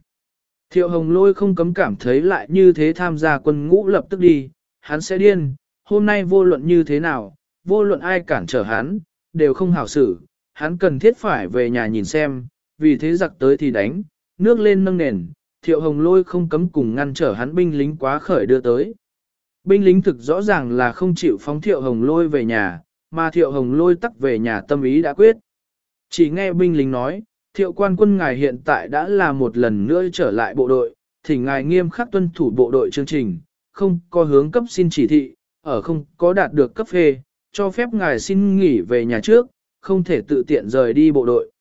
Thiệu hồng lôi không cấm cảm thấy lại như thế tham gia quân ngũ lập tức đi, hắn sẽ điên, hôm nay vô luận như thế nào, vô luận ai cản trở hắn, đều không hảo xử, hắn cần thiết phải về nhà nhìn xem, vì thế giặc tới thì đánh, nước lên nâng nền, thiệu hồng lôi không cấm cùng ngăn trở hắn binh lính quá khởi đưa tới. Binh lính thực rõ ràng là không chịu phóng thiệu hồng lôi về nhà, mà thiệu hồng lôi tắc về nhà tâm ý đã quyết. Chỉ nghe binh lính nói, thiệu quan quân ngài hiện tại đã là một lần nữa trở lại bộ đội, thì ngài nghiêm khắc tuân thủ bộ đội chương trình, không có hướng cấp xin chỉ thị, ở không có đạt được cấp phê, cho phép ngài xin nghỉ về nhà trước, không thể tự tiện rời đi bộ đội.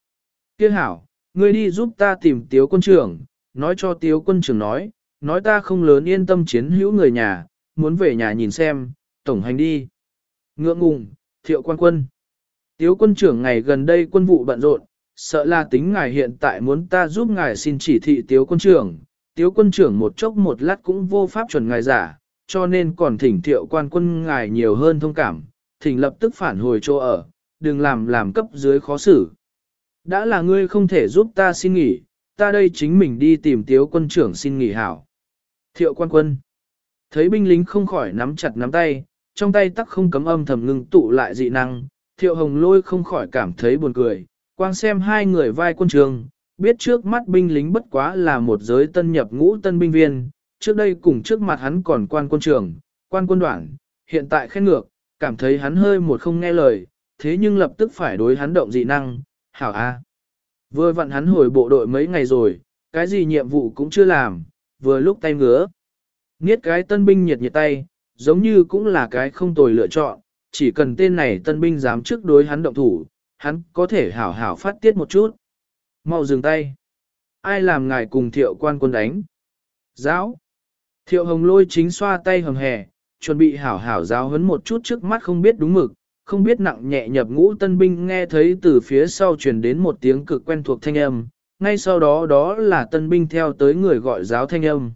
Kiếc hảo, ngươi đi giúp ta tìm tiếu quân trưởng, nói cho tiếu quân trưởng nói, nói ta không lớn yên tâm chiến hữu người nhà, muốn về nhà nhìn xem, tổng hành đi. Ngượng ngùng, thiệu quan quân. Tiếu quân trưởng ngày gần đây quân vụ bận rộn, sợ là tính ngài hiện tại muốn ta giúp ngài xin chỉ thị tiếu quân trưởng. Tiếu quân trưởng một chốc một lát cũng vô pháp chuẩn ngài giả, cho nên còn thỉnh thiệu quan quân ngài nhiều hơn thông cảm, thỉnh lập tức phản hồi chỗ ở, đừng làm làm cấp dưới khó xử. Đã là ngươi không thể giúp ta xin nghỉ, ta đây chính mình đi tìm tiếu quân trưởng xin nghỉ hảo. Thiệu quan quân. Thấy binh lính không khỏi nắm chặt nắm tay, trong tay tắc không cấm âm thầm ngưng tụ lại dị năng, thiệu hồng lôi không khỏi cảm thấy buồn cười, quang xem hai người vai quân trường, biết trước mắt binh lính bất quá là một giới tân nhập ngũ tân binh viên, trước đây cùng trước mặt hắn còn quan quân trường, quan quân đoạn, hiện tại khen ngược, cảm thấy hắn hơi một không nghe lời, thế nhưng lập tức phải đối hắn động dị năng, hảo a. Vừa vặn hắn hồi bộ đội mấy ngày rồi, cái gì nhiệm vụ cũng chưa làm, vừa lúc tay ngứa. Niết cái tân binh nhiệt nhiệt tay, giống như cũng là cái không tồi lựa chọn, chỉ cần tên này tân binh dám trước đối hắn động thủ, hắn có thể hảo hảo phát tiết một chút. Mau dừng tay. Ai làm ngài cùng thiệu quan quân đánh? Giáo. Thiệu hồng lôi chính xoa tay hầm hè, chuẩn bị hảo hảo giáo huấn một chút trước mắt không biết đúng mực, không biết nặng nhẹ nhập ngũ tân binh nghe thấy từ phía sau truyền đến một tiếng cực quen thuộc thanh âm, ngay sau đó đó là tân binh theo tới người gọi giáo thanh âm.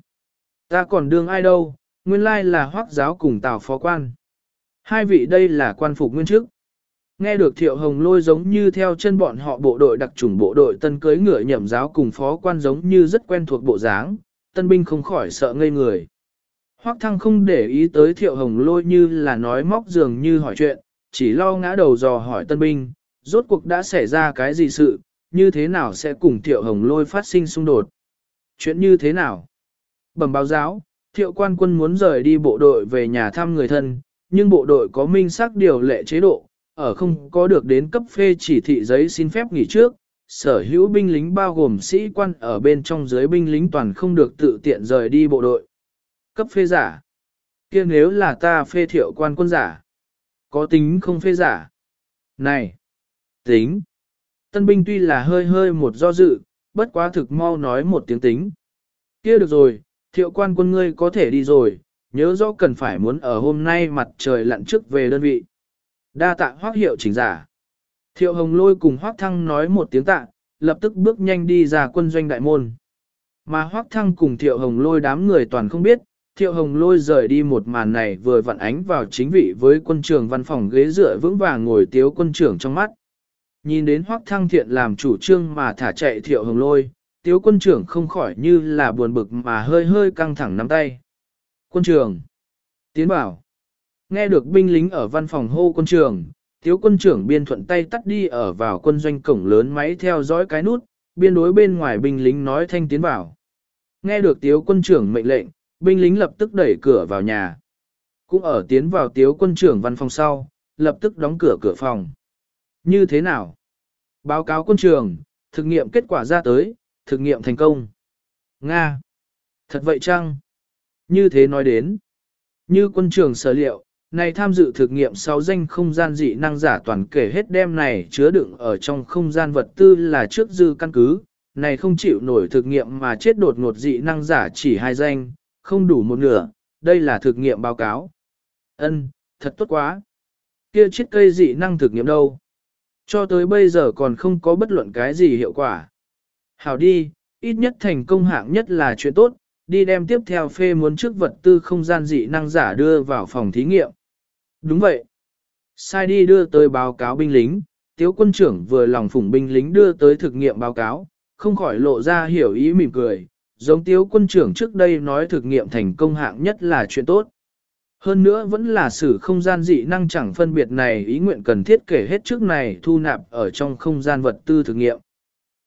Ta còn đương ai đâu, nguyên lai là hoác giáo cùng tào phó quan. Hai vị đây là quan phục nguyên chức. Nghe được thiệu hồng lôi giống như theo chân bọn họ bộ đội đặc trùng bộ đội tân cưới ngựa nhậm giáo cùng phó quan giống như rất quen thuộc bộ dáng, tân binh không khỏi sợ ngây người. Hoắc thăng không để ý tới thiệu hồng lôi như là nói móc dường như hỏi chuyện, chỉ lo ngã đầu dò hỏi tân binh, rốt cuộc đã xảy ra cái gì sự, như thế nào sẽ cùng thiệu hồng lôi phát sinh xung đột. Chuyện như thế nào? Bẩm báo giáo, thiệu quan quân muốn rời đi bộ đội về nhà thăm người thân, nhưng bộ đội có minh xác điều lệ chế độ, ở không có được đến cấp phê chỉ thị giấy xin phép nghỉ trước, sở hữu binh lính bao gồm sĩ quan ở bên trong dưới binh lính toàn không được tự tiện rời đi bộ đội. Cấp phê giả. kia nếu là ta phê thiệu quan quân giả. Có tính không phê giả. Này. Tính. Tân binh tuy là hơi hơi một do dự, bất quá thực mau nói một tiếng tính. kia được rồi, thiệu quan quân ngươi có thể đi rồi, nhớ rõ cần phải muốn ở hôm nay mặt trời lặn trước về đơn vị. Đa tạ hoác hiệu chỉnh giả. Thiệu hồng lôi cùng hoác thăng nói một tiếng tạ, lập tức bước nhanh đi ra quân doanh đại môn. Mà hoác thăng cùng thiệu hồng lôi đám người toàn không biết, thiệu hồng lôi rời đi một màn này vừa vặn ánh vào chính vị với quân trường văn phòng ghế dựa vững vàng ngồi tiếu quân trưởng trong mắt. Nhìn đến hoắc thăng thiện làm chủ trương mà thả chạy thiệu hồng lôi, tiếu quân trưởng không khỏi như là buồn bực mà hơi hơi căng thẳng nắm tay. Quân trường. Tiến bảo. Nghe được binh lính ở văn phòng hô quân trường, Tiếu quân trưởng biên thuận tay tắt đi ở vào quân doanh cổng lớn máy theo dõi cái nút, biên đối bên ngoài binh lính nói thanh tiến bảo. Nghe được tiếu quân trưởng mệnh lệnh, binh lính lập tức đẩy cửa vào nhà. Cũng ở tiến vào tiếu quân trưởng văn phòng sau, lập tức đóng cửa cửa phòng. Như thế nào? Báo cáo quân trường, thực nghiệm kết quả ra tới, thực nghiệm thành công. Nga! Thật vậy chăng? Như thế nói đến. Như quân trường sở liệu, này tham dự thực nghiệm sáu danh không gian dị năng giả toàn kể hết đem này chứa đựng ở trong không gian vật tư là trước dư căn cứ, này không chịu nổi thực nghiệm mà chết đột ngột dị năng giả chỉ hai danh, không đủ một nửa, đây là thực nghiệm báo cáo. Ân, thật tốt quá. Kia chiếc cây dị năng thực nghiệm đâu? Cho tới bây giờ còn không có bất luận cái gì hiệu quả. Hảo đi, ít nhất thành công hạng nhất là chuyện tốt, đi đem tiếp theo phê muốn trước vật tư không gian dị năng giả đưa vào phòng thí nghiệm. Đúng vậy. Sai đi đưa tới báo cáo binh lính, tiếu quân trưởng vừa lòng phủng binh lính đưa tới thực nghiệm báo cáo, không khỏi lộ ra hiểu ý mỉm cười, giống tiếu quân trưởng trước đây nói thực nghiệm thành công hạng nhất là chuyện tốt. Hơn nữa vẫn là sử không gian dị năng chẳng phân biệt này ý nguyện cần thiết kể hết trước này thu nạp ở trong không gian vật tư thực nghiệm.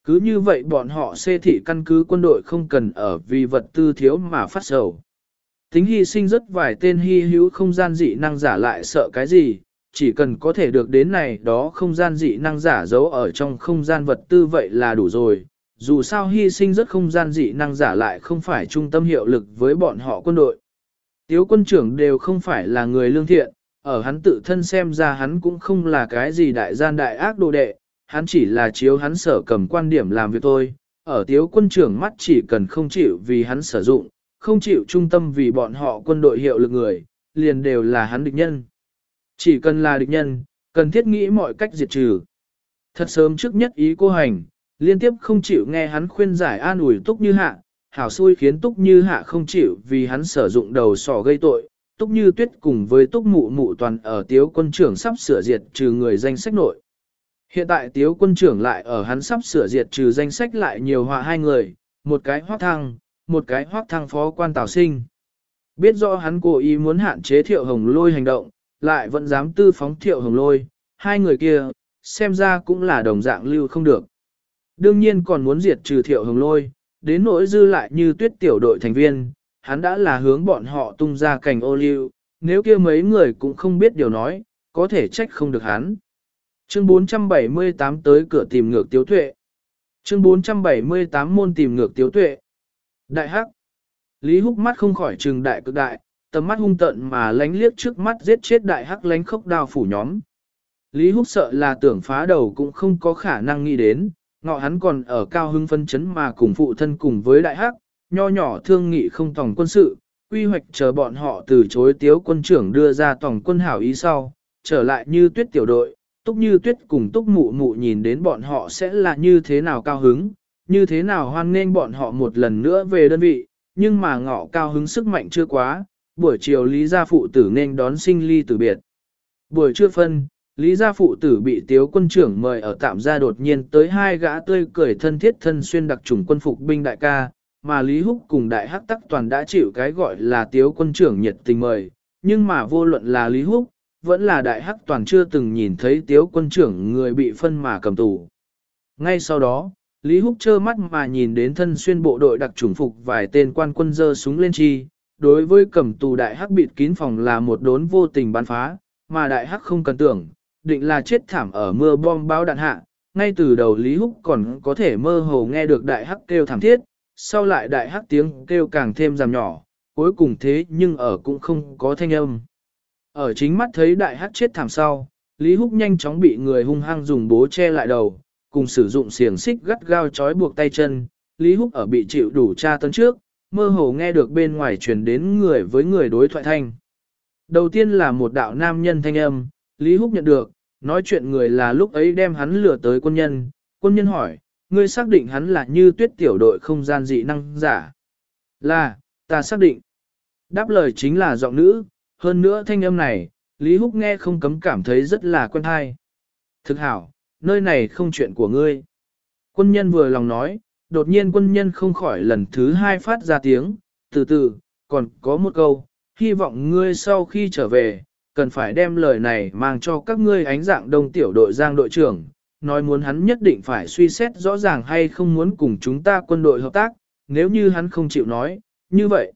Cứ như vậy bọn họ xê thị căn cứ quân đội không cần ở vì vật tư thiếu mà phát sầu. Tính hy sinh rất vài tên hy hữu không gian dị năng giả lại sợ cái gì, chỉ cần có thể được đến này đó không gian dị năng giả giấu ở trong không gian vật tư vậy là đủ rồi. Dù sao hy sinh rất không gian dị năng giả lại không phải trung tâm hiệu lực với bọn họ quân đội. Tiếu quân trưởng đều không phải là người lương thiện, ở hắn tự thân xem ra hắn cũng không là cái gì đại gian đại ác đồ đệ, hắn chỉ là chiếu hắn sở cầm quan điểm làm việc thôi. Ở tiếu quân trưởng mắt chỉ cần không chịu vì hắn sử dụng, không chịu trung tâm vì bọn họ quân đội hiệu lực người, liền đều là hắn địch nhân. Chỉ cần là địch nhân, cần thiết nghĩ mọi cách diệt trừ. Thật sớm trước nhất ý cô hành, liên tiếp không chịu nghe hắn khuyên giải an ủi túc như hạ, hảo xui khiến túc như hạ không chịu vì hắn sử dụng đầu sỏ gây tội. Túc như tuyết cùng với túc mụ mụ toàn ở tiếu quân trưởng sắp sửa diệt trừ người danh sách nội. Hiện tại tiếu quân trưởng lại ở hắn sắp sửa diệt trừ danh sách lại nhiều họa hai người, một cái hoác thăng, một cái hoác thăng phó quan tào sinh. Biết rõ hắn cố ý muốn hạn chế thiệu hồng lôi hành động, lại vẫn dám tư phóng thiệu hồng lôi, hai người kia, xem ra cũng là đồng dạng lưu không được. Đương nhiên còn muốn diệt trừ thiệu hồng lôi, đến nỗi dư lại như tuyết tiểu đội thành viên, hắn đã là hướng bọn họ tung ra cành ô liu, nếu kia mấy người cũng không biết điều nói, có thể trách không được hắn. Chương 478 tới cửa tìm ngược tiếu tuệ. Chương 478 môn tìm ngược tiếu tuệ. Đại hắc. Lý húc mắt không khỏi trừng đại cực đại, tầm mắt hung tận mà lánh liếc trước mắt giết chết đại hắc lánh khốc đao phủ nhóm. Lý húc sợ là tưởng phá đầu cũng không có khả năng nghĩ đến, ngọ hắn còn ở cao hưng phân chấn mà cùng phụ thân cùng với đại hắc, nho nhỏ thương nghị không tổng quân sự, quy hoạch chờ bọn họ từ chối tiếu quân trưởng đưa ra tổng quân hảo ý sau, trở lại như tuyết tiểu đội, túc như tuyết cùng túc mụ mụ nhìn đến bọn họ sẽ là như thế nào cao hứng, như thế nào hoan nghênh bọn họ một lần nữa về đơn vị, nhưng mà ngọ cao hứng sức mạnh chưa quá, buổi chiều Lý Gia Phụ tử nên đón sinh ly tử biệt. Buổi trưa phân, Lý Gia Phụ tử bị tiếu quân trưởng mời ở tạm gia đột nhiên tới hai gã tươi cười thân thiết thân xuyên đặc trùng quân phục binh đại ca, mà Lý Húc cùng đại hắc tắc toàn đã chịu cái gọi là tiếu quân trưởng nhiệt tình mời, nhưng mà vô luận là Lý Húc, vẫn là đại hắc toàn chưa từng nhìn thấy tiếu quân trưởng người bị phân mà cầm tù. Ngay sau đó, Lý Húc trơ mắt mà nhìn đến thân xuyên bộ đội đặc trùng phục vài tên quan quân dơ súng lên chi, đối với cầm tù đại hắc bịt kín phòng là một đốn vô tình bắn phá, mà đại hắc không cần tưởng, định là chết thảm ở mưa bom báo đạn hạ, ngay từ đầu Lý Húc còn có thể mơ hồ nghe được đại hắc kêu thảm thiết, sau lại đại hắc tiếng kêu càng thêm giảm nhỏ, cuối cùng thế nhưng ở cũng không có thanh âm. Ở chính mắt thấy đại hắc chết thảm sau, Lý Húc nhanh chóng bị người hung hăng dùng bố che lại đầu, cùng sử dụng xiềng xích gắt gao trói buộc tay chân, Lý Húc ở bị chịu đủ tra tấn trước, mơ hồ nghe được bên ngoài truyền đến người với người đối thoại thanh. Đầu tiên là một đạo nam nhân thanh âm, Lý Húc nhận được, nói chuyện người là lúc ấy đem hắn lừa tới quân nhân, quân nhân hỏi, ngươi xác định hắn là như tuyết tiểu đội không gian dị năng giả. Là, ta xác định. Đáp lời chính là giọng nữ, hơn nữa thanh âm này, Lý Húc nghe không cấm cảm thấy rất là quen hay. Thực hảo, nơi này không chuyện của ngươi. Quân nhân vừa lòng nói, đột nhiên quân nhân không khỏi lần thứ hai phát ra tiếng, từ từ, còn có một câu, hy vọng ngươi sau khi trở về, cần phải đem lời này mang cho các ngươi ánh dạng đông tiểu đội giang đội trưởng, nói muốn hắn nhất định phải suy xét rõ ràng hay không muốn cùng chúng ta quân đội hợp tác, nếu như hắn không chịu nói, như vậy.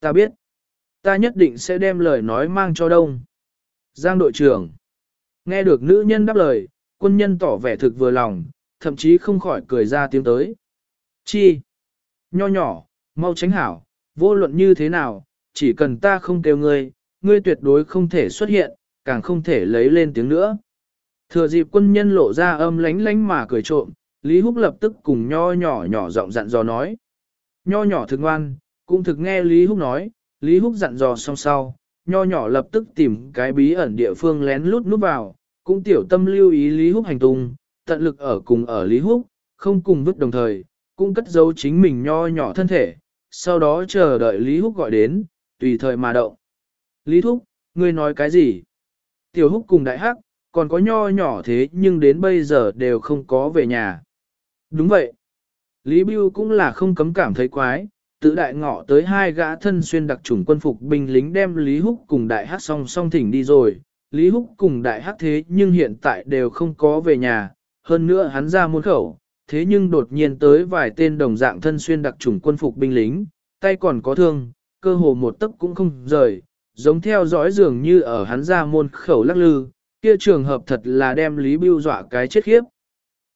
Ta biết, ta nhất định sẽ đem lời nói mang cho đông. Giang đội trưởng, nghe được nữ nhân đáp lời, quân nhân tỏ vẻ thực vừa lòng, thậm chí không khỏi cười ra tiếng tới. Chi? Nho nhỏ, mau tránh hảo, vô luận như thế nào, chỉ cần ta không kêu ngươi, ngươi tuyệt đối không thể xuất hiện, càng không thể lấy lên tiếng nữa. Thừa dịp quân nhân lộ ra âm lánh lánh mà cười trộm, Lý Húc lập tức cùng nho nhỏ nhỏ giọng dặn dò nói. Nho nhỏ thực ngoan, cũng thực nghe Lý Húc nói, Lý Húc dặn dò xong sau, nho nhỏ lập tức tìm cái bí ẩn địa phương lén lút núp vào, cũng tiểu tâm lưu ý Lý Húc hành tung, tận lực ở cùng ở Lý Húc, không cùng vứt đồng thời, cũng cất giấu chính mình nho nhỏ thân thể, sau đó chờ đợi Lý Húc gọi đến, tùy thời mà động. Lý Thúc, ngươi nói cái gì? Tiểu Húc cùng Đại Hắc, còn có nho nhỏ thế nhưng đến bây giờ đều không có về nhà. Đúng vậy. Lý Bưu cũng là không cấm cảm thấy quái, tự đại ngọ tới hai gã thân xuyên đặc chủng quân phục binh lính đem Lý Húc cùng Đại Hắc song song thỉnh đi rồi. Lý Húc cùng Đại Hắc thế nhưng hiện tại đều không có về nhà, hơn nữa hắn ra muôn khẩu, thế nhưng đột nhiên tới vài tên đồng dạng thân xuyên đặc chủng quân phục binh lính, tay còn có thương, cơ hồ một tấc cũng không rời, giống theo dõi dường như ở hắn ra môn khẩu lắc lư, Kia trường hợp thật là đem Lý Bưu dọa cái chết khiếp.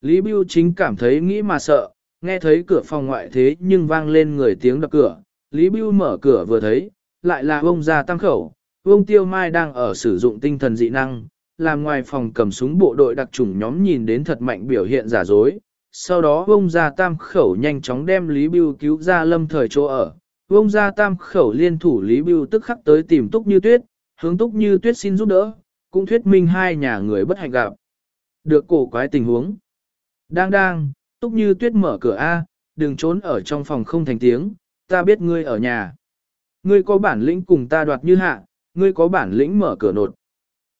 Lý Bưu chính cảm thấy nghĩ mà sợ, nghe thấy cửa phòng ngoại thế nhưng vang lên người tiếng đập cửa. Lý Bưu mở cửa vừa thấy, lại là ông già tăng khẩu, ông Tiêu Mai đang ở sử dụng tinh thần dị năng, làm ngoài phòng cầm súng bộ đội đặc chủng nhóm nhìn đến thật mạnh biểu hiện giả dối. Sau đó ông già tam khẩu nhanh chóng đem Lý Bưu cứu ra lâm thời chỗ ở. Ông ra tam khẩu liên thủ Lý Bưu tức khắc tới tìm Túc Như Tuyết, hướng Túc Như Tuyết xin giúp đỡ, cũng thuyết minh hai nhà người bất hạnh gặp. Được cổ quái tình huống. Đang đang, Túc Như Tuyết mở cửa A, đừng trốn ở trong phòng không thành tiếng, ta biết ngươi ở nhà. Ngươi có bản lĩnh cùng ta đoạt như hạ, ngươi có bản lĩnh mở cửa nột.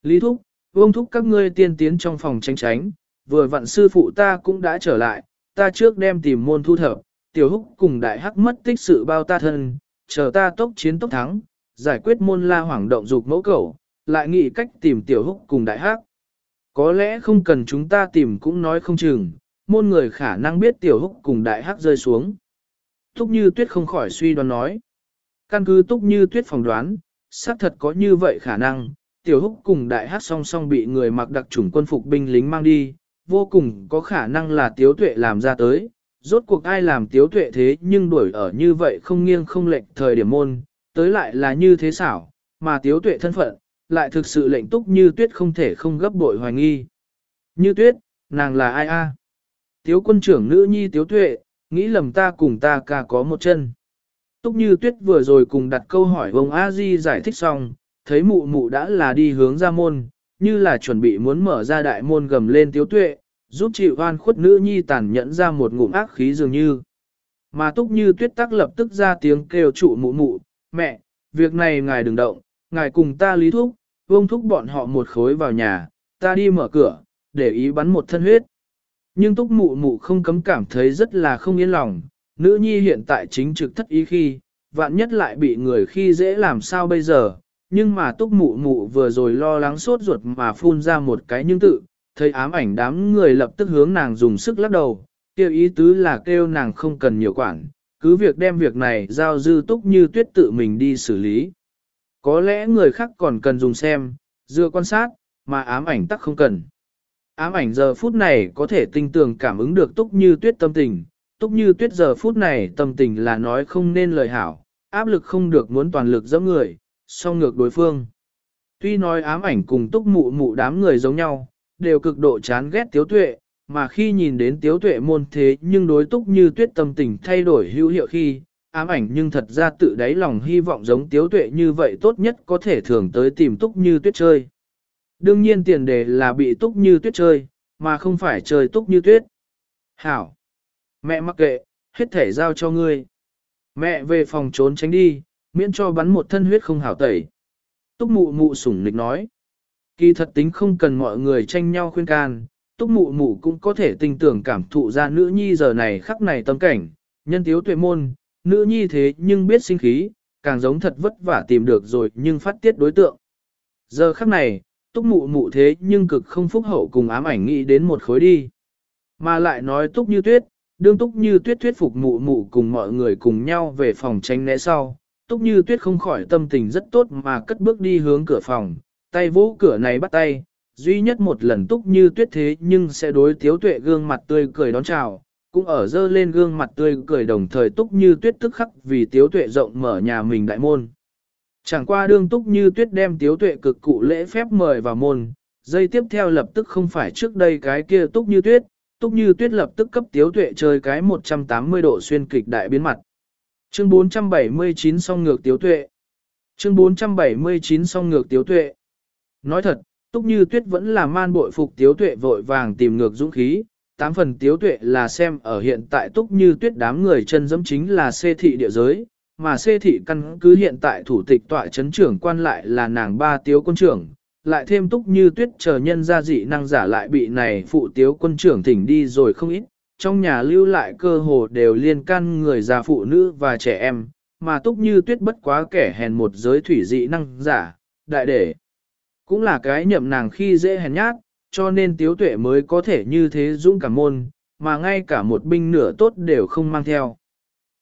Lý Thúc, Vương thúc các ngươi tiên tiến trong phòng tránh tránh, vừa vặn sư phụ ta cũng đã trở lại, ta trước đem tìm môn thu thập, tiểu húc cùng đại hắc mất tích sự bao ta thân, chờ ta tốc chiến tốc thắng, giải quyết môn la hoảng động dục mẫu cầu, lại nghĩ cách tìm tiểu húc cùng đại hắc. Có lẽ không cần chúng ta tìm cũng nói không chừng, môn người khả năng biết tiểu húc cùng đại hắc rơi xuống. Túc như tuyết không khỏi suy đoán nói. Căn cứ túc như tuyết phỏng đoán, xác thật có như vậy khả năng, tiểu húc cùng đại Hắc song song bị người mặc đặc chủng quân phục binh lính mang đi, vô cùng có khả năng là tiếu tuệ làm ra tới. Rốt cuộc ai làm tiếu tuệ thế nhưng đuổi ở như vậy không nghiêng không lệch thời điểm môn, tới lại là như thế xảo, mà tiếu tuệ thân phận, lại thực sự lệnh túc như tuyết không thể không gấp bội hoài nghi. Như tuyết, nàng là ai a? Tiếu quân trưởng nữ nhi tiếu tuệ, nghĩ lầm ta cùng ta ca có một chân. Túc như tuyết vừa rồi cùng đặt câu hỏi vông A Di giải thích xong, thấy mụ mụ đã là đi hướng ra môn, như là chuẩn bị muốn mở ra đại môn gầm lên tiếu tuệ, giúp chịu oan khuất nữ nhi tàn nhẫn ra một ngụm ác khí dường như. Mà túc như tuyết tắc lập tức ra tiếng kêu trụ mụ mụ, mẹ, việc này ngài đừng động, ngài cùng ta lý thúc, vông thúc bọn họ một khối vào nhà, ta đi mở cửa, để ý bắn một thân huyết. Nhưng túc mụ mụ không cấm cảm thấy rất là không yên lòng, nữ nhi hiện tại chính trực thất ý khi, vạn nhất lại bị người khi dễ làm sao bây giờ, nhưng mà túc mụ mụ vừa rồi lo lắng sốt ruột mà phun ra một cái nhưng tự, thấy ám ảnh đám người lập tức hướng nàng dùng sức lắc đầu, kêu ý tứ là kêu nàng không cần nhiều quản, cứ việc đem việc này giao dư túc như tuyết tự mình đi xử lý. Có lẽ người khác còn cần dùng xem, dựa quan sát, mà ám ảnh tắc không cần. Ám ảnh giờ phút này có thể tinh tường cảm ứng được túc như tuyết tâm tình, túc như tuyết giờ phút này tâm tình là nói không nên lời hảo, áp lực không được muốn toàn lực dẫm người, song ngược đối phương. Tuy nói ám ảnh cùng túc mụ mụ đám người giống nhau, đều cực độ chán ghét tiếu tuệ, mà khi nhìn đến tiếu tuệ môn thế nhưng đối túc như tuyết tâm tình thay đổi hữu hiệu khi, ám ảnh nhưng thật ra tự đáy lòng hy vọng giống tiếu tuệ như vậy tốt nhất có thể thường tới tìm túc như tuyết chơi. Đương nhiên tiền đề là bị túc như tuyết chơi, mà không phải chơi túc như tuyết. Hảo! Mẹ mắc kệ, hết thể giao cho ngươi. Mẹ về phòng trốn tránh đi, miễn cho bắn một thân huyết không hảo tẩy. Túc mụ mụ sủng nịch nói. Kỳ thật tính không cần mọi người tranh nhau khuyên can, túc mụ mụ cũng có thể tình tưởng cảm thụ ra nữ nhi giờ này khắc này tâm cảnh, nhân tiếu tuệ môn, nữ nhi thế nhưng biết sinh khí, càng giống thật vất vả tìm được rồi nhưng phát tiết đối tượng. Giờ khắc này, túc mụ mụ thế nhưng cực không phúc hậu cùng ám ảnh nghĩ đến một khối đi. Mà lại nói túc như tuyết, đương túc như tuyết thuyết phục mụ mụ cùng mọi người cùng nhau về phòng tranh né sau, Túc Như Tuyết không khỏi tâm tình rất tốt mà cất bước đi hướng cửa phòng, tay vỗ cửa này bắt tay, duy nhất một lần Túc Như Tuyết thế nhưng sẽ đối Tiếu Tuệ gương mặt tươi cười đón chào, cũng ở dơ lên gương mặt tươi cười đồng thời Túc Như Tuyết tức khắc vì Tiếu Tuệ rộng mở nhà mình đại môn. Chẳng qua đương Túc Như Tuyết đem Tiếu Tuệ cực cụ lễ phép mời vào môn, dây tiếp theo lập tức không phải trước đây cái kia Túc Như Tuyết, Túc Như Tuyết lập tức cấp Tiếu Tuệ chơi cái 180 độ xuyên kịch đại biến mặt. Chương 479 song ngược tiếu tuệ. Chương 479 song ngược tiếu tuệ. Nói thật, Túc Như Tuyết vẫn là man bội phục tiếu tuệ vội vàng tìm ngược dũng khí. Tám phần tiếu tuệ là xem ở hiện tại Túc Như Tuyết đám người chân dẫm chính là xê thị địa giới, mà xê thị căn cứ hiện tại thủ tịch tọa chấn trưởng quan lại là nàng ba tiếu quân trưởng, lại thêm Túc Như Tuyết chờ nhân gia dị năng giả lại bị này phụ tiếu quân trưởng thỉnh đi rồi không ít, trong nhà lưu lại cơ hồ đều liên can người già phụ nữ và trẻ em, mà túc như tuyết bất quá kẻ hèn một giới thủy dị năng giả, đại để. Cũng là cái nhậm nàng khi dễ hèn nhát, cho nên tiếu tuệ mới có thể như thế dũng cảm môn, mà ngay cả một binh nửa tốt đều không mang theo.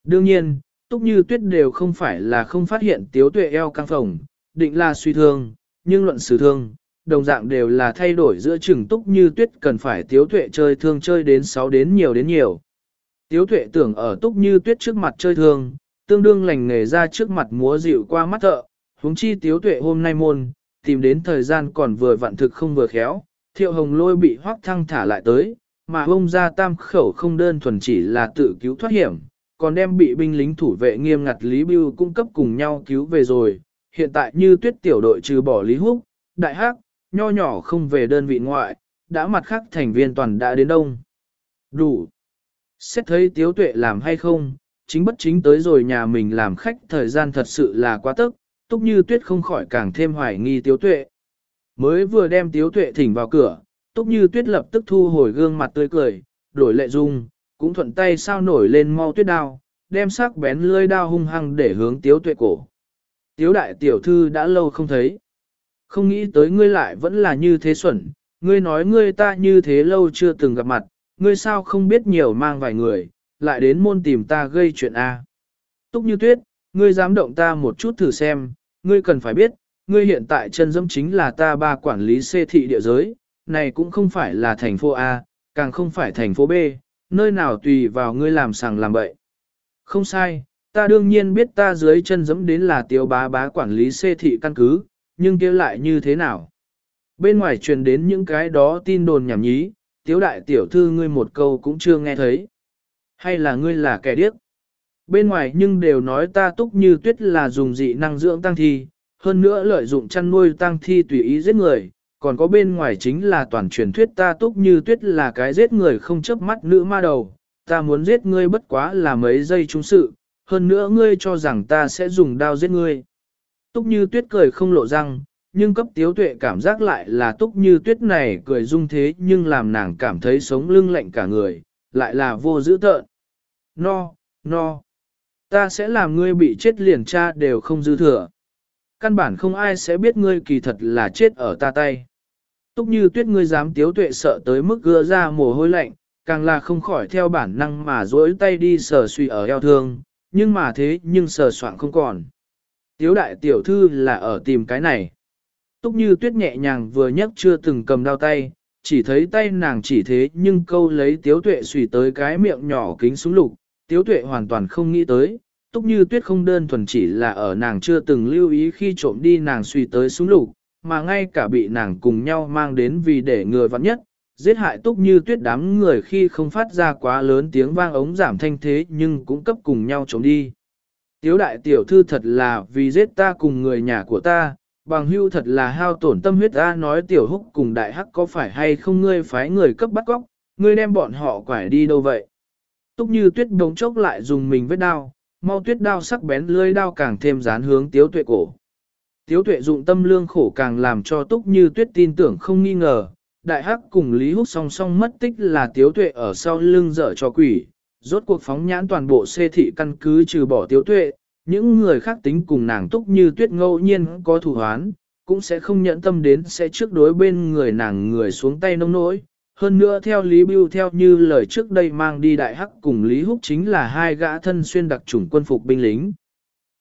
Đương nhiên, túc như tuyết đều không phải là không phát hiện tiếu tuệ eo căng phồng, định là suy thương, nhưng luận xử thương, đồng dạng đều là thay đổi giữa chừng túc như tuyết cần phải tiếu tuệ chơi thương chơi đến 6 đến nhiều đến nhiều. Tiếu tuệ tưởng ở túc như tuyết trước mặt chơi thương, tương đương lành nghề ra trước mặt múa dịu qua mắt thợ, huống chi tiếu tuệ hôm nay môn, tìm đến thời gian còn vừa vặn thực không vừa khéo, thiệu hồng lôi bị hoác thăng thả lại tới, mà ông ra tam khẩu không đơn thuần chỉ là tự cứu thoát hiểm, còn đem bị binh lính thủ vệ nghiêm ngặt Lý Bưu cung cấp cùng nhau cứu về rồi. Hiện tại như tuyết tiểu đội trừ bỏ Lý Húc, Đại Hắc, nho nhỏ không về đơn vị ngoại, đã mặt khác thành viên toàn đã đến đông. Đủ. Xét thấy tiếu tuệ làm hay không, chính bất chính tới rồi nhà mình làm khách thời gian thật sự là quá tức, túc như tuyết không khỏi càng thêm hoài nghi tiếu tuệ. Mới vừa đem tiếu tuệ thỉnh vào cửa, túc như tuyết lập tức thu hồi gương mặt tươi cười, đổi lệ dung, cũng thuận tay sao nổi lên mau tuyết đao, đem sắc bén lưỡi đao hung hăng để hướng tiếu tuệ cổ. Tiếu đại tiểu thư đã lâu không thấy. Không nghĩ tới ngươi lại vẫn là như thế xuẩn, ngươi nói ngươi ta như thế lâu chưa từng gặp mặt, ngươi sao không biết nhiều mang vài người, lại đến môn tìm ta gây chuyện A. Túc như tuyết, ngươi dám động ta một chút thử xem, ngươi cần phải biết, ngươi hiện tại chân dẫm chính là ta ba quản lý xê thị địa giới, này cũng không phải là thành phố A, càng không phải thành phố B, nơi nào tùy vào ngươi làm sàng làm bậy. Không sai, ta đương nhiên biết ta dưới chân dẫm đến là tiêu bá bá quản lý xê thị căn cứ, nhưng kia lại như thế nào? Bên ngoài truyền đến những cái đó tin đồn nhảm nhí, tiếu đại tiểu thư ngươi một câu cũng chưa nghe thấy. Hay là ngươi là kẻ điếc? Bên ngoài nhưng đều nói ta túc như tuyết là dùng dị năng dưỡng tăng thi, hơn nữa lợi dụng chăn nuôi tăng thi tùy ý giết người, còn có bên ngoài chính là toàn truyền thuyết ta túc như tuyết là cái giết người không chớp mắt nữ ma đầu, ta muốn giết ngươi bất quá là mấy giây trung sự, hơn nữa ngươi cho rằng ta sẽ dùng đao giết ngươi. Túc như tuyết cười không lộ răng, nhưng cấp tiếu tuệ cảm giác lại là túc như tuyết này cười dung thế nhưng làm nàng cảm thấy sống lưng lạnh cả người, lại là vô dữ tợn. No, no, ta sẽ làm ngươi bị chết liền cha đều không dư thừa. Căn bản không ai sẽ biết ngươi kỳ thật là chết ở ta tay. Túc như tuyết ngươi dám tiếu tuệ sợ tới mức gỡ ra mồ hôi lạnh, càng là không khỏi theo bản năng mà duỗi tay đi sờ suy ở eo thương, nhưng mà thế nhưng sờ soạn không còn. Tiếu đại tiểu thư là ở tìm cái này. Túc như tuyết nhẹ nhàng vừa nhấc chưa từng cầm đao tay, chỉ thấy tay nàng chỉ thế nhưng câu lấy tiếu tuệ suy tới cái miệng nhỏ kính súng lục, tiếu tuệ hoàn toàn không nghĩ tới. Túc như tuyết không đơn thuần chỉ là ở nàng chưa từng lưu ý khi trộm đi nàng suy tới súng lục, mà ngay cả bị nàng cùng nhau mang đến vì để người vặn nhất, giết hại túc như tuyết đám người khi không phát ra quá lớn tiếng vang ống giảm thanh thế nhưng cũng cấp cùng nhau trộm đi. Tiếu đại tiểu thư thật là vì giết ta cùng người nhà của ta, bằng hưu thật là hao tổn tâm huyết ta nói tiểu húc cùng đại hắc có phải hay không ngươi phái người cấp bắt góc, ngươi đem bọn họ quải đi đâu vậy. Túc như tuyết đống chốc lại dùng mình vết đao, mau tuyết đao sắc bén lưỡi đao càng thêm dán hướng tiếu tuệ cổ. Tiếu tuệ dụng tâm lương khổ càng làm cho túc như tuyết tin tưởng không nghi ngờ, đại hắc cùng Lý Húc song song mất tích là tiếu tuệ ở sau lưng dở cho quỷ, rốt cuộc phóng nhãn toàn bộ xê thị căn cứ trừ bỏ tiếu tuệ, những người khác tính cùng nàng túc như tuyết ngẫu nhiên có thủ hoán, cũng sẽ không nhẫn tâm đến sẽ trước đối bên người nàng người xuống tay nông nỗi. Hơn nữa theo Lý Bưu theo như lời trước đây mang đi đại hắc cùng Lý Húc chính là hai gã thân xuyên đặc chủng quân phục binh lính.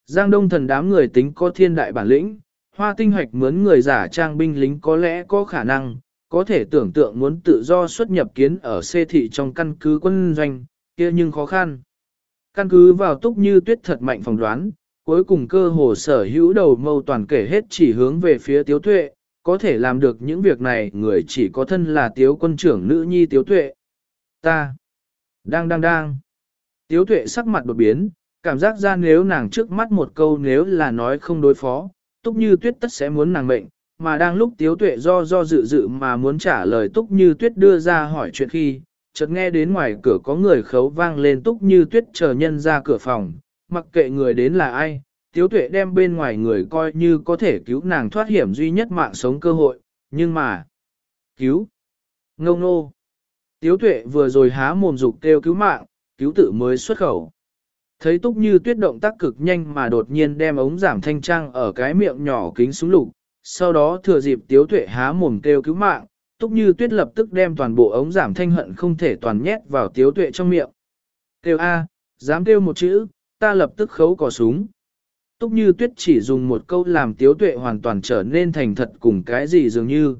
Giang Đông thần đám người tính có thiên đại bản lĩnh, hoa tinh hoạch mướn người giả trang binh lính có lẽ có khả năng, có thể tưởng tượng muốn tự do xuất nhập kiến ở xê thị trong căn cứ quân doanh, kia nhưng khó khăn. Căn cứ vào túc như tuyết thật mạnh phỏng đoán, cuối cùng cơ hồ sở hữu đầu mâu toàn kể hết chỉ hướng về phía tiếu tuệ, có thể làm được những việc này người chỉ có thân là tiếu quân trưởng nữ nhi tiếu tuệ. Ta, đang đang đang. Tiếu tuệ sắc mặt đột biến, cảm giác ra nếu nàng trước mắt một câu nếu là nói không đối phó, túc như tuyết tất sẽ muốn nàng mệnh, mà đang lúc tiếu tuệ do do dự dự mà muốn trả lời túc như tuyết đưa ra hỏi chuyện khi, chợt nghe đến ngoài cửa có người khấu vang lên túc như tuyết chờ nhân ra cửa phòng, mặc kệ người đến là ai, tiếu tuệ đem bên ngoài người coi như có thể cứu nàng thoát hiểm duy nhất mạng sống cơ hội, nhưng mà, cứu, ngông nô, tiếu tuệ vừa rồi há mồm dục kêu cứu mạng, cứu tự mới xuất khẩu. Thấy túc như tuyết động tác cực nhanh mà đột nhiên đem ống giảm thanh trang ở cái miệng nhỏ kính súng lục, sau đó thừa dịp tiếu tuệ há mồm kêu cứu mạng, túc như tuyết lập tức đem toàn bộ ống giảm thanh hận không thể toàn nhét vào tiếu tuệ trong miệng. Kêu A, dám kêu một chữ, ta lập tức khấu cò súng. Túc như tuyết chỉ dùng một câu làm tiếu tuệ hoàn toàn trở nên thành thật cùng cái gì dường như.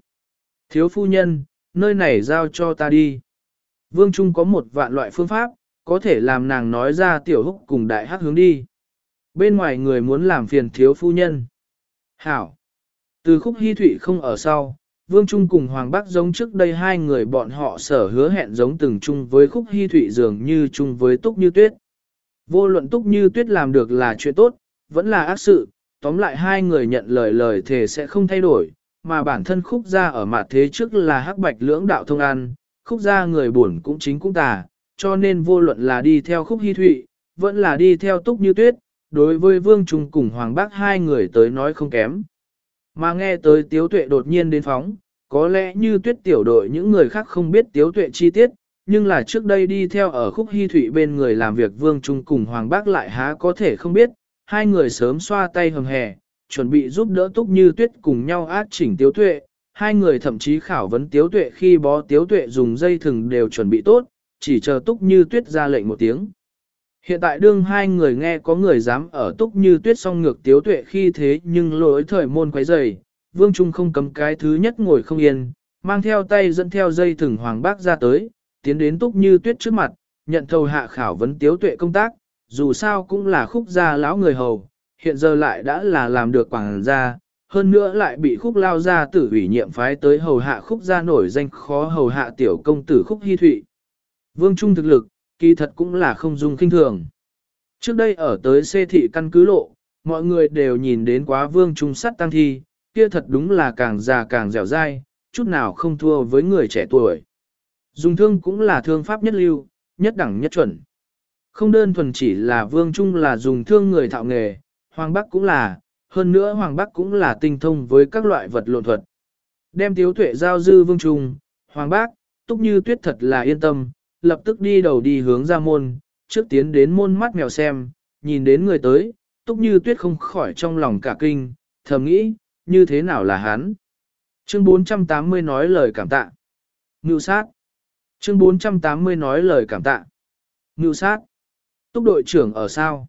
Thiếu phu nhân, nơi này giao cho ta đi. Vương Trung có một vạn loại phương pháp, có thể làm nàng nói ra tiểu húc cùng đại hắc hướng đi. Bên ngoài người muốn làm phiền thiếu phu nhân. Hảo. Từ khúc hy thụy không ở sau, Vương Trung cùng Hoàng Bắc giống trước đây hai người bọn họ sở hứa hẹn giống từng chung với khúc hy thụy dường như chung với túc như tuyết. Vô luận túc như tuyết làm được là chuyện tốt, vẫn là ác sự, tóm lại hai người nhận lời lời thề sẽ không thay đổi, mà bản thân khúc gia ở mặt thế trước là hắc bạch lưỡng đạo thông an, khúc gia người buồn cũng chính cũng tà, cho nên vô luận là đi theo khúc hy thụy, vẫn là đi theo túc như tuyết, đối với Vương Trung cùng Hoàng Bác hai người tới nói không kém. Mà nghe tới Tiếu Tuệ đột nhiên đến phóng, có lẽ như tuyết tiểu đội những người khác không biết Tiếu Tuệ chi tiết, nhưng là trước đây đi theo ở khúc hy thụy bên người làm việc Vương Trung cùng Hoàng Bác lại há có thể không biết, hai người sớm xoa tay hầm hè, chuẩn bị giúp đỡ túc như tuyết cùng nhau át chỉnh Tiếu Tuệ. Hai người thậm chí khảo vấn Tiếu Tuệ khi bó Tiếu Tuệ dùng dây thừng đều chuẩn bị tốt, chỉ chờ túc như tuyết ra lệnh một tiếng. Hiện tại đương hai người nghe có người dám ở túc như tuyết song ngược tiếu tuệ khi thế nhưng lỗi thời môn quấy rầy, vương trung không cấm cái thứ nhất ngồi không yên, mang theo tay dẫn theo dây thừng hoàng bác ra tới, tiến đến túc như tuyết trước mặt, nhận thầu hạ khảo vấn tiếu tuệ công tác, dù sao cũng là khúc gia lão người hầu, hiện giờ lại đã là làm được quảng gia, hơn nữa lại bị khúc lao gia tử ủy nhiệm phái tới hầu hạ khúc gia nổi danh khó hầu hạ tiểu công tử khúc hy thụy. Vương Trung thực lực, kỳ thật cũng là không dung kinh thường. Trước đây ở tới xê thị căn cứ lộ, mọi người đều nhìn đến quá vương trung sắt tăng thi, kia thật đúng là càng già càng dẻo dai, chút nào không thua với người trẻ tuổi. Dùng thương cũng là thương pháp nhất lưu, nhất đẳng nhất chuẩn. Không đơn thuần chỉ là vương trung là dùng thương người thạo nghề, Hoàng Bắc cũng là, hơn nữa Hoàng Bắc cũng là tinh thông với các loại vật lộn thuật. Đem tiếu tuệ giao dư vương trung, Hoàng Bắc, túc như tuyết thật là yên tâm, lập tức đi đầu đi hướng ra môn, trước tiến đến môn mắt mèo xem, nhìn đến người tới, túc như tuyết không khỏi trong lòng cả kinh, thầm nghĩ, như thế nào là hắn. Chương 480 nói lời cảm tạ. Ngưu sát. Chương 480 nói lời cảm tạ. Ngưu sát. Túc đội trưởng ở sao?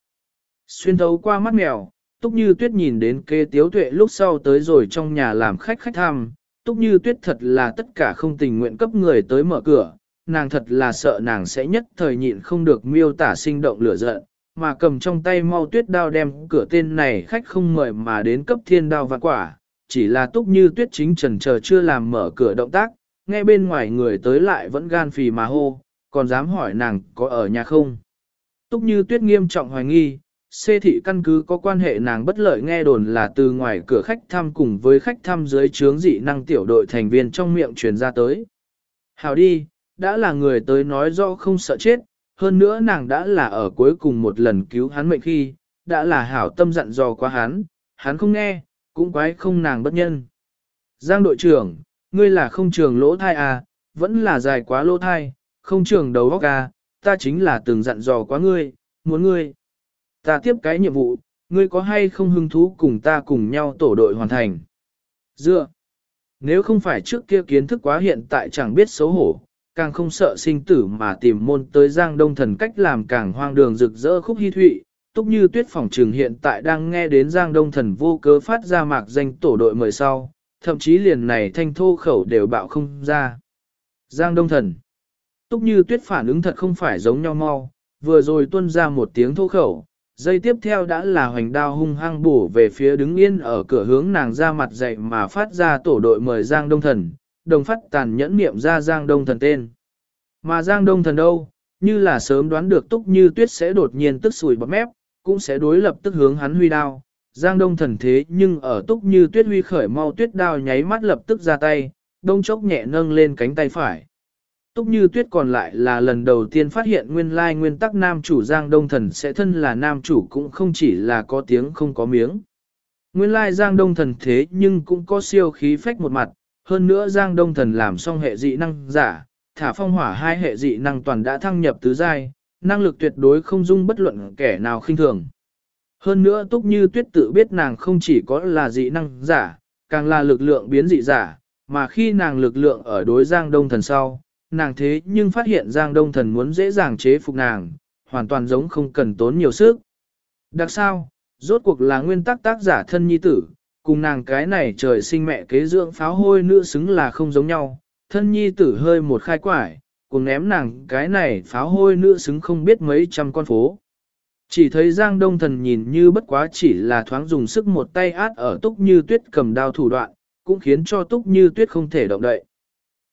Xuyên thấu qua mắt mèo, Túc Như Tuyết nhìn đến kê tiếu tuệ lúc sau tới rồi trong nhà làm khách khách thăm. Túc Như Tuyết thật là tất cả không tình nguyện cấp người tới mở cửa, nàng thật là sợ nàng sẽ nhất thời nhịn không được miêu tả sinh động lửa giận, mà cầm trong tay mau tuyết đao đem cửa tên này khách không mời mà đến cấp thiên đao và quả, chỉ là túc như tuyết chính trần chờ chưa làm mở cửa động tác, nghe bên ngoài người tới lại vẫn gan phì mà hô, còn dám hỏi nàng có ở nhà không. Túc như tuyết nghiêm trọng hoài nghi, xê thị căn cứ có quan hệ nàng bất lợi nghe đồn là từ ngoài cửa khách thăm cùng với khách thăm dưới trướng dị năng tiểu đội thành viên trong miệng truyền ra tới. Hào đi, đã là người tới nói rõ không sợ chết, hơn nữa nàng đã là ở cuối cùng một lần cứu hắn mệnh khi, đã là hảo tâm dặn dò qua hắn, hắn không nghe, cũng quái không nàng bất nhân. Giang đội trưởng, ngươi là không trường lỗ thai à, vẫn là dài quá lỗ thai, không trường đầu óc à, ta chính là từng dặn dò quá ngươi, muốn ngươi. Ta tiếp cái nhiệm vụ, ngươi có hay không hứng thú cùng ta cùng nhau tổ đội hoàn thành. Dựa, nếu không phải trước kia kiến thức quá hiện tại chẳng biết xấu hổ, càng không sợ sinh tử mà tìm môn tới Giang Đông Thần cách làm càng hoang đường rực rỡ khúc hy thụy. Túc như tuyết phòng trường hiện tại đang nghe đến Giang Đông Thần vô cớ phát ra mạc danh tổ đội mời sau, thậm chí liền này thanh thô khẩu đều bạo không ra. Giang Đông Thần Túc như tuyết phản ứng thật không phải giống nhau mau, vừa rồi tuân ra một tiếng thô khẩu, dây tiếp theo đã là hoành đao hung hăng bổ về phía đứng yên ở cửa hướng nàng ra mặt dậy mà phát ra tổ đội mời Giang Đông Thần, đồng phát tàn nhẫn niệm ra Giang Đông Thần tên. Mà Giang Đông Thần đâu, như là sớm đoán được túc như tuyết sẽ đột nhiên tức sùi bọt mép, cũng sẽ đối lập tức hướng hắn huy đao. Giang Đông Thần thế nhưng ở túc như tuyết huy khởi mau tuyết đao nháy mắt lập tức ra tay, đông chốc nhẹ nâng lên cánh tay phải. Túc như tuyết còn lại là lần đầu tiên phát hiện nguyên lai nguyên tắc nam chủ Giang Đông Thần sẽ thân là nam chủ cũng không chỉ là có tiếng không có miếng. Nguyên lai Giang Đông Thần thế nhưng cũng có siêu khí phách một mặt, hơn nữa Giang Đông Thần làm xong hệ dị năng giả, thả phong hỏa hai hệ dị năng toàn đã thăng nhập tứ giai, năng lực tuyệt đối không dung bất luận kẻ nào khinh thường. Hơn nữa Túc Như Tuyết tự biết nàng không chỉ có là dị năng giả, càng là lực lượng biến dị giả, mà khi nàng lực lượng ở đối Giang Đông Thần sau, nàng thế nhưng phát hiện Giang Đông Thần muốn dễ dàng chế phục nàng, hoàn toàn giống không cần tốn nhiều sức. Đặc sao, Rốt cuộc là nguyên tắc tác giả thân nhi tử, cùng nàng cái này trời sinh mẹ kế dưỡng pháo hôi nữ xứng là không giống nhau, thân nhi tử hơi một khai quải, cùng ném nàng cái này pháo hôi nữ xứng không biết mấy trăm con phố. Chỉ thấy Giang Đông Thần nhìn như bất quá chỉ là thoáng dùng sức một tay át ở túc như tuyết cầm đao thủ đoạn, cũng khiến cho túc như tuyết không thể động đậy.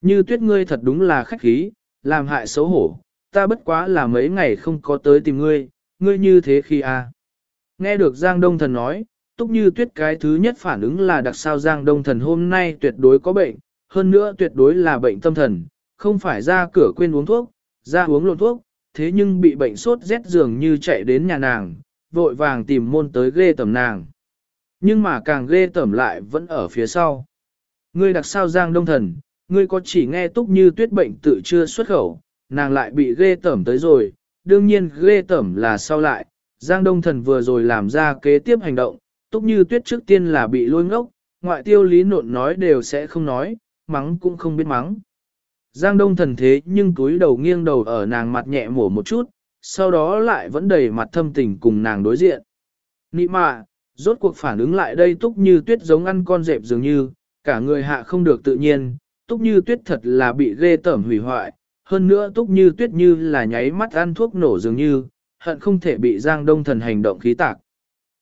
Như tuyết ngươi thật đúng là khách khí, làm hại xấu hổ, ta bất quá là mấy ngày không có tới tìm ngươi, ngươi như thế khi à. Nghe được Giang Đông Thần nói, túc như tuyết cái thứ nhất phản ứng là đặc sao Giang Đông Thần hôm nay tuyệt đối có bệnh, hơn nữa tuyệt đối là bệnh tâm thần, không phải ra cửa quên uống thuốc, ra uống lộn thuốc, thế nhưng bị bệnh sốt rét dường như chạy đến nhà nàng, vội vàng tìm môn tới ghê tầm nàng. Nhưng mà càng ghê tẩm lại vẫn ở phía sau. Ngươi đặc sao Giang Đông Thần, ngươi có chỉ nghe túc như tuyết bệnh tự chưa xuất khẩu, nàng lại bị ghê tẩm tới rồi, đương nhiên ghê tẩm là sau lại, Giang Đông Thần vừa rồi làm ra kế tiếp hành động, túc như tuyết trước tiên là bị lôi ngốc, ngoại tiêu lý nộn nói đều sẽ không nói, mắng cũng không biết mắng. Giang Đông Thần thế nhưng túi đầu nghiêng đầu ở nàng mặt nhẹ mổ một chút, sau đó lại vẫn đầy mặt thâm tình cùng nàng đối diện. Nị mạ, rốt cuộc phản ứng lại đây túc như tuyết giống ăn con dẹp dường như, cả người hạ không được tự nhiên, túc như tuyết thật là bị ghê tởm hủy hoại, hơn nữa túc như tuyết như là nháy mắt ăn thuốc nổ dường như, hận không thể bị Giang Đông Thần hành động khí tạc.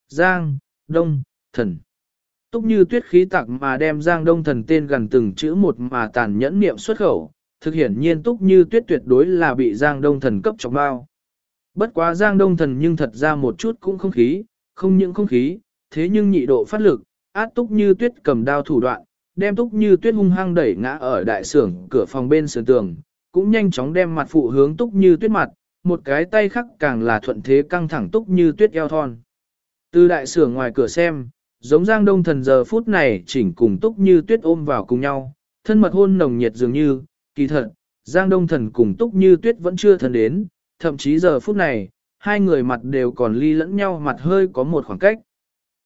Giang, Đông, Thần. Túc như tuyết khí tạc mà đem Giang Đông Thần tên gần từng chữ một mà tàn nhẫn niệm xuất khẩu, thực hiển nhiên Túc như tuyết tuyệt đối là bị Giang Đông Thần cấp trọng bao. Bất quá Giang Đông Thần nhưng thật ra một chút cũng không khí, không những không khí, thế nhưng nhị độ phát lực, át Túc như tuyết cầm đao thủ đoạn, đem Túc như tuyết hung hăng đẩy ngã ở đại sưởng cửa phòng bên sườn tường, cũng nhanh chóng đem mặt phụ hướng Túc như tuyết mặt, một cái tay khắc càng là thuận thế căng thẳng Túc như tuyết eo thon. Từ đại sưởng ngoài cửa xem, giống Giang Đông Thần giờ phút này chỉnh cùng Túc như tuyết ôm vào cùng nhau, thân mật hôn nồng nhiệt dường như, kỳ thật, Giang Đông Thần cùng Túc như tuyết vẫn chưa thân đến, thậm chí giờ phút này, hai người mặt đều còn ly lẫn nhau mặt hơi có một khoảng cách.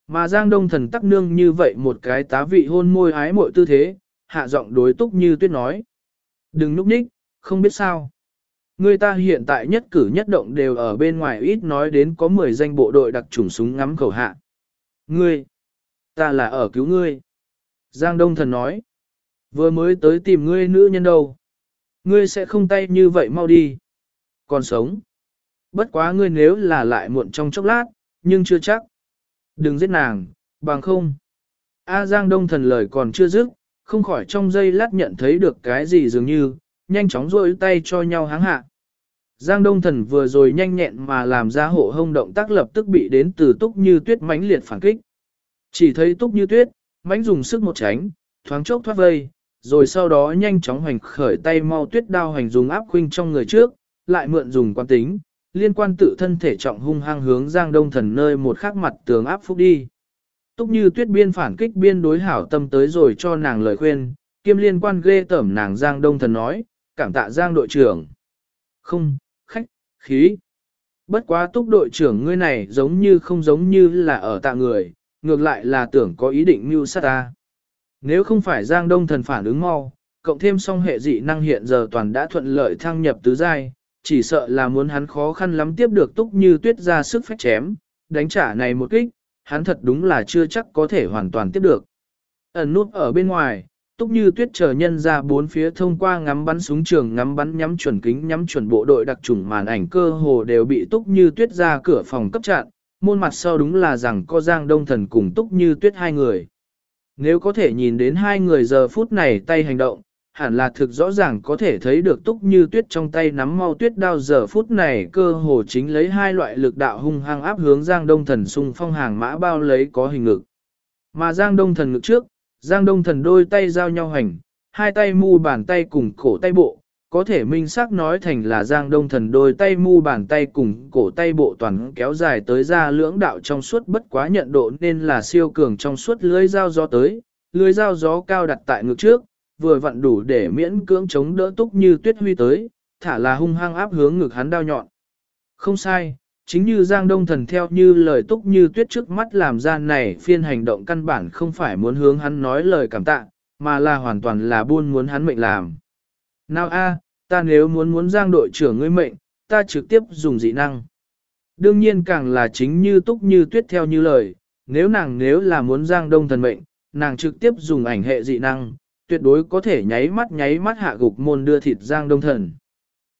Mà Giang Đông Thần tắc nương như vậy một cái tá vị hôn môi ái mội tư thế, hạ giọng đối Túc như tuyết nói. Đừng núp ních, không biết sao. Người ta hiện tại nhất cử nhất động đều ở bên ngoài ít nói đến có 10 danh bộ đội đặc trùng súng ngắm khẩu hạ. Ngươi, ta là ở cứu ngươi. Giang Đông Thần nói, vừa mới tới tìm ngươi nữ nhân đâu. Ngươi sẽ không tay như vậy mau đi. Còn sống. Bất quá ngươi nếu là lại muộn trong chốc lát, nhưng chưa chắc. Đừng giết nàng, bằng không. A Giang Đông Thần lời còn chưa dứt, không khỏi trong giây lát nhận thấy được cái gì dường như, nhanh chóng rôi tay cho nhau háng hạ. Giang Đông Thần vừa rồi nhanh nhẹn mà làm ra hộ hông động tác lập tức bị đến từ túc như tuyết mãnh liệt phản kích. Chỉ thấy túc như tuyết, mãnh dùng sức một tránh, thoáng chốc thoát vây, rồi sau đó nhanh chóng hoành khởi tay mau tuyết đao hành dùng áp khuynh trong người trước, lại mượn dùng quan tính, liên quan tự thân thể trọng hung hăng hướng Giang Đông Thần nơi một khắc mặt tường áp phúc đi. Túc như tuyết biên phản kích biên đối hảo tâm tới rồi cho nàng lời khuyên, kiêm liên quan ghê tẩm nàng Giang Đông Thần nói, cảm tạ Giang đội trưởng. Không, khách, khí. Bất quá túc đội trưởng ngươi này giống như không giống như là ở tạ người, ngược lại là tưởng có ý định mưu sát ta. Nếu không phải Giang Đông thần phản ứng mau, cộng thêm song hệ dị năng hiện giờ toàn đã thuận lợi thăng nhập tứ giai, chỉ sợ là muốn hắn khó khăn lắm tiếp được túc như tuyết ra sức phách chém, đánh trả này một kích, hắn thật đúng là chưa chắc có thể hoàn toàn tiếp được. Ẩn nút ở bên ngoài, túc như tuyết chờ nhân ra bốn phía thông qua ngắm bắn súng trường ngắm bắn nhắm chuẩn kính nhắm chuẩn bộ đội đặc trùng màn ảnh cơ hồ đều bị túc như tuyết ra cửa phòng cấp chặn, môn mặt sau đúng là rằng có giang đông thần cùng túc như tuyết hai người. Nếu có thể nhìn đến hai người giờ phút này tay hành động, hẳn là thực rõ ràng có thể thấy được túc như tuyết trong tay nắm mau tuyết đao giờ phút này cơ hồ chính lấy hai loại lực đạo hung hăng áp hướng giang đông thần xung phong hàng mã bao lấy có hình ngực. Mà giang đông thần ngực trước, Giang Đông Thần đôi tay giao nhau hành, hai tay mu bàn tay cùng cổ tay bộ, có thể minh xác nói thành là Giang Đông Thần đôi tay mu bàn tay cùng cổ tay bộ toàn kéo dài tới ra lưỡng đạo trong suốt bất quá nhận độ nên là siêu cường trong suốt lưới dao gió tới, lưới dao gió cao đặt tại ngực trước, vừa vặn đủ để miễn cưỡng chống đỡ túc như tuyết huy tới, thả là hung hăng áp hướng ngực hắn đao nhọn. Không sai, chính như Giang Đông Thần theo như lời túc như tuyết trước mắt làm ra này phiên hành động căn bản không phải muốn hướng hắn nói lời cảm tạ, mà là hoàn toàn là buôn muốn hắn mệnh làm. Nào a, ta nếu muốn muốn Giang đội trưởng ngươi mệnh, ta trực tiếp dùng dị năng. Đương nhiên càng là chính như túc như tuyết theo như lời, nếu nàng nếu là muốn giang đông thần mệnh, nàng trực tiếp dùng ảnh hệ dị năng, tuyệt đối có thể nháy mắt nháy mắt hạ gục môn đưa thịt giang đông thần.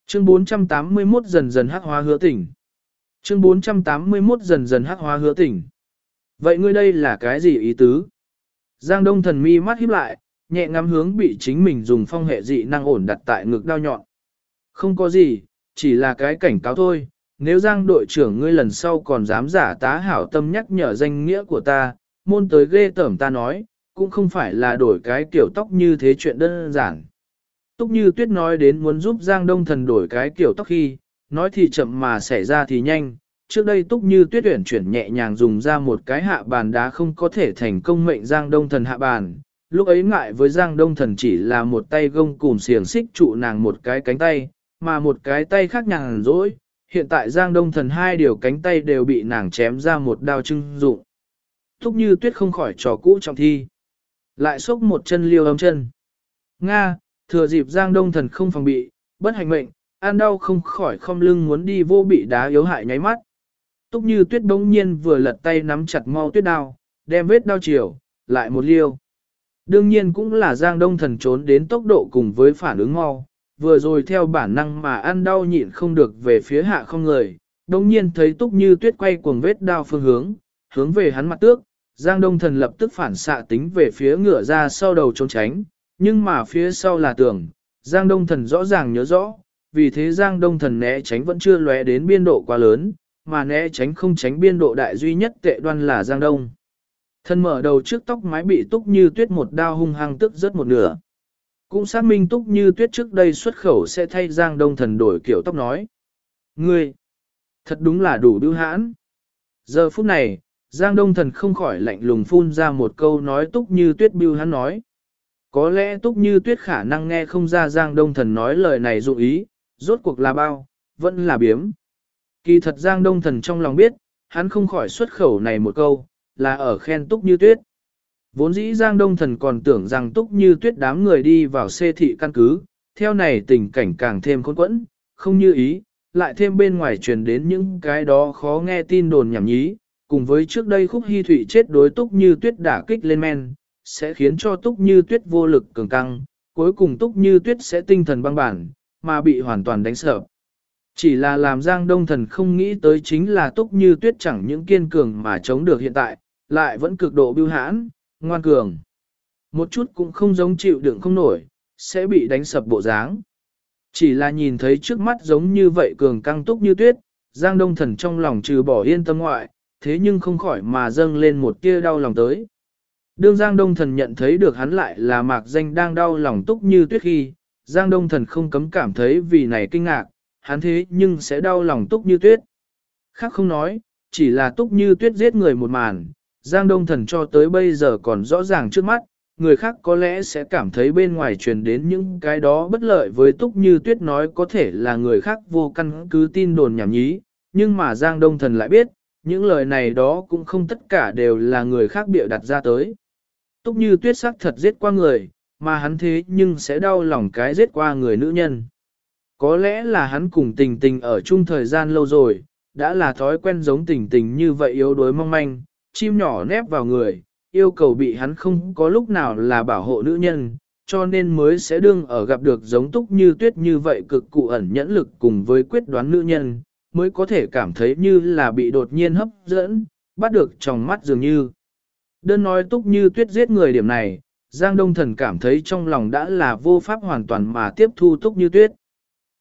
Chương 481 dần dần hắc hóa hứa tỉnh. Chương 481 dần dần hắc hóa hứa tỉnh. Vậy ngươi đây là cái gì ý tứ? Giang đông thần mi mắt híp lại, nhẹ ngắm hướng bị chính mình dùng phong hệ dị năng ổn đặt tại ngực đao nhọn. Không có gì, chỉ là cái cảnh cáo thôi, nếu Giang đội trưởng ngươi lần sau còn dám giả tá hảo tâm nhắc nhở danh nghĩa của ta, môn tới ghê tởm ta nói, cũng không phải là đổi cái kiểu tóc như thế chuyện đơn giản. Túc như tuyết nói đến muốn giúp Giang Đông Thần đổi cái kiểu tóc khi, nói thì chậm mà xảy ra thì nhanh. Trước đây Túc như tuyết tuyển chuyển nhẹ nhàng dùng ra một cái hạ bàn đá không có thể thành công mệnh Giang Đông Thần hạ bàn. Lúc ấy ngại với Giang Đông Thần chỉ là một tay gông cùm xiềng xích trụ nàng một cái cánh tay, mà một cái tay khác nhàng rỗi. Hiện tại Giang Đông Thần hai điều cánh tay đều bị nàng chém ra một đao trưng dụng. Túc như tuyết không khỏi trò cũ trong thi. Lại xúc một chân liêu ấm chân. Nga, thừa dịp Giang Đông Thần không phòng bị, bất hành mệnh, an đau không khỏi không lưng muốn đi vô bị đá yếu hại nháy mắt. Túc như tuyết bỗng nhiên vừa lật tay nắm chặt mau tuyết đao, đem vết đao chiều, lại một liêu. Đương nhiên cũng là Giang Đông Thần trốn đến tốc độ cùng với phản ứng mau, vừa rồi theo bản năng mà ăn đau nhịn không được về phía hạ không người, đồng nhiên thấy túc như tuyết quay cuồng vết đao phương hướng, hướng về hắn mặt tước, Giang Đông Thần lập tức phản xạ tính về phía ngựa ra sau đầu trốn tránh, nhưng mà phía sau là tường, Giang Đông Thần rõ ràng nhớ rõ, vì thế Giang Đông Thần né tránh vẫn chưa lóe đến biên độ quá lớn, mà né tránh không tránh biên độ đại duy nhất tệ đoan là Giang Đông. Thân mở đầu trước tóc mái bị túc như tuyết một đao hung hăng tức rất một nửa. Cũng xác minh túc như tuyết trước đây xuất khẩu sẽ thay Giang Đông Thần đổi kiểu tóc nói. Ngươi, thật đúng là đủ đưu hãn. Giờ phút này, Giang Đông Thần không khỏi lạnh lùng phun ra một câu nói túc như tuyết bưu hắn nói. Có lẽ túc như tuyết khả năng nghe không ra Giang Đông Thần nói lời này dụ ý, rốt cuộc là bao, vẫn là biếm. Kỳ thật Giang Đông Thần trong lòng biết, hắn không khỏi xuất khẩu này một câu, là ở khen túc như tuyết. Vốn dĩ Giang Đông Thần còn tưởng rằng túc như tuyết đám người đi vào xê thị căn cứ, theo này tình cảnh càng thêm khôn quẫn, không như ý, lại thêm bên ngoài truyền đến những cái đó khó nghe tin đồn nhảm nhí, cùng với trước đây khúc hy thủy chết đối túc như tuyết đả kích lên men, sẽ khiến cho túc như tuyết vô lực cường căng, cuối cùng túc như tuyết sẽ tinh thần băng bản, mà bị hoàn toàn đánh sợ. Chỉ là làm Giang Đông Thần không nghĩ tới chính là túc như tuyết chẳng những kiên cường mà chống được hiện tại, lại vẫn cực độ bưu hãn, ngoan cường. Một chút cũng không giống chịu đựng không nổi, sẽ bị đánh sập bộ dáng. Chỉ là nhìn thấy trước mắt giống như vậy cường căng túc như tuyết, Giang Đông Thần trong lòng trừ bỏ yên tâm ngoại, thế nhưng không khỏi mà dâng lên một tia đau lòng tới. Đương Giang Đông Thần nhận thấy được hắn lại là mạc danh đang đau lòng túc như tuyết khi, Giang Đông Thần không cấm cảm thấy vì này kinh ngạc, hắn thế nhưng sẽ đau lòng túc như tuyết. Khác không nói, chỉ là túc như tuyết giết người một màn, Giang Đông Thần cho tới bây giờ còn rõ ràng trước mắt, người khác có lẽ sẽ cảm thấy bên ngoài truyền đến những cái đó bất lợi với túc như tuyết nói có thể là người khác vô căn cứ tin đồn nhảm nhí, nhưng mà Giang Đông Thần lại biết, những lời này đó cũng không tất cả đều là người khác bịa đặt ra tới. Túc như tuyết sắc thật giết qua người, mà hắn thế nhưng sẽ đau lòng cái giết qua người nữ nhân. Có lẽ là hắn cùng tình tình ở chung thời gian lâu rồi, đã là thói quen giống tình tình như vậy yếu đuối mong manh, chim nhỏ nép vào người, yêu cầu bị hắn không có lúc nào là bảo hộ nữ nhân, cho nên mới sẽ đương ở gặp được giống túc như tuyết như vậy cực cụ ẩn nhẫn lực cùng với quyết đoán nữ nhân, mới có thể cảm thấy như là bị đột nhiên hấp dẫn, bắt được trong mắt dường như. Đơn nói túc như tuyết giết người điểm này, Giang Đông Thần cảm thấy trong lòng đã là vô pháp hoàn toàn mà tiếp thu túc như tuyết.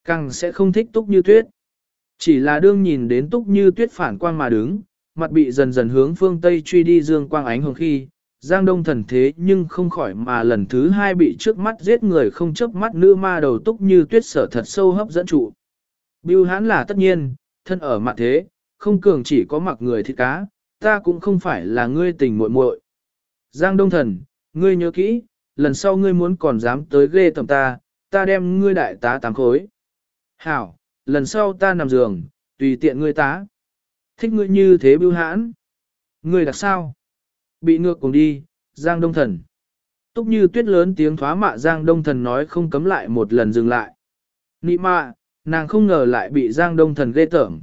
Càng sẽ không thích túc như tuyết. Chỉ là đương nhìn đến túc như tuyết phản quang mà đứng, mặt bị dần dần hướng phương Tây truy đi dương quang ánh hồng khi, Giang Đông thần thế nhưng không khỏi mà lần thứ hai bị trước mắt giết người không chớp mắt nữ ma đầu túc như tuyết sở thật sâu hấp dẫn trụ. Biêu hãn là tất nhiên, thân ở mạng thế, không cường chỉ có mặc người thịt cá, ta cũng không phải là ngươi tình muội muội. Giang Đông thần, ngươi nhớ kỹ, lần sau ngươi muốn còn dám tới ghê tầm ta, ta đem ngươi đại tá tám khối. Hảo, lần sau ta nằm giường, tùy tiện ngươi tá. Thích ngươi như thế bưu hãn. Ngươi đặc sao? Bị ngược cùng đi, Giang Đông Thần. Túc như tuyết lớn tiếng thoá mạ Giang Đông Thần nói không cấm lại một lần dừng lại. Nị mạ, nàng không ngờ lại bị Giang Đông Thần ghê tởm.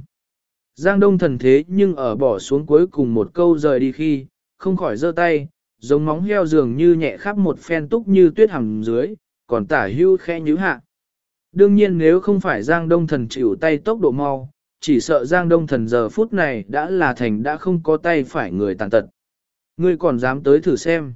Giang Đông thần thế nhưng ở bỏ xuống cuối cùng một câu rời đi khi, không khỏi giơ tay, giống móng heo dường như nhẹ khắp một phen túc như tuyết hằng dưới, còn tả hưu khe nhứ hạ. Đương nhiên nếu không phải Giang Đông thần chịu tay tốc độ mau, chỉ sợ Giang Đông thần giờ phút này đã là thành đã không có tay phải người tàn tật. Ngươi còn dám tới thử xem.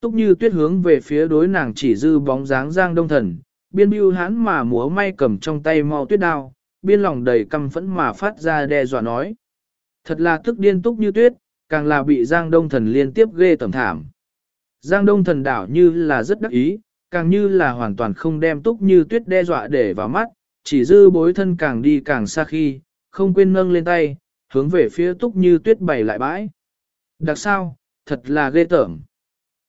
Túc như tuyết hướng về phía đối nàng chỉ dư bóng dáng Giang Đông thần, biên bưu hãn mà múa may cầm trong tay mau tuyết đao, biên lòng đầy căm phẫn mà phát ra đe dọa nói. Thật là tức điên túc như tuyết, càng là bị Giang Đông Thần liên tiếp ghê tầm thảm. Giang Đông Thần đảo như là rất đắc ý, càng như là hoàn toàn không đem túc như tuyết đe dọa để vào mắt, chỉ dư bối thân càng đi càng xa khi, không quên nâng lên tay, hướng về phía túc như tuyết bày lại bãi. Đặc sao, thật là ghê tởm.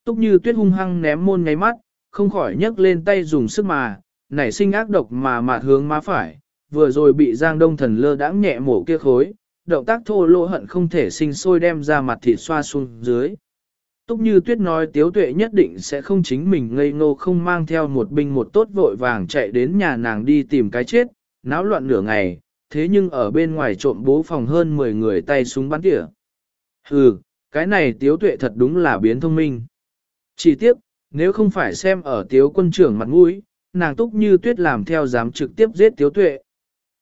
Túc như tuyết hung hăng ném môn ngáy mắt, không khỏi nhấc lên tay dùng sức mà, nảy sinh ác độc mà mạt hướng má phải, vừa rồi bị Giang Đông Thần lơ đãng nhẹ mổ kia khối, động tác thô lỗ hận không thể sinh sôi đem ra mặt thịt xoa xuống dưới. Túc như tuyết nói tiếu tuệ nhất định sẽ không chính mình ngây ngô không mang theo một binh một tốt vội vàng chạy đến nhà nàng đi tìm cái chết, náo loạn nửa ngày, thế nhưng ở bên ngoài trộm bố phòng hơn 10 người tay súng bắn tỉa. Hừ, cái này tiếu tuệ thật đúng là biến thông minh. Chỉ tiếc, nếu không phải xem ở tiếu quân trưởng mặt mũi, nàng túc như tuyết làm theo dám trực tiếp giết tiếu tuệ.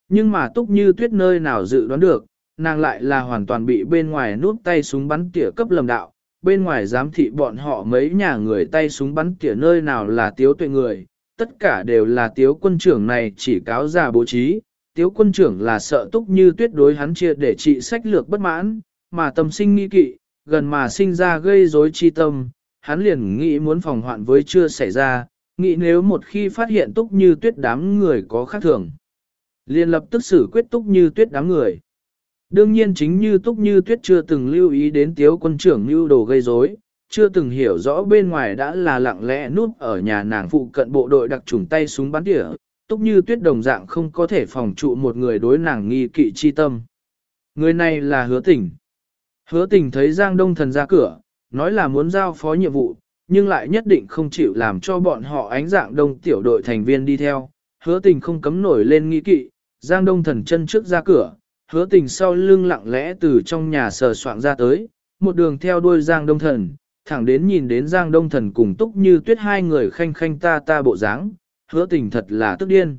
Nhưng mà túc như tuyết nơi nào dự đoán được, nàng lại là hoàn toàn bị bên ngoài nút tay súng bắn tỉa cấp lầm đạo, bên ngoài giám thị bọn họ mấy nhà người tay súng bắn tỉa nơi nào là tiếu tuệ người, tất cả đều là tiếu quân trưởng này chỉ cáo giả bố trí, tiếu quân trưởng là sợ túc như tuyết đối hắn chia để trị sách lược bất mãn, mà tâm sinh nghi kỵ, gần mà sinh ra gây rối chi tâm, hắn liền nghĩ muốn phòng hoạn với chưa xảy ra, nghĩ nếu một khi phát hiện túc như tuyết đám người có khác thường. Liền lập tức xử quyết túc như tuyết đám người. Đương nhiên chính như túc như tuyết chưa từng lưu ý đến tiếu quân trưởng lưu đồ gây rối, chưa từng hiểu rõ bên ngoài đã là lặng lẽ núp ở nhà nàng phụ cận bộ đội đặc trùng tay súng bắn tỉa, túc như tuyết đồng dạng không có thể phòng trụ một người đối nàng nghi kỵ chi tâm. Người này là hứa tình. Hứa tình thấy Giang Đông Thần ra cửa, nói là muốn giao phó nhiệm vụ, nhưng lại nhất định không chịu làm cho bọn họ ánh dạng đông tiểu đội thành viên đi theo. Hứa tình không cấm nổi lên nghi kỵ, Giang Đông Thần chân trước ra cửa, hứa tình sau lưng lặng lẽ từ trong nhà sờ soạn ra tới, một đường theo đuôi Giang Đông Thần, thẳng đến nhìn đến Giang Đông Thần cùng túc như tuyết hai người khanh khanh ta ta bộ dáng, hứa tình thật là tức điên.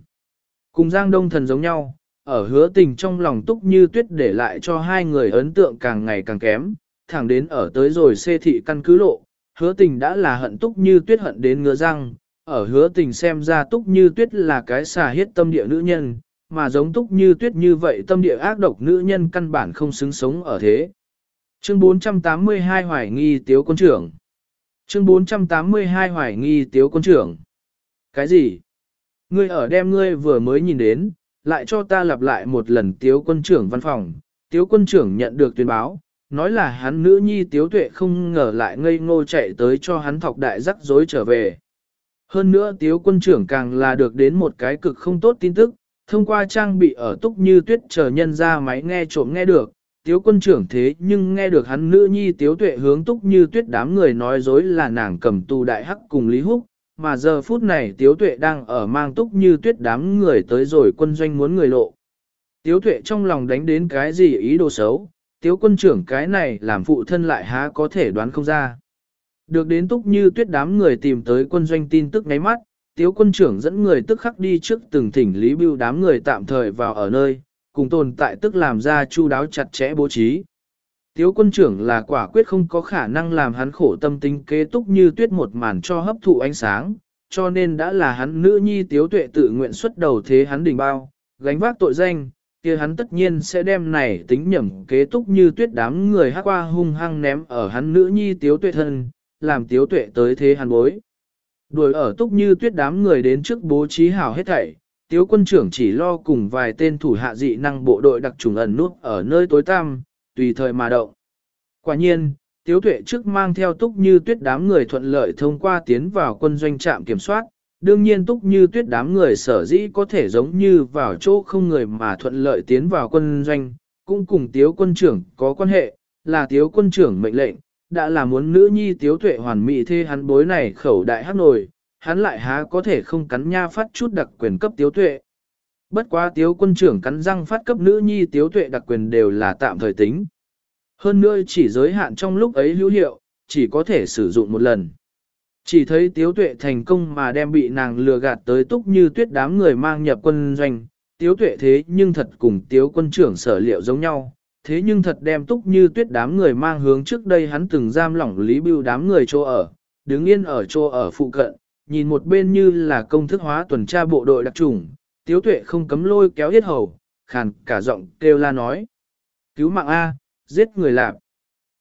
Cùng Giang Đông Thần giống nhau, ở hứa tình trong lòng túc như tuyết để lại cho hai người ấn tượng càng ngày càng kém, thẳng đến ở tới rồi xê thị căn cứ lộ, hứa tình đã là hận túc như tuyết hận đến ngứa răng, ở hứa tình xem ra túc như tuyết là cái xà hiết tâm địa nữ nhân, mà giống túc như tuyết như vậy tâm địa ác độc nữ nhân căn bản không xứng sống ở thế. Chương 482 hoài nghi tiếu quân trưởng. Chương 482 hoài nghi tiếu quân trưởng. Cái gì? Ngươi ở đem ngươi vừa mới nhìn đến, lại cho ta lặp lại một lần tiếu quân trưởng văn phòng. Tiếu quân trưởng nhận được tuyên báo, nói là hắn nữ nhi tiếu tuệ không ngờ lại ngây ngô chạy tới cho hắn thọc đại rắc rối trở về. Hơn nữa tiếu quân trưởng càng là được đến một cái cực không tốt tin tức, thông qua trang bị ở túc như tuyết chờ nhân ra máy nghe trộm nghe được, tiếu quân trưởng thế nhưng nghe được hắn nữ nhi tiếu tuệ hướng túc như tuyết đám người nói dối là nàng cầm tù đại hắc cùng Lý Húc, mà giờ phút này tiếu tuệ đang ở mang túc như tuyết đám người tới rồi quân doanh muốn người lộ. Tiếu tuệ trong lòng đánh đến cái gì ý đồ xấu, tiếu quân trưởng cái này làm phụ thân lại há có thể đoán không ra. Được đến túc như tuyết đám người tìm tới quân doanh tin tức ngáy mắt, tiếu quân trưởng dẫn người tức khắc đi trước từng thỉnh Lý Bưu đám người tạm thời vào ở nơi, cùng tồn tại tức làm ra chu đáo chặt chẽ bố trí. Tiếu quân trưởng là quả quyết không có khả năng làm hắn khổ tâm tính kế túc như tuyết một màn cho hấp thụ ánh sáng, cho nên đã là hắn nữ nhi tiếu tuệ tự nguyện xuất đầu thế hắn đỉnh bao, gánh vác tội danh, kia hắn tất nhiên sẽ đem này tính nhẩm kế túc như tuyết đám người hát qua hung hăng ném ở hắn nữ nhi tiếu tuệ thân, làm tiếu tuệ tới thế hắn bối. Đuổi ở túc như tuyết đám người đến trước bố trí hảo hết thảy, tiếu quân trưởng chỉ lo cùng vài tên thủ hạ dị năng bộ đội đặc trùng ẩn nút ở nơi tối tăm, tùy thời mà động. Quả nhiên, tiếu tuệ trước mang theo túc như tuyết đám người thuận lợi thông qua tiến vào quân doanh trạm kiểm soát, đương nhiên túc như tuyết đám người sở dĩ có thể giống như vào chỗ không người mà thuận lợi tiến vào quân doanh, cũng cùng tiếu quân trưởng có quan hệ, là tiếu quân trưởng mệnh lệnh, đã là muốn nữ nhi tiếu tuệ hoàn mỹ thê hắn bối này khẩu đại hát nổi, hắn lại há có thể không cắn nha phát chút đặc quyền cấp tiếu tuệ. Bất quá tiếu quân trưởng cắn răng phát cấp nữ nhi tiếu tuệ đặc quyền đều là tạm thời tính. Hơn nữa chỉ giới hạn trong lúc ấy hữu hiệu, chỉ có thể sử dụng một lần. Chỉ thấy tiếu tuệ thành công mà đem bị nàng lừa gạt tới túc như tuyết đám người mang nhập quân doanh. Tiếu tuệ thế nhưng thật cùng tiếu quân trưởng sở liệu giống nhau, thế nhưng thật đem túc như tuyết đám người mang hướng trước đây hắn từng giam lỏng lý bưu đám người chỗ ở, đứng yên ở chỗ ở phụ cận, nhìn một bên như là công thức hóa tuần tra bộ đội đặc trùng, tiếu tuệ không cấm lôi kéo hết hầu, khàn cả giọng kêu la nói. Cứu mạng A, giết người lạp.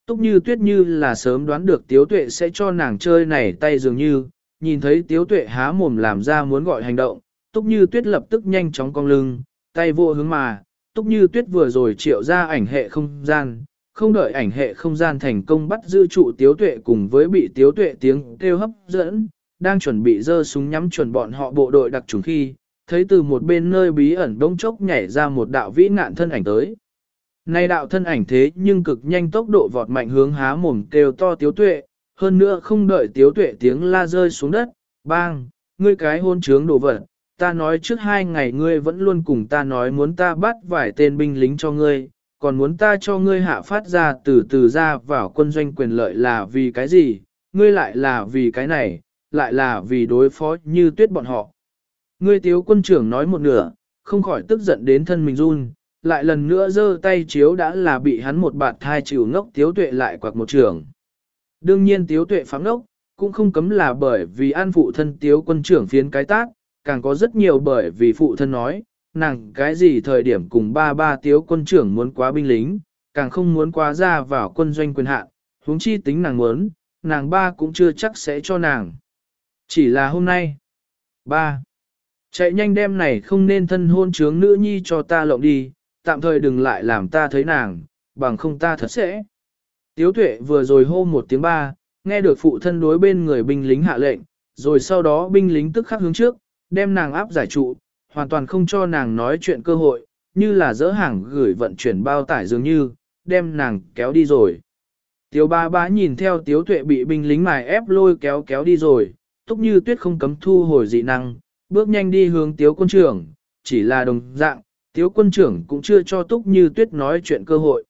Túc như tuyết như là sớm đoán được tiếu tuệ sẽ cho nàng chơi này tay dường như, nhìn thấy tiếu tuệ há mồm làm ra muốn gọi hành động, túc như tuyết lập tức nhanh chóng cong lưng, tay vô hướng mà, túc như tuyết vừa rồi triệu ra ảnh hệ không gian, không đợi ảnh hệ không gian thành công bắt giữ trụ tiếu tuệ cùng với bị tiếu tuệ tiếng kêu hấp dẫn, đang chuẩn bị giơ súng nhắm chuẩn bọn họ bộ đội đặc trùng khi, thấy từ một bên nơi bí ẩn bỗng chốc nhảy ra một đạo vĩ nạn thân ảnh tới. Này đạo thân ảnh thế nhưng cực nhanh tốc độ vọt mạnh hướng há mồm kêu to tiếu tuệ, hơn nữa không đợi tiếu tuệ tiếng la rơi xuống đất, bang, ngươi cái hôn trướng đồ vật, ta nói trước hai ngày ngươi vẫn luôn cùng ta nói muốn ta bắt vài tên binh lính cho ngươi, còn muốn ta cho ngươi hạ phát ra từ từ ra vào quân doanh quyền lợi là vì cái gì, ngươi lại là vì cái này, lại là vì đối phó như tuyết bọn họ. Ngươi tiếu quân trưởng nói một nửa, không khỏi tức giận đến thân mình run, lại lần nữa giơ tay chiếu đã là bị hắn một bạt thai chịu ngốc tiếu tuệ lại quạt một trường. Đương nhiên tiếu tuệ phám ngốc, cũng không cấm là bởi vì an phụ thân tiếu quân trưởng phiến cái tác, càng có rất nhiều bởi vì phụ thân nói, nàng cái gì thời điểm cùng ba ba tiếu quân trưởng muốn quá binh lính, càng không muốn quá ra vào quân doanh quyền hạn, huống chi tính nàng muốn, nàng ba cũng chưa chắc sẽ cho nàng. Chỉ là hôm nay. Ba. Chạy nhanh đem này không nên thân hôn trướng nữ nhi cho ta lộng đi, tạm thời đừng lại làm ta thấy nàng, bằng không ta thật sẽ. Tiếu tuệ vừa rồi hô một tiếng ba, nghe được phụ thân đối bên người binh lính hạ lệnh, rồi sau đó binh lính tức khắc hướng trước, đem nàng áp giải trụ, hoàn toàn không cho nàng nói chuyện cơ hội, như là dỡ hàng gửi vận chuyển bao tải dường như, đem nàng kéo đi rồi. Tiếu ba bá nhìn theo tiếu tuệ bị binh lính mài ép lôi kéo kéo đi rồi, túc như tuyết không cấm thu hồi dị năng, bước nhanh đi hướng tiếu quân trưởng, chỉ là đồng dạng, tiếu quân trưởng cũng chưa cho túc như tuyết nói chuyện cơ hội.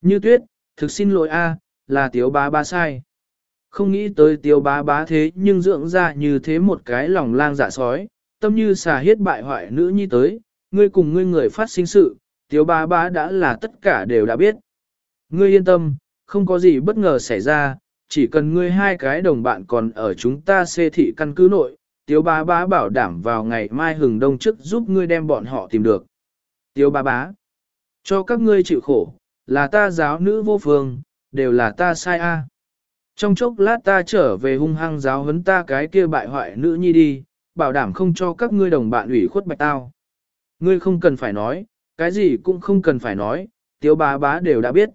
Như tuyết, thực xin lỗi a, là tiếu bá bá sai. Không nghĩ tới tiếu bá bá thế nhưng dưỡng ra như thế một cái lòng lang dạ sói, tâm như xà hiết bại hoại nữ nhi tới, ngươi cùng ngươi người phát sinh sự, tiếu bá bá đã là tất cả đều đã biết. Ngươi yên tâm, không có gì bất ngờ xảy ra, chỉ cần ngươi hai cái đồng bạn còn ở chúng ta xê thị căn cứ nội, tiếu bá bá bảo đảm vào ngày mai hừng đông trước giúp ngươi đem bọn họ tìm được. Tiêu bá bá, cho các ngươi chịu khổ, là ta giáo nữ vô phương, đều là ta sai a. Trong chốc lát ta trở về hung hăng giáo huấn ta cái kia bại hoại nữ nhi đi, bảo đảm không cho các ngươi đồng bạn ủy khuất bạch tao. Ngươi không cần phải nói, cái gì cũng không cần phải nói, tiêu bá bá đều đã biết.